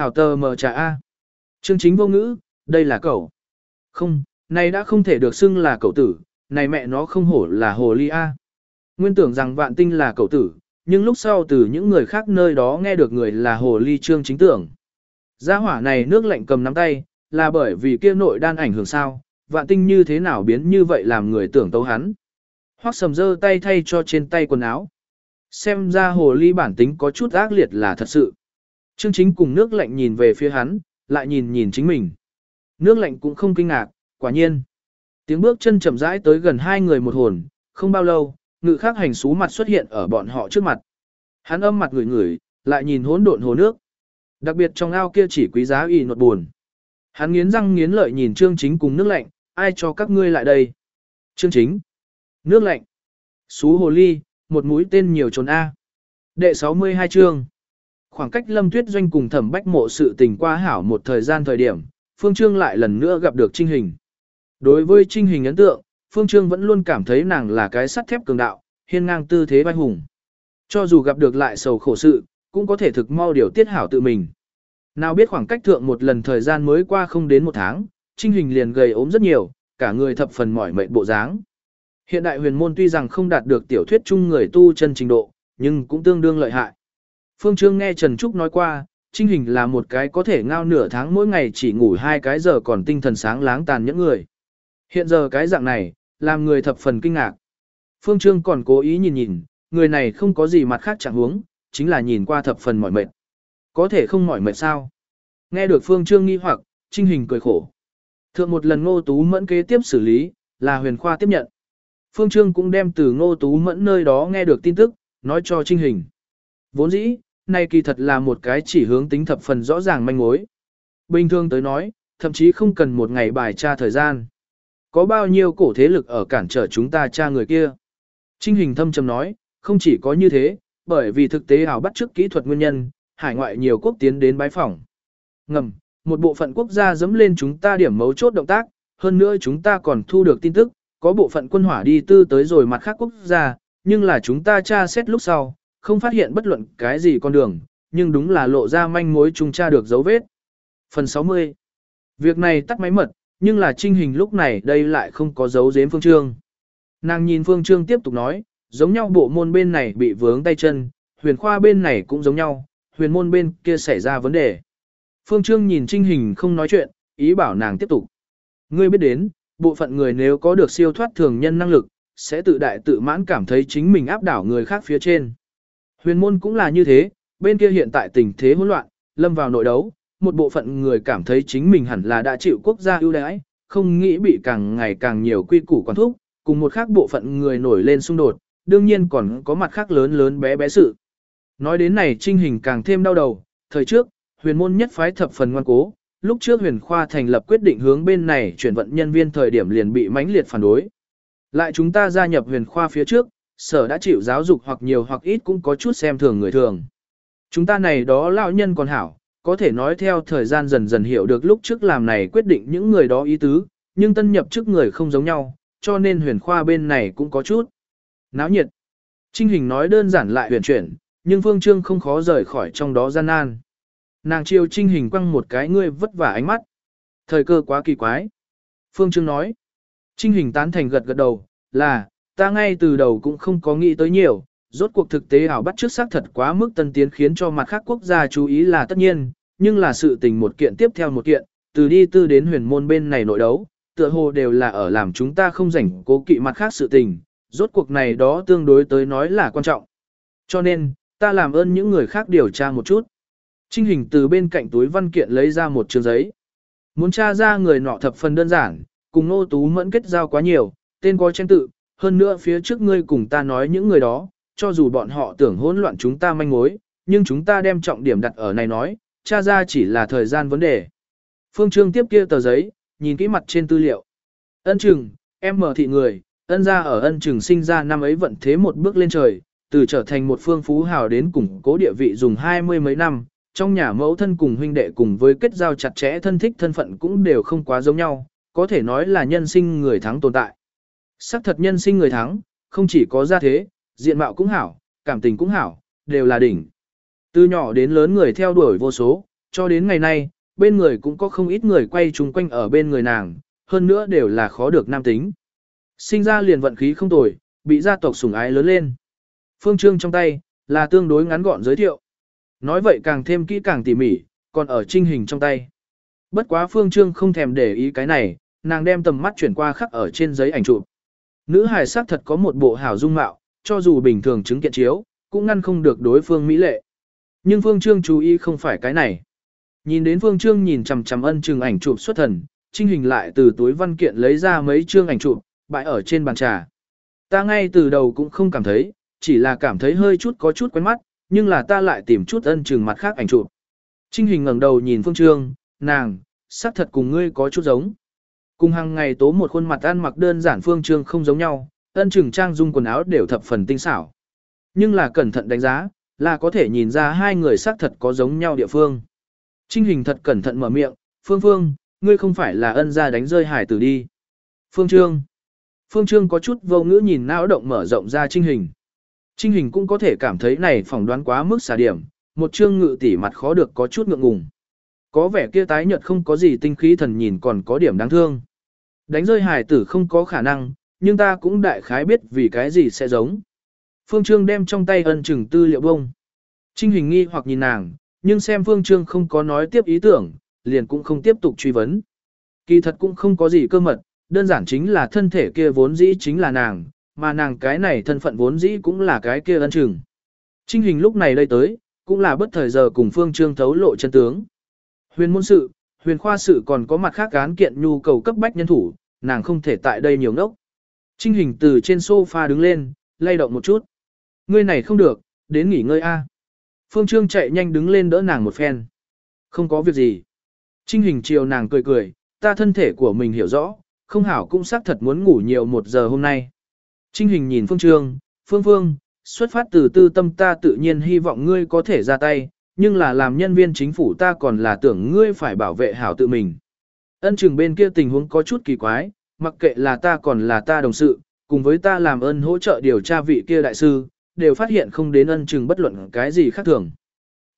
Hảo tờ mờ trà A. Trương chính vô ngữ, đây là cậu. Không, này đã không thể được xưng là cậu tử, này mẹ nó không hổ là hồ ly A. Nguyên tưởng rằng vạn tinh là cậu tử, nhưng lúc sau từ những người khác nơi đó nghe được người là hồ ly trương chính tưởng. Gia hỏa này nước lạnh cầm nắm tay, là bởi vì kia nội đan ảnh hưởng sao, vạn tinh như thế nào biến như vậy làm người tưởng tấu hắn. Hoắc sầm dơ tay thay cho trên tay quần áo. Xem ra hồ ly bản tính có chút ác liệt là thật sự. Trương chính cùng nước lạnh nhìn về phía hắn, lại nhìn nhìn chính mình. Nước lạnh cũng không kinh ngạc, quả nhiên. Tiếng bước chân chậm rãi tới gần hai người một hồn, không bao lâu, ngự khác hành xú mặt xuất hiện ở bọn họ trước mặt. Hắn âm mặt ngửi ngửi, lại nhìn hỗn độn hồ nước. Đặc biệt trong ao kia chỉ quý giá y nột buồn. Hắn nghiến răng nghiến lợi nhìn Trương Chính cùng nước lạnh, ai cho các ngươi lại đây? Trương Chính. Nước lạnh. Xú hồ ly, một mũi tên nhiều trốn A. Đệ 62 chương. Khoảng cách Lâm Tuyết Doanh cùng thẩm bách mộ sự tình qua hảo một thời gian thời điểm, Phương Trương lại lần nữa gặp được Trinh Hình. Đối với Trinh Hình ấn tượng, Phương Trương vẫn luôn cảm thấy nàng là cái sắt thép cường đạo, hiên ngang tư thế vai hùng. Cho dù gặp được lại sầu khổ sự, cũng có thể thực mau điều tiết hảo tự mình. Nào biết khoảng cách thượng một lần thời gian mới qua không đến một tháng, Trinh Hình liền gầy ốm rất nhiều, cả người thập phần mỏi mệt bộ dáng. Hiện đại huyền môn tuy rằng không đạt được tiểu thuyết chung người tu chân trình độ, nhưng cũng tương đương lợi hại. Phương Trương nghe Trần Trúc nói qua, Trinh Hình là một cái có thể ngao nửa tháng mỗi ngày chỉ ngủ hai cái giờ còn tinh thần sáng láng tàn những người. Hiện giờ cái dạng này, làm người thập phần kinh ngạc. Phương Trương còn cố ý nhìn nhìn, người này không có gì mặt khác chẳng huống, chính là nhìn qua thập phần mỏi mệt. Có thể không mỏi mệt sao? Nghe được Phương Trương nghi hoặc, Trinh Hình cười khổ. Thượng một lần Ngô Tú Mẫn kế tiếp xử lý, là huyền khoa tiếp nhận. Phương Trương cũng đem từ Ngô Tú Mẫn nơi đó nghe được tin tức, nói cho Trinh Hình. Vốn dĩ, nay kỳ thật là một cái chỉ hướng tính thập phần rõ ràng manh mối. Bình thường tới nói, thậm chí không cần một ngày bài tra thời gian. Có bao nhiêu cổ thế lực ở cản trở chúng ta tra người kia. Trinh Hình thâm trầm nói, không chỉ có như thế, bởi vì thực tế ảo bắt trước kỹ thuật nguyên nhân, hải ngoại nhiều quốc tiến đến bái phỏng. Ngầm, một bộ phận quốc gia dẫm lên chúng ta điểm mấu chốt động tác, hơn nữa chúng ta còn thu được tin tức, có bộ phận quân hỏa đi tư tới rồi mặt khác quốc gia, nhưng là chúng ta tra xét lúc sau, không phát hiện bất luận cái gì con đường, nhưng đúng là lộ ra manh mối chúng tra được dấu vết. Phần 60 Việc này tắt máy mật, nhưng là trinh hình lúc này đây lại không có dấu giếm phương trương. Nàng nhìn phương trương tiếp tục nói, giống nhau bộ môn bên này bị vướng tay chân, huyền khoa bên này cũng giống nhau, huyền môn bên kia xảy ra vấn đề. Phương Trương nhìn Trinh Hình không nói chuyện, ý bảo nàng tiếp tục. Ngươi biết đến, bộ phận người nếu có được siêu thoát thường nhân năng lực, sẽ tự đại tự mãn cảm thấy chính mình áp đảo người khác phía trên. Huyền môn cũng là như thế, bên kia hiện tại tình thế hỗn loạn, lâm vào nội đấu, một bộ phận người cảm thấy chính mình hẳn là đã chịu quốc gia ưu đãi, không nghĩ bị càng ngày càng nhiều quy củ quản thúc, cùng một khác bộ phận người nổi lên xung đột, đương nhiên còn có mặt khác lớn lớn bé bé sự. Nói đến này trinh hình càng thêm đau đầu, thời trước, huyền môn nhất phái thập phần ngoan cố, lúc trước huyền khoa thành lập quyết định hướng bên này chuyển vận nhân viên thời điểm liền bị mãnh liệt phản đối. Lại chúng ta gia nhập huyền khoa phía trước, sở đã chịu giáo dục hoặc nhiều hoặc ít cũng có chút xem thường người thường. Chúng ta này đó lão nhân còn hảo, có thể nói theo thời gian dần dần hiểu được lúc trước làm này quyết định những người đó ý tứ, nhưng tân nhập trước người không giống nhau, cho nên huyền khoa bên này cũng có chút. Náo nhiệt. Trinh hình nói đơn giản lại huyền chuyển, nhưng Phương Trương không khó rời khỏi trong đó gian nan. Nàng chiêu trinh hình quăng một cái ngươi vất vả ánh mắt. Thời cơ quá kỳ quái. Phương Trương nói. Trinh hình tán thành gật gật đầu, là, ta ngay từ đầu cũng không có nghĩ tới nhiều, rốt cuộc thực tế ảo bắt trước xác thật quá mức tân tiến khiến cho mặt khác quốc gia chú ý là tất nhiên, nhưng là sự tình một kiện tiếp theo một kiện, từ đi tư đến huyền môn bên này nội đấu, tựa hồ đều là ở làm chúng ta không rảnh cố kỵ mặt khác sự tình, rốt cuộc này đó tương đối tới nói là quan trọng. Cho nên, ta làm ơn những người khác điều tra một chút. Trinh hình từ bên cạnh túi văn kiện lấy ra một trường giấy. Muốn tra ra người nọ thập phần đơn giản, cùng nô tú mẫn kết giao quá nhiều, tên có tranh tự, hơn nữa phía trước ngươi cùng ta nói những người đó, cho dù bọn họ tưởng hỗn loạn chúng ta manh mối, nhưng chúng ta đem trọng điểm đặt ở này nói, cha ra chỉ là thời gian vấn đề. Phương Trương tiếp kia tờ giấy, nhìn kỹ mặt trên tư liệu. Ân trừng, em mở thị người, ân ra ở ân trừng sinh ra năm ấy vận thế một bước lên trời, từ trở thành một phương phú hào đến củng cố địa vị dùng hai mươi mấy năm, trong nhà mẫu thân cùng huynh đệ cùng với kết giao chặt chẽ thân thích thân phận cũng đều không quá giống nhau, có thể nói là nhân sinh người thắng tồn tại. Sắc thật nhân sinh người thắng, không chỉ có gia thế, diện mạo cũng hảo, cảm tình cũng hảo, đều là đỉnh. Từ nhỏ đến lớn người theo đuổi vô số, cho đến ngày nay, bên người cũng có không ít người quay chung quanh ở bên người nàng, hơn nữa đều là khó được nam tính. Sinh ra liền vận khí không tồi, bị gia tộc sủng ái lớn lên. Phương Trương trong tay, là tương đối ngắn gọn giới thiệu. Nói vậy càng thêm kỹ càng tỉ mỉ, còn ở trinh hình trong tay. Bất quá Phương Trương không thèm để ý cái này, nàng đem tầm mắt chuyển qua khắc ở trên giấy ảnh chụp. Nữ hài sắc thật có một bộ hảo dung mạo, cho dù bình thường chứng kiện chiếu, cũng ngăn không được đối phương mỹ lệ. Nhưng Phương Trương chú ý không phải cái này. Nhìn đến Phương Trương nhìn chằm chằm ân chừng ảnh chụp xuất thần, trinh hình lại từ túi văn kiện lấy ra mấy chương ảnh chụp, bại ở trên bàn trà. Ta ngay từ đầu cũng không cảm thấy, chỉ là cảm thấy hơi chút có chút quen mắt, nhưng là ta lại tìm chút ân chừng mặt khác ảnh chụp. Trinh hình ngẩng đầu nhìn Phương Trương, nàng, xác thật cùng ngươi có chút giống. Cùng hàng ngày tố một khuôn mặt ăn mặc đơn giản Phương Trương không giống nhau, ân trừng trang dung quần áo đều thập phần tinh xảo. Nhưng là cẩn thận đánh giá, là có thể nhìn ra hai người xác thật có giống nhau địa phương. Trinh hình thật cẩn thận mở miệng, Phương Phương, ngươi không phải là ân ra đánh rơi hải tử đi. Phương Trương. Phương Trương có chút vô ngữ nhìn não động mở rộng ra trinh hình. Trinh hình cũng có thể cảm thấy này phỏng đoán quá mức xả điểm, một trương ngự tỉ mặt khó được có chút ngượng ngùng. Có vẻ kia tái nhợt không có gì tinh khí thần nhìn còn có điểm đáng thương. Đánh rơi hải tử không có khả năng, nhưng ta cũng đại khái biết vì cái gì sẽ giống. Phương Trương đem trong tay ân chừng tư liệu bông. Trinh hình nghi hoặc nhìn nàng, nhưng xem Phương Trương không có nói tiếp ý tưởng, liền cũng không tiếp tục truy vấn. Kỳ thật cũng không có gì cơ mật, đơn giản chính là thân thể kia vốn dĩ chính là nàng, mà nàng cái này thân phận vốn dĩ cũng là cái kia ân chừng. Trinh hình lúc này đây tới, cũng là bất thời giờ cùng Phương Trương thấu lộ chân tướng. Huyền môn sự, huyền khoa sự còn có mặt khác án kiện nhu cầu cấp bách nhân thủ, nàng không thể tại đây nhiều ngốc. Trinh hình từ trên sofa đứng lên, lay động một chút. Ngươi này không được, đến nghỉ ngơi a. Phương Trương chạy nhanh đứng lên đỡ nàng một phen. Không có việc gì. Trinh hình chiều nàng cười cười, ta thân thể của mình hiểu rõ, không hảo cũng xác thật muốn ngủ nhiều một giờ hôm nay. Trinh hình nhìn Phương Trương, Phương Phương, xuất phát từ tư tâm ta tự nhiên hy vọng ngươi có thể ra tay, nhưng là làm nhân viên chính phủ ta còn là tưởng ngươi phải bảo vệ hảo tự mình. Ân chừng bên kia tình huống có chút kỳ quái, mặc kệ là ta còn là ta đồng sự, cùng với ta làm ơn hỗ trợ điều tra vị kia đại sư, đều phát hiện không đến ân chừng bất luận cái gì khác thường.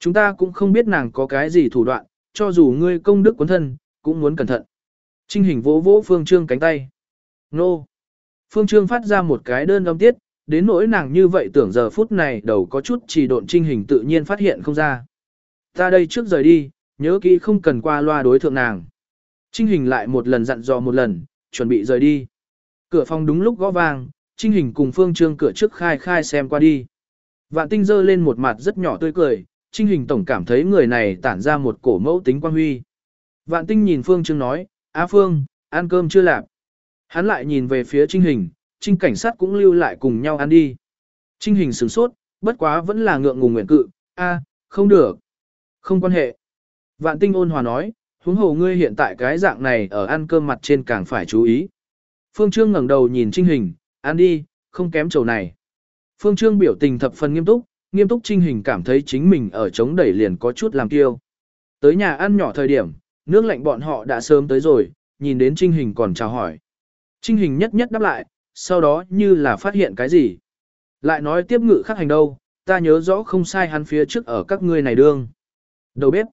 Chúng ta cũng không biết nàng có cái gì thủ đoạn, cho dù ngươi công đức quấn thân, cũng muốn cẩn thận. Trinh hình vỗ vỗ Phương Trương cánh tay. Nô! Phương Trương phát ra một cái đơn âm tiết, đến nỗi nàng như vậy tưởng giờ phút này đầu có chút chỉ độn trinh hình tự nhiên phát hiện không ra. Ta đây trước rời đi, nhớ kỹ không cần qua loa đối thượng nàng. Trinh hình lại một lần dặn dò một lần, chuẩn bị rời đi. Cửa phòng đúng lúc gõ vang, trinh hình cùng Phương Trương cửa trước khai khai xem qua đi. Vạn tinh dơ lên một mặt rất nhỏ tươi cười, trinh hình tổng cảm thấy người này tản ra một cổ mẫu tính quan huy. Vạn tinh nhìn Phương Trương nói, Á Phương, ăn cơm chưa lạp. Hắn lại nhìn về phía trinh hình, trinh cảnh sát cũng lưu lại cùng nhau ăn đi. Trinh hình sửng sốt, bất quá vẫn là ngượng ngùng nguyện cự, a, không được. Không quan hệ. Vạn tinh ôn hòa nói, huống hồ ngươi hiện tại cái dạng này ở ăn cơm mặt trên càng phải chú ý. Phương Trương ngẩng đầu nhìn trinh hình, ăn đi, không kém chầu này. Phương Trương biểu tình thập phần nghiêm túc, nghiêm túc trinh hình cảm thấy chính mình ở chống đẩy liền có chút làm tiêu. Tới nhà ăn nhỏ thời điểm, nước lạnh bọn họ đã sớm tới rồi, nhìn đến trinh hình còn chào hỏi. Trinh hình nhất nhất đáp lại, sau đó như là phát hiện cái gì. Lại nói tiếp ngự khắc hành đâu, ta nhớ rõ không sai hắn phía trước ở các ngươi này đương. Đầu bếp.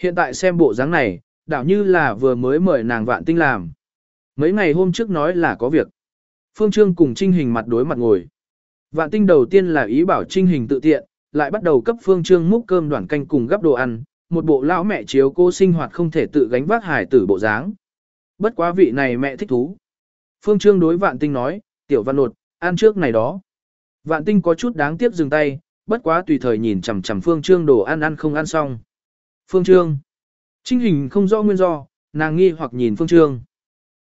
Hiện tại xem bộ dáng này, đảo như là vừa mới mời nàng vạn tinh làm. Mấy ngày hôm trước nói là có việc. Phương Trương cùng Trinh Hình mặt đối mặt ngồi. Vạn tinh đầu tiên là ý bảo Trinh Hình tự tiện, lại bắt đầu cấp Phương Trương múc cơm đoạn canh cùng gắp đồ ăn, một bộ lão mẹ chiếu cô sinh hoạt không thể tự gánh vác hải tử bộ dáng. Bất quá vị này mẹ thích thú. Phương Trương đối Vạn Tinh nói, tiểu văn nột, ăn trước này đó. Vạn Tinh có chút đáng tiếc dừng tay, bất quá tùy thời nhìn chằm chằm Phương Trương đồ ăn ăn không ăn xong. Phương Trương. Trinh hình không rõ nguyên do, nàng nghi hoặc nhìn Phương Trương.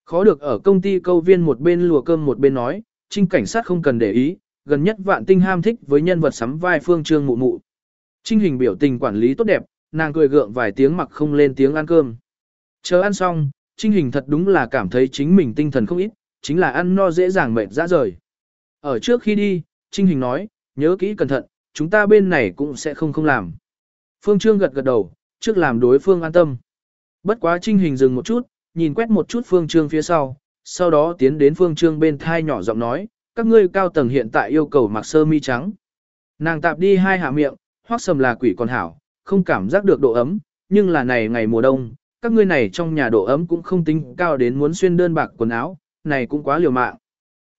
Khó được ở công ty câu viên một bên lùa cơm một bên nói, trinh cảnh sát không cần để ý, gần nhất vạn tinh ham thích với nhân vật sắm vai Phương Trương mụ mụ. Trinh hình biểu tình quản lý tốt đẹp, nàng cười gượng vài tiếng mặc không lên tiếng ăn cơm. Chờ ăn xong, trinh hình thật đúng là cảm thấy chính mình tinh thần không ít, chính là ăn no dễ dàng mệt ra rời. Ở trước khi đi, trinh hình nói, nhớ kỹ cẩn thận, chúng ta bên này cũng sẽ không không làm. Phương Trương gật gật đầu, trước làm đối phương an tâm. Bất quá trinh hình dừng một chút, nhìn quét một chút Phương Trương phía sau, sau đó tiến đến Phương Trương bên thai nhỏ giọng nói, các ngươi cao tầng hiện tại yêu cầu mặc sơ mi trắng. Nàng tạp đi hai hạ miệng, hoác sầm là quỷ còn hảo, không cảm giác được độ ấm, nhưng là này ngày mùa đông, các ngươi này trong nhà độ ấm cũng không tính cao đến muốn xuyên đơn bạc quần áo, này cũng quá liều mạng.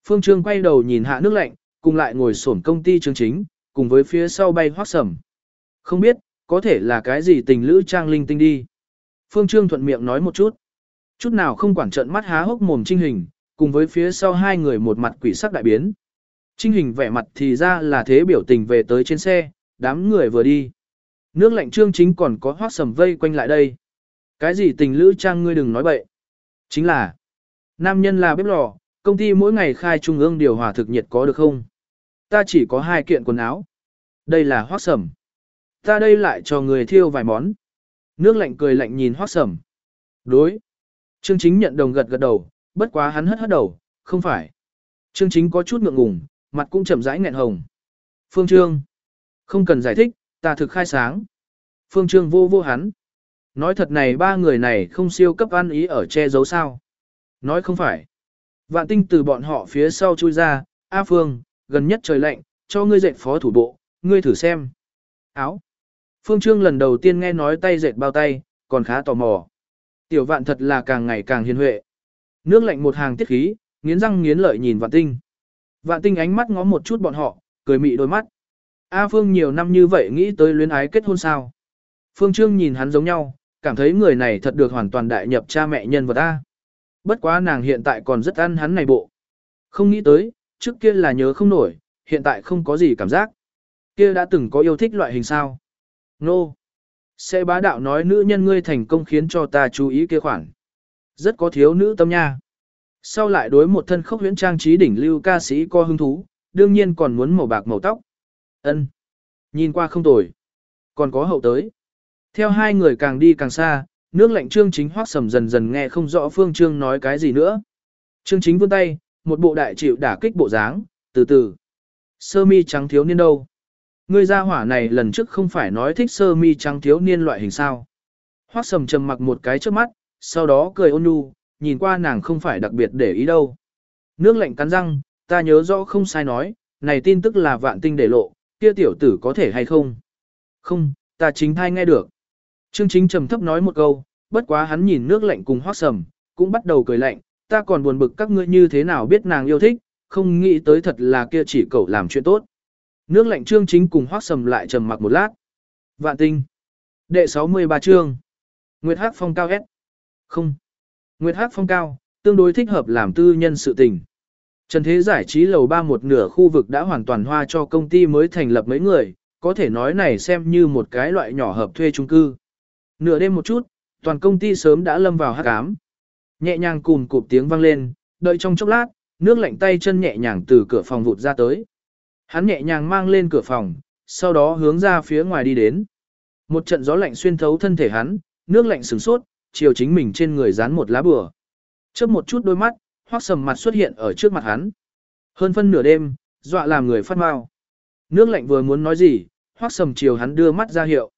Phương Trương quay đầu nhìn hạ nước lạnh, cùng lại ngồi xổm công ty chương chính, cùng với phía sau bay hoác sầm. Không biết, có thể là cái gì tình lữ trang linh tinh đi. Phương Trương thuận miệng nói một chút. Chút nào không quản trận mắt há hốc mồm trinh hình, cùng với phía sau hai người một mặt quỷ sắc đại biến. Trinh hình vẻ mặt thì ra là thế biểu tình về tới trên xe, đám người vừa đi. Nước lạnh trương chính còn có hoác sầm vây quanh lại đây. Cái gì tình lữ trang ngươi đừng nói bậy. Chính là, nam nhân là bếp lò, công ty mỗi ngày khai trung ương điều hòa thực nhiệt có được không? Ta chỉ có hai kiện quần áo. Đây là hoác sầm. Ta đây lại cho người thiêu vài món. Nước lạnh cười lạnh nhìn hoác sầm. Đối. Trương chính nhận đồng gật gật đầu, bất quá hắn hất hất đầu, không phải. Trương chính có chút ngượng ngùng, mặt cũng chậm rãi nghẹn hồng. Phương Trương. Không cần giải thích, ta thực khai sáng. Phương Trương vô vô hắn. Nói thật này ba người này không siêu cấp ăn ý ở che giấu sao. Nói không phải. Vạn tinh từ bọn họ phía sau chui ra, A Phương, gần nhất trời lạnh, cho ngươi dạy phó thủ bộ, ngươi thử xem. Áo. Phương Trương lần đầu tiên nghe nói tay dệt bao tay, còn khá tò mò. Tiểu vạn thật là càng ngày càng hiền huệ. Nước lạnh một hàng tiết khí, nghiến răng nghiến lợi nhìn vạn tinh. Vạn tinh ánh mắt ngó một chút bọn họ, cười mị đôi mắt. A Phương nhiều năm như vậy nghĩ tới luyến ái kết hôn sao. Phương Trương nhìn hắn giống nhau, cảm thấy người này thật được hoàn toàn đại nhập cha mẹ nhân vật A. Bất quá nàng hiện tại còn rất ăn hắn này bộ. Không nghĩ tới, trước kia là nhớ không nổi, hiện tại không có gì cảm giác. Kia đã từng có yêu thích loại hình sao. Nô. No. Sẽ bá đạo nói nữ nhân ngươi thành công khiến cho ta chú ý kia khoản. Rất có thiếu nữ tâm nha. Sau lại đối một thân khốc huyễn trang trí đỉnh lưu ca sĩ co hứng thú, đương nhiên còn muốn màu bạc màu tóc. ân Nhìn qua không tồi. Còn có hậu tới. Theo hai người càng đi càng xa, nước lạnh trương chính hoác sầm dần dần nghe không rõ phương trương nói cái gì nữa. Trương chính vươn tay, một bộ đại chịu đả kích bộ dáng, từ từ. Sơ mi trắng thiếu niên đâu? Ngươi ra hỏa này lần trước không phải nói thích sơ mi trắng thiếu niên loại hình sao. Hoác sầm trầm mặc một cái trước mắt, sau đó cười ôn nhu, nhìn qua nàng không phải đặc biệt để ý đâu. Nước lạnh cắn răng, ta nhớ rõ không sai nói, này tin tức là vạn tinh để lộ, kia tiểu tử có thể hay không? Không, ta chính thai nghe được. Trương chính trầm thấp nói một câu, bất quá hắn nhìn nước lạnh cùng hoác sầm, cũng bắt đầu cười lạnh, ta còn buồn bực các ngươi như thế nào biết nàng yêu thích, không nghĩ tới thật là kia chỉ cậu làm chuyện tốt. Nước lạnh trương chính cùng hoác sầm lại trầm mặc một lát. Vạn tinh. Đệ 63 chương. Nguyệt Hắc phong cao S. Không. Nguyệt Hắc phong cao, tương đối thích hợp làm tư nhân sự tình. Trần Thế giải trí lầu ba một nửa khu vực đã hoàn toàn hoa cho công ty mới thành lập mấy người, có thể nói này xem như một cái loại nhỏ hợp thuê chung cư. Nửa đêm một chút, toàn công ty sớm đã lâm vào hắc ám. Nhẹ nhàng cùm cụp tiếng vang lên, đợi trong chốc lát, nước lạnh tay chân nhẹ nhàng từ cửa phòng vụt ra tới. Hắn nhẹ nhàng mang lên cửa phòng, sau đó hướng ra phía ngoài đi đến. Một trận gió lạnh xuyên thấu thân thể hắn, nước lạnh sừng sốt, chiều chính mình trên người dán một lá bừa. Chớp một chút đôi mắt, hoác sầm mặt xuất hiện ở trước mặt hắn. Hơn phân nửa đêm, dọa làm người phát mau. Nước lạnh vừa muốn nói gì, hoác sầm chiều hắn đưa mắt ra hiệu.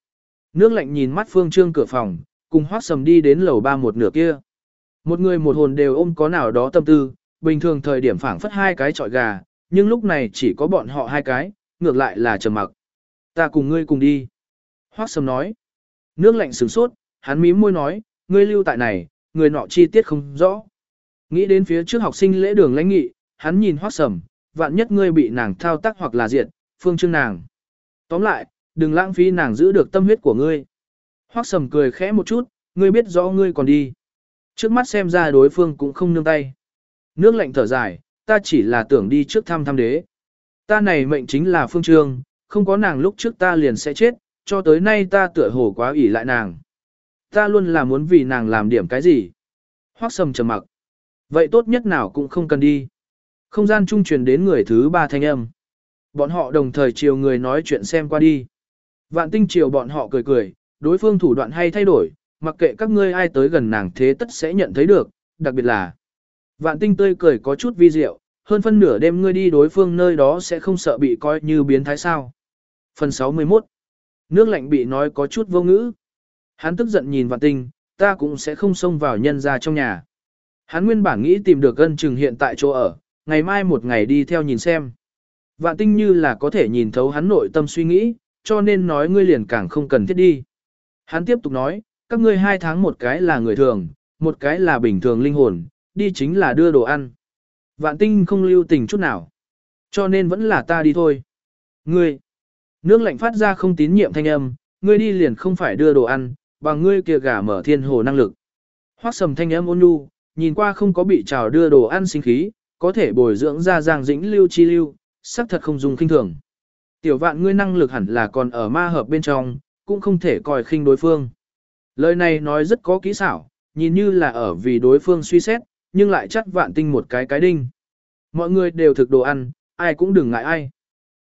Nước lạnh nhìn mắt phương trương cửa phòng, cùng hoác sầm đi đến lầu ba một nửa kia. Một người một hồn đều ôm có nào đó tâm tư, bình thường thời điểm phảng phất hai cái trọi gà, nhưng lúc này chỉ có bọn họ hai cái, ngược lại là trầm mặc. Ta cùng ngươi cùng đi. Hoác sầm nói. Nước lạnh sửng sốt, hắn mím môi nói, ngươi lưu tại này, người nọ chi tiết không rõ. Nghĩ đến phía trước học sinh lễ đường lãnh nghị, hắn nhìn hoác sầm, vạn nhất ngươi bị nàng thao tác hoặc là diệt, phương trương nàng. Tóm lại, đừng lãng phí nàng giữ được tâm huyết của ngươi. Hoác sầm cười khẽ một chút, ngươi biết rõ ngươi còn đi. Trước mắt xem ra đối phương cũng không nương tay. Nước lạnh thở dài, ta chỉ là tưởng đi trước thăm thăm đế. Ta này mệnh chính là phương trương, không có nàng lúc trước ta liền sẽ chết, cho tới nay ta tựa hồ quá ủy lại nàng. Ta luôn là muốn vì nàng làm điểm cái gì. Hoác sầm trầm mặc. Vậy tốt nhất nào cũng không cần đi. Không gian trung truyền đến người thứ ba thanh âm. Bọn họ đồng thời chiều người nói chuyện xem qua đi. Vạn tinh chiều bọn họ cười cười, đối phương thủ đoạn hay thay đổi, mặc kệ các ngươi ai tới gần nàng thế tất sẽ nhận thấy được, đặc biệt là Vạn tinh tươi cười có chút vi diệu, hơn phân nửa đêm ngươi đi đối phương nơi đó sẽ không sợ bị coi như biến thái sao. Phần 61 Nước lạnh bị nói có chút vô ngữ. Hắn tức giận nhìn vạn tinh, ta cũng sẽ không xông vào nhân ra trong nhà. Hắn nguyên bản nghĩ tìm được gân chừng hiện tại chỗ ở, ngày mai một ngày đi theo nhìn xem. Vạn tinh như là có thể nhìn thấu hắn nội tâm suy nghĩ, cho nên nói ngươi liền càng không cần thiết đi. Hắn tiếp tục nói, các ngươi hai tháng một cái là người thường, một cái là bình thường linh hồn, đi chính là đưa đồ ăn. Vạn tinh không lưu tình chút nào. Cho nên vẫn là ta đi thôi. Ngươi, nước lạnh phát ra không tín nhiệm thanh âm, ngươi đi liền không phải đưa đồ ăn, bằng ngươi kia gà mở thiên hồ năng lực. Hoác sầm thanh âm ôn nhu, nhìn qua không có bị trào đưa đồ ăn sinh khí, có thể bồi dưỡng ra giang dĩnh lưu chi lưu, sắc thật không dùng kinh thường. Tiểu vạn ngươi năng lực hẳn là còn ở ma hợp bên trong, cũng không thể coi khinh đối phương. Lời này nói rất có kỹ xảo, nhìn như là ở vì đối phương suy xét, nhưng lại chắc vạn tinh một cái cái đinh. Mọi người đều thực đồ ăn, ai cũng đừng ngại ai.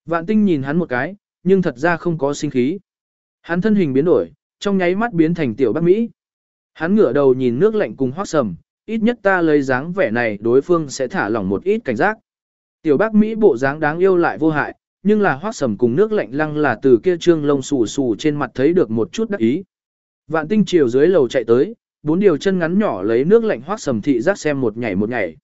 Vạn tinh nhìn hắn một cái, nhưng thật ra không có sinh khí. Hắn thân hình biến đổi, trong nháy mắt biến thành tiểu bác Mỹ. Hắn ngửa đầu nhìn nước lạnh cùng hoác sầm, ít nhất ta lấy dáng vẻ này đối phương sẽ thả lỏng một ít cảnh giác. Tiểu bác Mỹ bộ dáng đáng yêu lại vô hại, nhưng là hoác sầm cùng nước lạnh lăng là từ kia trương lông xù xù trên mặt thấy được một chút đắc ý. Vạn tinh chiều dưới lầu chạy tới, bốn điều chân ngắn nhỏ lấy nước lạnh hoác sầm thị giác xem một nhảy một nhảy.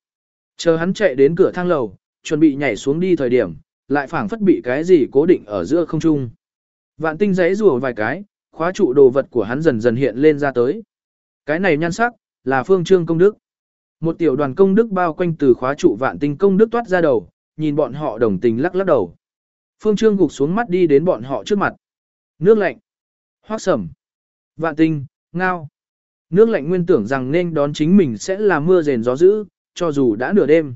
Chờ hắn chạy đến cửa thang lầu, chuẩn bị nhảy xuống đi thời điểm, lại phảng phất bị cái gì cố định ở giữa không trung. Vạn tinh giấy rùa vài cái, khóa trụ đồ vật của hắn dần dần hiện lên ra tới. Cái này nhan sắc, là phương trương công đức. Một tiểu đoàn công đức bao quanh từ khóa trụ vạn tinh công đức toát ra đầu, nhìn bọn họ đồng tình lắc lắc đầu. Phương trương gục xuống mắt đi đến bọn họ trước mặt. Nước lạnh. Hoác sầm. Vạn tinh, ngao. Nước lạnh nguyên tưởng rằng nên đón chính mình sẽ là mưa rền gió dữ, cho dù đã nửa đêm.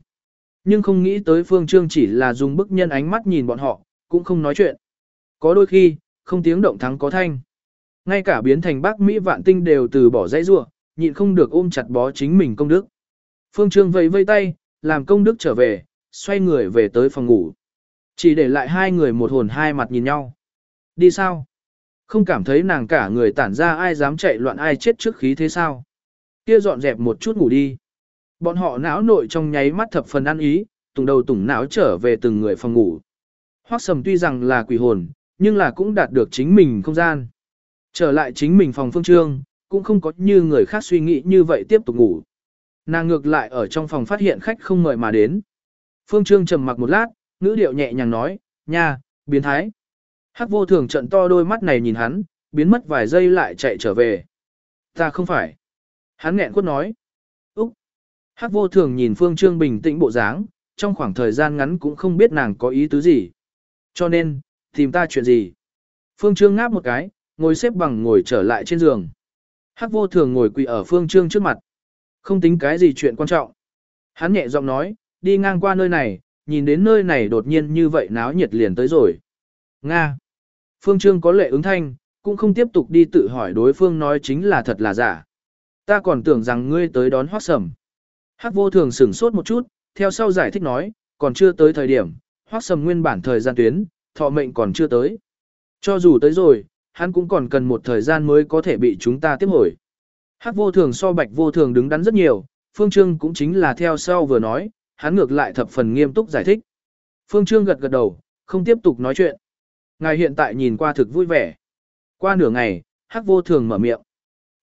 Nhưng không nghĩ tới phương trương chỉ là dùng bức nhân ánh mắt nhìn bọn họ, cũng không nói chuyện. Có đôi khi, không tiếng động thắng có thanh. Ngay cả biến thành bác Mỹ vạn tinh đều từ bỏ dãy rua, nhịn không được ôm chặt bó chính mình công đức. Phương Trương vẫy vây tay, làm công đức trở về, xoay người về tới phòng ngủ. Chỉ để lại hai người một hồn hai mặt nhìn nhau. Đi sao? Không cảm thấy nàng cả người tản ra ai dám chạy loạn ai chết trước khí thế sao? Kia dọn dẹp một chút ngủ đi. Bọn họ não nội trong nháy mắt thập phần ăn ý, tùng đầu tùng não trở về từng người phòng ngủ. Hoắc sầm tuy rằng là quỷ hồn, nhưng là cũng đạt được chính mình không gian. Trở lại chính mình phòng phương trương, cũng không có như người khác suy nghĩ như vậy tiếp tục ngủ. Nàng ngược lại ở trong phòng phát hiện khách không mời mà đến. Phương Trương trầm mặc một lát, ngữ điệu nhẹ nhàng nói, nha, biến thái. Hắc vô thường trận to đôi mắt này nhìn hắn, biến mất vài giây lại chạy trở về. Ta không phải. Hắn nghẹn quất nói. Úc. Hắc vô thường nhìn Phương Trương bình tĩnh bộ dáng, trong khoảng thời gian ngắn cũng không biết nàng có ý tứ gì. Cho nên, tìm ta chuyện gì? Phương Trương ngáp một cái, ngồi xếp bằng ngồi trở lại trên giường. Hắc vô thường ngồi quỳ ở Phương Trương trước mặt. Không tính cái gì chuyện quan trọng. Hắn nhẹ giọng nói, đi ngang qua nơi này, nhìn đến nơi này đột nhiên như vậy náo nhiệt liền tới rồi. Nga. Phương Trương có lệ ứng thanh, cũng không tiếp tục đi tự hỏi đối phương nói chính là thật là giả. Ta còn tưởng rằng ngươi tới đón hoác sầm. Hắc vô thường sửng sốt một chút, theo sau giải thích nói, còn chưa tới thời điểm, hoác sầm nguyên bản thời gian tuyến, thọ mệnh còn chưa tới. Cho dù tới rồi, hắn cũng còn cần một thời gian mới có thể bị chúng ta tiếp hồi. Hắc vô thường so bạch vô thường đứng đắn rất nhiều, Phương Trương cũng chính là theo sau vừa nói, hắn ngược lại thập phần nghiêm túc giải thích. Phương Trương gật gật đầu, không tiếp tục nói chuyện. Ngài hiện tại nhìn qua thực vui vẻ. Qua nửa ngày, Hắc vô thường mở miệng.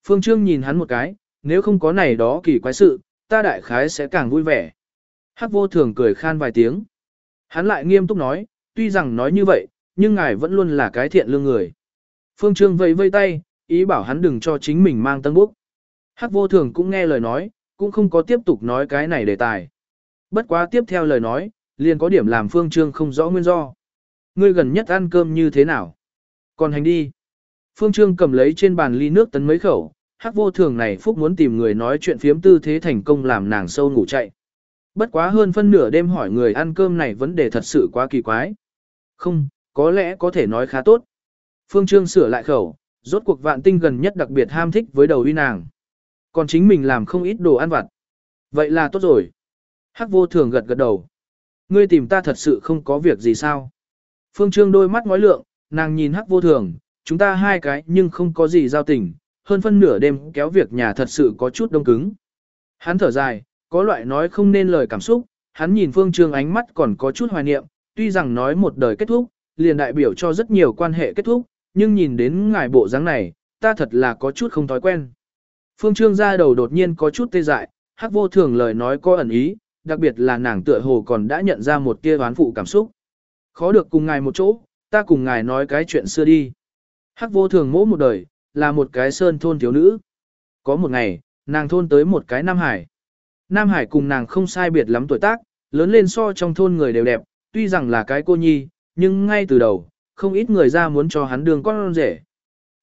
Phương Trương nhìn hắn một cái, nếu không có này đó kỳ quái sự, ta đại khái sẽ càng vui vẻ. Hắc vô thường cười khan vài tiếng. Hắn lại nghiêm túc nói, tuy rằng nói như vậy, nhưng ngài vẫn luôn là cái thiện lương người. Phương Trương vẫy vây tay, ý bảo hắn đừng cho chính mình mang tân búc. Hắc vô thường cũng nghe lời nói, cũng không có tiếp tục nói cái này đề tài. Bất quá tiếp theo lời nói, liền có điểm làm Phương Trương không rõ nguyên do. Ngươi gần nhất ăn cơm như thế nào? Còn hành đi. Phương Trương cầm lấy trên bàn ly nước tấn mấy khẩu, hắc vô thường này phúc muốn tìm người nói chuyện phiếm tư thế thành công làm nàng sâu ngủ chạy. Bất quá hơn phân nửa đêm hỏi người ăn cơm này vấn đề thật sự quá kỳ quái. Không, có lẽ có thể nói khá tốt. Phương Trương sửa lại khẩu, rốt cuộc vạn tinh gần nhất đặc biệt ham thích với đầu uy nàng. Còn chính mình làm không ít đồ ăn vặt. Vậy là tốt rồi. Hắc vô thường gật gật đầu. Ngươi tìm ta thật sự không có việc gì sao. Phương Trương đôi mắt ngói lượng, nàng nhìn hắc vô thường, chúng ta hai cái nhưng không có gì giao tình, hơn phân nửa đêm kéo việc nhà thật sự có chút đông cứng. Hắn thở dài, có loại nói không nên lời cảm xúc, hắn nhìn Phương Trương ánh mắt còn có chút hoài niệm, tuy rằng nói một đời kết thúc, liền đại biểu cho rất nhiều quan hệ kết thúc, nhưng nhìn đến ngài bộ dáng này, ta thật là có chút không thói quen. Phương Trương ra đầu đột nhiên có chút tê dại, hắc vô thường lời nói có ẩn ý, đặc biệt là nàng tựa hồ còn đã nhận ra một tia oán phụ cảm xúc. Khó được cùng ngài một chỗ, ta cùng ngài nói cái chuyện xưa đi. Hắc vô thường mỗ một đời, là một cái sơn thôn thiếu nữ. Có một ngày, nàng thôn tới một cái Nam Hải. Nam Hải cùng nàng không sai biệt lắm tuổi tác, lớn lên so trong thôn người đều đẹp, tuy rằng là cái cô nhi, nhưng ngay từ đầu, không ít người ra muốn cho hắn đường con rể.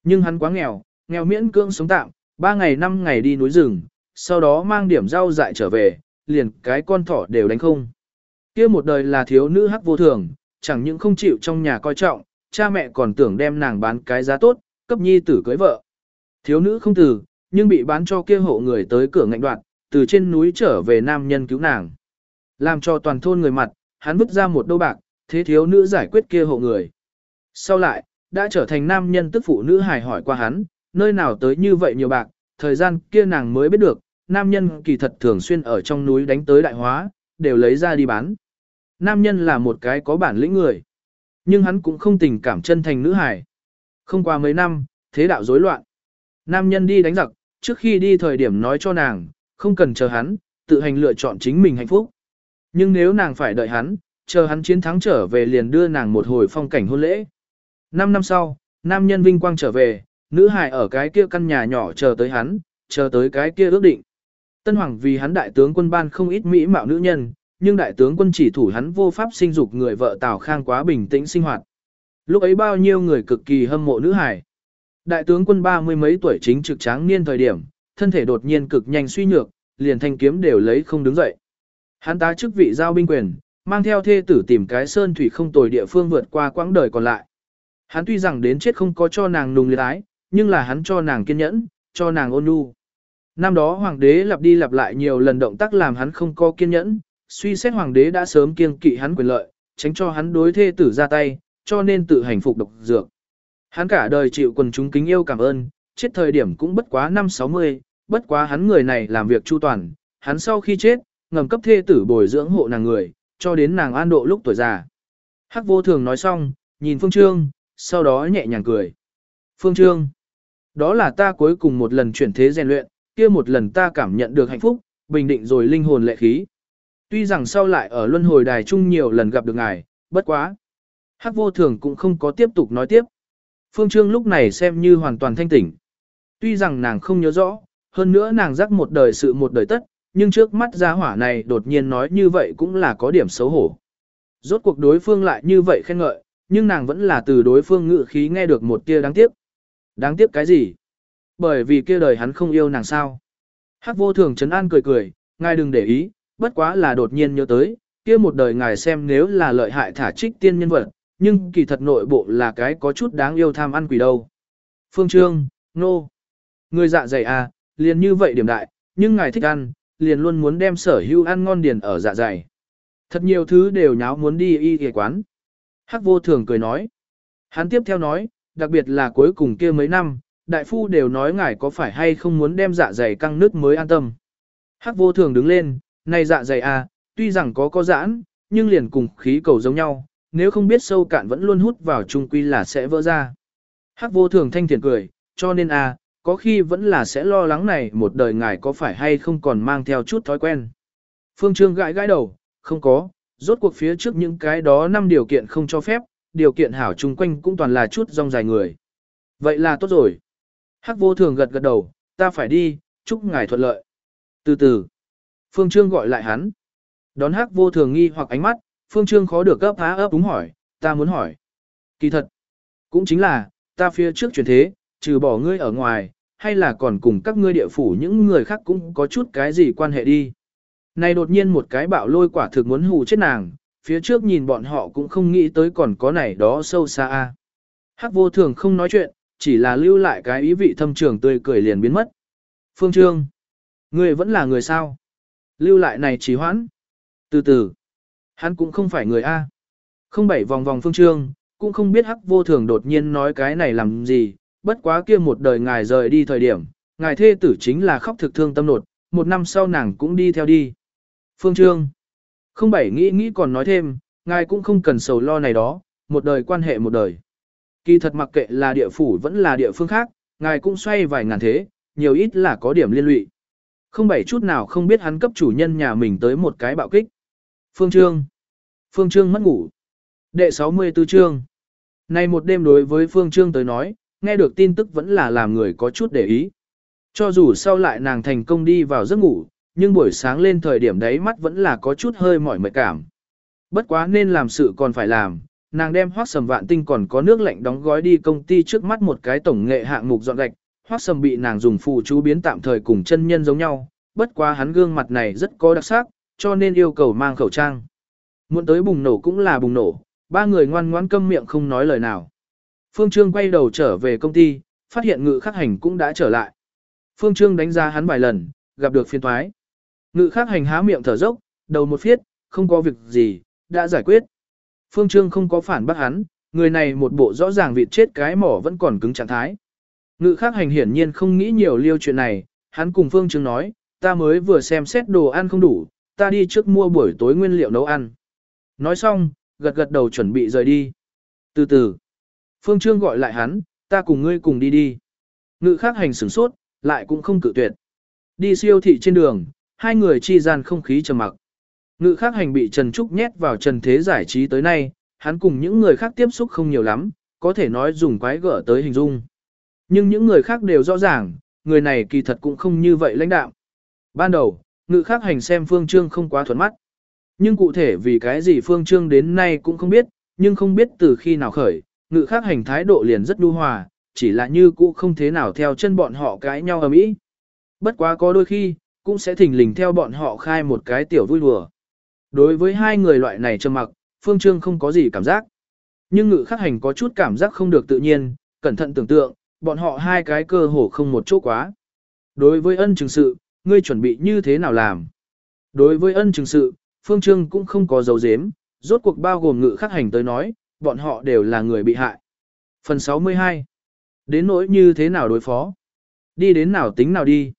Nhưng hắn quá nghèo, nghèo miễn cưỡng sống tạm, ba ngày năm ngày đi núi rừng, sau đó mang điểm rau dại trở về, liền cái con thỏ đều đánh không. kia một đời là thiếu nữ hắc vô thường, chẳng những không chịu trong nhà coi trọng, cha mẹ còn tưởng đem nàng bán cái giá tốt, cấp nhi tử cưới vợ. Thiếu nữ không từ, nhưng bị bán cho kia hộ người tới cửa ngạnh đoạn, từ trên núi trở về nam nhân cứu nàng. Làm cho toàn thôn người mặt, hắn vứt ra một đô bạc, thế thiếu nữ giải quyết kia hộ người. Sau lại, đã trở thành nam nhân tức phụ nữ hài hỏi qua hắn, nơi nào tới như vậy nhiều bạc, thời gian kia nàng mới biết được, nam nhân kỳ thật thường xuyên ở trong núi đánh tới đại hóa, đều lấy ra đi bán. Nam nhân là một cái có bản lĩnh người, nhưng hắn cũng không tình cảm chân thành nữ hài. Không qua mấy năm, thế đạo rối loạn. Nam nhân đi đánh giặc, trước khi đi thời điểm nói cho nàng, không cần chờ hắn, tự hành lựa chọn chính mình hạnh phúc. Nhưng nếu nàng phải đợi hắn, chờ hắn chiến thắng trở về liền đưa nàng một hồi phong cảnh hôn lễ. Năm năm sau, nam nhân vinh quang trở về, nữ hài ở cái kia căn nhà nhỏ chờ tới hắn, chờ tới cái kia ước định. Tân Hoàng vì hắn đại tướng quân ban không ít mỹ mạo nữ nhân, nhưng đại tướng quân chỉ thủ hắn vô pháp sinh dục người vợ Tào Khang quá bình tĩnh sinh hoạt. Lúc ấy bao nhiêu người cực kỳ hâm mộ nữ hải. Đại tướng quân ba mươi mấy tuổi chính trực tráng niên thời điểm, thân thể đột nhiên cực nhanh suy nhược, liền thanh kiếm đều lấy không đứng dậy. Hắn tá chức vị giao binh quyền, mang theo thê tử tìm cái sơn thủy không tồi địa phương vượt qua quãng đời còn lại. Hắn tuy rằng đến chết không có cho nàng nùng liệt ái, nhưng là hắn cho nàng kiên nhẫn, cho nàng ôn nhu. Năm đó hoàng đế lặp đi lặp lại nhiều lần động tác làm hắn không có kiên nhẫn, suy xét hoàng đế đã sớm kiêng kỵ hắn quyền lợi, tránh cho hắn đối thê tử ra tay, cho nên tự hành phục độc dược. Hắn cả đời chịu quần chúng kính yêu cảm ơn, chết thời điểm cũng bất quá năm 60, bất quá hắn người này làm việc chu toàn, hắn sau khi chết, ngầm cấp thê tử bồi dưỡng hộ nàng người, cho đến nàng an độ lúc tuổi già. Hắc vô thường nói xong, nhìn Phương Trương, sau đó nhẹ nhàng cười. Phương Trương, đó là ta cuối cùng một lần chuyển thế rèn luyện, kia một lần ta cảm nhận được hạnh phúc, bình định rồi linh hồn lệ khí. Tuy rằng sau lại ở luân hồi đài chung nhiều lần gặp được ngài, bất quá. Hắc vô thường cũng không có tiếp tục nói tiếp. Phương Trương lúc này xem như hoàn toàn thanh tỉnh. Tuy rằng nàng không nhớ rõ, hơn nữa nàng rắc một đời sự một đời tất, nhưng trước mắt gia hỏa này đột nhiên nói như vậy cũng là có điểm xấu hổ. Rốt cuộc đối phương lại như vậy khen ngợi, nhưng nàng vẫn là từ đối phương ngự khí nghe được một tia đáng tiếc. Đáng tiếc cái gì? Bởi vì kia đời hắn không yêu nàng sao. Hắc vô thường trấn an cười cười, ngài đừng để ý, bất quá là đột nhiên nhớ tới, kia một đời ngài xem nếu là lợi hại thả trích tiên nhân vật, nhưng kỳ thật nội bộ là cái có chút đáng yêu tham ăn quỷ đâu. Phương Trương, nô. No. Người dạ dày à, liền như vậy điểm đại, nhưng ngài thích ăn, liền luôn muốn đem sở hữu ăn ngon điền ở dạ dày. Thật nhiều thứ đều nháo muốn đi y y quán. Hắc vô thường cười nói. Hắn tiếp theo nói, đặc biệt là cuối cùng kia mấy năm, đại phu đều nói ngài có phải hay không muốn đem dạ dày căng nước mới an tâm. Hắc vô thường đứng lên, này dạ dày à, tuy rằng có có giãn, nhưng liền cùng khí cầu giống nhau, nếu không biết sâu cạn vẫn luôn hút vào trung quy là sẽ vỡ ra. Hắc vô thường thanh thiện cười, cho nên à, có khi vẫn là sẽ lo lắng này một đời ngài có phải hay không còn mang theo chút thói quen. Phương Trương gãi gãi đầu, không có, rốt cuộc phía trước những cái đó năm điều kiện không cho phép, điều kiện hảo chung quanh cũng toàn là chút rong dài người. Vậy là tốt rồi. Hắc vô thường gật gật đầu, ta phải đi, chúc ngài thuận lợi. Từ từ, Phương Trương gọi lại hắn. Đón Hắc vô thường nghi hoặc ánh mắt, Phương Trương khó được gấp há ấp đúng hỏi, ta muốn hỏi. Kỳ thật, cũng chính là, ta phía trước chuyển thế, trừ bỏ ngươi ở ngoài, hay là còn cùng các ngươi địa phủ những người khác cũng có chút cái gì quan hệ đi. Này đột nhiên một cái bạo lôi quả thực muốn hù chết nàng, phía trước nhìn bọn họ cũng không nghĩ tới còn có này đó sâu xa. a. Hắc vô thường không nói chuyện, chỉ là lưu lại cái ý vị thâm trường tươi cười liền biến mất. Phương Trương, ngươi vẫn là người sao? Lưu lại này trì hoãn. Từ từ, hắn cũng không phải người A. Không bảy vòng vòng Phương Trương, cũng không biết hắc vô thường đột nhiên nói cái này làm gì, bất quá kia một đời ngài rời đi thời điểm, ngài thê tử chính là khóc thực thương tâm nột, một năm sau nàng cũng đi theo đi. Phương Trương, không bảy nghĩ nghĩ còn nói thêm, ngài cũng không cần sầu lo này đó, một đời quan hệ một đời. Kỳ thật mặc kệ là địa phủ vẫn là địa phương khác, ngài cũng xoay vài ngàn thế, nhiều ít là có điểm liên lụy. Không bảy chút nào không biết hắn cấp chủ nhân nhà mình tới một cái bạo kích. Phương Trương. Phương Trương mất ngủ. Đệ 64 chương. nay một đêm đối với Phương Trương tới nói, nghe được tin tức vẫn là làm người có chút để ý. Cho dù sau lại nàng thành công đi vào giấc ngủ, nhưng buổi sáng lên thời điểm đấy mắt vẫn là có chút hơi mỏi mệt cảm. Bất quá nên làm sự còn phải làm, nàng đem hoác sầm vạn tinh còn có nước lạnh đóng gói đi công ty trước mắt một cái tổng nghệ hạng mục dọn gạch, hoác sầm bị nàng dùng phù chú biến tạm thời cùng chân nhân giống nhau, bất quá hắn gương mặt này rất có đặc sắc, cho nên yêu cầu mang khẩu trang. Muốn tới bùng nổ cũng là bùng nổ, ba người ngoan ngoãn câm miệng không nói lời nào. Phương Trương quay đầu trở về công ty, phát hiện ngự khắc hành cũng đã trở lại. Phương Trương đánh giá hắn vài lần, gặp được phiên thoái. Ngự khắc hành há miệng thở dốc, đầu một phiết, không có việc gì, đã giải quyết. Phương Trương không có phản bác hắn, người này một bộ rõ ràng vịt chết cái mỏ vẫn còn cứng trạng thái. Ngự khắc hành hiển nhiên không nghĩ nhiều liêu chuyện này, hắn cùng Phương Trương nói, ta mới vừa xem xét đồ ăn không đủ, ta đi trước mua buổi tối nguyên liệu nấu ăn. Nói xong, gật gật đầu chuẩn bị rời đi. Từ từ, Phương Trương gọi lại hắn, ta cùng ngươi cùng đi đi. Ngự khắc hành sửng sốt, lại cũng không cự tuyệt. Đi siêu thị trên đường, hai người chi gian không khí trầm mặc. Ngự khắc hành bị Trần Trúc nhét vào trần thế giải trí tới nay, hắn cùng những người khác tiếp xúc không nhiều lắm, có thể nói dùng quái gở tới hình dung. Nhưng những người khác đều rõ ràng, người này kỳ thật cũng không như vậy lãnh đạo. Ban đầu, ngự khắc hành xem phương trương không quá thuận mắt. Nhưng cụ thể vì cái gì phương trương đến nay cũng không biết, nhưng không biết từ khi nào khởi, ngự khắc hành thái độ liền rất đu hòa, chỉ là như cũ không thế nào theo chân bọn họ cãi nhau ở mỹ. Bất quá có đôi khi, cũng sẽ thỉnh lình theo bọn họ khai một cái tiểu vui đùa. Đối với hai người loại này trầm mặc, Phương Trương không có gì cảm giác. Nhưng ngự khắc hành có chút cảm giác không được tự nhiên, cẩn thận tưởng tượng, bọn họ hai cái cơ hồ không một chỗ quá. Đối với ân chứng sự, ngươi chuẩn bị như thế nào làm? Đối với ân chứng sự, Phương Trương cũng không có dấu dếm, rốt cuộc bao gồm ngự khắc hành tới nói, bọn họ đều là người bị hại. Phần 62 Đến nỗi như thế nào đối phó? Đi đến nào tính nào đi?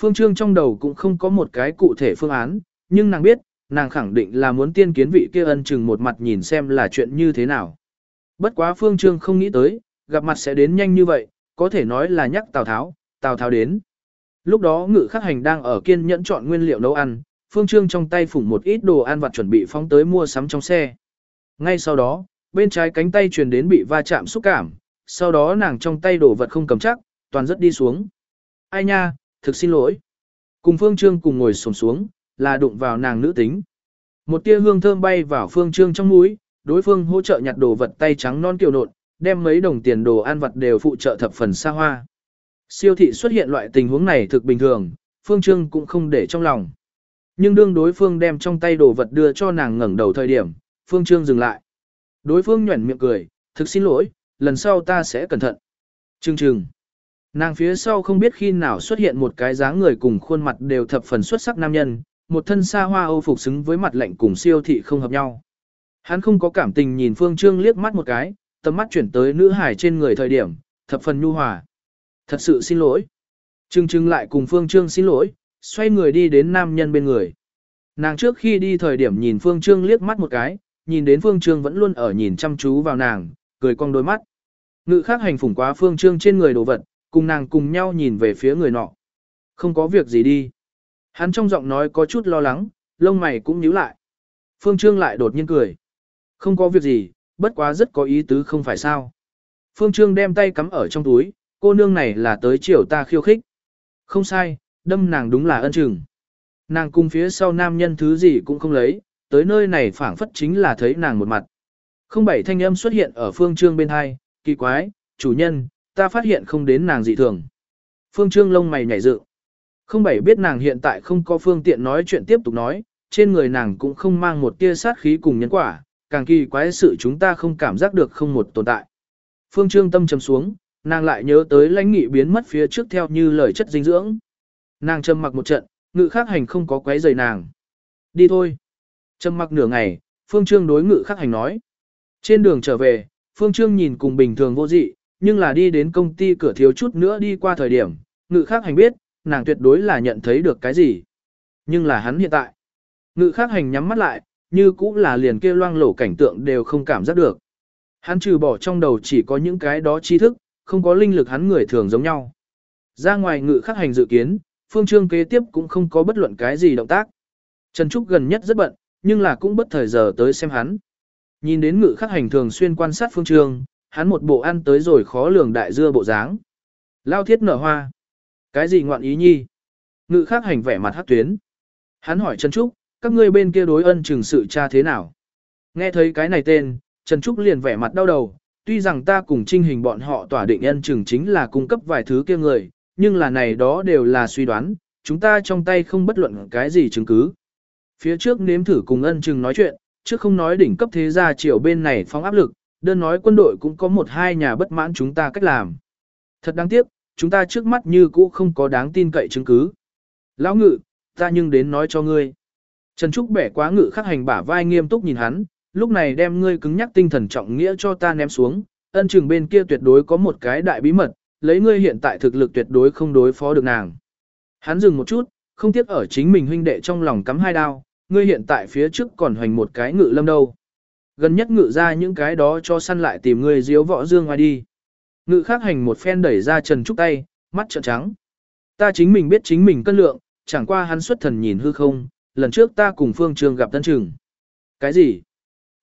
Phương Trương trong đầu cũng không có một cái cụ thể phương án, nhưng nàng biết, nàng khẳng định là muốn tiên kiến vị kia ân chừng một mặt nhìn xem là chuyện như thế nào. Bất quá Phương Trương không nghĩ tới, gặp mặt sẽ đến nhanh như vậy, có thể nói là nhắc Tào Tháo, Tào Tháo đến. Lúc đó ngự khắc hành đang ở kiên nhẫn chọn nguyên liệu nấu ăn, Phương Trương trong tay phủng một ít đồ ăn vặt chuẩn bị phóng tới mua sắm trong xe. Ngay sau đó, bên trái cánh tay truyền đến bị va chạm xúc cảm, sau đó nàng trong tay đồ vật không cầm chắc, toàn rất đi xuống. Ai nha, thực xin lỗi. Cùng Phương Trương cùng ngồi xổm xuống, là đụng vào nàng nữ tính. Một tia hương thơm bay vào Phương Trương trong mũi, đối phương hỗ trợ nhặt đồ vật tay trắng non kiều nộn, đem mấy đồng tiền đồ ăn vật đều phụ trợ thập phần xa hoa. Siêu thị xuất hiện loại tình huống này thực bình thường, Phương Trương cũng không để trong lòng. Nhưng đương đối phương đem trong tay đồ vật đưa cho nàng ngẩng đầu thời điểm, Phương Trương dừng lại. Đối phương nhuẩn miệng cười, thực xin lỗi, lần sau ta sẽ cẩn thận. trương trừng. Nàng phía sau không biết khi nào xuất hiện một cái dáng người cùng khuôn mặt đều thập phần xuất sắc nam nhân, một thân xa hoa âu phục xứng với mặt lạnh cùng siêu thị không hợp nhau. Hắn không có cảm tình nhìn Phương Trương liếc mắt một cái, tầm mắt chuyển tới nữ hải trên người thời điểm, thập phần nhu hòa. Thật sự xin lỗi. Trưng trưng lại cùng Phương Trương xin lỗi, xoay người đi đến nam nhân bên người. Nàng trước khi đi thời điểm nhìn Phương Trương liếc mắt một cái, nhìn đến Phương Trương vẫn luôn ở nhìn chăm chú vào nàng, cười cong đôi mắt. Ngự khác hành phủng quá Phương Trương trên người đồ vật, cùng nàng cùng nhau nhìn về phía người nọ. Không có việc gì đi. Hắn trong giọng nói có chút lo lắng, lông mày cũng nhíu lại. Phương Trương lại đột nhiên cười. Không có việc gì, bất quá rất có ý tứ không phải sao. Phương Trương đem tay cắm ở trong túi, cô nương này là tới chiều ta khiêu khích. Không sai, đâm nàng đúng là ân trừng. Nàng cùng phía sau nam nhân thứ gì cũng không lấy, tới nơi này phảng phất chính là thấy nàng một mặt. Không bảy thanh âm xuất hiện ở phương trương bên hai, kỳ quái, chủ nhân, ta phát hiện không đến nàng dị thường. Phương trương lông mày nhảy dựng. Không bảy biết nàng hiện tại không có phương tiện nói chuyện tiếp tục nói, trên người nàng cũng không mang một tia sát khí cùng nhân quả, càng kỳ quái sự chúng ta không cảm giác được không một tồn tại. Phương trương tâm trầm xuống, nàng lại nhớ tới lãnh nghị biến mất phía trước theo như lời chất dinh dưỡng. Nàng trầm mặc một trận, ngự khắc hành không có quấy rầy nàng. Đi thôi. Trầm mặc nửa ngày, Phương Trương đối ngự khắc hành nói. Trên đường trở về, Phương Trương nhìn cùng bình thường vô dị, nhưng là đi đến công ty cửa thiếu chút nữa đi qua thời điểm, ngự khắc hành biết, nàng tuyệt đối là nhận thấy được cái gì. Nhưng là hắn hiện tại. Ngự khắc hành nhắm mắt lại, như cũng là liền kia loang lổ cảnh tượng đều không cảm giác được. Hắn trừ bỏ trong đầu chỉ có những cái đó tri thức, không có linh lực hắn người thường giống nhau. Ra ngoài ngự khắc hành dự kiến, phương trương kế tiếp cũng không có bất luận cái gì động tác. Trần Trúc gần nhất rất bận, nhưng là cũng bất thời giờ tới xem hắn. Nhìn đến ngự khắc hành thường xuyên quan sát phương trương, hắn một bộ ăn tới rồi khó lường đại dưa bộ dáng. Lao thiết nở hoa. Cái gì ngoạn ý nhi? Ngự khắc hành vẻ mặt hát tuyến. Hắn hỏi Trần Trúc, các ngươi bên kia đối ân chừng sự cha thế nào? Nghe thấy cái này tên, Trần Trúc liền vẻ mặt đau đầu, tuy rằng ta cùng trinh hình bọn họ tỏa định ân chừng chính là cung cấp vài thứ kia người, nhưng là này đó đều là suy đoán, chúng ta trong tay không bất luận cái gì chứng cứ. Phía trước nếm thử cùng ân chừng nói chuyện, trước không nói đỉnh cấp thế gia triều bên này phóng áp lực, đơn nói quân đội cũng có một hai nhà bất mãn chúng ta cách làm. Thật đáng tiếc, chúng ta trước mắt như cũ không có đáng tin cậy chứng cứ. Lão ngự, ta nhưng đến nói cho ngươi. Trần Trúc bẻ quá ngự khắc hành bả vai nghiêm túc nhìn hắn, lúc này đem ngươi cứng nhắc tinh thần trọng nghĩa cho ta ném xuống, ân trường bên kia tuyệt đối có một cái đại bí mật, lấy ngươi hiện tại thực lực tuyệt đối không đối phó được nàng. Hắn dừng một chút, không tiếc ở chính mình huynh đệ trong lòng cắm hai đao, ngươi hiện tại phía trước còn hoành một cái ngự lâm đâu. Gần nhất ngự ra những cái đó cho săn lại tìm ngươi diếu võ dương ngoài đi. Ngự khắc hành một phen đẩy ra Trần Trúc tay, mắt trợn trắng. Ta chính mình biết chính mình cân lượng, chẳng qua hắn xuất thần nhìn hư không, lần trước ta cùng Phương Trường gặp Tân Trừng. Cái gì?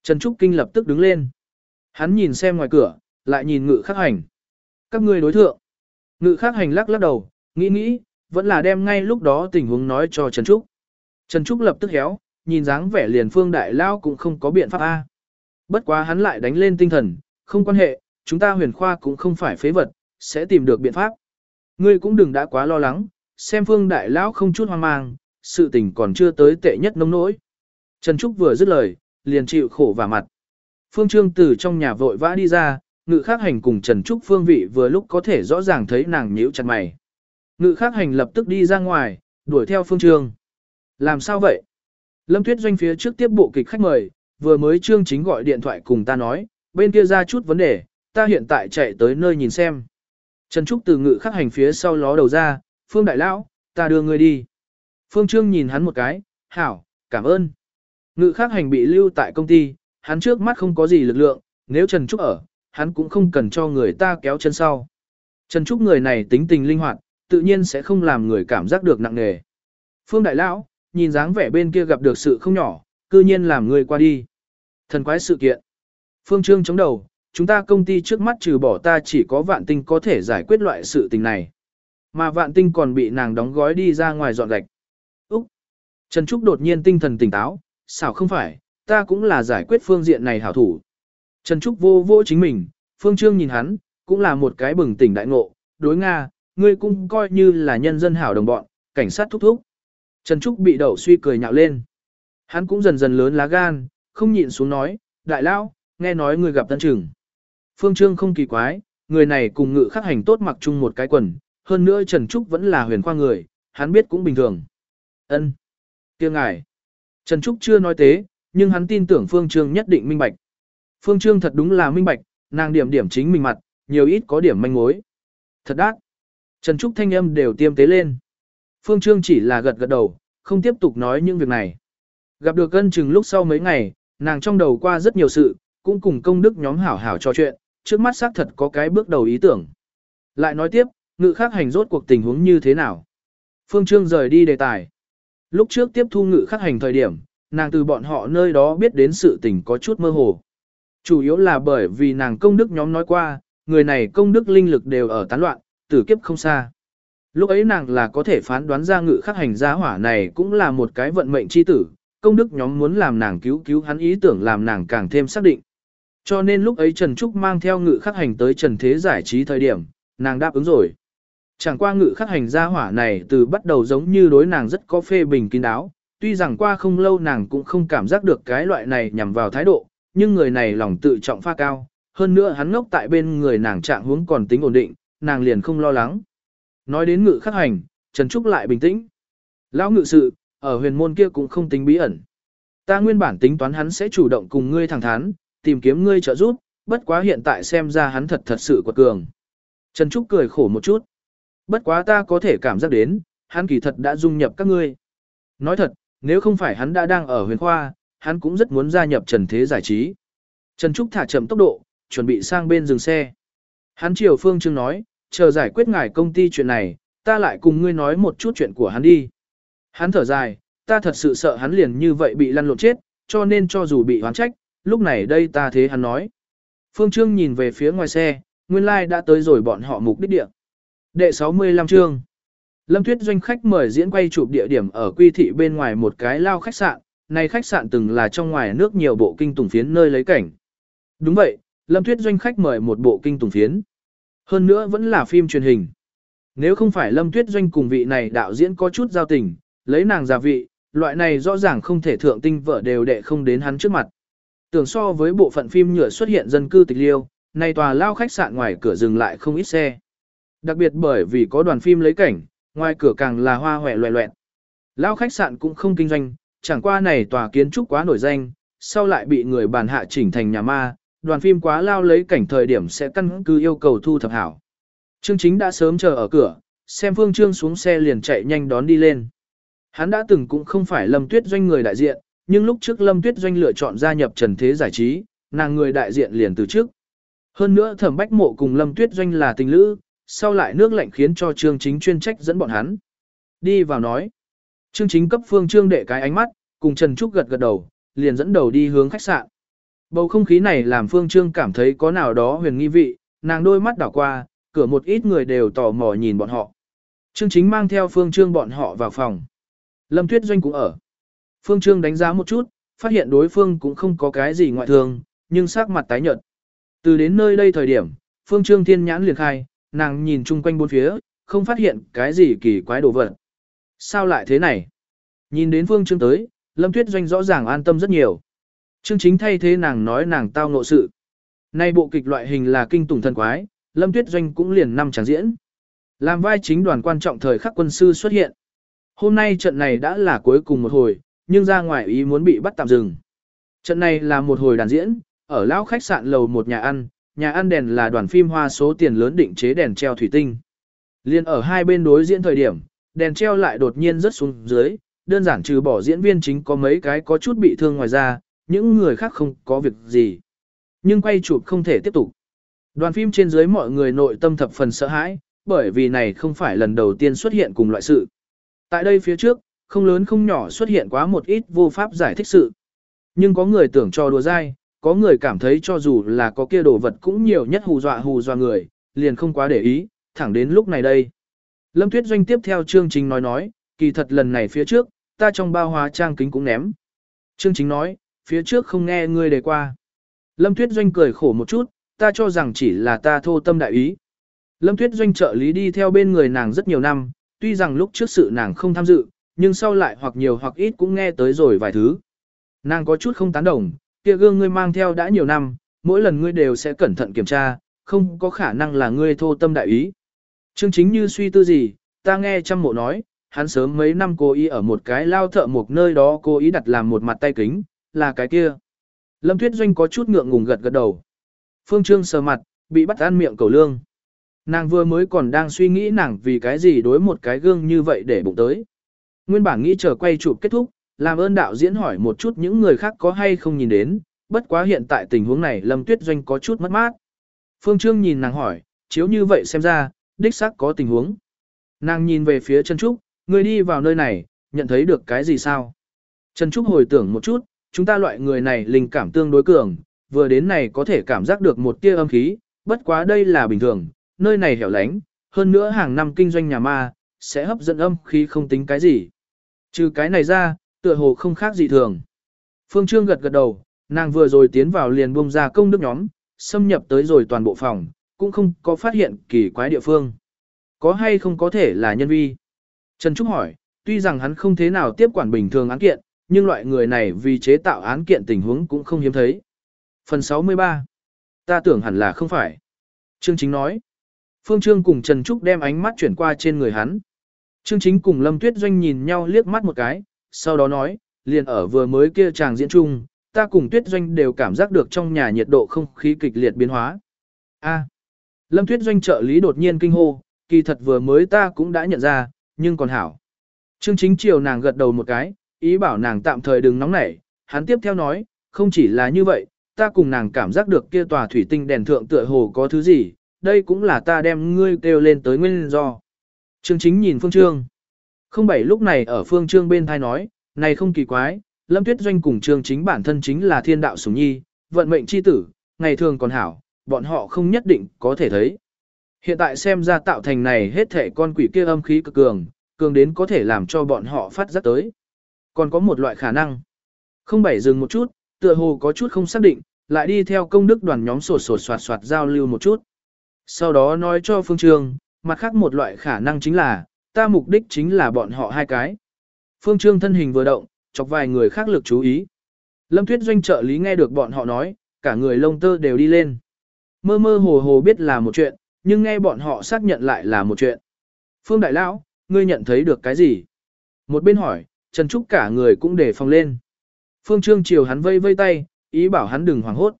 Trần Trúc Kinh lập tức đứng lên. Hắn nhìn xem ngoài cửa, lại nhìn ngự khắc hành. Các ngươi đối thượng. Ngự khắc hành lắc lắc đầu, nghĩ nghĩ, vẫn là đem ngay lúc đó tình huống nói cho Trần Trúc. Trần Trúc lập tức héo, nhìn dáng vẻ liền phương đại lao cũng không có biện pháp A. Bất quá hắn lại đánh lên tinh thần, không quan hệ, chúng ta huyền khoa cũng không phải phế vật, sẽ tìm được biện pháp. Ngươi cũng đừng đã quá lo lắng, xem phương đại lão không chút hoang mang, sự tình còn chưa tới tệ nhất nông nỗi. Trần Trúc vừa dứt lời, liền chịu khổ và mặt. Phương Trương từ trong nhà vội vã đi ra, ngự khác hành cùng Trần Trúc phương vị vừa lúc có thể rõ ràng thấy nàng nhíu chặt mày. Ngự khác hành lập tức đi ra ngoài, đuổi theo Phương Trương. Làm sao vậy? Lâm Tuyết Doanh phía trước tiếp bộ kịch khách mời, vừa mới Trương chính gọi điện thoại cùng ta nói, bên kia ra chút vấn đề, ta hiện tại chạy tới nơi nhìn xem. Trần Trúc từ ngự khắc hành phía sau ló đầu ra, Phương Đại Lão, ta đưa người đi. Phương Trương nhìn hắn một cái, hảo, cảm ơn. Ngự khắc hành bị lưu tại công ty, hắn trước mắt không có gì lực lượng, nếu Trần Trúc ở, hắn cũng không cần cho người ta kéo chân sau. Trần Trúc người này tính tình linh hoạt, tự nhiên sẽ không làm người cảm giác được nặng nề. Phương Đại Lão, nhìn dáng vẻ bên kia gặp được sự không nhỏ, cư nhiên làm người qua đi. Thần quái sự kiện. Phương Trương chống đầu, chúng ta công ty trước mắt trừ bỏ ta chỉ có vạn tinh có thể giải quyết loại sự tình này. Mà vạn tinh còn bị nàng đóng gói đi ra ngoài dọn gạch. Trần Trúc đột nhiên tinh thần tỉnh táo, sao không phải, ta cũng là giải quyết phương diện này hảo thủ. Trần Trúc vô vô chính mình, Phương Trương nhìn hắn, cũng là một cái bừng tỉnh đại ngộ, đối Nga, ngươi cũng coi như là nhân dân hảo đồng bọn, cảnh sát thúc thúc. Trần Trúc bị đậu suy cười nhạo lên. Hắn cũng dần dần lớn lá gan, không nhịn xuống nói, đại lao, nghe nói ngươi gặp tân trừng. Phương Trương không kỳ quái, người này cùng ngự khắc hành tốt mặc chung một cái quần, hơn nữa Trần Trúc vẫn là huyền khoa người, hắn biết cũng bình thường. Ân, kia ngài. Trần Trúc chưa nói tế, nhưng hắn tin tưởng Phương Trương nhất định minh bạch. Phương Trương thật đúng là minh bạch, nàng điểm điểm chính mình mặt, nhiều ít có điểm manh mối. Thật đắt. Trần Trúc thanh âm đều tiêm tế lên. Phương Trương chỉ là gật gật đầu, không tiếp tục nói những việc này. Gặp được cân chừng lúc sau mấy ngày, nàng trong đầu qua rất nhiều sự, cũng cùng công đức nhóm hảo hảo trò chuyện, trước mắt xác thật có cái bước đầu ý tưởng. Lại nói tiếp, ngự khác hành rốt cuộc tình huống như thế nào. Phương Trương rời đi đề tài. Lúc trước tiếp thu ngự khắc hành thời điểm, nàng từ bọn họ nơi đó biết đến sự tình có chút mơ hồ. Chủ yếu là bởi vì nàng công đức nhóm nói qua, người này công đức linh lực đều ở tán loạn, tử kiếp không xa. Lúc ấy nàng là có thể phán đoán ra ngự khắc hành gia hỏa này cũng là một cái vận mệnh chi tử, công đức nhóm muốn làm nàng cứu cứu hắn ý tưởng làm nàng càng thêm xác định. Cho nên lúc ấy Trần Trúc mang theo ngự khắc hành tới Trần Thế giải trí thời điểm, nàng đáp ứng rồi. Chẳng qua ngự khắc hành gia hỏa này từ bắt đầu giống như đối nàng rất có phê bình kín đáo, tuy rằng qua không lâu nàng cũng không cảm giác được cái loại này nhằm vào thái độ, nhưng người này lòng tự trọng pha cao, hơn nữa hắn ngốc tại bên người nàng trạng huống còn tính ổn định, nàng liền không lo lắng. Nói đến ngự khắc hành, Trần Trúc lại bình tĩnh. Lão ngự sự, ở huyền môn kia cũng không tính bí ẩn. Ta nguyên bản tính toán hắn sẽ chủ động cùng ngươi thẳng thắn, tìm kiếm ngươi trợ giúp, bất quá hiện tại xem ra hắn thật thật sự quật cường. Trần Trúc cười khổ một chút. Bất quá ta có thể cảm giác đến, hắn kỳ thật đã dung nhập các ngươi. Nói thật, nếu không phải hắn đã đang ở huyền khoa, hắn cũng rất muốn gia nhập trần thế giải trí. Trần Trúc thả chậm tốc độ, chuẩn bị sang bên dừng xe. Hắn chiều Phương Trương nói, chờ giải quyết ngài công ty chuyện này, ta lại cùng ngươi nói một chút chuyện của hắn đi. Hắn thở dài, ta thật sự sợ hắn liền như vậy bị lăn lộn chết, cho nên cho dù bị hoán trách, lúc này đây ta thế hắn nói. Phương Trương nhìn về phía ngoài xe, nguyên lai like đã tới rồi bọn họ mục đích địa. Đệ 65 chương. Lâm Tuyết doanh khách mời diễn quay chụp địa điểm ở quy thị bên ngoài một cái lao khách sạn, này khách sạn từng là trong ngoài nước nhiều bộ kinh tùng phiến nơi lấy cảnh. Đúng vậy, Lâm Tuyết doanh khách mời một bộ kinh tùng phiến. Hơn nữa vẫn là phim truyền hình. Nếu không phải Lâm Tuyết doanh cùng vị này đạo diễn có chút giao tình, lấy nàng giả vị, loại này rõ ràng không thể thượng tinh vợ đều đệ không đến hắn trước mặt. Tưởng so với bộ phận phim nhựa xuất hiện dân cư tịch liêu, này tòa lao khách sạn ngoài cửa dừng lại không ít xe. Đặc biệt bởi vì có đoàn phim lấy cảnh, ngoài cửa càng là hoa hòe loẹ loẹt. Lao khách sạn cũng không kinh doanh, chẳng qua này tòa kiến trúc quá nổi danh, sau lại bị người bàn hạ chỉnh thành nhà ma, đoàn phim quá lao lấy cảnh thời điểm sẽ căn cứ yêu cầu thu thập hảo. Trương chính đã sớm chờ ở cửa, xem phương trương xuống xe liền chạy nhanh đón đi lên. Hắn đã từng cũng không phải lâm tuyết doanh người đại diện, nhưng lúc trước lâm tuyết doanh lựa chọn gia nhập trần thế giải trí, nàng người đại diện liền từ trước. Hơn nữa thẩm bách mộ cùng lâm tuyết doanh là tình lữ, sau lại nước lạnh khiến cho trương chính chuyên trách dẫn bọn hắn. Đi vào nói. Trương chính cấp phương trương đệ cái ánh mắt, cùng Trần Trúc gật gật đầu, liền dẫn đầu đi hướng khách sạn. Bầu không khí này làm phương trương cảm thấy có nào đó huyền nghi vị, nàng đôi mắt đảo qua, cửa một ít người đều tò mò nhìn bọn họ. Trương chính mang theo phương trương bọn họ vào phòng. Lâm Tuyết Doanh cũng ở. Phương Trương đánh giá một chút, phát hiện đối phương cũng không có cái gì ngoại thường, nhưng sắc mặt tái nhợt. Từ đến nơi đây thời điểm, Phương Trương thiên nhãn liền khai, nàng nhìn chung quanh bốn phía, không phát hiện cái gì kỳ quái đồ vật. Sao lại thế này? Nhìn đến Phương Trương tới, Lâm Tuyết Doanh rõ ràng an tâm rất nhiều. Trương chính thay thế nàng nói nàng tao ngộ sự. Nay bộ kịch loại hình là kinh tủng thần quái, Lâm Tuyết Doanh cũng liền năm tràng diễn. Làm vai chính đoàn quan trọng thời khắc quân sư xuất hiện. Hôm nay trận này đã là cuối cùng một hồi, nhưng ra ngoài ý muốn bị bắt tạm dừng. Trận này là một hồi đàn diễn, ở lão khách sạn lầu một nhà ăn, nhà ăn đèn là đoàn phim hoa số tiền lớn định chế đèn treo thủy tinh. Liên ở hai bên đối diễn thời điểm, đèn treo lại đột nhiên rớt xuống dưới, đơn giản trừ bỏ diễn viên chính có mấy cái có chút bị thương ngoài ra, những người khác không có việc gì. Nhưng quay chụp không thể tiếp tục. Đoàn phim trên dưới mọi người nội tâm thập phần sợ hãi, bởi vì này không phải lần đầu tiên xuất hiện cùng loại sự. Tại đây phía trước, không lớn không nhỏ xuất hiện quá một ít vô pháp giải thích sự. Nhưng có người tưởng cho đùa dai, có người cảm thấy cho dù là có kia đồ vật cũng nhiều nhất hù dọa hù dọa người, liền không quá để ý, thẳng đến lúc này đây. Lâm Tuyết Doanh tiếp theo chương trình nói nói, kỳ thật lần này phía trước, ta trong bao hóa trang kính cũng ném. Chương chính nói, phía trước không nghe ngươi đề qua. Lâm Tuyết Doanh cười khổ một chút, ta cho rằng chỉ là ta thô tâm đại ý. Lâm Tuyết Doanh trợ lý đi theo bên người nàng rất nhiều năm, tuy rằng lúc trước sự nàng không tham dự, nhưng sau lại hoặc nhiều hoặc ít cũng nghe tới rồi vài thứ. Nàng có chút không tán đồng, kia gương ngươi mang theo đã nhiều năm, mỗi lần ngươi đều sẽ cẩn thận kiểm tra, không có khả năng là ngươi thô tâm đại ý. Chương chính như suy tư gì, ta nghe trăm mộ nói, hắn sớm mấy năm cố ý ở một cái lao thợ một nơi đó cố ý đặt làm một mặt tay kính, là cái kia. Lâm Tuyết Doanh có chút ngượng ngùng gật gật đầu. Phương Trương sờ mặt, bị bắt ăn miệng cầu lương. Nàng vừa mới còn đang suy nghĩ nàng vì cái gì đối một cái gương như vậy để bụng tới. Nguyên bản nghĩ chờ quay chụp kết thúc, làm ơn đạo diễn hỏi một chút những người khác có hay không nhìn đến, bất quá hiện tại tình huống này Lâm Tuyết Doanh có chút mất mát. Phương Trương nhìn nàng hỏi, chiếu như vậy xem ra, đích xác có tình huống. Nàng nhìn về phía Trần Trúc, người đi vào nơi này, nhận thấy được cái gì sao? Trần Trúc hồi tưởng một chút, chúng ta loại người này linh cảm tương đối cường, vừa đến này có thể cảm giác được một tia âm khí, bất quá đây là bình thường, nơi này hẻo lánh, hơn nữa hàng năm kinh doanh nhà ma, sẽ hấp dẫn âm khí không tính cái gì. Trừ cái này ra, tựa hồ không khác gì thường. Phương Trương gật gật đầu, nàng vừa rồi tiến vào liền buông ra công đức nhóm, xâm nhập tới rồi toàn bộ phòng, cũng không có phát hiện kỳ quái địa phương. Có hay không có thể là nhân vi? Trần Trúc hỏi, tuy rằng hắn không thế nào tiếp quản bình thường án kiện, nhưng loại người này vì chế tạo án kiện tình huống cũng không hiếm thấy. Phần 63. Ta tưởng hẳn là không phải. Trương Chính nói. Phương Trương cùng Trần Trúc đem ánh mắt chuyển qua trên người hắn. Trương Chính cùng Lâm Tuyết Doanh nhìn nhau liếc mắt một cái, sau đó nói, liền ở vừa mới kia chàng diễn chung, ta cùng Tuyết Doanh đều cảm giác được trong nhà nhiệt độ không khí kịch liệt biến hóa. A. Lâm Tuyết Doanh trợ lý đột nhiên kinh hô, kỳ thật vừa mới ta cũng đã nhận ra, nhưng còn hảo. Trương Chính chiều nàng gật đầu một cái, ý bảo nàng tạm thời đừng nóng nảy, hắn tiếp theo nói, không chỉ là như vậy, ta cùng nàng cảm giác được kia tòa thủy tinh đèn thượng tựa hồ có thứ gì, đây cũng là ta đem ngươi kêu lên tới nguyên do. Trương chính nhìn Phương Trương. Không bảy lúc này ở Phương Trương bên thai nói, này không kỳ quái, Lâm Tuyết Doanh cùng Trương chính bản thân chính là thiên đạo sủng nhi, vận mệnh chi tử, ngày thường còn hảo, bọn họ không nhất định có thể thấy. Hiện tại xem ra tạo thành này hết thể con quỷ kia âm khí cực cường, cường đến có thể làm cho bọn họ phát giác tới. Còn có một loại khả năng. Không bảy dừng một chút, tựa hồ có chút không xác định, lại đi theo công đức đoàn nhóm sột sột soạt soạt giao lưu một chút. Sau đó nói cho Phương Trương, mặt khác một loại khả năng chính là, ta mục đích chính là bọn họ hai cái. Phương Trương thân hình vừa động, chọc vài người khác lực chú ý. Lâm Tuyết doanh trợ lý nghe được bọn họ nói, cả người lông tơ đều đi lên. Mơ mơ hồ hồ biết là một chuyện, nhưng nghe bọn họ xác nhận lại là một chuyện. Phương Đại Lão, ngươi nhận thấy được cái gì? Một bên hỏi, Trần Trúc cả người cũng để phòng lên. Phương Trương chiều hắn vây vây tay, ý bảo hắn đừng hoảng hốt.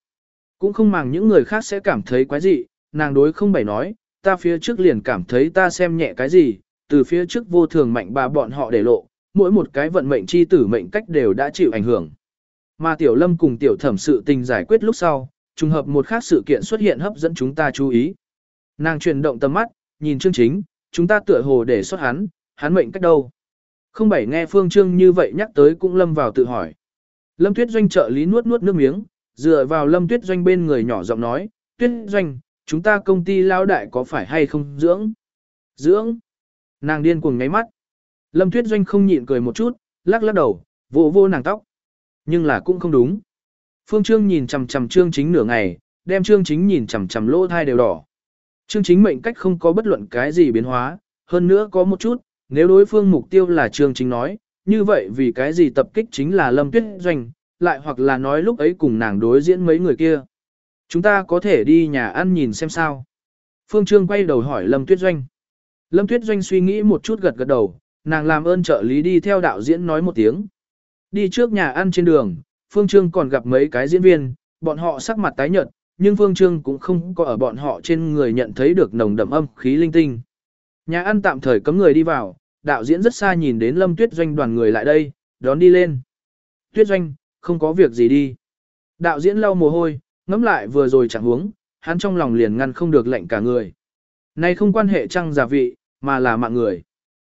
Cũng không màng những người khác sẽ cảm thấy quái gì, nàng đối không bày nói, ta phía trước liền cảm thấy ta xem nhẹ cái gì, từ phía trước vô thường mạnh bà bọn họ để lộ, mỗi một cái vận mệnh chi tử mệnh cách đều đã chịu ảnh hưởng. Mà Tiểu Lâm cùng Tiểu Thẩm sự tình giải quyết lúc sau, trùng hợp một khác sự kiện xuất hiện hấp dẫn chúng ta chú ý. Nàng chuyển động tầm mắt, nhìn chương chính, chúng ta tựa hồ để xuất hắn, hắn mệnh cách đâu. Không bảy nghe Phương Trương như vậy nhắc tới cũng lâm vào tự hỏi. Lâm Tuyết Doanh trợ lý nuốt nuốt nước miếng, dựa vào Lâm Tuyết Doanh bên người nhỏ giọng nói, Tuyết Doanh, chúng ta công ty lao đại có phải hay không dưỡng? Dưỡng? Nàng điên cuồng ngáy mắt. Lâm Tuyết Doanh không nhịn cười một chút, lắc lắc đầu, vỗ vô nàng tóc. Nhưng là cũng không đúng. Phương Trương nhìn chằm chằm Trương Chính nửa ngày, đem Trương Chính nhìn chằm chằm lỗ thai đều đỏ. Trương Chính mệnh cách không có bất luận cái gì biến hóa, hơn nữa có một chút, nếu đối phương mục tiêu là Trương Chính nói, như vậy vì cái gì tập kích chính là Lâm Tuyết Doanh, lại hoặc là nói lúc ấy cùng nàng đối diễn mấy người kia. Chúng ta có thể đi nhà ăn nhìn xem sao. Phương Trương quay đầu hỏi Lâm Tuyết Doanh. Lâm Tuyết Doanh suy nghĩ một chút gật gật đầu, nàng làm ơn trợ lý đi theo đạo diễn nói một tiếng. Đi trước nhà ăn trên đường, Phương Trương còn gặp mấy cái diễn viên, bọn họ sắc mặt tái nhợt, nhưng Phương Trương cũng không có ở bọn họ trên người nhận thấy được nồng đậm âm khí linh tinh. Nhà ăn tạm thời cấm người đi vào, đạo diễn rất xa nhìn đến Lâm Tuyết Doanh đoàn người lại đây, đón đi lên. Tuyết Doanh, không có việc gì đi. Đạo diễn lau mồ hôi, ngẫm lại vừa rồi chẳng huống, hắn trong lòng liền ngăn không được lệnh cả người. Này không quan hệ trăng giả vị, mà là mạng người.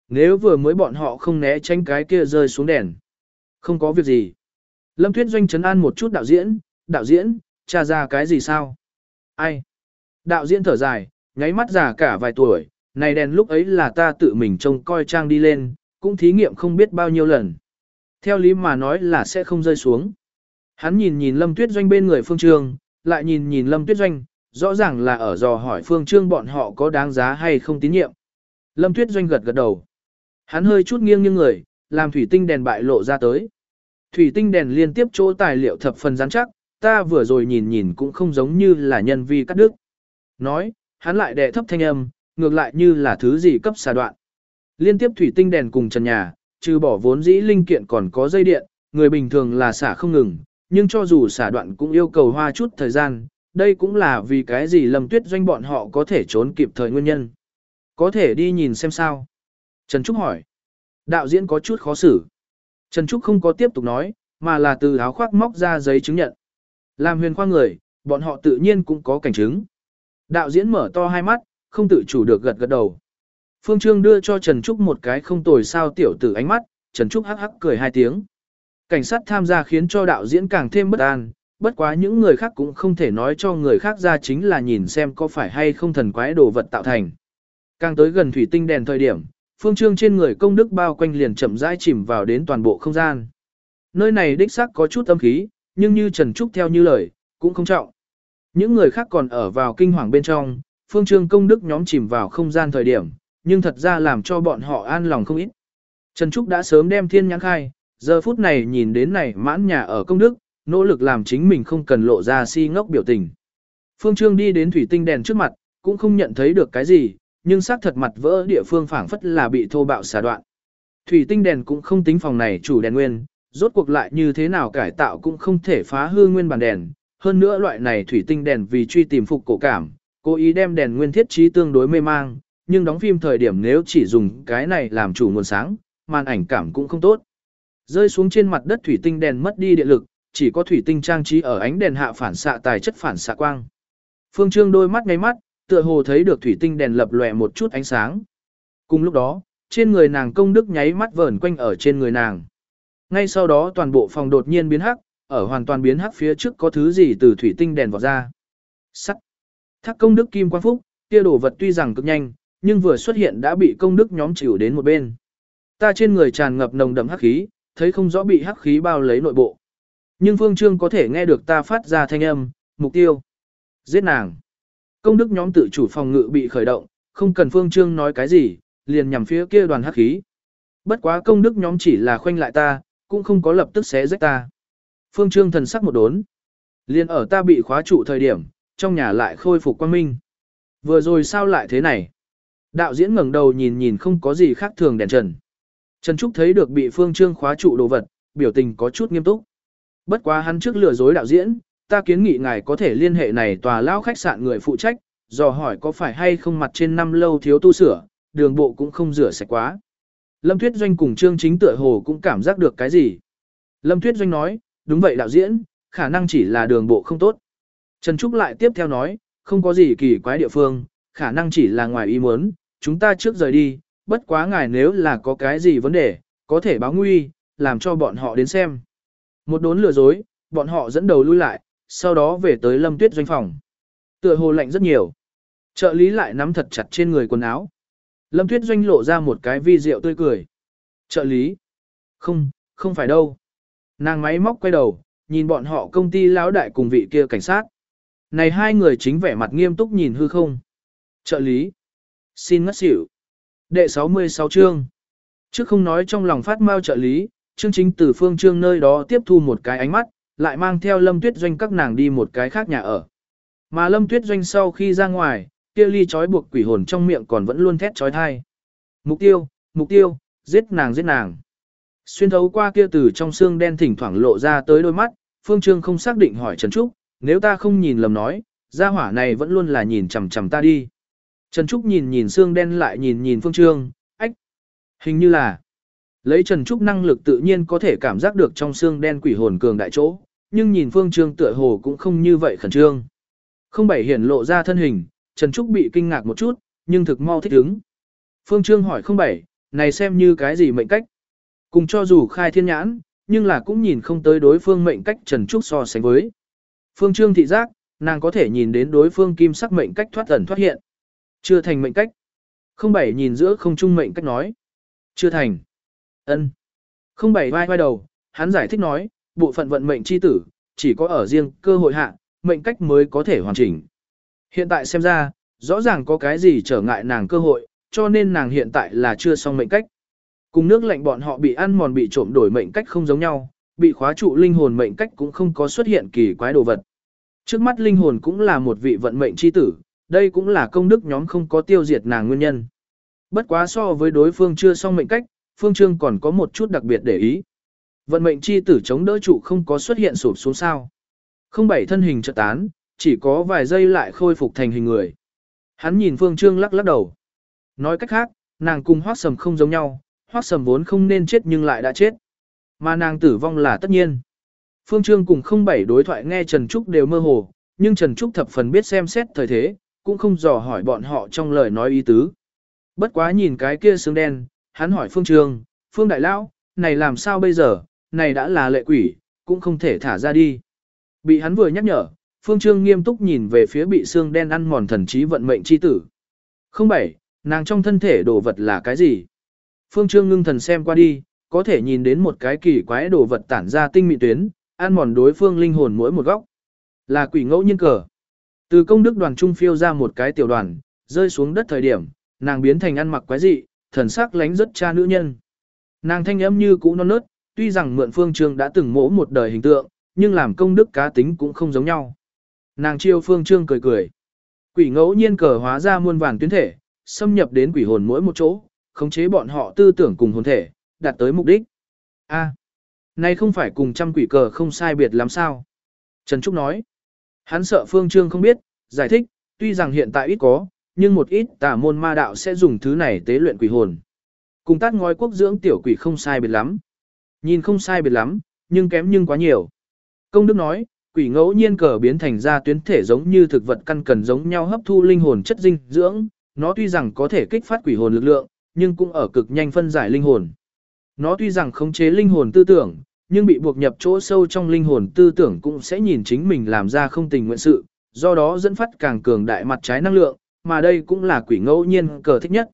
Nếu vừa mới bọn họ không né tránh cái kia rơi xuống đèn. Không có việc gì. Lâm Tuyết Doanh chấn an một chút đạo diễn, đạo diễn, tra ra cái gì sao? Ai? Đạo diễn thở dài, nháy mắt già cả vài tuổi, này đèn lúc ấy là ta tự mình trông coi trang đi lên, cũng thí nghiệm không biết bao nhiêu lần. Theo lý mà nói là sẽ không rơi xuống. Hắn nhìn nhìn Lâm Tuyết Doanh bên người Phương Trương, lại nhìn nhìn Lâm Tuyết Doanh, rõ ràng là ở dò hỏi Phương Trương bọn họ có đáng giá hay không tín nhiệm. Lâm Tuyết Doanh gật gật đầu. Hắn hơi chút nghiêng như người, làm thủy tinh đèn bại lộ ra tới. Thủy tinh đèn liên tiếp chỗ tài liệu thập phần rắn chắc, ta vừa rồi nhìn nhìn cũng không giống như là nhân vi cắt đứt. Nói, hắn lại đè thấp thanh âm, ngược lại như là thứ gì cấp xà đoạn. Liên tiếp thủy tinh đèn cùng trần nhà, trừ bỏ vốn dĩ linh kiện còn có dây điện, người bình thường là xả không ngừng, nhưng cho dù xả đoạn cũng yêu cầu hoa chút thời gian, đây cũng là vì cái gì Lâm tuyết doanh bọn họ có thể trốn kịp thời nguyên nhân. Có thể đi nhìn xem sao. Trần Trúc hỏi. Đạo diễn có chút khó xử. Trần Trúc không có tiếp tục nói, mà là từ áo khoác móc ra giấy chứng nhận. Làm huyền khoa người, bọn họ tự nhiên cũng có cảnh chứng. Đạo diễn mở to hai mắt, không tự chủ được gật gật đầu. Phương Trương đưa cho Trần Trúc một cái không tồi sao tiểu tử ánh mắt, Trần Trúc hắc hắc cười hai tiếng. Cảnh sát tham gia khiến cho đạo diễn càng thêm bất an, bất quá những người khác cũng không thể nói cho người khác ra chính là nhìn xem có phải hay không thần quái đồ vật tạo thành. Càng tới gần thủy tinh đèn thời điểm, phương trương trên người công đức bao quanh liền chậm rãi chìm vào đến toàn bộ không gian. Nơi này đích xác có chút âm khí, nhưng như Trần Trúc theo như lời, cũng không trọng. Những người khác còn ở vào kinh hoàng bên trong, phương trương công đức nhóm chìm vào không gian thời điểm, nhưng thật ra làm cho bọn họ an lòng không ít. Trần Trúc đã sớm đem thiên nhãn khai, giờ phút này nhìn đến này mãn nhà ở công đức, nỗ lực làm chính mình không cần lộ ra si ngốc biểu tình. Phương Trương đi đến thủy tinh đèn trước mặt, cũng không nhận thấy được cái gì, nhưng xác thật mặt vỡ địa phương phảng phất là bị thô bạo xả đoạn. Thủy tinh đèn cũng không tính phòng này chủ đèn nguyên, rốt cuộc lại như thế nào cải tạo cũng không thể phá hư nguyên bản đèn. Hơn nữa loại này thủy tinh đèn vì truy tìm phục cổ cảm, cố ý đem đèn nguyên thiết trí tương đối mê mang, nhưng đóng phim thời điểm nếu chỉ dùng cái này làm chủ nguồn sáng, màn ảnh cảm cũng không tốt. Rơi xuống trên mặt đất thủy tinh đèn mất đi điện lực, chỉ có thủy tinh trang trí ở ánh đèn hạ phản xạ tài chất phản xạ quang. Phương Trương đôi mắt ngay mắt, tựa hồ thấy được thủy tinh đèn lập lòe một chút ánh sáng. Cùng lúc đó, trên người nàng công đức nháy mắt vờn quanh ở trên người nàng. Ngay sau đó toàn bộ phòng đột nhiên biến hắc, ở hoàn toàn biến hắc phía trước có thứ gì từ thủy tinh đèn vọt ra. Sắt. Thác công đức kim quang phúc, kia đồ vật tuy rằng cực nhanh, nhưng vừa xuất hiện đã bị công đức nhóm chịu đến một bên. Ta trên người tràn ngập nồng đậm hắc khí, thấy không rõ bị hắc khí bao lấy nội bộ. Nhưng Phương Trương có thể nghe được ta phát ra thanh âm, mục tiêu. Giết nàng. Công đức nhóm tự chủ phòng ngự bị khởi động, không cần Phương Trương nói cái gì, liền nhằm phía kia đoàn hắc khí. Bất quá công đức nhóm chỉ là khoanh lại ta, cũng không có lập tức xé rách ta. Phương Trương thần sắc một đốn. Liền ở ta bị khóa trụ thời điểm, trong nhà lại khôi phục quan minh. Vừa rồi sao lại thế này? Đạo diễn ngẩng đầu nhìn nhìn không có gì khác thường đèn trần. Trần Trúc thấy được bị Phương Trương khóa trụ đồ vật, biểu tình có chút nghiêm túc. Bất quá hắn trước lừa dối đạo diễn, ta kiến nghị ngài có thể liên hệ này tòa lão khách sạn người phụ trách, dò hỏi có phải hay không mặt trên năm lâu thiếu tu sửa, đường bộ cũng không rửa sạch quá. Lâm Tuyết Doanh cùng Trương Chính tựa hồ cũng cảm giác được cái gì. Lâm Tuyết Doanh nói, đúng vậy đạo diễn, khả năng chỉ là đường bộ không tốt. Trần Trúc lại tiếp theo nói, không có gì kỳ quái địa phương, khả năng chỉ là ngoài ý muốn, chúng ta trước rời đi, bất quá ngài nếu là có cái gì vấn đề, có thể báo nguy, làm cho bọn họ đến xem. Một đốn lừa dối, bọn họ dẫn đầu lui lại, sau đó về tới Lâm Tuyết doanh phòng. Tựa hồ lạnh rất nhiều. Trợ lý lại nắm thật chặt trên người quần áo. Lâm Tuyết doanh lộ ra một cái vi rượu tươi cười. Trợ lý. Không, không phải đâu. Nàng máy móc quay đầu, nhìn bọn họ công ty lão đại cùng vị kia cảnh sát. Này hai người chính vẻ mặt nghiêm túc nhìn hư không. Trợ lý. Xin ngất xỉu. Đệ 66 chương. Trước không nói trong lòng phát mau trợ lý, chương chính từ phương trương nơi đó tiếp thu một cái ánh mắt, lại mang theo lâm tuyết doanh các nàng đi một cái khác nhà ở. Mà lâm tuyết doanh sau khi ra ngoài, kia ly trói buộc quỷ hồn trong miệng còn vẫn luôn thét trói thai. Mục tiêu, mục tiêu, giết nàng giết nàng. Xuyên thấu qua kia từ trong xương đen thỉnh thoảng lộ ra tới đôi mắt, phương trương không xác định hỏi Trần Trúc, nếu ta không nhìn lầm nói, gia hỏa này vẫn luôn là nhìn chằm chằm ta đi. Trần Trúc nhìn nhìn xương đen lại nhìn nhìn Phương Trương, ách. Hình như là, lấy Trần Trúc năng lực tự nhiên có thể cảm giác được trong xương đen quỷ hồn cường đại chỗ, nhưng nhìn Phương Trương tựa hồ cũng không như vậy khẩn trương. Không bảy hiển lộ ra thân hình, Trần Trúc bị kinh ngạc một chút, nhưng thực mau thích ứng. Phương Trương hỏi không bảy, này xem như cái gì mệnh cách. Cùng cho dù khai thiên nhãn, nhưng là cũng nhìn không tới đối phương mệnh cách Trần Trúc so sánh với. Phương Trương thị giác, nàng có thể nhìn đến đối phương kim sắc mệnh cách thoát ẩn thoát hiện. Chưa thành mệnh cách. Không bảy nhìn giữa không trung mệnh cách nói. Chưa thành. ân Không bảy vai vai đầu, hắn giải thích nói, bộ phận vận mệnh chi tử, chỉ có ở riêng cơ hội hạ, mệnh cách mới có thể hoàn chỉnh. Hiện tại xem ra, rõ ràng có cái gì trở ngại nàng cơ hội, cho nên nàng hiện tại là chưa xong mệnh cách. Cùng nước lạnh bọn họ bị ăn mòn bị trộm đổi mệnh cách không giống nhau, bị khóa trụ linh hồn mệnh cách cũng không có xuất hiện kỳ quái đồ vật. Trước mắt linh hồn cũng là một vị vận mệnh chi tử, đây cũng là công đức nhóm không có tiêu diệt nàng nguyên nhân. Bất quá so với đối phương chưa xong mệnh cách, phương trương còn có một chút đặc biệt để ý. Vận mệnh chi tử chống đỡ trụ không có xuất hiện sụp xuống sao. Không bảy thân hình trợ tán, chỉ có vài giây lại khôi phục thành hình người. Hắn nhìn phương trương lắc lắc đầu. Nói cách khác, nàng cùng hoác sầm không giống nhau, hoác sầm vốn không nên chết nhưng lại đã chết. Mà nàng tử vong là tất nhiên. Phương Trương cùng không bảy đối thoại nghe Trần Trúc đều mơ hồ, nhưng Trần Trúc thập phần biết xem xét thời thế, cũng không dò hỏi bọn họ trong lời nói ý tứ. Bất quá nhìn cái kia xương đen, hắn hỏi Phương Trương, Phương Đại Lão, này làm sao bây giờ, này đã là lệ quỷ, cũng không thể thả ra đi. Bị hắn vừa nhắc nhở, Phương Trương nghiêm túc nhìn về phía bị xương đen ăn mòn thần trí vận mệnh chi tử. Không bảy, nàng trong thân thể đồ vật là cái gì? Phương Trương ngưng thần xem qua đi, có thể nhìn đến một cái kỳ quái đồ vật tản ra tinh mị tuyến, ăn mòn đối phương linh hồn mỗi một góc. Là quỷ ngẫu nhiên cờ. Từ công đức đoàn trung phiêu ra một cái tiểu đoàn, rơi xuống đất thời điểm, nàng biến thành ăn mặc quái dị, thần sắc lánh rất cha nữ nhân. Nàng thanh âm như cũ non nớt, tuy rằng mượn phương trương đã từng mỗ một đời hình tượng, nhưng làm công đức cá tính cũng không giống nhau. Nàng chiêu phương trương cười cười. Quỷ ngẫu nhiên cờ hóa ra muôn vàng tuyến thể, xâm nhập đến quỷ hồn mỗi một chỗ, khống chế bọn họ tư tưởng cùng hồn thể, đạt tới mục đích. A, này không phải cùng trăm quỷ cờ không sai biệt lắm sao? Trần Trúc nói. Hắn sợ Phương Trương không biết, giải thích, tuy rằng hiện tại ít có, nhưng một ít tà môn ma đạo sẽ dùng thứ này tế luyện quỷ hồn. Cùng tát ngói quốc dưỡng tiểu quỷ không sai biệt lắm. Nhìn không sai biệt lắm, nhưng kém nhưng quá nhiều. Công Đức nói, quỷ ngẫu nhiên cờ biến thành ra tuyến thể giống như thực vật căn cần giống nhau hấp thu linh hồn chất dinh dưỡng, nó tuy rằng có thể kích phát quỷ hồn lực lượng, nhưng cũng ở cực nhanh phân giải linh hồn. Nó tuy rằng khống chế linh hồn tư tưởng, nhưng bị buộc nhập chỗ sâu trong linh hồn tư tưởng cũng sẽ nhìn chính mình làm ra không tình nguyện sự, do đó dẫn phát càng cường đại mặt trái năng lượng, mà đây cũng là quỷ ngẫu nhiên cờ thích nhất.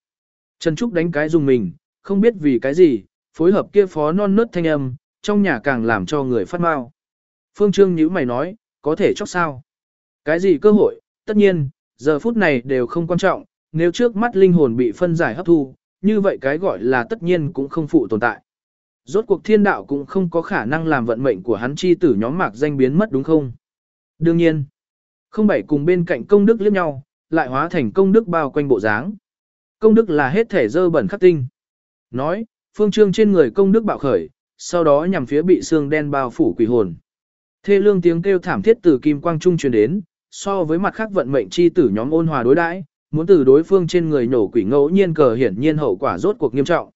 Trần Trúc đánh cái dùng mình, không biết vì cái gì, phối hợp kia phó non nớt thanh âm, trong nhà càng làm cho người phát mau. Phương Trương nhíu mày nói, có thể chóc sao? Cái gì cơ hội, tất nhiên, giờ phút này đều không quan trọng, nếu trước mắt linh hồn bị phân giải hấp thu, như vậy cái gọi là tất nhiên cũng không phụ tồn tại. Rốt cuộc thiên đạo cũng không có khả năng làm vận mệnh của hắn chi tử nhóm mạc danh biến mất đúng không? Đương nhiên, không bảy cùng bên cạnh công đức liếc nhau, lại hóa thành công đức bao quanh bộ dáng. Công đức là hết thể dơ bẩn khắc tinh. Nói, phương trương trên người công đức bạo khởi, sau đó nhằm phía bị xương đen bao phủ quỷ hồn. Thê lương tiếng kêu thảm thiết từ kim quang trung truyền đến, so với mặt khác vận mệnh chi tử nhóm ôn hòa đối đãi, muốn từ đối phương trên người nổ quỷ ngẫu nhiên cờ hiển nhiên hậu quả rốt cuộc nghiêm trọng.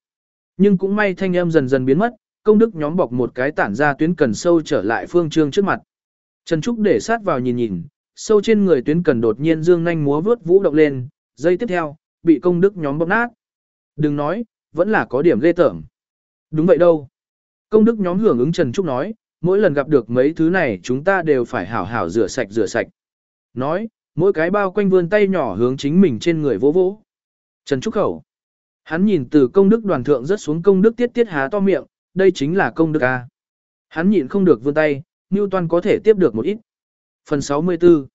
Nhưng cũng may thanh âm dần dần biến mất, công đức nhóm bọc một cái tản ra tuyến cần sâu trở lại phương trương trước mặt. Trần Trúc để sát vào nhìn nhìn, sâu trên người tuyến cần đột nhiên dương nhanh múa vướt vũ động lên, giây tiếp theo, bị công đức nhóm bóp nát. Đừng nói, vẫn là có điểm ghê tởm. Đúng vậy đâu. Công đức nhóm hưởng ứng Trần Trúc nói, mỗi lần gặp được mấy thứ này chúng ta đều phải hảo hảo rửa sạch rửa sạch. Nói, mỗi cái bao quanh vươn tay nhỏ hướng chính mình trên người vỗ vỗ. Trần Trúc khẩu. Hắn nhìn từ công đức đoàn thượng rất xuống công đức tiết tiết há to miệng, đây chính là công đức A. Hắn nhịn không được vươn tay, Newton có thể tiếp được một ít. Phần 64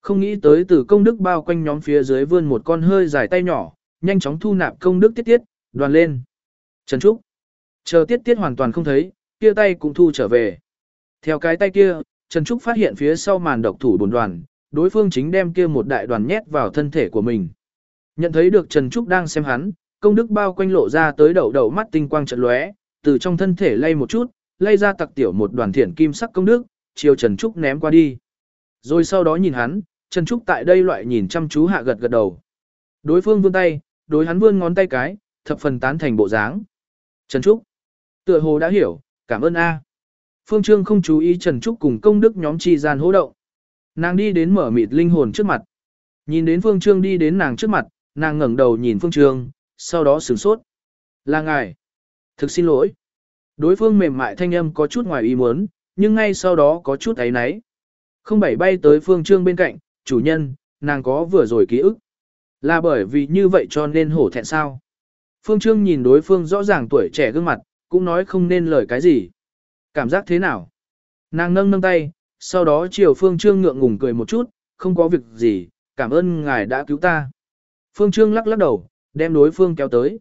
Không nghĩ tới từ công đức bao quanh nhóm phía dưới vươn một con hơi dài tay nhỏ, nhanh chóng thu nạp công đức tiết tiết, đoàn lên. Trần Trúc Chờ tiết tiết hoàn toàn không thấy, kia tay cũng thu trở về. Theo cái tay kia, Trần Trúc phát hiện phía sau màn độc thủ bồn đoàn, đối phương chính đem kia một đại đoàn nhét vào thân thể của mình. Nhận thấy được Trần Trúc đang xem hắn, công đức bao quanh lộ ra tới đầu đầu mắt tinh quang trận lóe, từ trong thân thể lay một chút, lay ra tặc tiểu một đoàn thiển kim sắc công đức, chiều Trần Trúc ném qua đi. Rồi sau đó nhìn hắn, Trần Trúc tại đây loại nhìn chăm chú hạ gật gật đầu. Đối phương vươn tay, đối hắn vươn ngón tay cái, thập phần tán thành bộ dáng. Trần Trúc. Tựa hồ đã hiểu, cảm ơn A. Phương Trương không chú ý Trần Trúc cùng công đức nhóm chi gian hỗ động. Nàng đi đến mở mịt linh hồn trước mặt. Nhìn đến Phương Trương đi đến nàng trước mặt, nàng ngẩng đầu nhìn Phương Trương, sau đó sửng sốt. Là ngài. Thực xin lỗi. Đối phương mềm mại thanh âm có chút ngoài ý muốn, nhưng ngay sau đó có chút ấy náy. Không bảy bay tới Phương Trương bên cạnh, chủ nhân, nàng có vừa rồi ký ức. Là bởi vì như vậy cho nên hổ thẹn sao. Phương Trương nhìn đối phương rõ ràng tuổi trẻ gương mặt, cũng nói không nên lời cái gì. Cảm giác thế nào? Nàng nâng nâng tay, sau đó chiều Phương Trương ngượng ngùng cười một chút, không có việc gì, cảm ơn ngài đã cứu ta. Phương Trương lắc lắc đầu, đem đối phương kéo tới.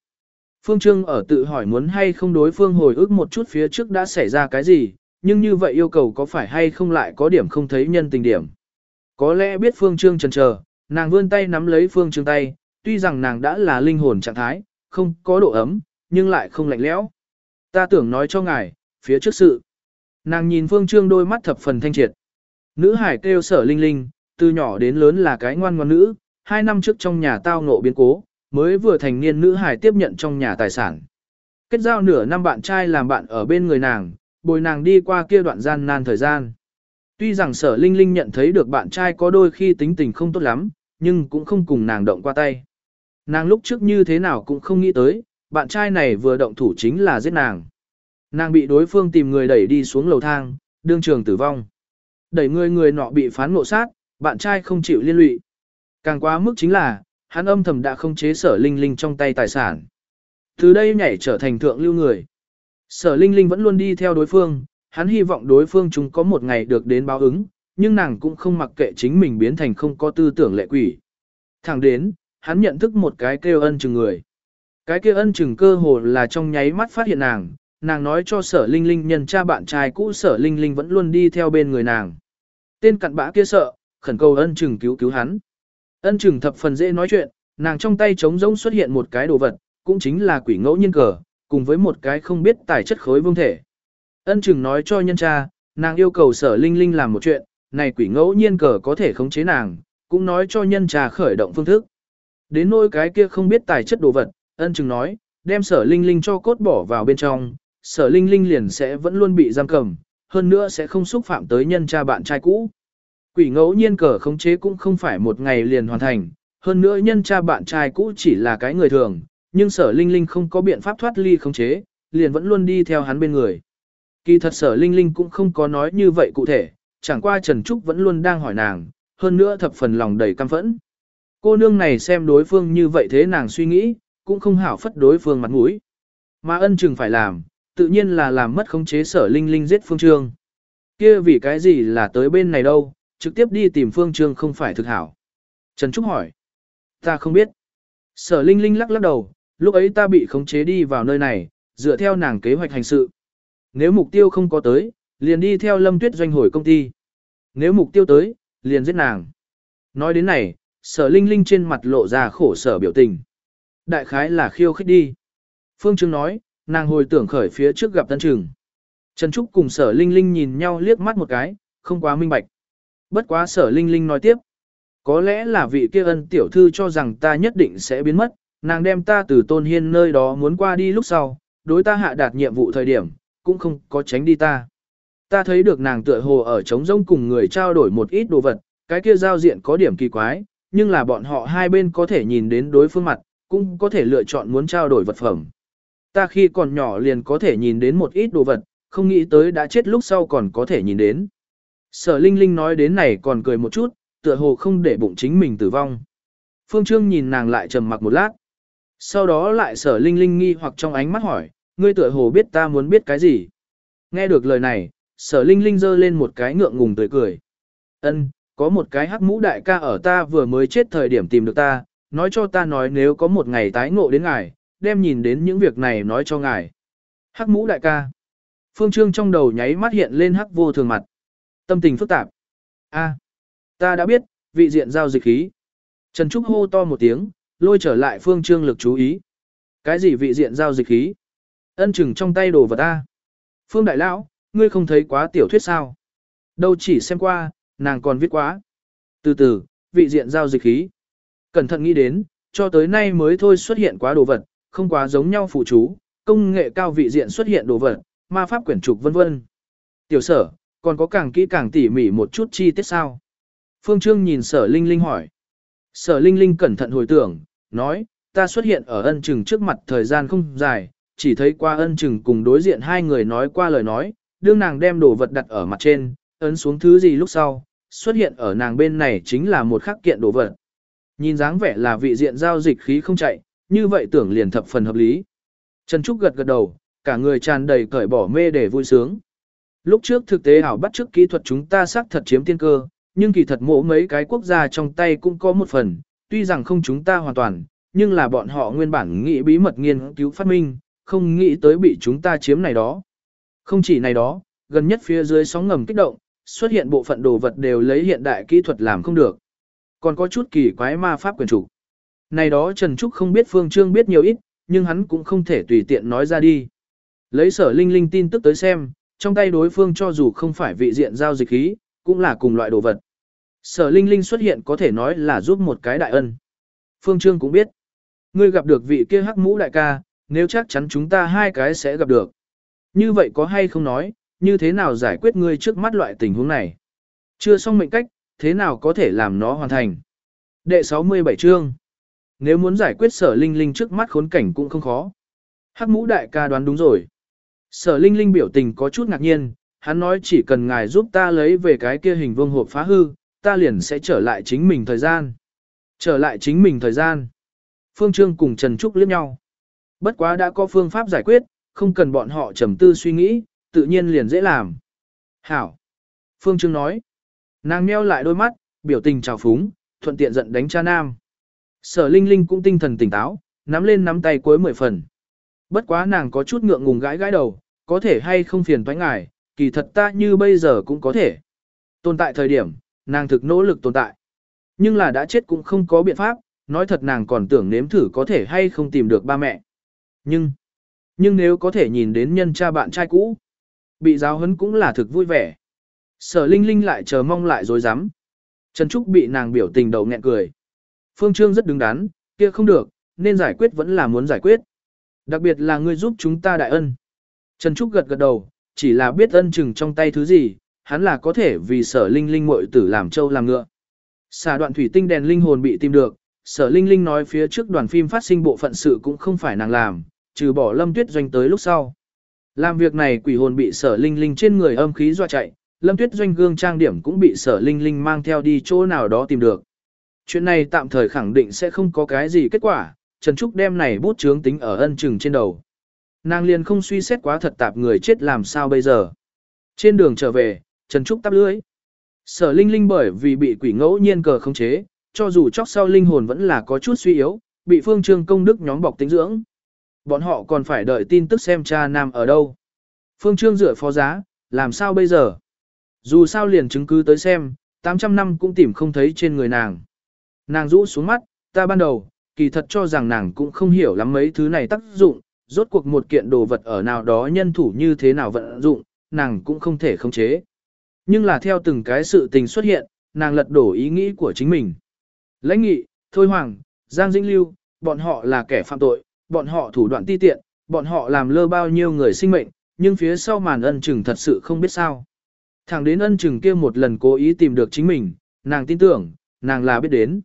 Phương Trương ở tự hỏi muốn hay không đối phương hồi ức một chút phía trước đã xảy ra cái gì, nhưng như vậy yêu cầu có phải hay không lại có điểm không thấy nhân tình điểm. Có lẽ biết Phương Trương chần chờ, nàng vươn tay nắm lấy Phương Trương tay, tuy rằng nàng đã là linh hồn trạng thái, không có độ ấm, nhưng lại không lạnh lẽo. Ta tưởng nói cho ngài, phía trước sự. Nàng nhìn Phương Trương đôi mắt thập phần thanh triệt. Nữ hải kêu sở linh linh, từ nhỏ đến lớn là cái ngoan ngoan nữ, hai năm trước trong nhà tao ngộ biến cố, mới vừa thành niên nữ hải tiếp nhận trong nhà tài sản. Kết giao nửa năm bạn trai làm bạn ở bên người nàng, bồi nàng đi qua kia đoạn gian nan thời gian. Tuy rằng sở linh linh nhận thấy được bạn trai có đôi khi tính tình không tốt lắm, nhưng cũng không cùng nàng động qua tay. Nàng lúc trước như thế nào cũng không nghĩ tới, bạn trai này vừa động thủ chính là giết nàng. Nàng bị đối phương tìm người đẩy đi xuống lầu thang, đương trường tử vong. Đẩy người người nọ bị phán ngộ sát, bạn trai không chịu liên lụy. Càng quá mức chính là, hắn âm thầm đã không chế sở linh linh trong tay tài sản. Từ đây nhảy trở thành thượng lưu người. Sở linh linh vẫn luôn đi theo đối phương, hắn hy vọng đối phương chúng có một ngày được đến báo ứng, nhưng nàng cũng không mặc kệ chính mình biến thành không có tư tưởng lệ quỷ. Thẳng đến, hắn nhận thức một cái kêu ân chừng người. Cái kia ân chừng cơ hồ là trong nháy mắt phát hiện nàng, nàng nói cho sở linh linh nhân cha bạn trai cũ sở linh linh vẫn luôn đi theo bên người nàng. Tên cặn bã kia sợ, khẩn cầu ân chừng cứu cứu hắn. Ân chừng thập phần dễ nói chuyện, nàng trong tay trống rỗng xuất hiện một cái đồ vật, cũng chính là quỷ ngẫu nhiên cờ, cùng với một cái không biết tài chất khối vương thể. Ân chừng nói cho nhân cha, nàng yêu cầu sở linh linh làm một chuyện, này quỷ ngẫu nhiên cờ có thể khống chế nàng, cũng nói cho nhân cha khởi động phương thức. Đến nỗi cái kia không biết tài chất đồ vật, ân chừng nói, đem sở linh linh cho cốt bỏ vào bên trong, sở linh linh liền sẽ vẫn luôn bị giam cầm, hơn nữa sẽ không xúc phạm tới nhân cha bạn trai cũ. Quỷ ngẫu nhiên cờ khống chế cũng không phải một ngày liền hoàn thành, hơn nữa nhân cha bạn trai cũ chỉ là cái người thường, nhưng sở linh linh không có biện pháp thoát ly khống chế, liền vẫn luôn đi theo hắn bên người. Kỳ thật sở linh linh cũng không có nói như vậy cụ thể, chẳng qua Trần Trúc vẫn luôn đang hỏi nàng, hơn nữa thập phần lòng đầy căm phẫn. Cô nương này xem đối phương như vậy thế nàng suy nghĩ, cũng không hảo phất đối phương mặt mũi. Mà ân chừng phải làm, tự nhiên là làm mất khống chế sở linh linh giết phương trương. kia vì cái gì là tới bên này đâu, trực tiếp đi tìm phương trương không phải thực hảo. Trần Trúc hỏi. Ta không biết. Sở linh linh lắc lắc đầu, lúc ấy ta bị khống chế đi vào nơi này, dựa theo nàng kế hoạch hành sự. Nếu mục tiêu không có tới, liền đi theo lâm tuyết doanh hồi công ty. Nếu mục tiêu tới, liền giết nàng. Nói đến này, sở linh linh trên mặt lộ ra khổ sở biểu tình. Đại khái là khiêu khích đi. Phương Trương nói, nàng hồi tưởng khởi phía trước gặp Tân Trừng. Trần Trúc cùng sở Linh Linh nhìn nhau liếc mắt một cái, không quá minh bạch. Bất quá sở Linh Linh nói tiếp. Có lẽ là vị kia ân tiểu thư cho rằng ta nhất định sẽ biến mất, nàng đem ta từ tôn hiên nơi đó muốn qua đi lúc sau, đối ta hạ đạt nhiệm vụ thời điểm, cũng không có tránh đi ta. Ta thấy được nàng tựa hồ ở trống rông cùng người trao đổi một ít đồ vật, cái kia giao diện có điểm kỳ quái, nhưng là bọn họ hai bên có thể nhìn đến đối phương mặt, cũng có thể lựa chọn muốn trao đổi vật phẩm. Ta khi còn nhỏ liền có thể nhìn đến một ít đồ vật, không nghĩ tới đã chết lúc sau còn có thể nhìn đến. Sở Linh Linh nói đến này còn cười một chút, tựa hồ không để bụng chính mình tử vong. Phương Trương nhìn nàng lại trầm mặc một lát. Sau đó lại sở Linh Linh nghi hoặc trong ánh mắt hỏi, ngươi tựa hồ biết ta muốn biết cái gì. Nghe được lời này, sở Linh Linh giơ lên một cái ngượng ngùng tươi cười. Ân, có một cái hắc mũ đại ca ở ta vừa mới chết thời điểm tìm được ta, nói cho ta nói nếu có một ngày tái ngộ đến ngài, đem nhìn đến những việc này nói cho ngài. Hắc mũ đại ca. Phương Trương trong đầu nháy mắt hiện lên hắc vô thường mặt. Tâm tình phức tạp. A, ta đã biết, vị diện giao dịch khí. Trần Trúc hô to một tiếng, lôi trở lại Phương Trương lực chú ý. Cái gì vị diện giao dịch khí? Ân chừng trong tay đồ vật ta. Phương Đại Lão, ngươi không thấy quá tiểu thuyết sao? Đâu chỉ xem qua, nàng còn viết quá. Từ từ, vị diện giao dịch khí. Cẩn thận nghĩ đến, cho tới nay mới thôi xuất hiện quá đồ vật, không quá giống nhau phụ chú, công nghệ cao vị diện xuất hiện đồ vật, ma pháp quyển trục vân vân. Tiểu sở, còn có càng kỹ càng tỉ mỉ một chút chi tiết sao? Phương Trương nhìn sở Linh Linh hỏi. Sở Linh Linh cẩn thận hồi tưởng, nói, ta xuất hiện ở ân trừng trước mặt thời gian không dài, chỉ thấy qua ân trừng cùng đối diện hai người nói qua lời nói, đương nàng đem đồ vật đặt ở mặt trên, ấn xuống thứ gì lúc sau, xuất hiện ở nàng bên này chính là một khắc kiện đồ vật. Nhìn dáng vẻ là vị diện giao dịch khí không chạy, như vậy tưởng liền thập phần hợp lý. Trần Trúc gật gật đầu, cả người tràn đầy cởi bỏ mê để vui sướng. Lúc trước thực tế ảo bắt trước kỹ thuật chúng ta xác thật chiếm tiên cơ, nhưng kỳ thật mỗ mấy cái quốc gia trong tay cũng có một phần, tuy rằng không chúng ta hoàn toàn, nhưng là bọn họ nguyên bản nghĩ bí mật nghiên cứu phát minh, không nghĩ tới bị chúng ta chiếm này đó. Không chỉ này đó, gần nhất phía dưới sóng ngầm kích động, xuất hiện bộ phận đồ vật đều lấy hiện đại kỹ thuật làm không được. Còn có chút kỳ quái ma pháp quyền chủ. Này đó Trần Trúc không biết Phương Trương biết nhiều ít, nhưng hắn cũng không thể tùy tiện nói ra đi. Lấy sở linh linh tin tức tới xem, trong tay đối phương cho dù không phải vị diện giao dịch khí, cũng là cùng loại đồ vật. Sở linh linh xuất hiện có thể nói là giúp một cái đại ân. Phương Trương cũng biết. Ngươi gặp được vị kia hắc mũ đại ca, nếu chắc chắn chúng ta hai cái sẽ gặp được. Như vậy có hay không nói, như thế nào giải quyết ngươi trước mắt loại tình huống này? Chưa xong mệnh cách, thế nào có thể làm nó hoàn thành? Đệ 67 chương. Nếu muốn giải quyết sở linh linh trước mắt khốn cảnh cũng không khó. Hắc mũ đại ca đoán đúng rồi. Sở linh linh biểu tình có chút ngạc nhiên, hắn nói chỉ cần ngài giúp ta lấy về cái kia hình vương hộp phá hư, ta liền sẽ trở lại chính mình thời gian. Trở lại chính mình thời gian. Phương Trương cùng Trần Trúc liếc nhau. Bất quá đã có phương pháp giải quyết, không cần bọn họ trầm tư suy nghĩ, tự nhiên liền dễ làm. Hảo. Phương Trương nói. Nàng meo lại đôi mắt, biểu tình trào phúng, thuận tiện giận đánh cha nam. Sở Linh Linh cũng tinh thần tỉnh táo, nắm lên nắm tay cuối mười phần. Bất quá nàng có chút ngượng ngùng gãi gãi đầu, có thể hay không phiền toái ngài, kỳ thật ta như bây giờ cũng có thể. Tồn tại thời điểm, nàng thực nỗ lực tồn tại. Nhưng là đã chết cũng không có biện pháp, nói thật nàng còn tưởng nếm thử có thể hay không tìm được ba mẹ. Nhưng, nhưng nếu có thể nhìn đến nhân cha bạn trai cũ, bị giáo huấn cũng là thực vui vẻ. Sở Linh Linh lại chờ mong lại dối rắm Trần Trúc bị nàng biểu tình đầu nghẹn cười. Phương Trương rất đứng đắn, kia không được, nên giải quyết vẫn là muốn giải quyết. Đặc biệt là ngươi giúp chúng ta đại ân. Trần Trúc gật gật đầu, chỉ là biết ân chừng trong tay thứ gì, hắn là có thể vì sở linh linh muội tử làm trâu làm ngựa. Xà đoạn thủy tinh đèn linh hồn bị tìm được, sở linh linh nói phía trước đoàn phim phát sinh bộ phận sự cũng không phải nàng làm, trừ bỏ lâm tuyết doanh tới lúc sau. Làm việc này quỷ hồn bị sở linh linh trên người âm khí dọa chạy, Lâm Tuyết Doanh gương trang điểm cũng bị sở linh linh mang theo đi chỗ nào đó tìm được. Chuyện này tạm thời khẳng định sẽ không có cái gì kết quả, Trần Trúc đem này bút chướng tính ở ân chừng trên đầu. Nàng liền không suy xét quá thật tạp người chết làm sao bây giờ. Trên đường trở về, Trần Trúc tắp lưới. Sở Linh Linh bởi vì bị quỷ ngẫu nhiên cờ không chế, cho dù chóc sau linh hồn vẫn là có chút suy yếu, bị phương trương công đức nhóm bọc tính dưỡng. Bọn họ còn phải đợi tin tức xem cha nam ở đâu. Phương trương dựa phó giá, làm sao bây giờ? Dù sao liền chứng cứ tới xem, 800 năm cũng tìm không thấy trên người nàng. Nàng rũ xuống mắt, ta ban đầu, kỳ thật cho rằng nàng cũng không hiểu lắm mấy thứ này tác dụng, rốt cuộc một kiện đồ vật ở nào đó nhân thủ như thế nào vận dụng, nàng cũng không thể khống chế. Nhưng là theo từng cái sự tình xuất hiện, nàng lật đổ ý nghĩ của chính mình. Lãnh nghị, Thôi Hoàng, Giang Dĩnh Lưu, bọn họ là kẻ phạm tội, bọn họ thủ đoạn ti tiện, bọn họ làm lơ bao nhiêu người sinh mệnh, nhưng phía sau màn ân chừng thật sự không biết sao. Thẳng đến ân chừng kia một lần cố ý tìm được chính mình, nàng tin tưởng, nàng là biết đến.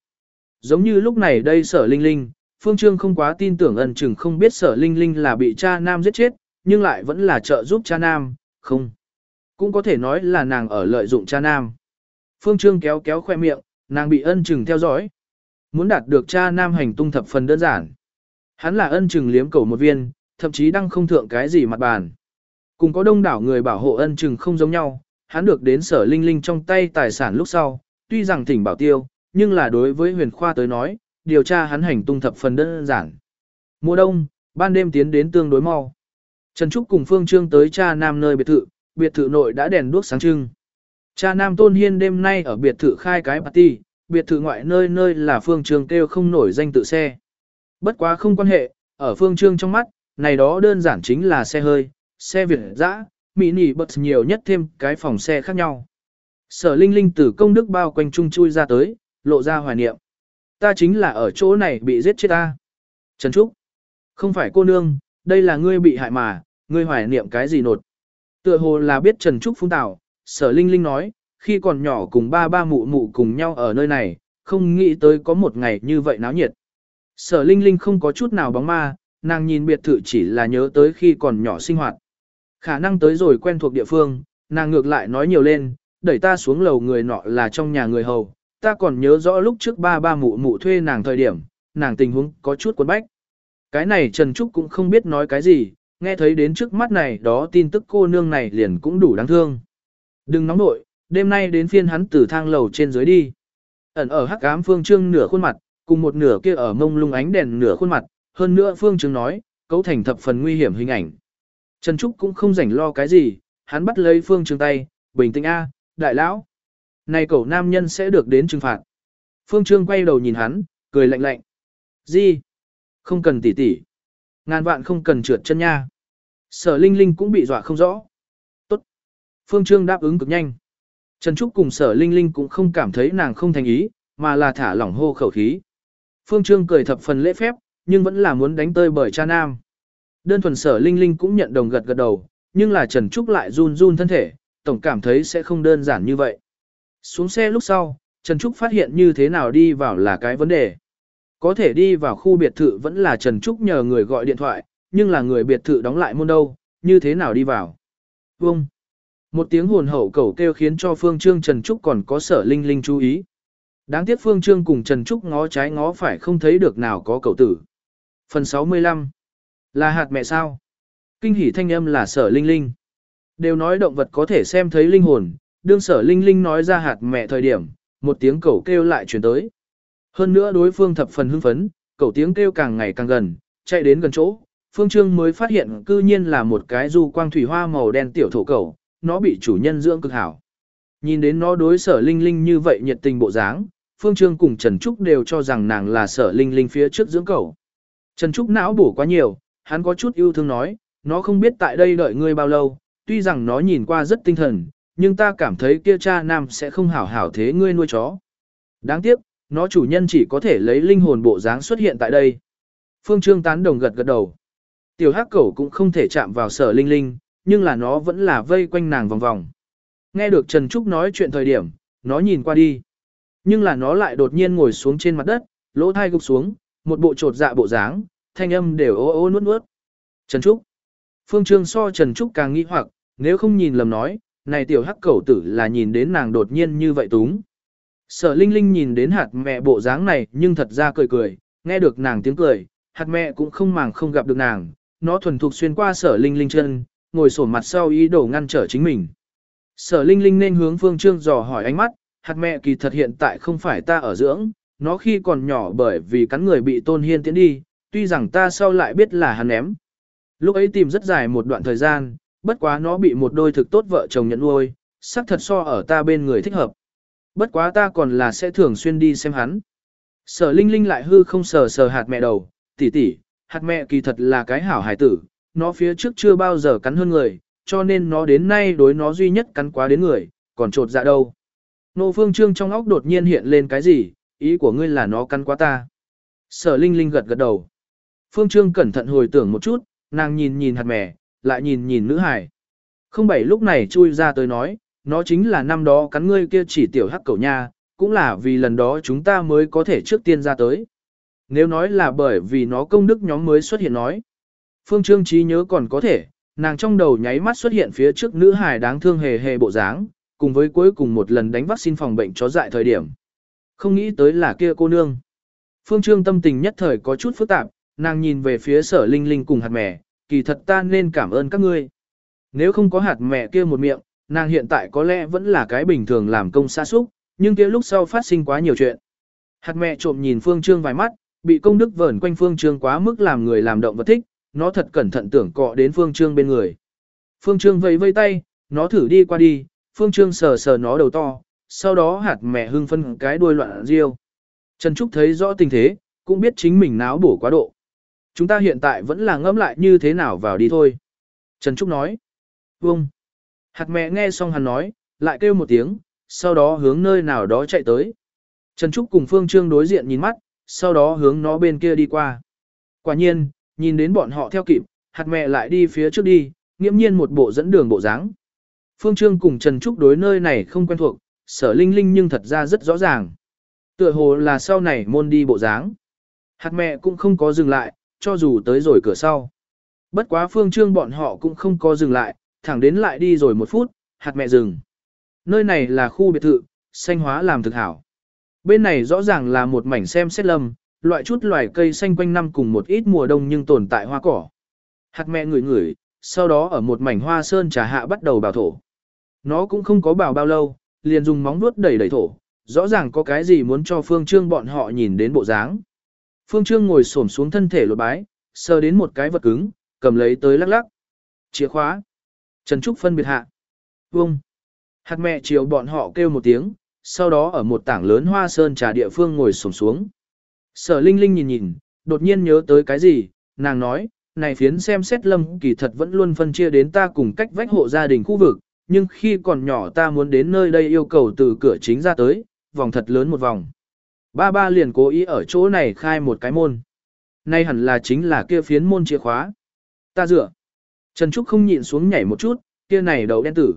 Giống như lúc này đây sở linh linh, Phương Trương không quá tin tưởng ân chừng không biết sở linh linh là bị cha nam giết chết, nhưng lại vẫn là trợ giúp cha nam, không. Cũng có thể nói là nàng ở lợi dụng cha nam. Phương Trương kéo kéo khoe miệng, nàng bị ân chừng theo dõi. Muốn đạt được cha nam hành tung thập phần đơn giản. Hắn là ân chừng liếm cầu một viên, thậm chí đang không thượng cái gì mặt bàn. Cùng có đông đảo người bảo hộ ân chừng không giống nhau, hắn được đến sở linh linh trong tay tài sản lúc sau, tuy rằng thỉnh bảo tiêu, nhưng là đối với huyền khoa tới nói, điều tra hắn hành tung thập phần đơn giản. Mùa đông, ban đêm tiến đến tương đối mau. Trần Trúc cùng Phương Trương tới cha nam nơi biệt thự, biệt thự nội đã đèn đuốc sáng trưng. Cha nam tôn hiên đêm nay ở biệt thự khai cái party, biệt thự ngoại nơi nơi là Phương Trương kêu không nổi danh tự xe. Bất quá không quan hệ, ở Phương Trương trong mắt, này đó đơn giản chính là xe hơi, xe Việt dã, mini bật nhiều nhất thêm cái phòng xe khác nhau. Sở Linh Linh từ công đức bao quanh chung chui ra tới, lộ ra hoài niệm. Ta chính là ở chỗ này bị giết chết ta. Trần Trúc. Không phải cô nương, đây là ngươi bị hại mà, ngươi hoài niệm cái gì nột. Tựa hồ là biết Trần Trúc phung tảo, sở Linh Linh nói, khi còn nhỏ cùng ba ba mụ mụ cùng nhau ở nơi này, không nghĩ tới có một ngày như vậy náo nhiệt. Sở Linh Linh không có chút nào bóng ma, nàng nhìn biệt thự chỉ là nhớ tới khi còn nhỏ sinh hoạt. Khả năng tới rồi quen thuộc địa phương, nàng ngược lại nói nhiều lên, đẩy ta xuống lầu người nọ là trong nhà người hầu, ta còn nhớ rõ lúc trước ba ba mụ mụ thuê nàng thời điểm, nàng tình huống có chút quấn bách. Cái này Trần Trúc cũng không biết nói cái gì, nghe thấy đến trước mắt này đó tin tức cô nương này liền cũng đủ đáng thương. Đừng nóng nội, đêm nay đến phiên hắn từ thang lầu trên dưới đi. Ẩn ở hắc ám phương trương nửa khuôn mặt, cùng một nửa kia ở mông lung ánh đèn nửa khuôn mặt, hơn nữa phương trương nói, cấu thành thập phần nguy hiểm hình ảnh. Trần Trúc cũng không rảnh lo cái gì, hắn bắt lấy phương trương tay, bình tĩnh a, đại lão. Này cậu nam nhân sẽ được đến trừng phạt. Phương Trương quay đầu nhìn hắn, cười lạnh lạnh. Gì? Không cần tỉ tỉ. Ngàn vạn không cần trượt chân nha. Sở Linh Linh cũng bị dọa không rõ. Tốt. Phương Trương đáp ứng cực nhanh. Trần Trúc cùng sở Linh Linh cũng không cảm thấy nàng không thành ý, mà là thả lỏng hô khẩu khí. Phương Trương cười thập phần lễ phép, nhưng vẫn là muốn đánh tơi bởi cha nam. Đơn thuần sở Linh Linh cũng nhận đồng gật gật đầu, nhưng là Trần Trúc lại run run thân thể, tổng cảm thấy sẽ không đơn giản như vậy. Xuống xe lúc sau, Trần Trúc phát hiện như thế nào đi vào là cái vấn đề. Có thể đi vào khu biệt thự vẫn là Trần Trúc nhờ người gọi điện thoại, nhưng là người biệt thự đóng lại môn đâu, như thế nào đi vào. Vông. Một tiếng hồn hậu cầu kêu khiến cho Phương Trương Trần Trúc còn có sở linh linh chú ý. Đáng tiếc Phương Trương cùng Trần Trúc ngó trái ngó phải không thấy được nào có cậu tử. Phần 65 Là hạt mẹ sao? Kinh hỉ thanh âm là sở linh linh. Đều nói động vật có thể xem thấy linh hồn, đương sở linh linh nói ra hạt mẹ thời điểm, một tiếng cẩu kêu lại chuyển tới. Hơn nữa đối phương thập phần hưng phấn, cậu tiếng kêu càng ngày càng gần, chạy đến gần chỗ, phương trương mới phát hiện cư nhiên là một cái du quang thủy hoa màu đen tiểu thổ cẩu, nó bị chủ nhân dưỡng cực hảo. Nhìn đến nó đối sở linh linh như vậy nhiệt tình bộ dáng, phương trương cùng Trần Trúc đều cho rằng nàng là sở linh linh phía trước dưỡng cẩu. Trần Trúc não bổ quá nhiều, hắn có chút yêu thương nói, nó không biết tại đây đợi ngươi bao lâu, tuy rằng nó nhìn qua rất tinh thần, nhưng ta cảm thấy kia cha nam sẽ không hảo hảo thế ngươi nuôi chó. Đáng tiếc, nó chủ nhân chỉ có thể lấy linh hồn bộ dáng xuất hiện tại đây. Phương Trương tán đồng gật gật đầu. Tiểu hắc cẩu cũng không thể chạm vào sở linh linh, nhưng là nó vẫn là vây quanh nàng vòng vòng. Nghe được Trần Trúc nói chuyện thời điểm, nó nhìn qua đi. Nhưng là nó lại đột nhiên ngồi xuống trên mặt đất, lỗ thai gục xuống, một bộ trột dạ bộ dáng, thanh âm đều ô ô nuốt nuốt. Trần Trúc. Phương Trương so Trần Trúc càng nghi hoặc, nếu không nhìn lầm nói, này tiểu hắc cẩu tử là nhìn đến nàng đột nhiên như vậy túng. Sở Linh Linh nhìn đến hạt mẹ bộ dáng này nhưng thật ra cười cười, nghe được nàng tiếng cười, hạt mẹ cũng không màng không gặp được nàng, nó thuần thục xuyên qua sở Linh Linh chân, ngồi sổ mặt sau ý đồ ngăn trở chính mình. Sở Linh Linh nên hướng Phương Trương dò hỏi ánh mắt, hạt mẹ kỳ thật hiện tại không phải ta ở dưỡng, nó khi còn nhỏ bởi vì cắn người bị tôn hiên tiến đi, tuy rằng ta sau lại biết là hắn ném. Lúc ấy tìm rất dài một đoạn thời gian, bất quá nó bị một đôi thực tốt vợ chồng nhận nuôi, sắc thật so ở ta bên người thích hợp. Bất quá ta còn là sẽ thường xuyên đi xem hắn. Sở Linh Linh lại hư không sờ sờ hạt mẹ đầu, tỷ tỷ, hạt mẹ kỳ thật là cái hảo hải tử, nó phía trước chưa bao giờ cắn hơn người, cho nên nó đến nay đối nó duy nhất cắn quá đến người, còn trột dạ đâu. Nô Phương Trương trong óc đột nhiên hiện lên cái gì, ý của ngươi là nó cắn quá ta. Sở Linh Linh gật gật đầu. Phương Trương cẩn thận hồi tưởng một chút, nàng nhìn nhìn hạt mẻ, lại nhìn nhìn nữ hải. Không bảy lúc này chui ra tới nói, nó chính là năm đó cắn ngươi kia chỉ tiểu hắc cẩu nha, cũng là vì lần đó chúng ta mới có thể trước tiên ra tới. Nếu nói là bởi vì nó công đức nhóm mới xuất hiện nói. Phương Trương trí nhớ còn có thể, nàng trong đầu nháy mắt xuất hiện phía trước nữ hài đáng thương hề hề bộ dáng, cùng với cuối cùng một lần đánh vaccine phòng bệnh chó dại thời điểm. Không nghĩ tới là kia cô nương. Phương Trương tâm tình nhất thời có chút phức tạp, nàng nhìn về phía sở linh linh cùng hạt mẹ, kỳ thật ta nên cảm ơn các ngươi. Nếu không có hạt mẹ kia một miệng, nàng hiện tại có lẽ vẫn là cái bình thường làm công xa xúc, nhưng kia lúc sau phát sinh quá nhiều chuyện. Hạt mẹ trộm nhìn Phương Trương vài mắt, bị công đức vẩn quanh Phương Trương quá mức làm người làm động vật thích, nó thật cẩn thận tưởng cọ đến Phương Trương bên người. Phương Trương vẫy vây tay, nó thử đi qua đi, Phương Trương sờ sờ nó đầu to, sau đó hạt mẹ hưng phân cái đuôi loạn riêu. Trần Trúc thấy rõ tình thế, cũng biết chính mình náo bổ quá độ. Chúng ta hiện tại vẫn là ngẫm lại như thế nào vào đi thôi. Trần Trúc nói. Vâng. Hạt mẹ nghe xong hắn nói, lại kêu một tiếng, sau đó hướng nơi nào đó chạy tới. Trần Trúc cùng Phương Trương đối diện nhìn mắt, sau đó hướng nó bên kia đi qua. Quả nhiên, nhìn đến bọn họ theo kịp, hạt mẹ lại đi phía trước đi, nghiễm nhiên một bộ dẫn đường bộ dáng. Phương Trương cùng Trần Trúc đối nơi này không quen thuộc, sở linh linh nhưng thật ra rất rõ ràng. Tựa hồ là sau này môn đi bộ dáng. Hạt mẹ cũng không có dừng lại, cho dù tới rồi cửa sau. Bất quá Phương Trương bọn họ cũng không có dừng lại, thẳng đến lại đi rồi một phút, hạt mẹ dừng. Nơi này là khu biệt thự, xanh hóa làm thực hảo. Bên này rõ ràng là một mảnh xem xét lâm, loại chút loài cây xanh quanh năm cùng một ít mùa đông nhưng tồn tại hoa cỏ. Hạt mẹ ngửi ngửi, sau đó ở một mảnh hoa sơn trà hạ bắt đầu bào thổ. Nó cũng không có bào bao lâu, liền dùng móng vuốt đẩy đẩy thổ, rõ ràng có cái gì muốn cho Phương Trương bọn họ nhìn đến bộ dáng. Phương Trương ngồi xổm xuống thân thể lột bái, sờ đến một cái vật cứng, cầm lấy tới lắc lắc. Chìa khóa. Trần Trúc phân biệt hạ. Vông. Hạt mẹ chiều bọn họ kêu một tiếng, sau đó ở một tảng lớn hoa sơn trà địa phương ngồi xổm xuống. Sở Linh Linh nhìn nhìn, đột nhiên nhớ tới cái gì, nàng nói, này phiến xem xét lâm kỳ thật vẫn luôn phân chia đến ta cùng cách vách hộ gia đình khu vực, nhưng khi còn nhỏ ta muốn đến nơi đây yêu cầu từ cửa chính ra tới, vòng thật lớn một vòng. Ba ba liền cố ý ở chỗ này khai một cái môn. Nay hẳn là chính là kia phiến môn chìa khóa. Ta dựa. Trần Trúc không nhịn xuống nhảy một chút, kia này đầu đen tử.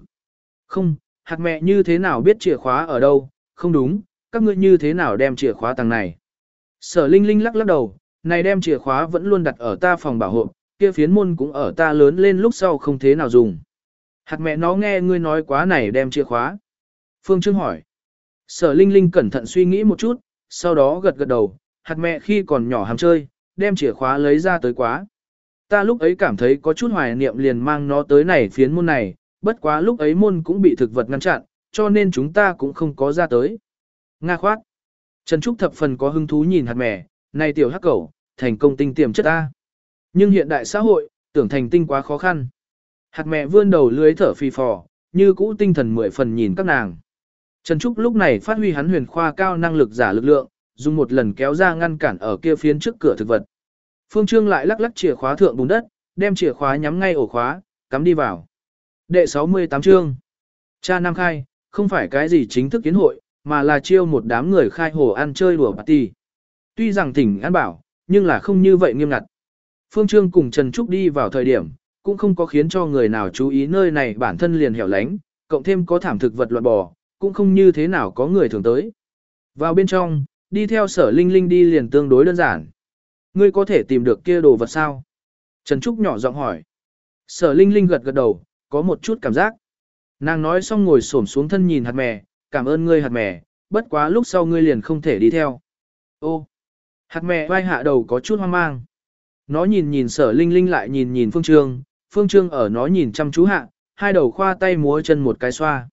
Không, hạt mẹ như thế nào biết chìa khóa ở đâu, không đúng, các ngươi như thế nào đem chìa khóa tầng này. Sở Linh Linh lắc lắc đầu, này đem chìa khóa vẫn luôn đặt ở ta phòng bảo hộ, kia phiến môn cũng ở ta lớn lên lúc sau không thế nào dùng. Hạt mẹ nó nghe ngươi nói quá này đem chìa khóa. Phương Trương hỏi. Sở Linh Linh cẩn thận suy nghĩ một chút, sau đó gật gật đầu, hạt mẹ khi còn nhỏ ham chơi, đem chìa khóa lấy ra tới quá. Ta lúc ấy cảm thấy có chút hoài niệm liền mang nó tới này phiến môn này, bất quá lúc ấy môn cũng bị thực vật ngăn chặn, cho nên chúng ta cũng không có ra tới. Nga khoát. Trần Trúc thập phần có hứng thú nhìn hạt mẹ, này tiểu hắc cẩu, thành công tinh tiềm chất ta. Nhưng hiện đại xã hội, tưởng thành tinh quá khó khăn. Hạt mẹ vươn đầu lưới thở phì phò, như cũ tinh thần mười phần nhìn các nàng. Trần Trúc lúc này phát huy hắn huyền khoa cao năng lực giả lực lượng, dùng một lần kéo ra ngăn cản ở kia phiến trước cửa thực vật. Phương Trương lại lắc lắc chìa khóa thượng bùn đất, đem chìa khóa nhắm ngay ổ khóa, cắm đi vào. Đệ 68 chương. Cha Nam khai, không phải cái gì chính thức kiến hội, mà là chiêu một đám người khai hồ ăn chơi đùa party. Tuy rằng thỉnh an bảo, nhưng là không như vậy nghiêm ngặt. Phương Trương cùng Trần Trúc đi vào thời điểm, cũng không có khiến cho người nào chú ý nơi này bản thân liền hẻo lánh, cộng thêm có thảm thực vật loạn bò, cũng không như thế nào có người thường tới. Vào bên trong, đi theo sở linh linh đi liền tương đối đơn giản. Ngươi có thể tìm được kia đồ vật sao? Trần Trúc nhỏ giọng hỏi. Sở linh linh gật gật đầu, có một chút cảm giác. Nàng nói xong ngồi xổm xuống thân nhìn hạt mè, cảm ơn ngươi hạt mẹ. bất quá lúc sau ngươi liền không thể đi theo. Ô, hạt mẹ vai hạ đầu có chút hoang mang. Nó nhìn nhìn sở linh linh lại nhìn nhìn phương trương, phương trương ở nó nhìn chăm chú hạ, hai đầu khoa tay múa chân một cái xoa.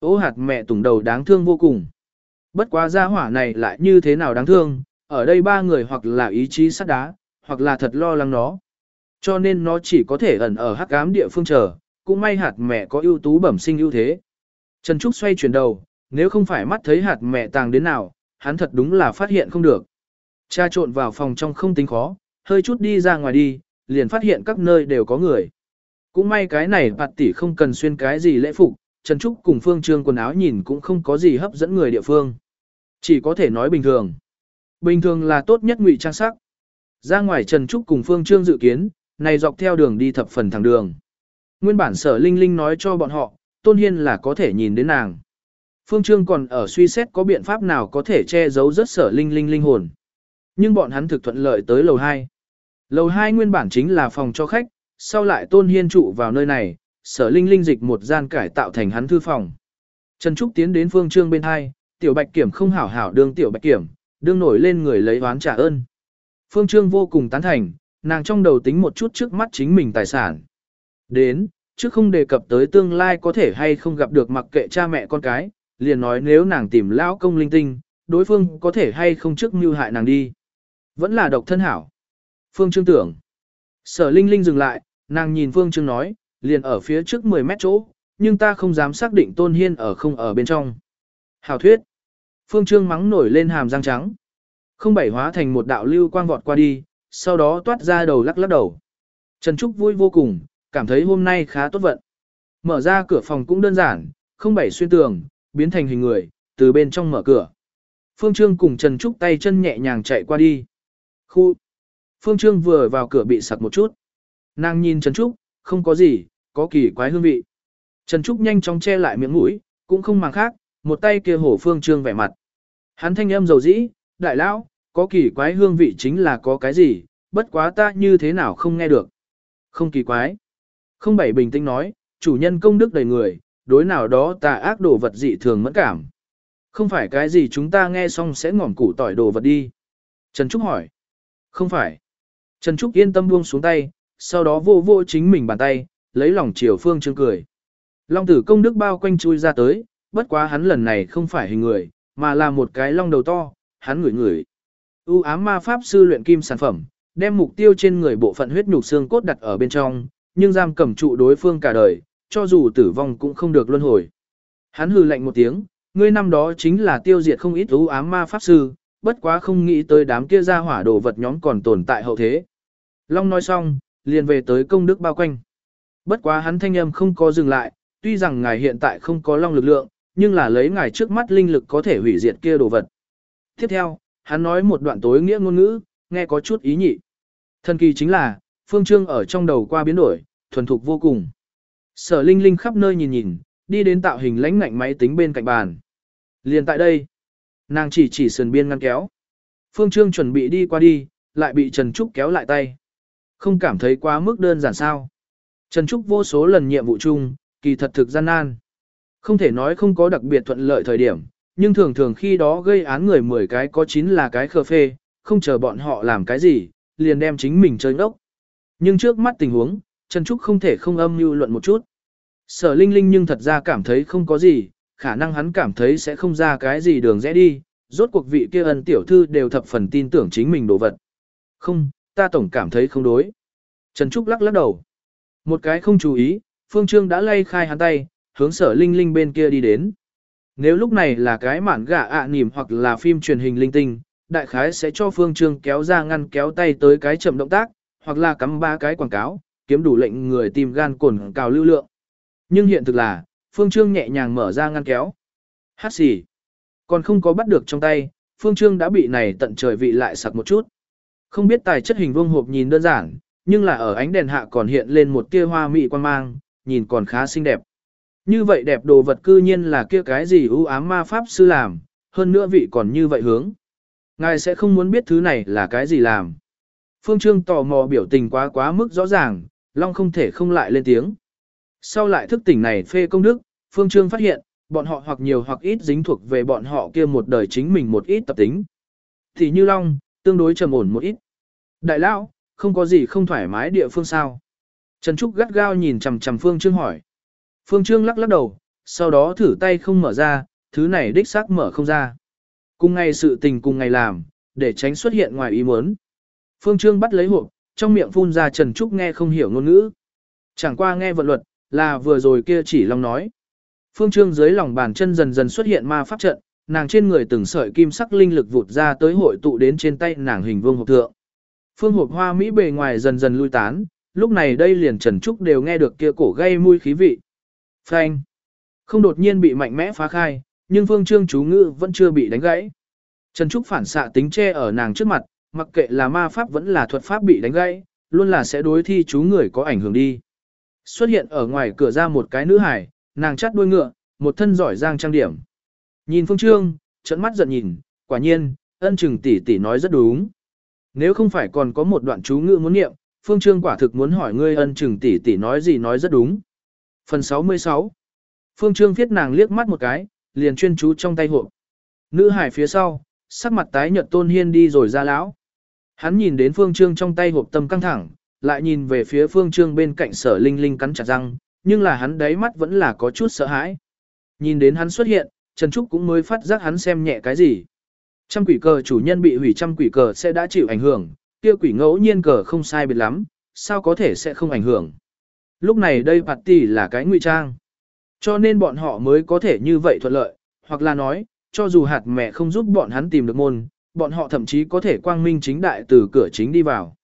Ô hạt mẹ tủng đầu đáng thương vô cùng. Bất quá gia hỏa này lại như thế nào đáng thương, ở đây ba người hoặc là ý chí sắt đá, hoặc là thật lo lắng nó. Cho nên nó chỉ có thể ẩn ở hắc ám địa phương chờ, cũng may hạt mẹ có ưu tú bẩm sinh ưu thế. Trần Trúc xoay chuyển đầu, nếu không phải mắt thấy hạt mẹ tàng đến nào, hắn thật đúng là phát hiện không được. Cha trộn vào phòng trong không tính khó, hơi chút đi ra ngoài đi, liền phát hiện các nơi đều có người. Cũng may cái này bạt tỷ không cần xuyên cái gì lễ phục, Trần Trúc cùng Phương Trương quần áo nhìn cũng không có gì hấp dẫn người địa phương. Chỉ có thể nói bình thường. Bình thường là tốt nhất ngụy trang sắc. Ra ngoài Trần Trúc cùng Phương Trương dự kiến, này dọc theo đường đi thập phần thẳng đường. Nguyên bản sở Linh Linh nói cho bọn họ, Tôn Hiên là có thể nhìn đến nàng. Phương Trương còn ở suy xét có biện pháp nào có thể che giấu rất sở Linh Linh linh hồn. Nhưng bọn hắn thực thuận lợi tới lầu 2. Lầu 2 nguyên bản chính là phòng cho khách, sau lại Tôn Hiên trụ vào nơi này, sở Linh Linh dịch một gian cải tạo thành hắn thư phòng. Trần Trúc tiến đến Phương Trương bên hai, tiểu bạch kiểm không hảo hảo đương tiểu bạch kiểm, đương nổi lên người lấy oán trả ơn. Phương Trương vô cùng tán thành, nàng trong đầu tính một chút trước mắt chính mình tài sản. Đến, trước không đề cập tới tương lai có thể hay không gặp được mặc kệ cha mẹ con cái, liền nói nếu nàng tìm lão công linh tinh, đối phương có thể hay không trước mưu hại nàng đi. Vẫn là độc thân hảo. Phương Trương tưởng. Sở Linh Linh dừng lại, nàng nhìn Phương Trương nói, liền ở phía trước 10 mét chỗ, nhưng ta không dám xác định Tôn Hiên ở không ở bên trong. Hảo thuyết. Phương Trương mắng nổi lên hàm răng trắng. Không bảy hóa thành một đạo lưu quang vọt qua đi, sau đó toát ra đầu lắc lắc đầu. Trần Trúc vui vô cùng, cảm thấy hôm nay khá tốt vận. Mở ra cửa phòng cũng đơn giản, không bảy xuyên tường, biến thành hình người, từ bên trong mở cửa. Phương Trương cùng Trần Trúc tay chân nhẹ nhàng chạy qua đi. Khu. Phương Trương vừa vào cửa bị sặc một chút. Nàng nhìn Trần Trúc, không có gì, có kỳ quái hương vị. Trần Trúc nhanh chóng che lại miệng mũi, cũng không màng khác, một tay kia hổ Phương Trương vẻ mặt. Hắn thanh âm dầu dĩ, đại lão, có kỳ quái hương vị chính là có cái gì, bất quá ta như thế nào không nghe được. Không kỳ quái. Không bảy bình tĩnh nói, chủ nhân công đức đầy người, đối nào đó tà ác đồ vật dị thường mẫn cảm. Không phải cái gì chúng ta nghe xong sẽ ngỏm củ tỏi đồ vật đi. Trần Trúc hỏi. Không phải. Trần Trúc yên tâm buông xuống tay, sau đó vô vô chính mình bàn tay, lấy lòng chiều phương chương cười. Long tử công đức bao quanh chui ra tới, bất quá hắn lần này không phải hình người, mà là một cái long đầu to, hắn ngửi ngửi. U ám ma pháp sư luyện kim sản phẩm, đem mục tiêu trên người bộ phận huyết nhục xương cốt đặt ở bên trong, nhưng giam cầm trụ đối phương cả đời, cho dù tử vong cũng không được luân hồi. Hắn hừ lạnh một tiếng, ngươi năm đó chính là tiêu diệt không ít u ám ma pháp sư, bất quá không nghĩ tới đám kia ra hỏa đồ vật nhóm còn tồn tại hậu thế. Long nói xong, liền về tới công đức bao quanh. Bất quá hắn thanh âm không có dừng lại, tuy rằng ngài hiện tại không có long lực lượng, nhưng là lấy ngài trước mắt linh lực có thể hủy diệt kia đồ vật. Tiếp theo, hắn nói một đoạn tối nghĩa ngôn ngữ, nghe có chút ý nhị. Thần kỳ chính là, phương trương ở trong đầu qua biến đổi, thuần thục vô cùng. Sở Linh Linh khắp nơi nhìn nhìn, đi đến tạo hình lãnh ngạnh máy tính bên cạnh bàn. Liền tại đây, nàng chỉ chỉ sườn biên ngăn kéo. Phương Trương chuẩn bị đi qua đi, lại bị Trần Trúc kéo lại tay. Không cảm thấy quá mức đơn giản sao. Trần Trúc vô số lần nhiệm vụ chung, kỳ thật thực gian nan. Không thể nói không có đặc biệt thuận lợi thời điểm, nhưng thường thường khi đó gây án người 10 cái có 9 là cái khờ phê, không chờ bọn họ làm cái gì, liền đem chính mình chơi ngốc. Nhưng trước mắt tình huống, Trần Trúc không thể không âm mưu luận một chút. Sở Linh Linh nhưng thật ra cảm thấy không có gì, khả năng hắn cảm thấy sẽ không ra cái gì đường rẽ đi, rốt cuộc vị kia ân tiểu thư đều thập phần tin tưởng chính mình đồ vật. Không, ta tổng cảm thấy không đối. Trần Trúc lắc lắc đầu. Một cái không chú ý, Phương Trương đã lay khai hắn tay, hướng sở Linh Linh bên kia đi đến. Nếu lúc này là cái mản gà ạ à nỉm hoặc là phim truyền hình linh tinh, đại khái sẽ cho Phương Trương kéo ra ngăn kéo tay tới cái chậm động tác, hoặc là cắm ba cái quảng cáo, kiếm đủ lệnh người tìm gan cồn cào lưu lượng. Nhưng hiện thực là, Phương Trương nhẹ nhàng mở ra ngăn kéo. Hát xì. Còn không có bắt được trong tay, Phương Trương đã bị này tận trời vị lại sặc một chút. Không biết tài chất hình vuông hộp nhìn đơn giản, nhưng là ở ánh đèn hạ còn hiện lên một tia hoa mị quan mang, nhìn còn khá xinh đẹp. Như vậy đẹp đồ vật cư nhiên là kia cái gì ưu ám ma pháp sư làm, hơn nữa vị còn như vậy hướng. Ngài sẽ không muốn biết thứ này là cái gì làm. Phương Trương tò mò biểu tình quá quá mức rõ ràng, Long không thể không lại lên tiếng. Sau lại thức tỉnh này phê công đức, Phương Trương phát hiện, bọn họ hoặc nhiều hoặc ít dính thuộc về bọn họ kia một đời chính mình một ít tập tính. Thì như Long, tương đối trầm ổn một ít. Đại lão, không có gì không thoải mái địa phương sao. Trần Trúc gắt gao nhìn chằm chằm Phương Trương hỏi. Phương Trương lắc lắc đầu, sau đó thử tay không mở ra, thứ này đích xác mở không ra. Cùng ngày sự tình cùng ngày làm, để tránh xuất hiện ngoài ý muốn. Phương Trương bắt lấy hộp, trong miệng phun ra Trần Trúc nghe không hiểu ngôn ngữ. Chẳng qua nghe vận luật, là vừa rồi kia chỉ long nói. Phương Trương dưới lòng bàn chân dần dần xuất hiện ma pháp trận, nàng trên người từng sợi kim sắc linh lực vụt ra tới hội tụ đến trên tay nàng hình vương hộp thượng. Phương hộp hoa mỹ bề ngoài dần dần lui tán, lúc này đây liền Trần Trúc đều nghe được kia cổ gây mùi khí vị. Phanh. Không đột nhiên bị mạnh mẽ phá khai, nhưng Phương Trương chú ngữ vẫn chưa bị đánh gãy. Trần Trúc phản xạ tính che ở nàng trước mặt, mặc kệ là ma pháp vẫn là thuật pháp bị đánh gãy, luôn là sẽ đối thi chú người có ảnh hưởng đi. Xuất hiện ở ngoài cửa ra một cái nữ hải, nàng chắt đuôi ngựa, một thân giỏi giang trang điểm. Nhìn Phương Trương, trận mắt giận nhìn, quả nhiên, ân trừng tỷ tỷ nói rất đúng. Nếu không phải còn có một đoạn chú ngữ muốn niệm, Phương Trương quả thực muốn hỏi ngươi ân trừng tỷ tỷ nói gì nói rất đúng. Phần 66 Phương Trương viết nàng liếc mắt một cái, liền chuyên chú trong tay hộ. Nữ hải phía sau, sắc mặt tái nhợt tôn hiên đi rồi ra lão. Hắn nhìn đến Phương Trương trong tay hộp tâm căng thẳng, lại nhìn về phía Phương Trương bên cạnh sở linh linh cắn chặt răng, nhưng là hắn đáy mắt vẫn là có chút sợ hãi. Nhìn đến hắn xuất hiện, Trần Trúc cũng mới phát giác hắn xem nhẹ cái gì. Trăm quỷ cờ chủ nhân bị hủy trăm quỷ cờ sẽ đã chịu ảnh hưởng, kia quỷ ngẫu nhiên cờ không sai biệt lắm, sao có thể sẽ không ảnh hưởng. Lúc này đây bạt tỷ là cái ngụy trang. Cho nên bọn họ mới có thể như vậy thuận lợi, hoặc là nói, cho dù hạt mẹ không giúp bọn hắn tìm được môn, bọn họ thậm chí có thể quang minh chính đại từ cửa chính đi vào.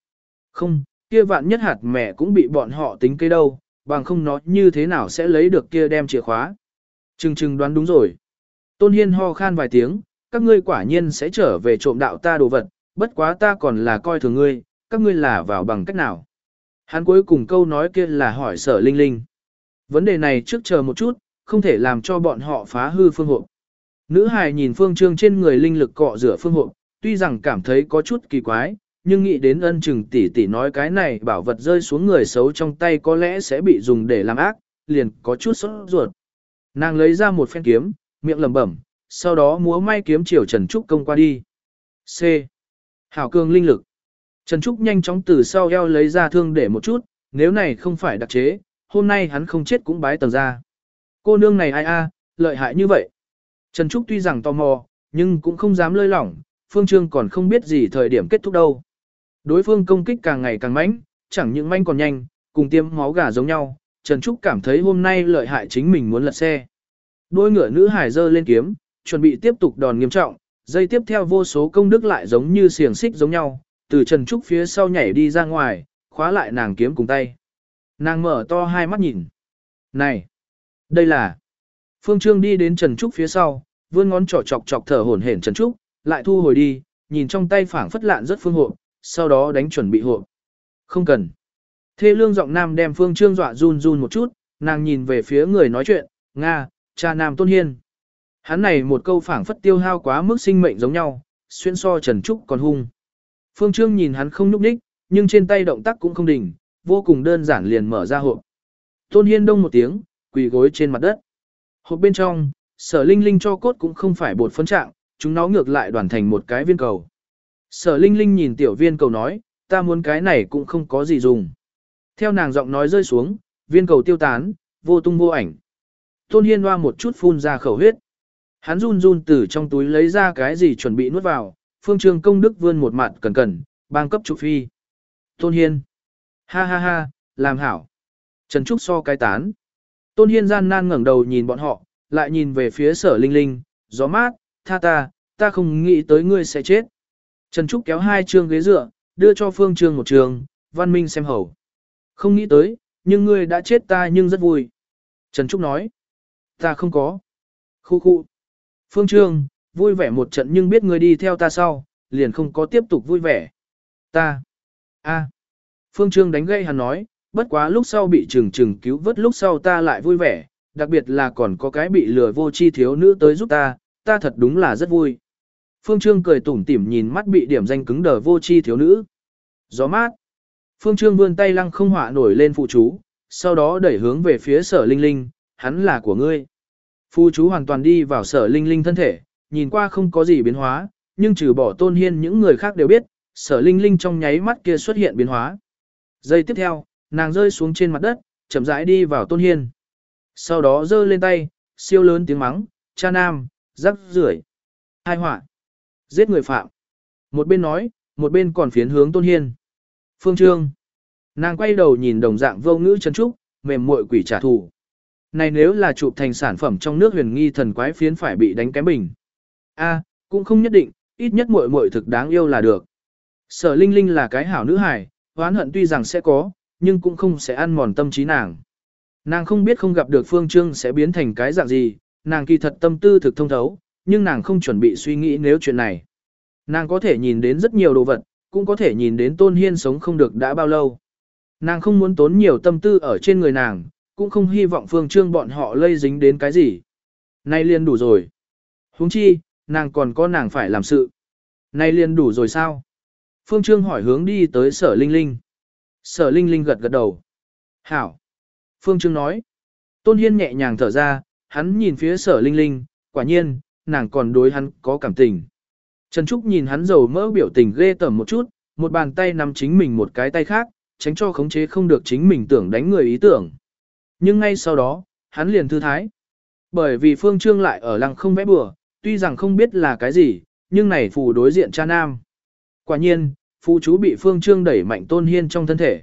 Không, kia vạn nhất hạt mẹ cũng bị bọn họ tính cây đâu, bằng không nói như thế nào sẽ lấy được kia đem chìa khóa. Trừng trừng đoán đúng rồi. Tôn Hiên ho khan vài tiếng, các ngươi quả nhiên sẽ trở về trộm đạo ta đồ vật, bất quá ta còn là coi thường ngươi, các ngươi là vào bằng cách nào. Hắn cuối cùng câu nói kia là hỏi sở linh linh. Vấn đề này trước chờ một chút, không thể làm cho bọn họ phá hư phương hộ. Nữ hài nhìn phương trương trên người linh lực cọ rửa phương hộ, tuy rằng cảm thấy có chút kỳ quái, nhưng nghĩ đến ân chừng tỷ tỷ nói cái này bảo vật rơi xuống người xấu trong tay có lẽ sẽ bị dùng để làm ác, liền có chút sốt ruột. Nàng lấy ra một phen kiếm, miệng lẩm bẩm, sau đó múa may kiếm chiều Trần Trúc công qua đi. C. Hảo cường linh lực. Trần Trúc nhanh chóng từ sau eo lấy ra thương để một chút, nếu này không phải đặc chế, hôm nay hắn không chết cũng bái tầng ra. Cô nương này ai a, lợi hại như vậy. Trần Trúc tuy rằng tò mò, nhưng cũng không dám lơi lỏng, Phương Trương còn không biết gì thời điểm kết thúc đâu. Đối phương công kích càng ngày càng mãnh, chẳng những manh còn nhanh, cùng tiêm máu gà giống nhau, Trần Trúc cảm thấy hôm nay lợi hại chính mình muốn lật xe. Đôi ngựa nữ hải dơ lên kiếm, chuẩn bị tiếp tục đòn nghiêm trọng, dây tiếp theo vô số công đức lại giống như xiềng xích giống nhau, từ Trần Trúc phía sau nhảy đi ra ngoài, khóa lại nàng kiếm cùng tay. Nàng mở to hai mắt nhìn. Này! Đây là... Phương Trương đi đến Trần Trúc phía sau, vươn ngón trỏ chọc chọc thở hổn hển Trần Trúc, lại thu hồi đi, nhìn trong tay phảng phất lạn rất phương hộ, sau đó đánh chuẩn bị hộ. Không cần. Thê lương giọng nam đem Phương Trương dọa run run một chút, nàng nhìn về phía người nói chuyện, Nga, cha nam tôn hiên. Hắn này một câu phảng phất tiêu hao quá mức sinh mệnh giống nhau, xuyên so Trần Trúc còn hung. Phương Trương nhìn hắn không nhúc nhích, nhưng trên tay động tác cũng không đình, vô cùng đơn giản liền mở ra hộp. Tôn Hiên đông một tiếng, quỳ gối trên mặt đất. Hộp bên trong, sở linh linh cho cốt cũng không phải bột phấn trạng, chúng nó ngược lại đoàn thành một cái viên cầu. Sở linh linh nhìn tiểu viên cầu nói, ta muốn cái này cũng không có gì dùng. Theo nàng giọng nói rơi xuống, viên cầu tiêu tán, vô tung vô ảnh. Tôn Hiên hoa một chút phun ra khẩu huyết. Hắn run run từ trong túi lấy ra cái gì chuẩn bị nuốt vào, phương trương công đức vươn một mặt cần cần, bang cấp trụ phi. Tôn Hiên. Ha ha ha, làm hảo. Trần Trúc so cái tán. Tôn Hiên gian nan ngẩng đầu nhìn bọn họ, lại nhìn về phía sở linh linh, gió mát, tha ta, ta không nghĩ tới ngươi sẽ chết. Trần Trúc kéo hai chương ghế dựa, đưa cho phương trương một trường, văn minh xem hầu. Không nghĩ tới, nhưng ngươi đã chết ta nhưng rất vui. Trần Trúc nói, ta không có. Khu khu. Phương Trương, vui vẻ một trận nhưng biết ngươi đi theo ta sau, liền không có tiếp tục vui vẻ. Ta. a. Phương Trương đánh gây hắn nói, bất quá lúc sau bị trừng trừng cứu vớt lúc sau ta lại vui vẻ, đặc biệt là còn có cái bị lừa vô chi thiếu nữ tới giúp ta, ta thật đúng là rất vui. Phương Trương cười tủm tỉm nhìn mắt bị điểm danh cứng đờ vô chi thiếu nữ. Gió mát. Phương Trương vươn tay lăng không họa nổi lên phụ chú, sau đó đẩy hướng về phía sở linh linh, hắn là của ngươi. Phụ chú hoàn toàn đi vào sở linh linh thân thể, nhìn qua không có gì biến hóa, nhưng trừ bỏ tôn hiên những người khác đều biết, sở linh linh trong nháy mắt kia xuất hiện biến hóa. Giây tiếp theo, nàng rơi xuống trên mặt đất, chậm rãi đi vào tôn hiên. Sau đó giơ lên tay, siêu lớn tiếng mắng, cha nam, rắc rưởi, hai họa, giết người phạm. Một bên nói, một bên còn phiến hướng tôn hiên. Phương Trương. Nàng quay đầu nhìn đồng dạng vô ngữ chân trúc, mềm muội quỷ trả thù. Này nếu là chụp thành sản phẩm trong nước huyền nghi thần quái phiến phải bị đánh kém bình. A, cũng không nhất định, ít nhất muội muội thực đáng yêu là được. Sở Linh Linh là cái hảo nữ hài, oán hận tuy rằng sẽ có, nhưng cũng không sẽ ăn mòn tâm trí nàng. Nàng không biết không gặp được Phương Trương sẽ biến thành cái dạng gì, nàng kỳ thật tâm tư thực thông thấu, nhưng nàng không chuẩn bị suy nghĩ nếu chuyện này. Nàng có thể nhìn đến rất nhiều đồ vật, cũng có thể nhìn đến Tôn Hiên sống không được đã bao lâu. Nàng không muốn tốn nhiều tâm tư ở trên người nàng, cũng không hy vọng Phương Trương bọn họ lây dính đến cái gì. Nay liền đủ rồi. huống chi, nàng còn có nàng phải làm sự. Nay liền đủ rồi sao? Phương Trương hỏi hướng đi tới sở Linh Linh. Sở Linh Linh gật gật đầu. Hảo. Phương Trương nói. Tôn Hiên nhẹ nhàng thở ra, hắn nhìn phía sở Linh Linh, quả nhiên, nàng còn đối hắn có cảm tình. Trần Trúc nhìn hắn dầu mỡ biểu tình ghê tởm một chút, một bàn tay nắm chính mình một cái tay khác, tránh cho khống chế không được chính mình tưởng đánh người ý tưởng. Nhưng ngay sau đó, hắn liền thư thái. Bởi vì Phương Trương lại ở lăng không vẽ bừa, tuy rằng không biết là cái gì, nhưng này phù đối diện cha nam. Quả nhiên, phù chú bị Phương Trương đẩy mạnh tôn hiên trong thân thể.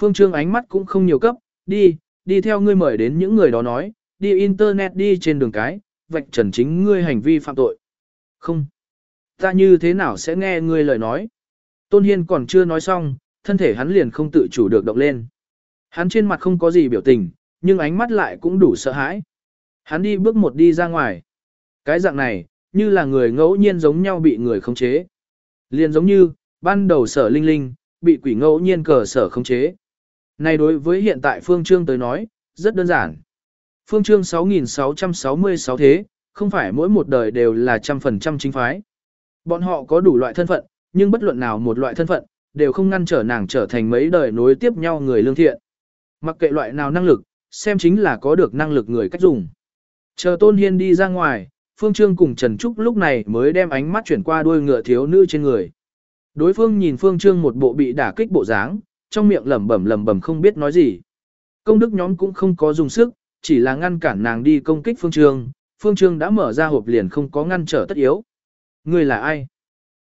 Phương Trương ánh mắt cũng không nhiều cấp, đi, đi theo ngươi mời đến những người đó nói, đi internet đi trên đường cái, vạch trần chính ngươi hành vi phạm tội. Không. Ta như thế nào sẽ nghe ngươi lời nói? Tôn Hiên còn chưa nói xong, thân thể hắn liền không tự chủ được động lên. Hắn trên mặt không có gì biểu tình, nhưng ánh mắt lại cũng đủ sợ hãi. Hắn đi bước một đi ra ngoài. Cái dạng này, như là người ngẫu nhiên giống nhau bị người khống chế. Liền giống như, ban đầu sở linh linh, bị quỷ ngẫu nhiên cờ sở khống chế. Này đối với hiện tại Phương Trương tới nói, rất đơn giản. Phương Trương 6666 thế, không phải mỗi một đời đều là trăm phần trăm chính phái. Bọn họ có đủ loại thân phận, nhưng bất luận nào một loại thân phận, đều không ngăn trở nàng trở thành mấy đời nối tiếp nhau người lương thiện. Mặc kệ loại nào năng lực, xem chính là có được năng lực người cách dùng. Chờ Tôn Hiên đi ra ngoài, Phương Trương cùng Trần Trúc lúc này mới đem ánh mắt chuyển qua đuôi ngựa thiếu nữ trên người. Đối phương nhìn Phương Trương một bộ bị đả kích bộ dáng, trong miệng lẩm bẩm lẩm bẩm không biết nói gì. Công đức nhóm cũng không có dùng sức, chỉ là ngăn cản nàng đi công kích Phương Trương. Phương Trương đã mở ra hộp liền không có ngăn trở tất yếu. Người là ai?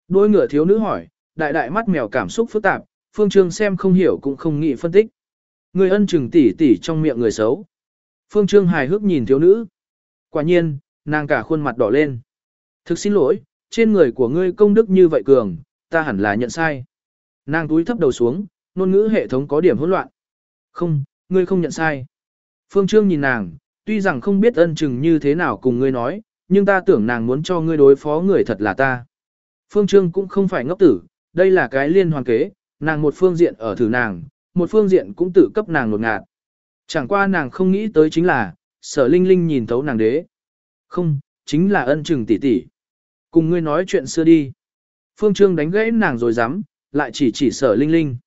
Đôi ngựa thiếu nữ hỏi, đại đại mắt mèo cảm xúc phức tạp, Phương Trương xem không hiểu cũng không nghĩ phân tích. Người ân chừng tỉ tỉ trong miệng người xấu. Phương Trương hài hước nhìn thiếu nữ. Quả nhiên, nàng cả khuôn mặt đỏ lên. Thực xin lỗi, trên người của ngươi công đức như vậy cường, ta hẳn là nhận sai. Nàng túi thấp đầu xuống, ngôn ngữ hệ thống có điểm hỗn loạn. Không, ngươi không nhận sai. Phương Trương nhìn nàng, tuy rằng không biết ân chừng như thế nào cùng ngươi nói, nhưng ta tưởng nàng muốn cho ngươi đối phó người thật là ta. Phương Trương cũng không phải ngốc tử, đây là cái liên hoàn kế, nàng một phương diện ở thử nàng, một phương diện cũng tự cấp nàng nột ngạt. Chẳng qua nàng không nghĩ tới chính là, sở linh linh nhìn thấu nàng đế. Không, chính là ân chừng tỷ tỷ. Cùng ngươi nói chuyện xưa đi. Phương Trương đánh gãy nàng rồi dám, lại chỉ chỉ sở linh linh.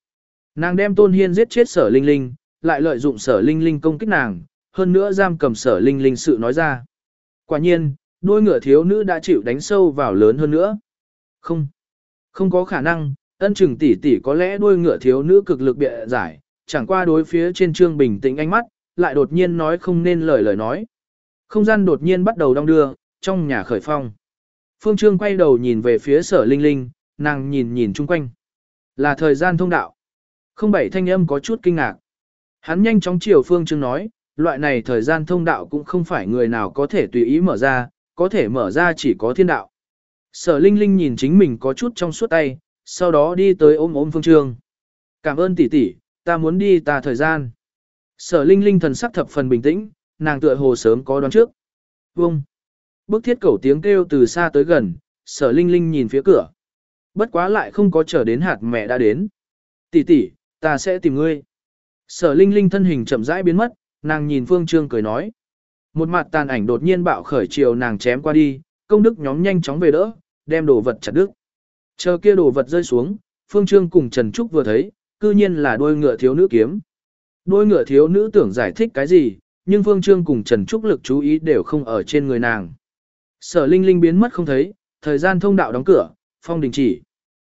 Nàng đem tôn hiên giết chết sở linh linh, lại lợi dụng sở linh linh công kích nàng, hơn nữa giam cầm sở linh linh sự nói ra. Quả nhiên, đôi ngựa thiếu nữ đã chịu đánh sâu vào lớn hơn nữa. Không, không có khả năng, ân chừng tỷ tỷ có lẽ đôi ngựa thiếu nữ cực lực bịa giải, chẳng qua đối phía trên trương bình tĩnh ánh mắt, lại đột nhiên nói không nên lời lời nói. Không gian đột nhiên bắt đầu đong đưa, trong nhà khởi phong. Phương Trương quay đầu nhìn về phía sở linh linh, nàng nhìn nhìn chung quanh. Là thời gian thông đạo. Không bảy thanh âm có chút kinh ngạc. Hắn nhanh chóng chiều Phương Trương nói, loại này thời gian thông đạo cũng không phải người nào có thể tùy ý mở ra, có thể mở ra chỉ có thiên đạo. Sở Linh Linh nhìn chính mình có chút trong suốt tay, sau đó đi tới ôm ôm Phương Trương. Cảm ơn tỷ tỷ, ta muốn đi ta thời gian. Sở Linh Linh thần sắc thập phần bình tĩnh, nàng tựa hồ sớm có đoán trước. Vông. Bước thiết cẩu tiếng kêu từ xa tới gần, sở Linh Linh nhìn phía cửa. Bất quá lại không có chờ đến hạt mẹ đã đến. Tỷ tỷ, ta sẽ tìm ngươi. Sở Linh Linh thân hình chậm rãi biến mất, nàng nhìn Phương Trương cười nói. Một mặt tàn ảnh đột nhiên bạo khởi chiều nàng chém qua đi, công đức nhóm nhanh chóng về đỡ, đem đồ vật chặt đứt. Chờ kia đồ vật rơi xuống, Phương Trương cùng Trần Trúc vừa thấy, cư nhiên là đôi ngựa thiếu nữ kiếm. Đôi ngựa thiếu nữ tưởng giải thích cái gì, nhưng Phương Trương cùng Trần Trúc lực chú ý đều không ở trên người nàng. Sở Linh Linh biến mất không thấy, thời gian thông đạo đóng cửa, phong đình chỉ.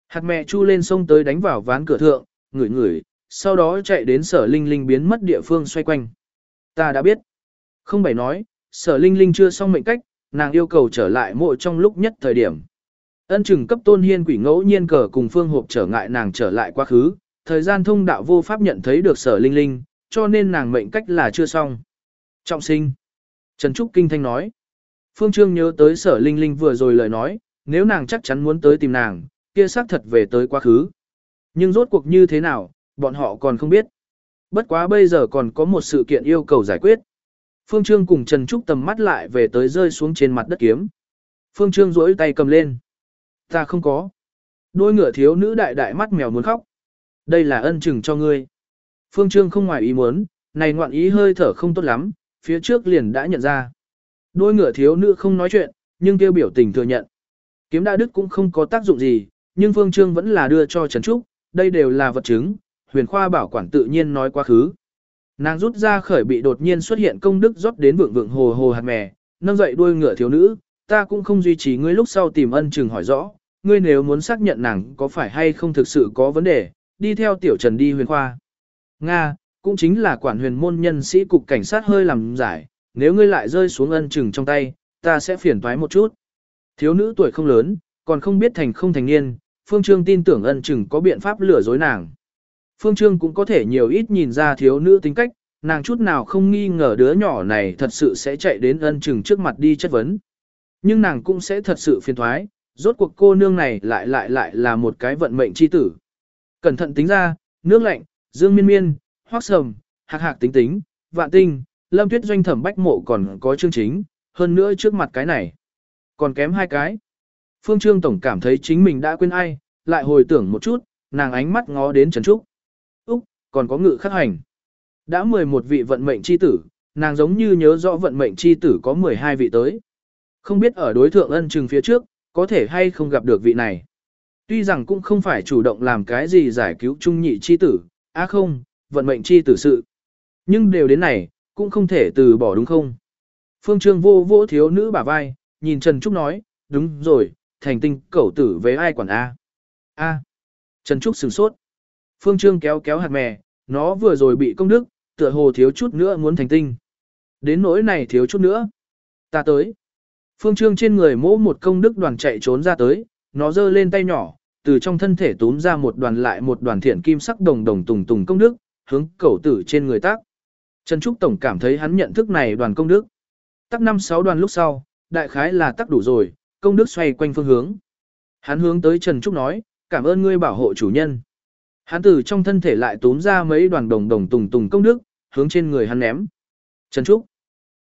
Hạt mẹ chu lên sông tới đánh vào ván cửa thượng, ngửi ngửi, sau đó chạy đến sở Linh Linh biến mất địa phương xoay quanh. Ta đã biết. Không bảy nói, sở Linh Linh chưa xong mệnh cách, nàng yêu cầu trở lại mộ trong lúc nhất thời điểm. Ân chừng cấp tôn hiên quỷ ngẫu nhiên cờ cùng phương hộp trở ngại nàng trở lại quá khứ, thời gian thông đạo vô pháp nhận thấy được sở Linh Linh, cho nên nàng mệnh cách là chưa xong. Trọng sinh. Trần Trúc Kinh Thanh nói. Phương Trương nhớ tới sở Linh Linh vừa rồi lời nói, nếu nàng chắc chắn muốn tới tìm nàng, kia xác thật về tới quá khứ. Nhưng rốt cuộc như thế nào, bọn họ còn không biết. Bất quá bây giờ còn có một sự kiện yêu cầu giải quyết. Phương Trương cùng Trần Trúc tầm mắt lại về tới rơi xuống trên mặt đất kiếm. Phương Trương duỗi tay cầm lên. Ta không có. Đôi ngựa thiếu nữ đại đại mắt mèo muốn khóc. Đây là ân chừng cho ngươi. Phương Trương không ngoài ý muốn, này ngoạn ý hơi thở không tốt lắm, phía trước liền đã nhận ra. Đôi ngựa thiếu nữ không nói chuyện, nhưng kêu biểu tình thừa nhận. Kiếm đã đức cũng không có tác dụng gì, nhưng Phương Trương vẫn là đưa cho Trần Trúc, đây đều là vật chứng, huyền khoa bảo quản tự nhiên nói quá khứ. Nàng rút ra khởi bị đột nhiên xuất hiện công đức rót đến vượng vượng hồ hồ hạt mè, nâng dậy đuôi ngựa thiếu nữ, ta cũng không duy trì ngươi lúc sau tìm ân chừng hỏi rõ, ngươi nếu muốn xác nhận nàng có phải hay không thực sự có vấn đề, đi theo tiểu trần đi huyền khoa. Nga, cũng chính là quản huyền môn nhân sĩ cục cảnh sát hơi làm giải, nếu ngươi lại rơi xuống ân chừng trong tay, ta sẽ phiền toái một chút. Thiếu nữ tuổi không lớn, còn không biết thành không thành niên, Phương Trương tin tưởng ân chừng có biện pháp lừa dối nàng. Phương Trương cũng có thể nhiều ít nhìn ra thiếu nữ tính cách, nàng chút nào không nghi ngờ đứa nhỏ này thật sự sẽ chạy đến ân chừng trước mặt đi chất vấn. Nhưng nàng cũng sẽ thật sự phiền thoái, rốt cuộc cô nương này lại lại lại là một cái vận mệnh chi tử. Cẩn thận tính ra, nước lạnh, dương miên miên, hoác sầm, hạc hạc tính tính, vạn tinh, lâm tuyết doanh thẩm bách mộ còn có chương chính, hơn nữa trước mặt cái này. Còn kém hai cái. Phương Trương Tổng cảm thấy chính mình đã quên ai, lại hồi tưởng một chút, nàng ánh mắt ngó đến Trần Trúc. Còn có ngự khắc hành. Đã 11 vị vận mệnh chi tử, nàng giống như nhớ rõ vận mệnh chi tử có 12 vị tới. Không biết ở đối thượng ân trừng phía trước, có thể hay không gặp được vị này. Tuy rằng cũng không phải chủ động làm cái gì giải cứu trung nhị chi tử, á à không, vận mệnh chi tử sự. Nhưng đều đến này, cũng không thể từ bỏ đúng không? Phương Trương vô vô thiếu nữ bả vai, nhìn Trần Trúc nói, đúng rồi, thành tinh cẩu tử với ai quản A. A. Trần Trúc sửng sốt. Phương Trương kéo kéo hạt mè, nó vừa rồi bị công đức, tựa hồ thiếu chút nữa muốn thành tinh. Đến nỗi này thiếu chút nữa. Ta tới. Phương Trương trên người mỗ một công đức đoàn chạy trốn ra tới, nó giơ lên tay nhỏ, từ trong thân thể túm ra một đoàn lại một đoàn thiện kim sắc đồng đồng tùng tùng công đức, hướng cẩu tử trên người tác. Trần Trúc Tổng cảm thấy hắn nhận thức này đoàn công đức. Tắc năm sáu đoàn lúc sau, đại khái là tắc đủ rồi, công đức xoay quanh phương hướng. Hắn hướng tới Trần Trúc nói, cảm ơn ngươi bảo hộ chủ nhân. Hắn từ trong thân thể lại tốn ra mấy đoàn đồng đồng tùng tùng công đức, hướng trên người hắn ném. Trần Trúc.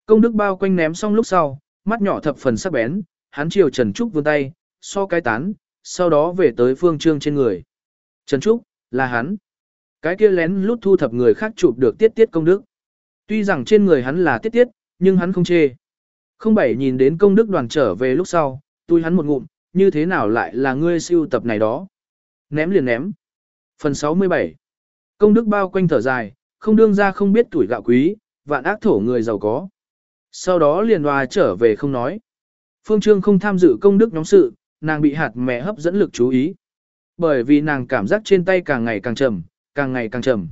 Công đức bao quanh ném xong lúc sau, mắt nhỏ thập phần sắc bén, hắn chiều Trần Trúc vươn tay, so cái tán, sau đó về tới phương trương trên người. Trần Trúc, là hắn. Cái kia lén lút thu thập người khác chụp được tiết tiết công đức. Tuy rằng trên người hắn là tiết tiết, nhưng hắn không chê. Không bảy nhìn đến công đức đoàn trở về lúc sau, tôi hắn một ngụm, như thế nào lại là ngươi siêu tập này đó. Ném liền ném. Phần 67 Công đức bao quanh thở dài, không đương ra không biết tuổi gạo quý, vạn ác thổ người giàu có. Sau đó liền hòa trở về không nói. Phương Trương không tham dự công đức nhóm sự, nàng bị hạt mẹ hấp dẫn lực chú ý. Bởi vì nàng cảm giác trên tay càng ngày càng trầm, càng ngày càng trầm.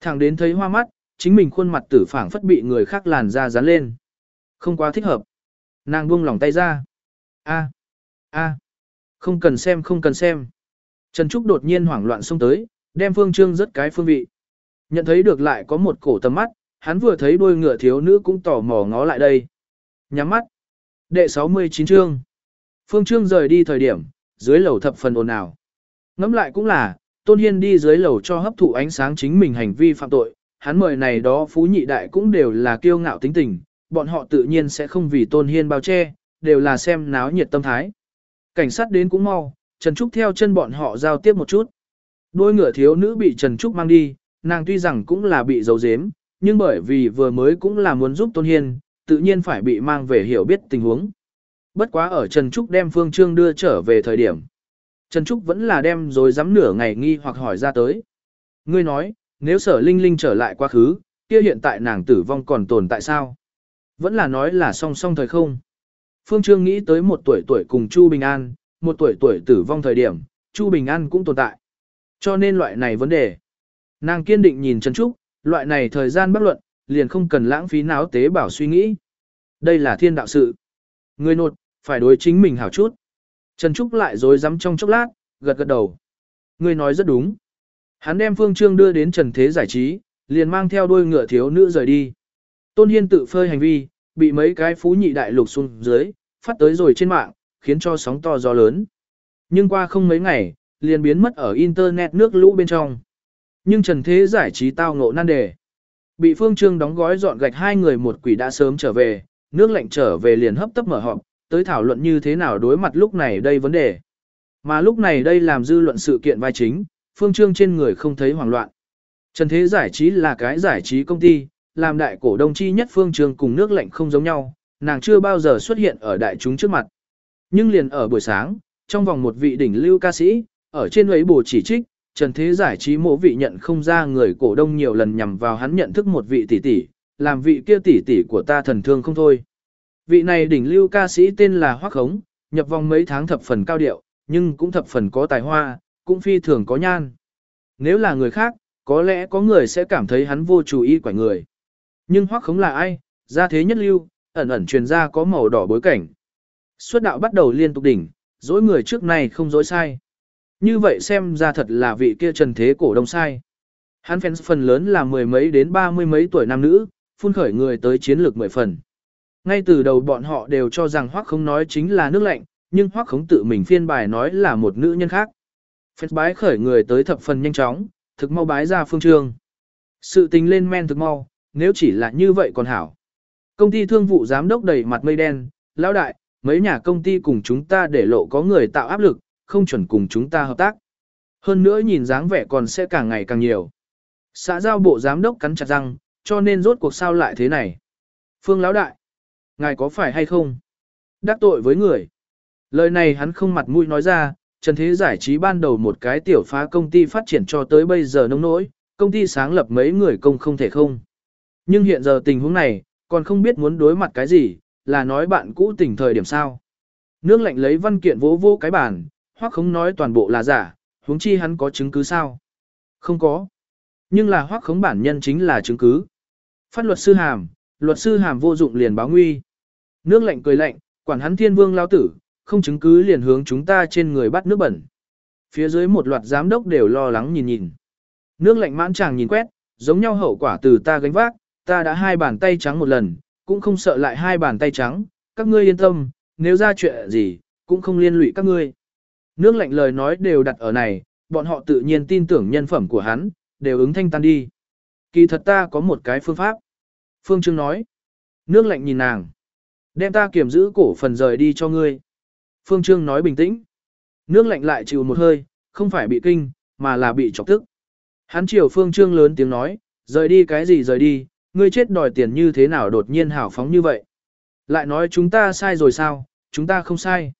Thẳng đến thấy hoa mắt, chính mình khuôn mặt tử phảng phất bị người khác làn da dán lên. Không quá thích hợp. Nàng buông lỏng tay ra. A, a, không cần xem không cần xem. Trần Trúc đột nhiên hoảng loạn xông tới, đem Phương Trương rất cái phương vị. Nhận thấy được lại có một cổ tầm mắt, hắn vừa thấy đôi ngựa thiếu nữ cũng tò mò ngó lại đây. Nhắm mắt. Đệ 69 chương. Phương Trương rời đi thời điểm, dưới lầu thập phần ồn ào. Ngắm lại cũng là, Tôn Hiên đi dưới lầu cho hấp thụ ánh sáng chính mình hành vi phạm tội, hắn mời này đó phú nhị đại cũng đều là kiêu ngạo tính tình, bọn họ tự nhiên sẽ không vì Tôn Hiên bao che, đều là xem náo nhiệt tâm thái. Cảnh sát đến cũng mau, Trần Trúc theo chân bọn họ giao tiếp một chút. Đôi ngựa thiếu nữ bị Trần Trúc mang đi, nàng tuy rằng cũng là bị giấu giếm, nhưng bởi vì vừa mới cũng là muốn giúp Tôn Hiên, tự nhiên phải bị mang về hiểu biết tình huống. Bất quá ở Trần Trúc đem Phương Trương đưa trở về thời điểm. Trần Trúc vẫn là đem rồi dám nửa ngày nghi hoặc hỏi ra tới. Ngươi nói, nếu sở Linh Linh trở lại quá khứ, kia hiện tại nàng tử vong còn tồn tại sao? Vẫn là nói là song song thời không. Phương Trương nghĩ tới một tuổi tuổi cùng Chu Bình An, một tuổi tuổi tử vong thời điểm, Chu Bình An cũng tồn tại. Cho nên loại này vấn đề. Nàng kiên định nhìn Trần Trúc, loại này thời gian bất luận, liền không cần lãng phí náo tế bảo suy nghĩ. Đây là thiên đạo sự. Người nột, phải đối chính mình hảo chút. Trần Trúc lại dối rắm trong chốc lát, gật gật đầu. Người nói rất đúng. Hắn đem Phương Trương đưa đến Trần Thế giải trí, liền mang theo đôi ngựa thiếu nữ rời đi. Tôn Hiên tự phơi hành vi, bị mấy cái phú nhị đại lục xuống dưới, phát tới rồi trên mạng, khiến cho sóng to gió lớn. Nhưng qua không mấy ngày, liền biến mất ở internet nước lũ bên trong. Nhưng Trần Thế giải trí tao ngộ nan đề. Bị Phương Trương đóng gói dọn gạch hai người một quỷ đã sớm trở về, nước lạnh trở về liền hấp tấp mở họp, tới thảo luận như thế nào đối mặt lúc này đây vấn đề. Mà lúc này đây làm dư luận sự kiện vai chính, Phương Trương trên người không thấy hoảng loạn. Trần Thế giải trí là cái giải trí công ty, làm đại cổ đông chi nhất Phương Trương cùng nước lạnh không giống nhau, nàng chưa bao giờ xuất hiện ở đại chúng trước mặt. Nhưng liền ở buổi sáng, trong vòng một vị đỉnh lưu ca sĩ, ở trên ấy bổ chỉ trích, Trần Thế giải trí mộ vị nhận không ra người cổ đông nhiều lần nhằm vào hắn nhận thức một vị tỷ tỷ, làm vị kia tỷ tỷ của ta thần thương không thôi. Vị này đỉnh lưu ca sĩ tên là Hoắc Khống, nhập vòng mấy tháng thập phần cao điệu, nhưng cũng thập phần có tài hoa, cũng phi thường có nhan. Nếu là người khác, có lẽ có người sẽ cảm thấy hắn vô chủ ý quả người. Nhưng Hoắc Khống là ai, ra thế nhất lưu, ẩn ẩn truyền ra có màu đỏ bối cảnh. Xuất đạo bắt đầu liên tục đỉnh, dối người trước này không dối sai. Như vậy xem ra thật là vị kia trần thế cổ đông sai. Hắn fans phần lớn là mười mấy đến ba mươi mấy tuổi nam nữ, phun khởi người tới chiến lược mười phần. Ngay từ đầu bọn họ đều cho rằng Hoắc không nói chính là nước lạnh, nhưng Hoắc không tự mình phiên bài nói là một nữ nhân khác. Fans bái khởi người tới thập phần nhanh chóng, thực mau bái ra phương trương. Sự tình lên men thực mau, nếu chỉ là như vậy còn hảo. Công ty thương vụ giám đốc đầy mặt mây đen, lão đại, mấy nhà công ty cùng chúng ta để lộ có người tạo áp lực, không chuẩn cùng chúng ta hợp tác. Hơn nữa nhìn dáng vẻ còn sẽ càng ngày càng nhiều. Xã giao bộ giám đốc cắn chặt răng, cho nên rốt cuộc sao lại thế này. Phương lão đại, ngài có phải hay không? Đắc tội với người. Lời này hắn không mặt mũi nói ra, Trần Thế giải trí ban đầu một cái tiểu phá công ty phát triển cho tới bây giờ nông nỗi, công ty sáng lập mấy người công không thể không. Nhưng hiện giờ tình huống này, còn không biết muốn đối mặt cái gì, là nói bạn cũ tình thời điểm sao. Nước lạnh lấy văn kiện vỗ vô cái bản, hoặc không nói toàn bộ là giả, huống chi hắn có chứng cứ sao? Không có. Nhưng là hoắc khống bản nhân chính là chứng cứ. Phát luật sư hàm, luật sư hàm vô dụng liền báo nguy. Nước lạnh cười lạnh, quản hắn thiên vương lao tử, không chứng cứ liền hướng chúng ta trên người bắt nước bẩn. Phía dưới một loạt giám đốc đều lo lắng nhìn nhìn. Nước lạnh mãn chàng nhìn quét, giống nhau hậu quả từ ta gánh vác, ta đã hai bàn tay trắng một lần, cũng không sợ lại hai bàn tay trắng, các ngươi yên tâm, nếu ra chuyện gì, cũng không liên lụy các ngươi. Nước lạnh lời nói đều đặt ở này, bọn họ tự nhiên tin tưởng nhân phẩm của hắn, đều ứng thanh tan đi. Kỳ thật ta có một cái phương pháp. Phương Trương nói. Nước lạnh nhìn nàng. Đem ta kiểm giữ cổ phần rời đi cho ngươi. Phương Trương nói bình tĩnh. Nước lạnh lại chịu một hơi, không phải bị kinh, mà là bị chọc tức. Hắn chiều Phương Trương lớn tiếng nói, rời đi cái gì rời đi, ngươi chết đòi tiền như thế nào đột nhiên hảo phóng như vậy. Lại nói chúng ta sai rồi sao, chúng ta không sai.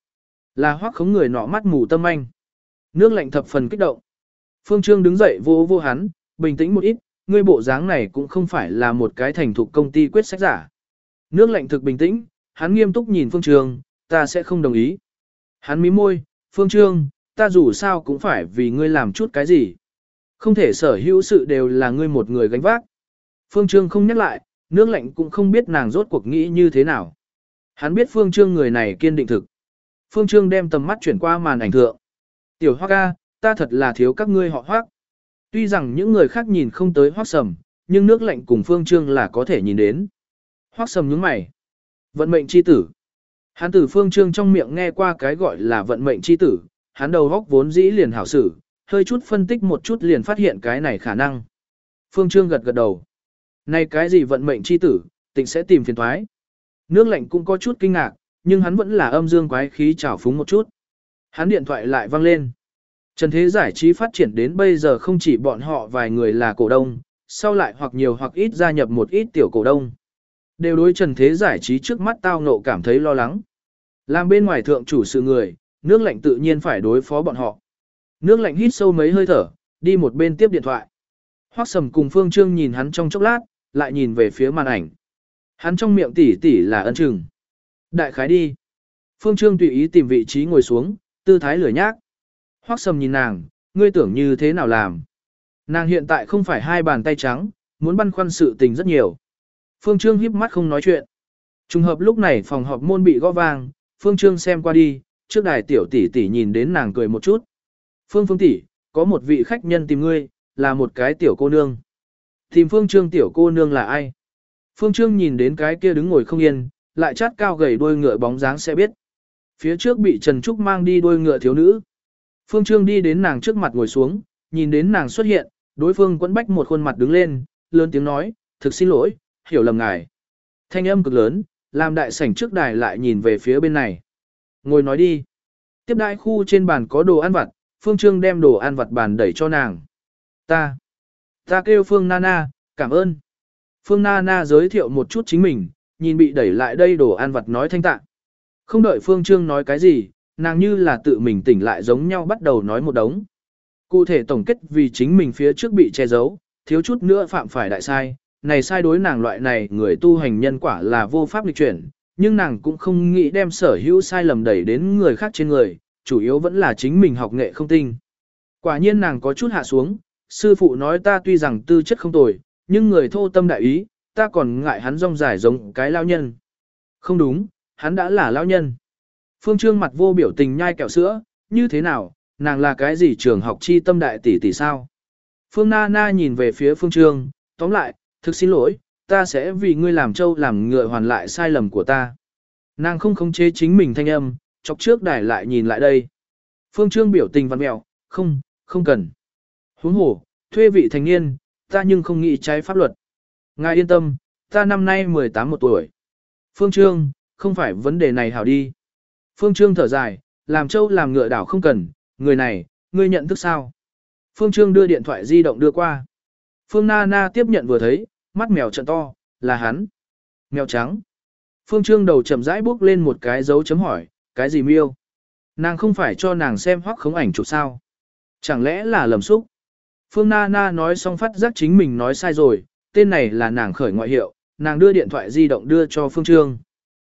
Là hoắc khống người nọ mắt mù tâm anh. Nước lạnh thập phần kích động. Phương Trương đứng dậy vô vô hắn, bình tĩnh một ít, ngươi bộ dáng này cũng không phải là một cái thành thục công ty quyết sách giả. Nước lạnh thực bình tĩnh, hắn nghiêm túc nhìn Phương Trương, ta sẽ không đồng ý. Hắn mím môi, Phương Trương, ta dù sao cũng phải vì ngươi làm chút cái gì. Không thể sở hữu sự đều là ngươi một người gánh vác. Phương Trương không nhắc lại, nước lạnh cũng không biết nàng rốt cuộc nghĩ như thế nào. Hắn biết Phương Trương người này kiên định thực. Phương Trương đem tầm mắt chuyển qua màn ảnh thượng. Tiểu Hoắc ca, ta thật là thiếu các ngươi họ Hoắc. Tuy rằng những người khác nhìn không tới Hoắc Sầm, nhưng nước lạnh cùng Phương Trương là có thể nhìn đến. Hoắc Sầm nhướng mày. Vận mệnh chi tử. Hắn tử Phương Trương trong miệng nghe qua cái gọi là vận mệnh chi tử, hắn đầu góc vốn dĩ liền hảo sử, hơi chút phân tích một chút liền phát hiện cái này khả năng. Phương Trương gật gật đầu. Này cái gì vận mệnh chi tử, tịnh sẽ tìm phiền thoái. Nước lạnh cũng có chút kinh ngạc, nhưng hắn vẫn là âm dương quái khí trào phúng một chút. Hắn điện thoại lại vang lên. Trần thế giải trí phát triển đến bây giờ không chỉ bọn họ vài người là cổ đông, sau lại hoặc nhiều hoặc ít gia nhập một ít tiểu cổ đông. Đều đối trần thế giải trí trước mắt tao nộ cảm thấy lo lắng. Làm bên ngoài thượng chủ sự người, nước lạnh tự nhiên phải đối phó bọn họ. Nước lạnh hít sâu mấy hơi thở, đi một bên tiếp điện thoại. Hoắc sầm cùng Phương Trương nhìn hắn trong chốc lát, lại nhìn về phía màn ảnh. Hắn trong miệng tỉ tỉ là ân trừng. Đại khái đi. Phương Trương tùy ý tìm vị trí ngồi xuống, tư thái lửa nhác. Hoắc sầm nhìn nàng, ngươi tưởng như thế nào làm. Nàng hiện tại không phải hai bàn tay trắng, muốn băn khoăn sự tình rất nhiều. Phương Trương híp mắt không nói chuyện. Trùng hợp lúc này phòng họp môn bị gõ vang, Phương Trương xem qua đi, trước đài tiểu tỷ tỷ nhìn đến nàng cười một chút. Phương Phương tỷ, có một vị khách nhân tìm ngươi, là một cái tiểu cô nương. Tìm Phương Trương tiểu cô nương là ai? Phương Trương nhìn đến cái kia đứng ngồi không yên, lại chát cao gầy đuôi ngựa bóng dáng sẽ biết. Phía trước bị Trần Trúc mang đi đuôi ngựa thiếu nữ. Phương Trương đi đến nàng trước mặt ngồi xuống, nhìn đến nàng xuất hiện, đối phương quẫn bách một khuôn mặt đứng lên, lớn tiếng nói, thực xin lỗi, hiểu lầm ngài. Thanh âm cực lớn, làm đại sảnh trước đài lại nhìn về phía bên này. Ngồi nói đi. Tiếp đại khu trên bàn có đồ ăn vặt, Phương Trương đem đồ ăn vặt bàn đẩy cho nàng. Ta. Ta kêu Phương Nana, cảm ơn. Phương Nana giới thiệu một chút chính mình, nhìn bị đẩy lại đây đồ ăn vặt nói thanh tạ. Không đợi Phương Trương nói cái gì, nàng như là tự mình tỉnh lại giống nhau bắt đầu nói một đống. Cụ thể tổng kết vì chính mình phía trước bị che giấu, thiếu chút nữa phạm phải đại sai, này sai đối nàng loại này người tu hành nhân quả là vô pháp lịch chuyển, nhưng nàng cũng không nghĩ đem sở hữu sai lầm đẩy đến người khác trên người, chủ yếu vẫn là chính mình học nghệ không tinh. Quả nhiên nàng có chút hạ xuống, sư phụ nói ta tuy rằng tư chất không tồi, nhưng người thô tâm đại ý, ta còn ngại hắn rong dài giống cái lao nhân. Không đúng, hắn đã là lao nhân. Phương Trương mặt vô biểu tình nhai kẹo sữa, như thế nào, nàng là cái gì trường học chi tâm đại tỷ tỷ sao? Phương Na Na nhìn về phía Phương Trương, tóm lại, thực xin lỗi, ta sẽ vì ngươi làm trâu làm ngựa hoàn lại sai lầm của ta. Nàng không khống chế chính mình thanh âm, chọc trước đài lại nhìn lại đây. Phương Trương biểu tình văn mẹo, không, không cần. Huống hồ, thuê vị thành niên, ta nhưng không nghĩ trái pháp luật. Ngài yên tâm, ta năm nay 18 một tuổi. Phương Trương, không phải vấn đề này hảo đi. Phương Trương thở dài, làm trâu làm ngựa đảo không cần, người này, ngươi nhận thức sao? Phương Trương đưa điện thoại di động đưa qua. Phương Na Na tiếp nhận vừa thấy, mắt mèo trận to, là hắn. Mèo trắng. Phương Trương đầu chậm rãi bước lên một cái dấu chấm hỏi, cái gì miêu? Nàng không phải cho nàng xem hoặc khống ảnh chụp sao? Chẳng lẽ là lầm xúc? Phương Na Na nói xong phát giác chính mình nói sai rồi, tên này là nàng khởi ngoại hiệu, nàng đưa điện thoại di động đưa cho Phương Trương.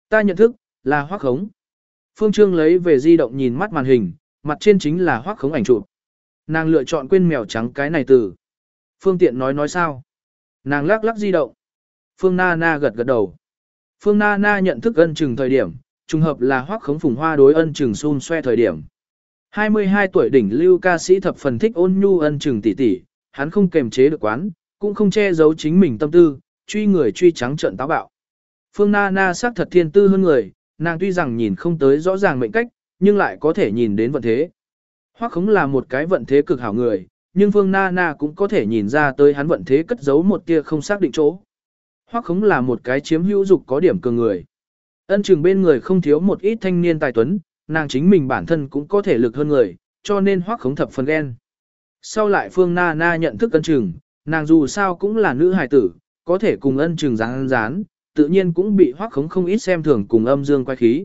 Ta nhận thức, là hoác khống. Phương Trương lấy về di động nhìn mắt màn hình, mặt trên chính là hoác khống ảnh chụp. Nàng lựa chọn quên mèo trắng cái này từ. Phương tiện nói nói sao? Nàng lắc lắc di động. Phương Na Na gật gật đầu. Phương Na Na nhận thức ân chừng thời điểm, trùng hợp là hoác khống phùng hoa đối ân chừng xun xoe thời điểm. 22 tuổi đỉnh lưu ca sĩ thập phần thích ôn nhu ân chừng tỷ tỷ, hắn không kềm chế được quán, cũng không che giấu chính mình tâm tư, truy người truy trắng trợn táo bạo. Phương Na Na sắc thật thiên tư hơn người, nàng tuy rằng nhìn không tới rõ ràng mệnh cách, nhưng lại có thể nhìn đến vận thế. Hoắc khống là một cái vận thế cực hảo người, nhưng Phương Na Na cũng có thể nhìn ra tới hắn vận thế cất giấu một tia không xác định chỗ. Hoắc khống là một cái chiếm hữu dục có điểm cường người. Ân trường bên người không thiếu một ít thanh niên tài tuấn, nàng chính mình bản thân cũng có thể lực hơn người, cho nên Hoắc khống thập phần ghen. Sau lại Phương Na Na nhận thức ân trừng, nàng dù sao cũng là nữ hài tử, có thể cùng ân chừng ráng rán, tự nhiên cũng bị Hoắc khống không ít xem thường cùng âm dương quay khí.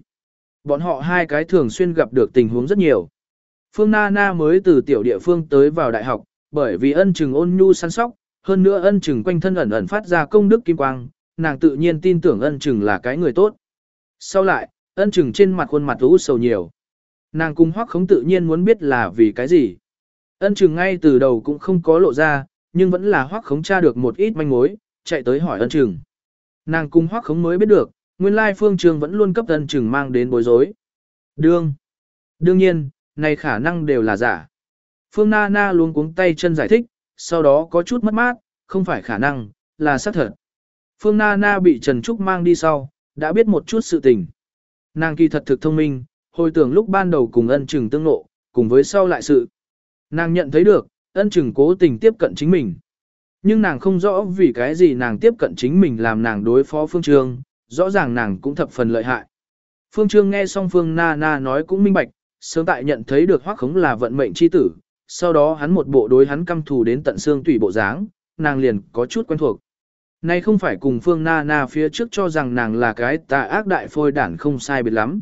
Bọn họ hai cái thường xuyên gặp được tình huống rất nhiều. Phương Na Na mới từ tiểu địa phương tới vào đại học, bởi vì ân trừng ôn nhu săn sóc, hơn nữa ân trừng quanh thân ẩn ẩn phát ra công đức kim quang, nàng tự nhiên tin tưởng ân trừng là cái người tốt. Sau lại, ân chừng trên mặt khuôn mặt u sầu nhiều. Nàng cung hoắc không tự nhiên muốn biết là vì cái gì. Ân chừng ngay từ đầu cũng không có lộ ra, nhưng vẫn là hoắc khống tra được một ít manh mối, chạy tới hỏi ân chừng. Nàng cung hoắc khống mới biết được, nguyên lai phương trường vẫn luôn cấp ân chừng mang đến bối rối. Đương. Đương nhiên, này khả năng đều là giả. Phương Na Na luôn cuống tay chân giải thích, sau đó có chút mất mát, không phải khả năng, là xác thật. Phương Na Na bị Trần Trúc mang đi sau, đã biết một chút sự tình. Nàng kỳ thật thực thông minh, hồi tưởng lúc ban đầu cùng ân trừng tương nộ, cùng với sau lại sự. Nàng nhận thấy được, ân trừng cố tình tiếp cận chính mình. Nhưng nàng không rõ vì cái gì nàng tiếp cận chính mình làm nàng đối phó Phương Trương, rõ ràng nàng cũng thập phần lợi hại. Phương Trương nghe xong Phương Na Na nói cũng minh bạch, sớm tại nhận thấy được hoắc khống là vận mệnh chi tử, sau đó hắn một bộ đối hắn căm thù đến tận xương tủy bộ dáng, nàng liền có chút quen thuộc. Nay không phải cùng Phương Na Na phía trước cho rằng nàng là cái tà ác đại phôi đản không sai biệt lắm.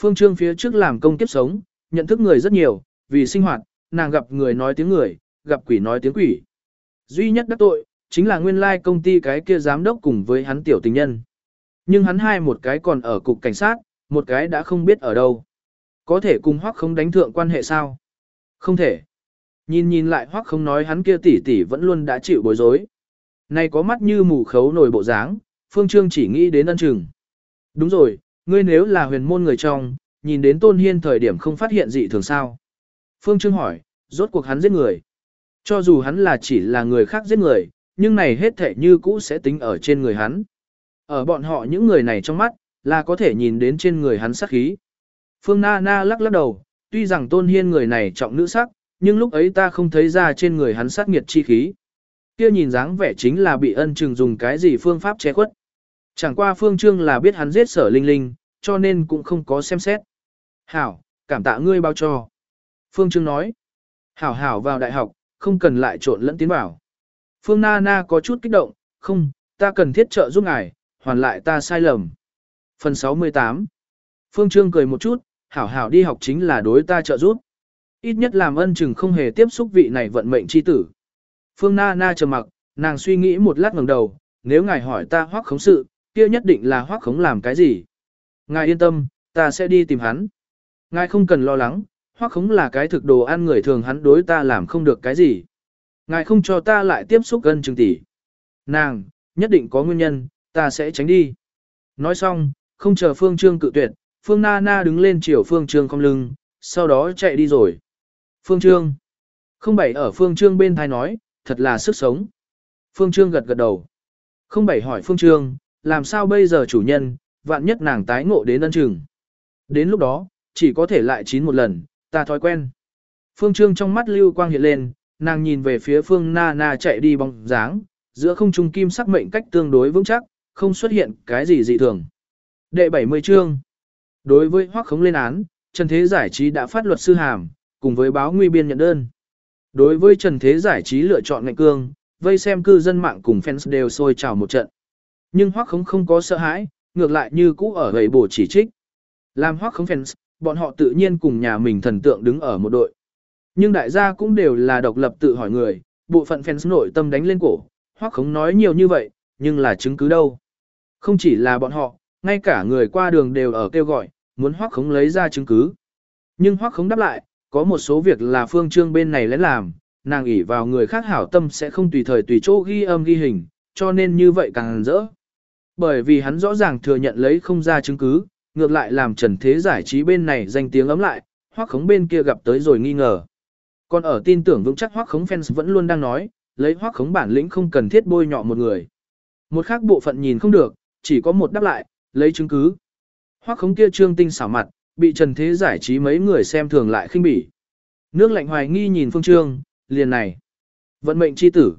Phương Trương phía trước làm công kiếp sống, nhận thức người rất nhiều, vì sinh hoạt, nàng gặp người nói tiếng người, gặp quỷ nói tiếng quỷ. Duy nhất đắc tội, chính là nguyên lai like công ty cái kia giám đốc cùng với hắn tiểu tình nhân. Nhưng hắn hai một cái còn ở cục cảnh sát, một cái đã không biết ở đâu. Có thể cùng hoắc không đánh thượng quan hệ sao? Không thể. Nhìn nhìn lại hoắc không nói hắn kia tỷ tỷ vẫn luôn đã chịu bối rối. Này có mắt như mù khấu nổi bộ dáng, Phương Trương chỉ nghĩ đến ân chừng. Đúng rồi, ngươi nếu là huyền môn người trong, nhìn đến tôn hiên thời điểm không phát hiện gì thường sao. Phương Trương hỏi, rốt cuộc hắn giết người. Cho dù hắn là chỉ là người khác giết người, nhưng này hết thể như cũ sẽ tính ở trên người hắn. Ở bọn họ những người này trong mắt, là có thể nhìn đến trên người hắn sát khí. Phương Na Na lắc lắc đầu, tuy rằng tôn hiên người này trọng nữ sắc, nhưng lúc ấy ta không thấy ra trên người hắn sát nghiệt chi khí. Kia nhìn dáng vẻ chính là bị ân trừng dùng cái gì phương pháp che khuất. Chẳng qua phương trương là biết hắn giết sở linh linh, cho nên cũng không có xem xét. Hảo, cảm tạ ngươi bao cho. Phương trương nói. Hảo hảo vào đại học, không cần lại trộn lẫn tiến vào. Phương Na Na có chút kích động, không, ta cần thiết trợ giúp ngài, hoàn lại ta sai lầm. Phần 68 Phương Trương cười một chút, hảo hảo đi học chính là đối ta trợ giúp. Ít nhất làm ân chừng không hề tiếp xúc vị này vận mệnh chi tử. Phương Na Na trầm mặc, nàng suy nghĩ một lát ngẩng đầu, nếu ngài hỏi ta hoắc khống sự, kia nhất định là hoắc khống làm cái gì. Ngài yên tâm, ta sẽ đi tìm hắn. Ngài không cần lo lắng, hoắc khống là cái thực đồ ăn người thường hắn đối ta làm không được cái gì. Ngài không cho ta lại tiếp xúc gần chừng tỷ. Nàng, nhất định có nguyên nhân, ta sẽ tránh đi. Nói xong, không chờ Phương Trương cự tuyệt, Phương Na Na đứng lên chiều Phương Trương không lưng, sau đó chạy đi rồi. Phương Trương. Không bảy ở Phương Trương bên thai nói, thật là sức sống. Phương Trương gật gật đầu. Không bảy hỏi Phương Trương, làm sao bây giờ chủ nhân, vạn nhất nàng tái ngộ đến ân trừng. Đến lúc đó, chỉ có thể lại chín một lần, ta thói quen. Phương Trương trong mắt lưu quang hiện lên, nàng nhìn về phía Phương Na Na chạy đi bóng dáng, giữa không trung kim sắc mệnh cách tương đối vững chắc, không xuất hiện cái gì dị thường. Đệ 70 chương. Đối với hoắc khống lên án, Trần Thế Giải Trí đã phát luật sư hàm, cùng với báo nguy biên nhận đơn. Đối với Trần Thế Giải Trí lựa chọn ngạnh cương, vây xem cư dân mạng cùng fans đều sôi trào một trận. Nhưng hoắc khống không có sợ hãi, ngược lại như cũ ở gầy bổ chỉ trích. Làm hoắc khống fans, bọn họ tự nhiên cùng nhà mình thần tượng đứng ở một đội. Nhưng đại gia cũng đều là độc lập tự hỏi người, bộ phận fans nội tâm đánh lên cổ, hoắc khống nói nhiều như vậy, nhưng là chứng cứ đâu. Không chỉ là bọn họ, ngay cả người qua đường đều ở kêu gọi, muốn Hoắc khống lấy ra chứng cứ. Nhưng Hoắc khống đáp lại, có một số việc là phương trương bên này lén làm, nàng ỷ vào người khác hảo tâm sẽ không tùy thời tùy chỗ ghi âm ghi hình, cho nên như vậy càng rỡ. Bởi vì hắn rõ ràng thừa nhận lấy không ra chứng cứ, ngược lại làm trần thế giải trí bên này danh tiếng ấm lại, hoắc khống bên kia gặp tới rồi nghi ngờ. Còn ở tin tưởng vững chắc hoắc khống fans vẫn luôn đang nói, lấy hoắc khống bản lĩnh không cần thiết bôi nhọ một người. Một khác bộ phận nhìn không được, chỉ có một đáp lại, lấy chứng cứ. Hoắc khống kia trương tinh xảo mặt, bị trần thế giải trí mấy người xem thường lại khinh bỉ. Nước lạnh hoài nghi nhìn phương trương, liền này. Vận mệnh chi tử.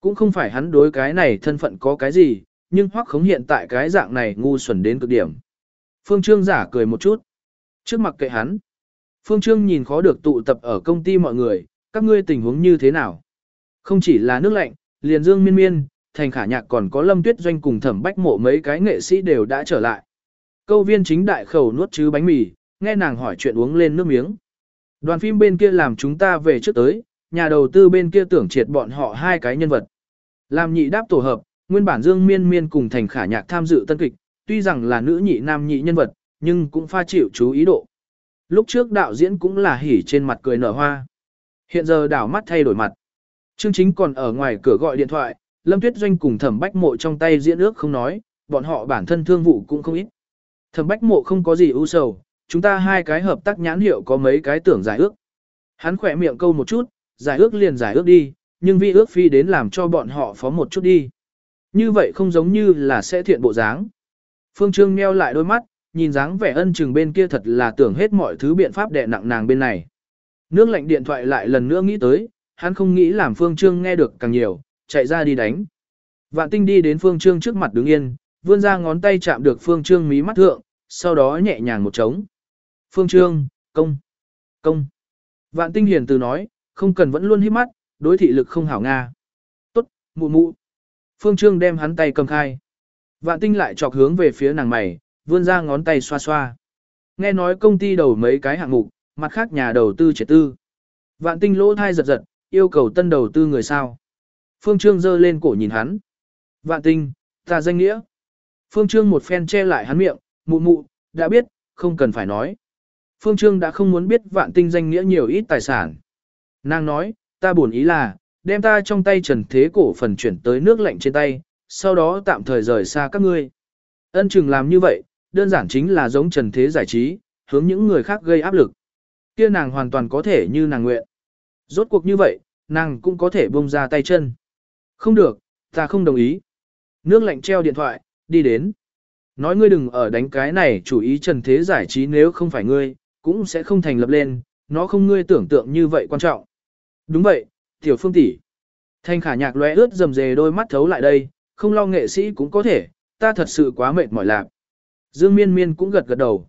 Cũng không phải hắn đối cái này thân phận có cái gì, nhưng hoắc khống hiện tại cái dạng này ngu xuẩn đến cực điểm. Phương trương giả cười một chút. Trước mặt kệ hắn. Phương trương nhìn khó được tụ tập ở công ty mọi người, các ngươi tình huống như thế nào. Không chỉ là nước lạnh, liền dương miên miên, thành khả nhạc còn có lâm tuyết doanh cùng thẩm bách mộ mấy cái nghệ sĩ đều đã trở lại. Câu viên chính đại khẩu nuốt chứ bánh mì, nghe nàng hỏi chuyện uống lên nước miếng. Đoàn phim bên kia làm chúng ta về trước tới, nhà đầu tư bên kia tưởng triệt bọn họ hai cái nhân vật. Làm nhị đáp tổ hợp, nguyên bản Dương Miên Miên cùng Thành Khả Nhạc tham dự tân kịch, tuy rằng là nữ nhị nam nhị nhân vật, nhưng cũng pha chịu chú ý độ. Lúc trước đạo diễn cũng là hỉ trên mặt cười nở hoa. Hiện giờ đảo mắt thay đổi mặt. Chương chính còn ở ngoài cửa gọi điện thoại, Lâm Tuyết Doanh cùng Thẩm Bách Mộ trong tay diễn ước không nói, bọn họ bản thân thương vụ cũng không ít. Thẩm Bách Mộ không có gì ưu sầu, chúng ta hai cái hợp tác nhãn hiệu có mấy cái tưởng giải ước. Hắn khỏe miệng câu một chút, giải ước liền giải ước đi, nhưng vi ước phi đến làm cho bọn họ phó một chút đi. Như vậy không giống như là sẽ thiện bộ dáng. Phương Trương meo lại đôi mắt, nhìn dáng vẻ ân chừng bên kia thật là tưởng hết mọi thứ biện pháp đè nặng nàng bên này. Nước lạnh điện thoại lại lần nữa nghĩ tới, hắn không nghĩ làm Phương Trương nghe được càng nhiều, chạy ra đi đánh. Vạn tinh đi đến Phương Trương trước mặt đứng yên, vươn ra ngón tay chạm được Phương Trương mí mắt thượng, sau đó nhẹ nhàng một trống. Phương Trương, công, công. Vạn tinh hiền từ nói, không cần vẫn luôn hít mắt, đối thị lực không hảo nga. Tốt, mụ mụ. Phương Trương đem hắn tay cầm khai. Vạn tinh lại chọc hướng về phía nàng mày, vươn ra ngón tay xoa xoa. Nghe nói công ty đầu mấy cái hạng mục, mặt khác nhà đầu tư trẻ tư. Vạn tinh lỗ thai giật giật, yêu cầu tân đầu tư người sao. Phương Trương giơ lên cổ nhìn hắn. Vạn tinh, ta danh nghĩa. Phương Trương một phen che lại hắn miệng, mụ mụ, đã biết, không cần phải nói. Phương Trương đã không muốn biết vạn tinh danh nghĩa nhiều ít tài sản. Nàng nói, ta buồn ý là, đem ta trong tay trần thế cổ phần chuyển tới nước lạnh trên tay, sau đó tạm thời rời xa các ngươi. Ân chừng làm như vậy, đơn giản chính là giống trần thế giải trí, hướng những người khác gây áp lực. Kia nàng hoàn toàn có thể như nàng nguyện. Rốt cuộc như vậy, nàng cũng có thể buông ra tay chân. Không được, ta không đồng ý. Nước lạnh treo điện thoại, đi đến. Nói ngươi đừng ở đánh cái này chủ ý trần thế giải trí nếu không phải ngươi, cũng sẽ không thành lập lên, nó không ngươi tưởng tượng như vậy quan trọng. Đúng vậy, tiểu phương tỷ. Thanh khả nhạc lóe ướt dầm dề đôi mắt thấu lại đây, không lo nghệ sĩ cũng có thể, ta thật sự quá mệt mỏi lạc. Dương miên miên cũng gật gật đầu.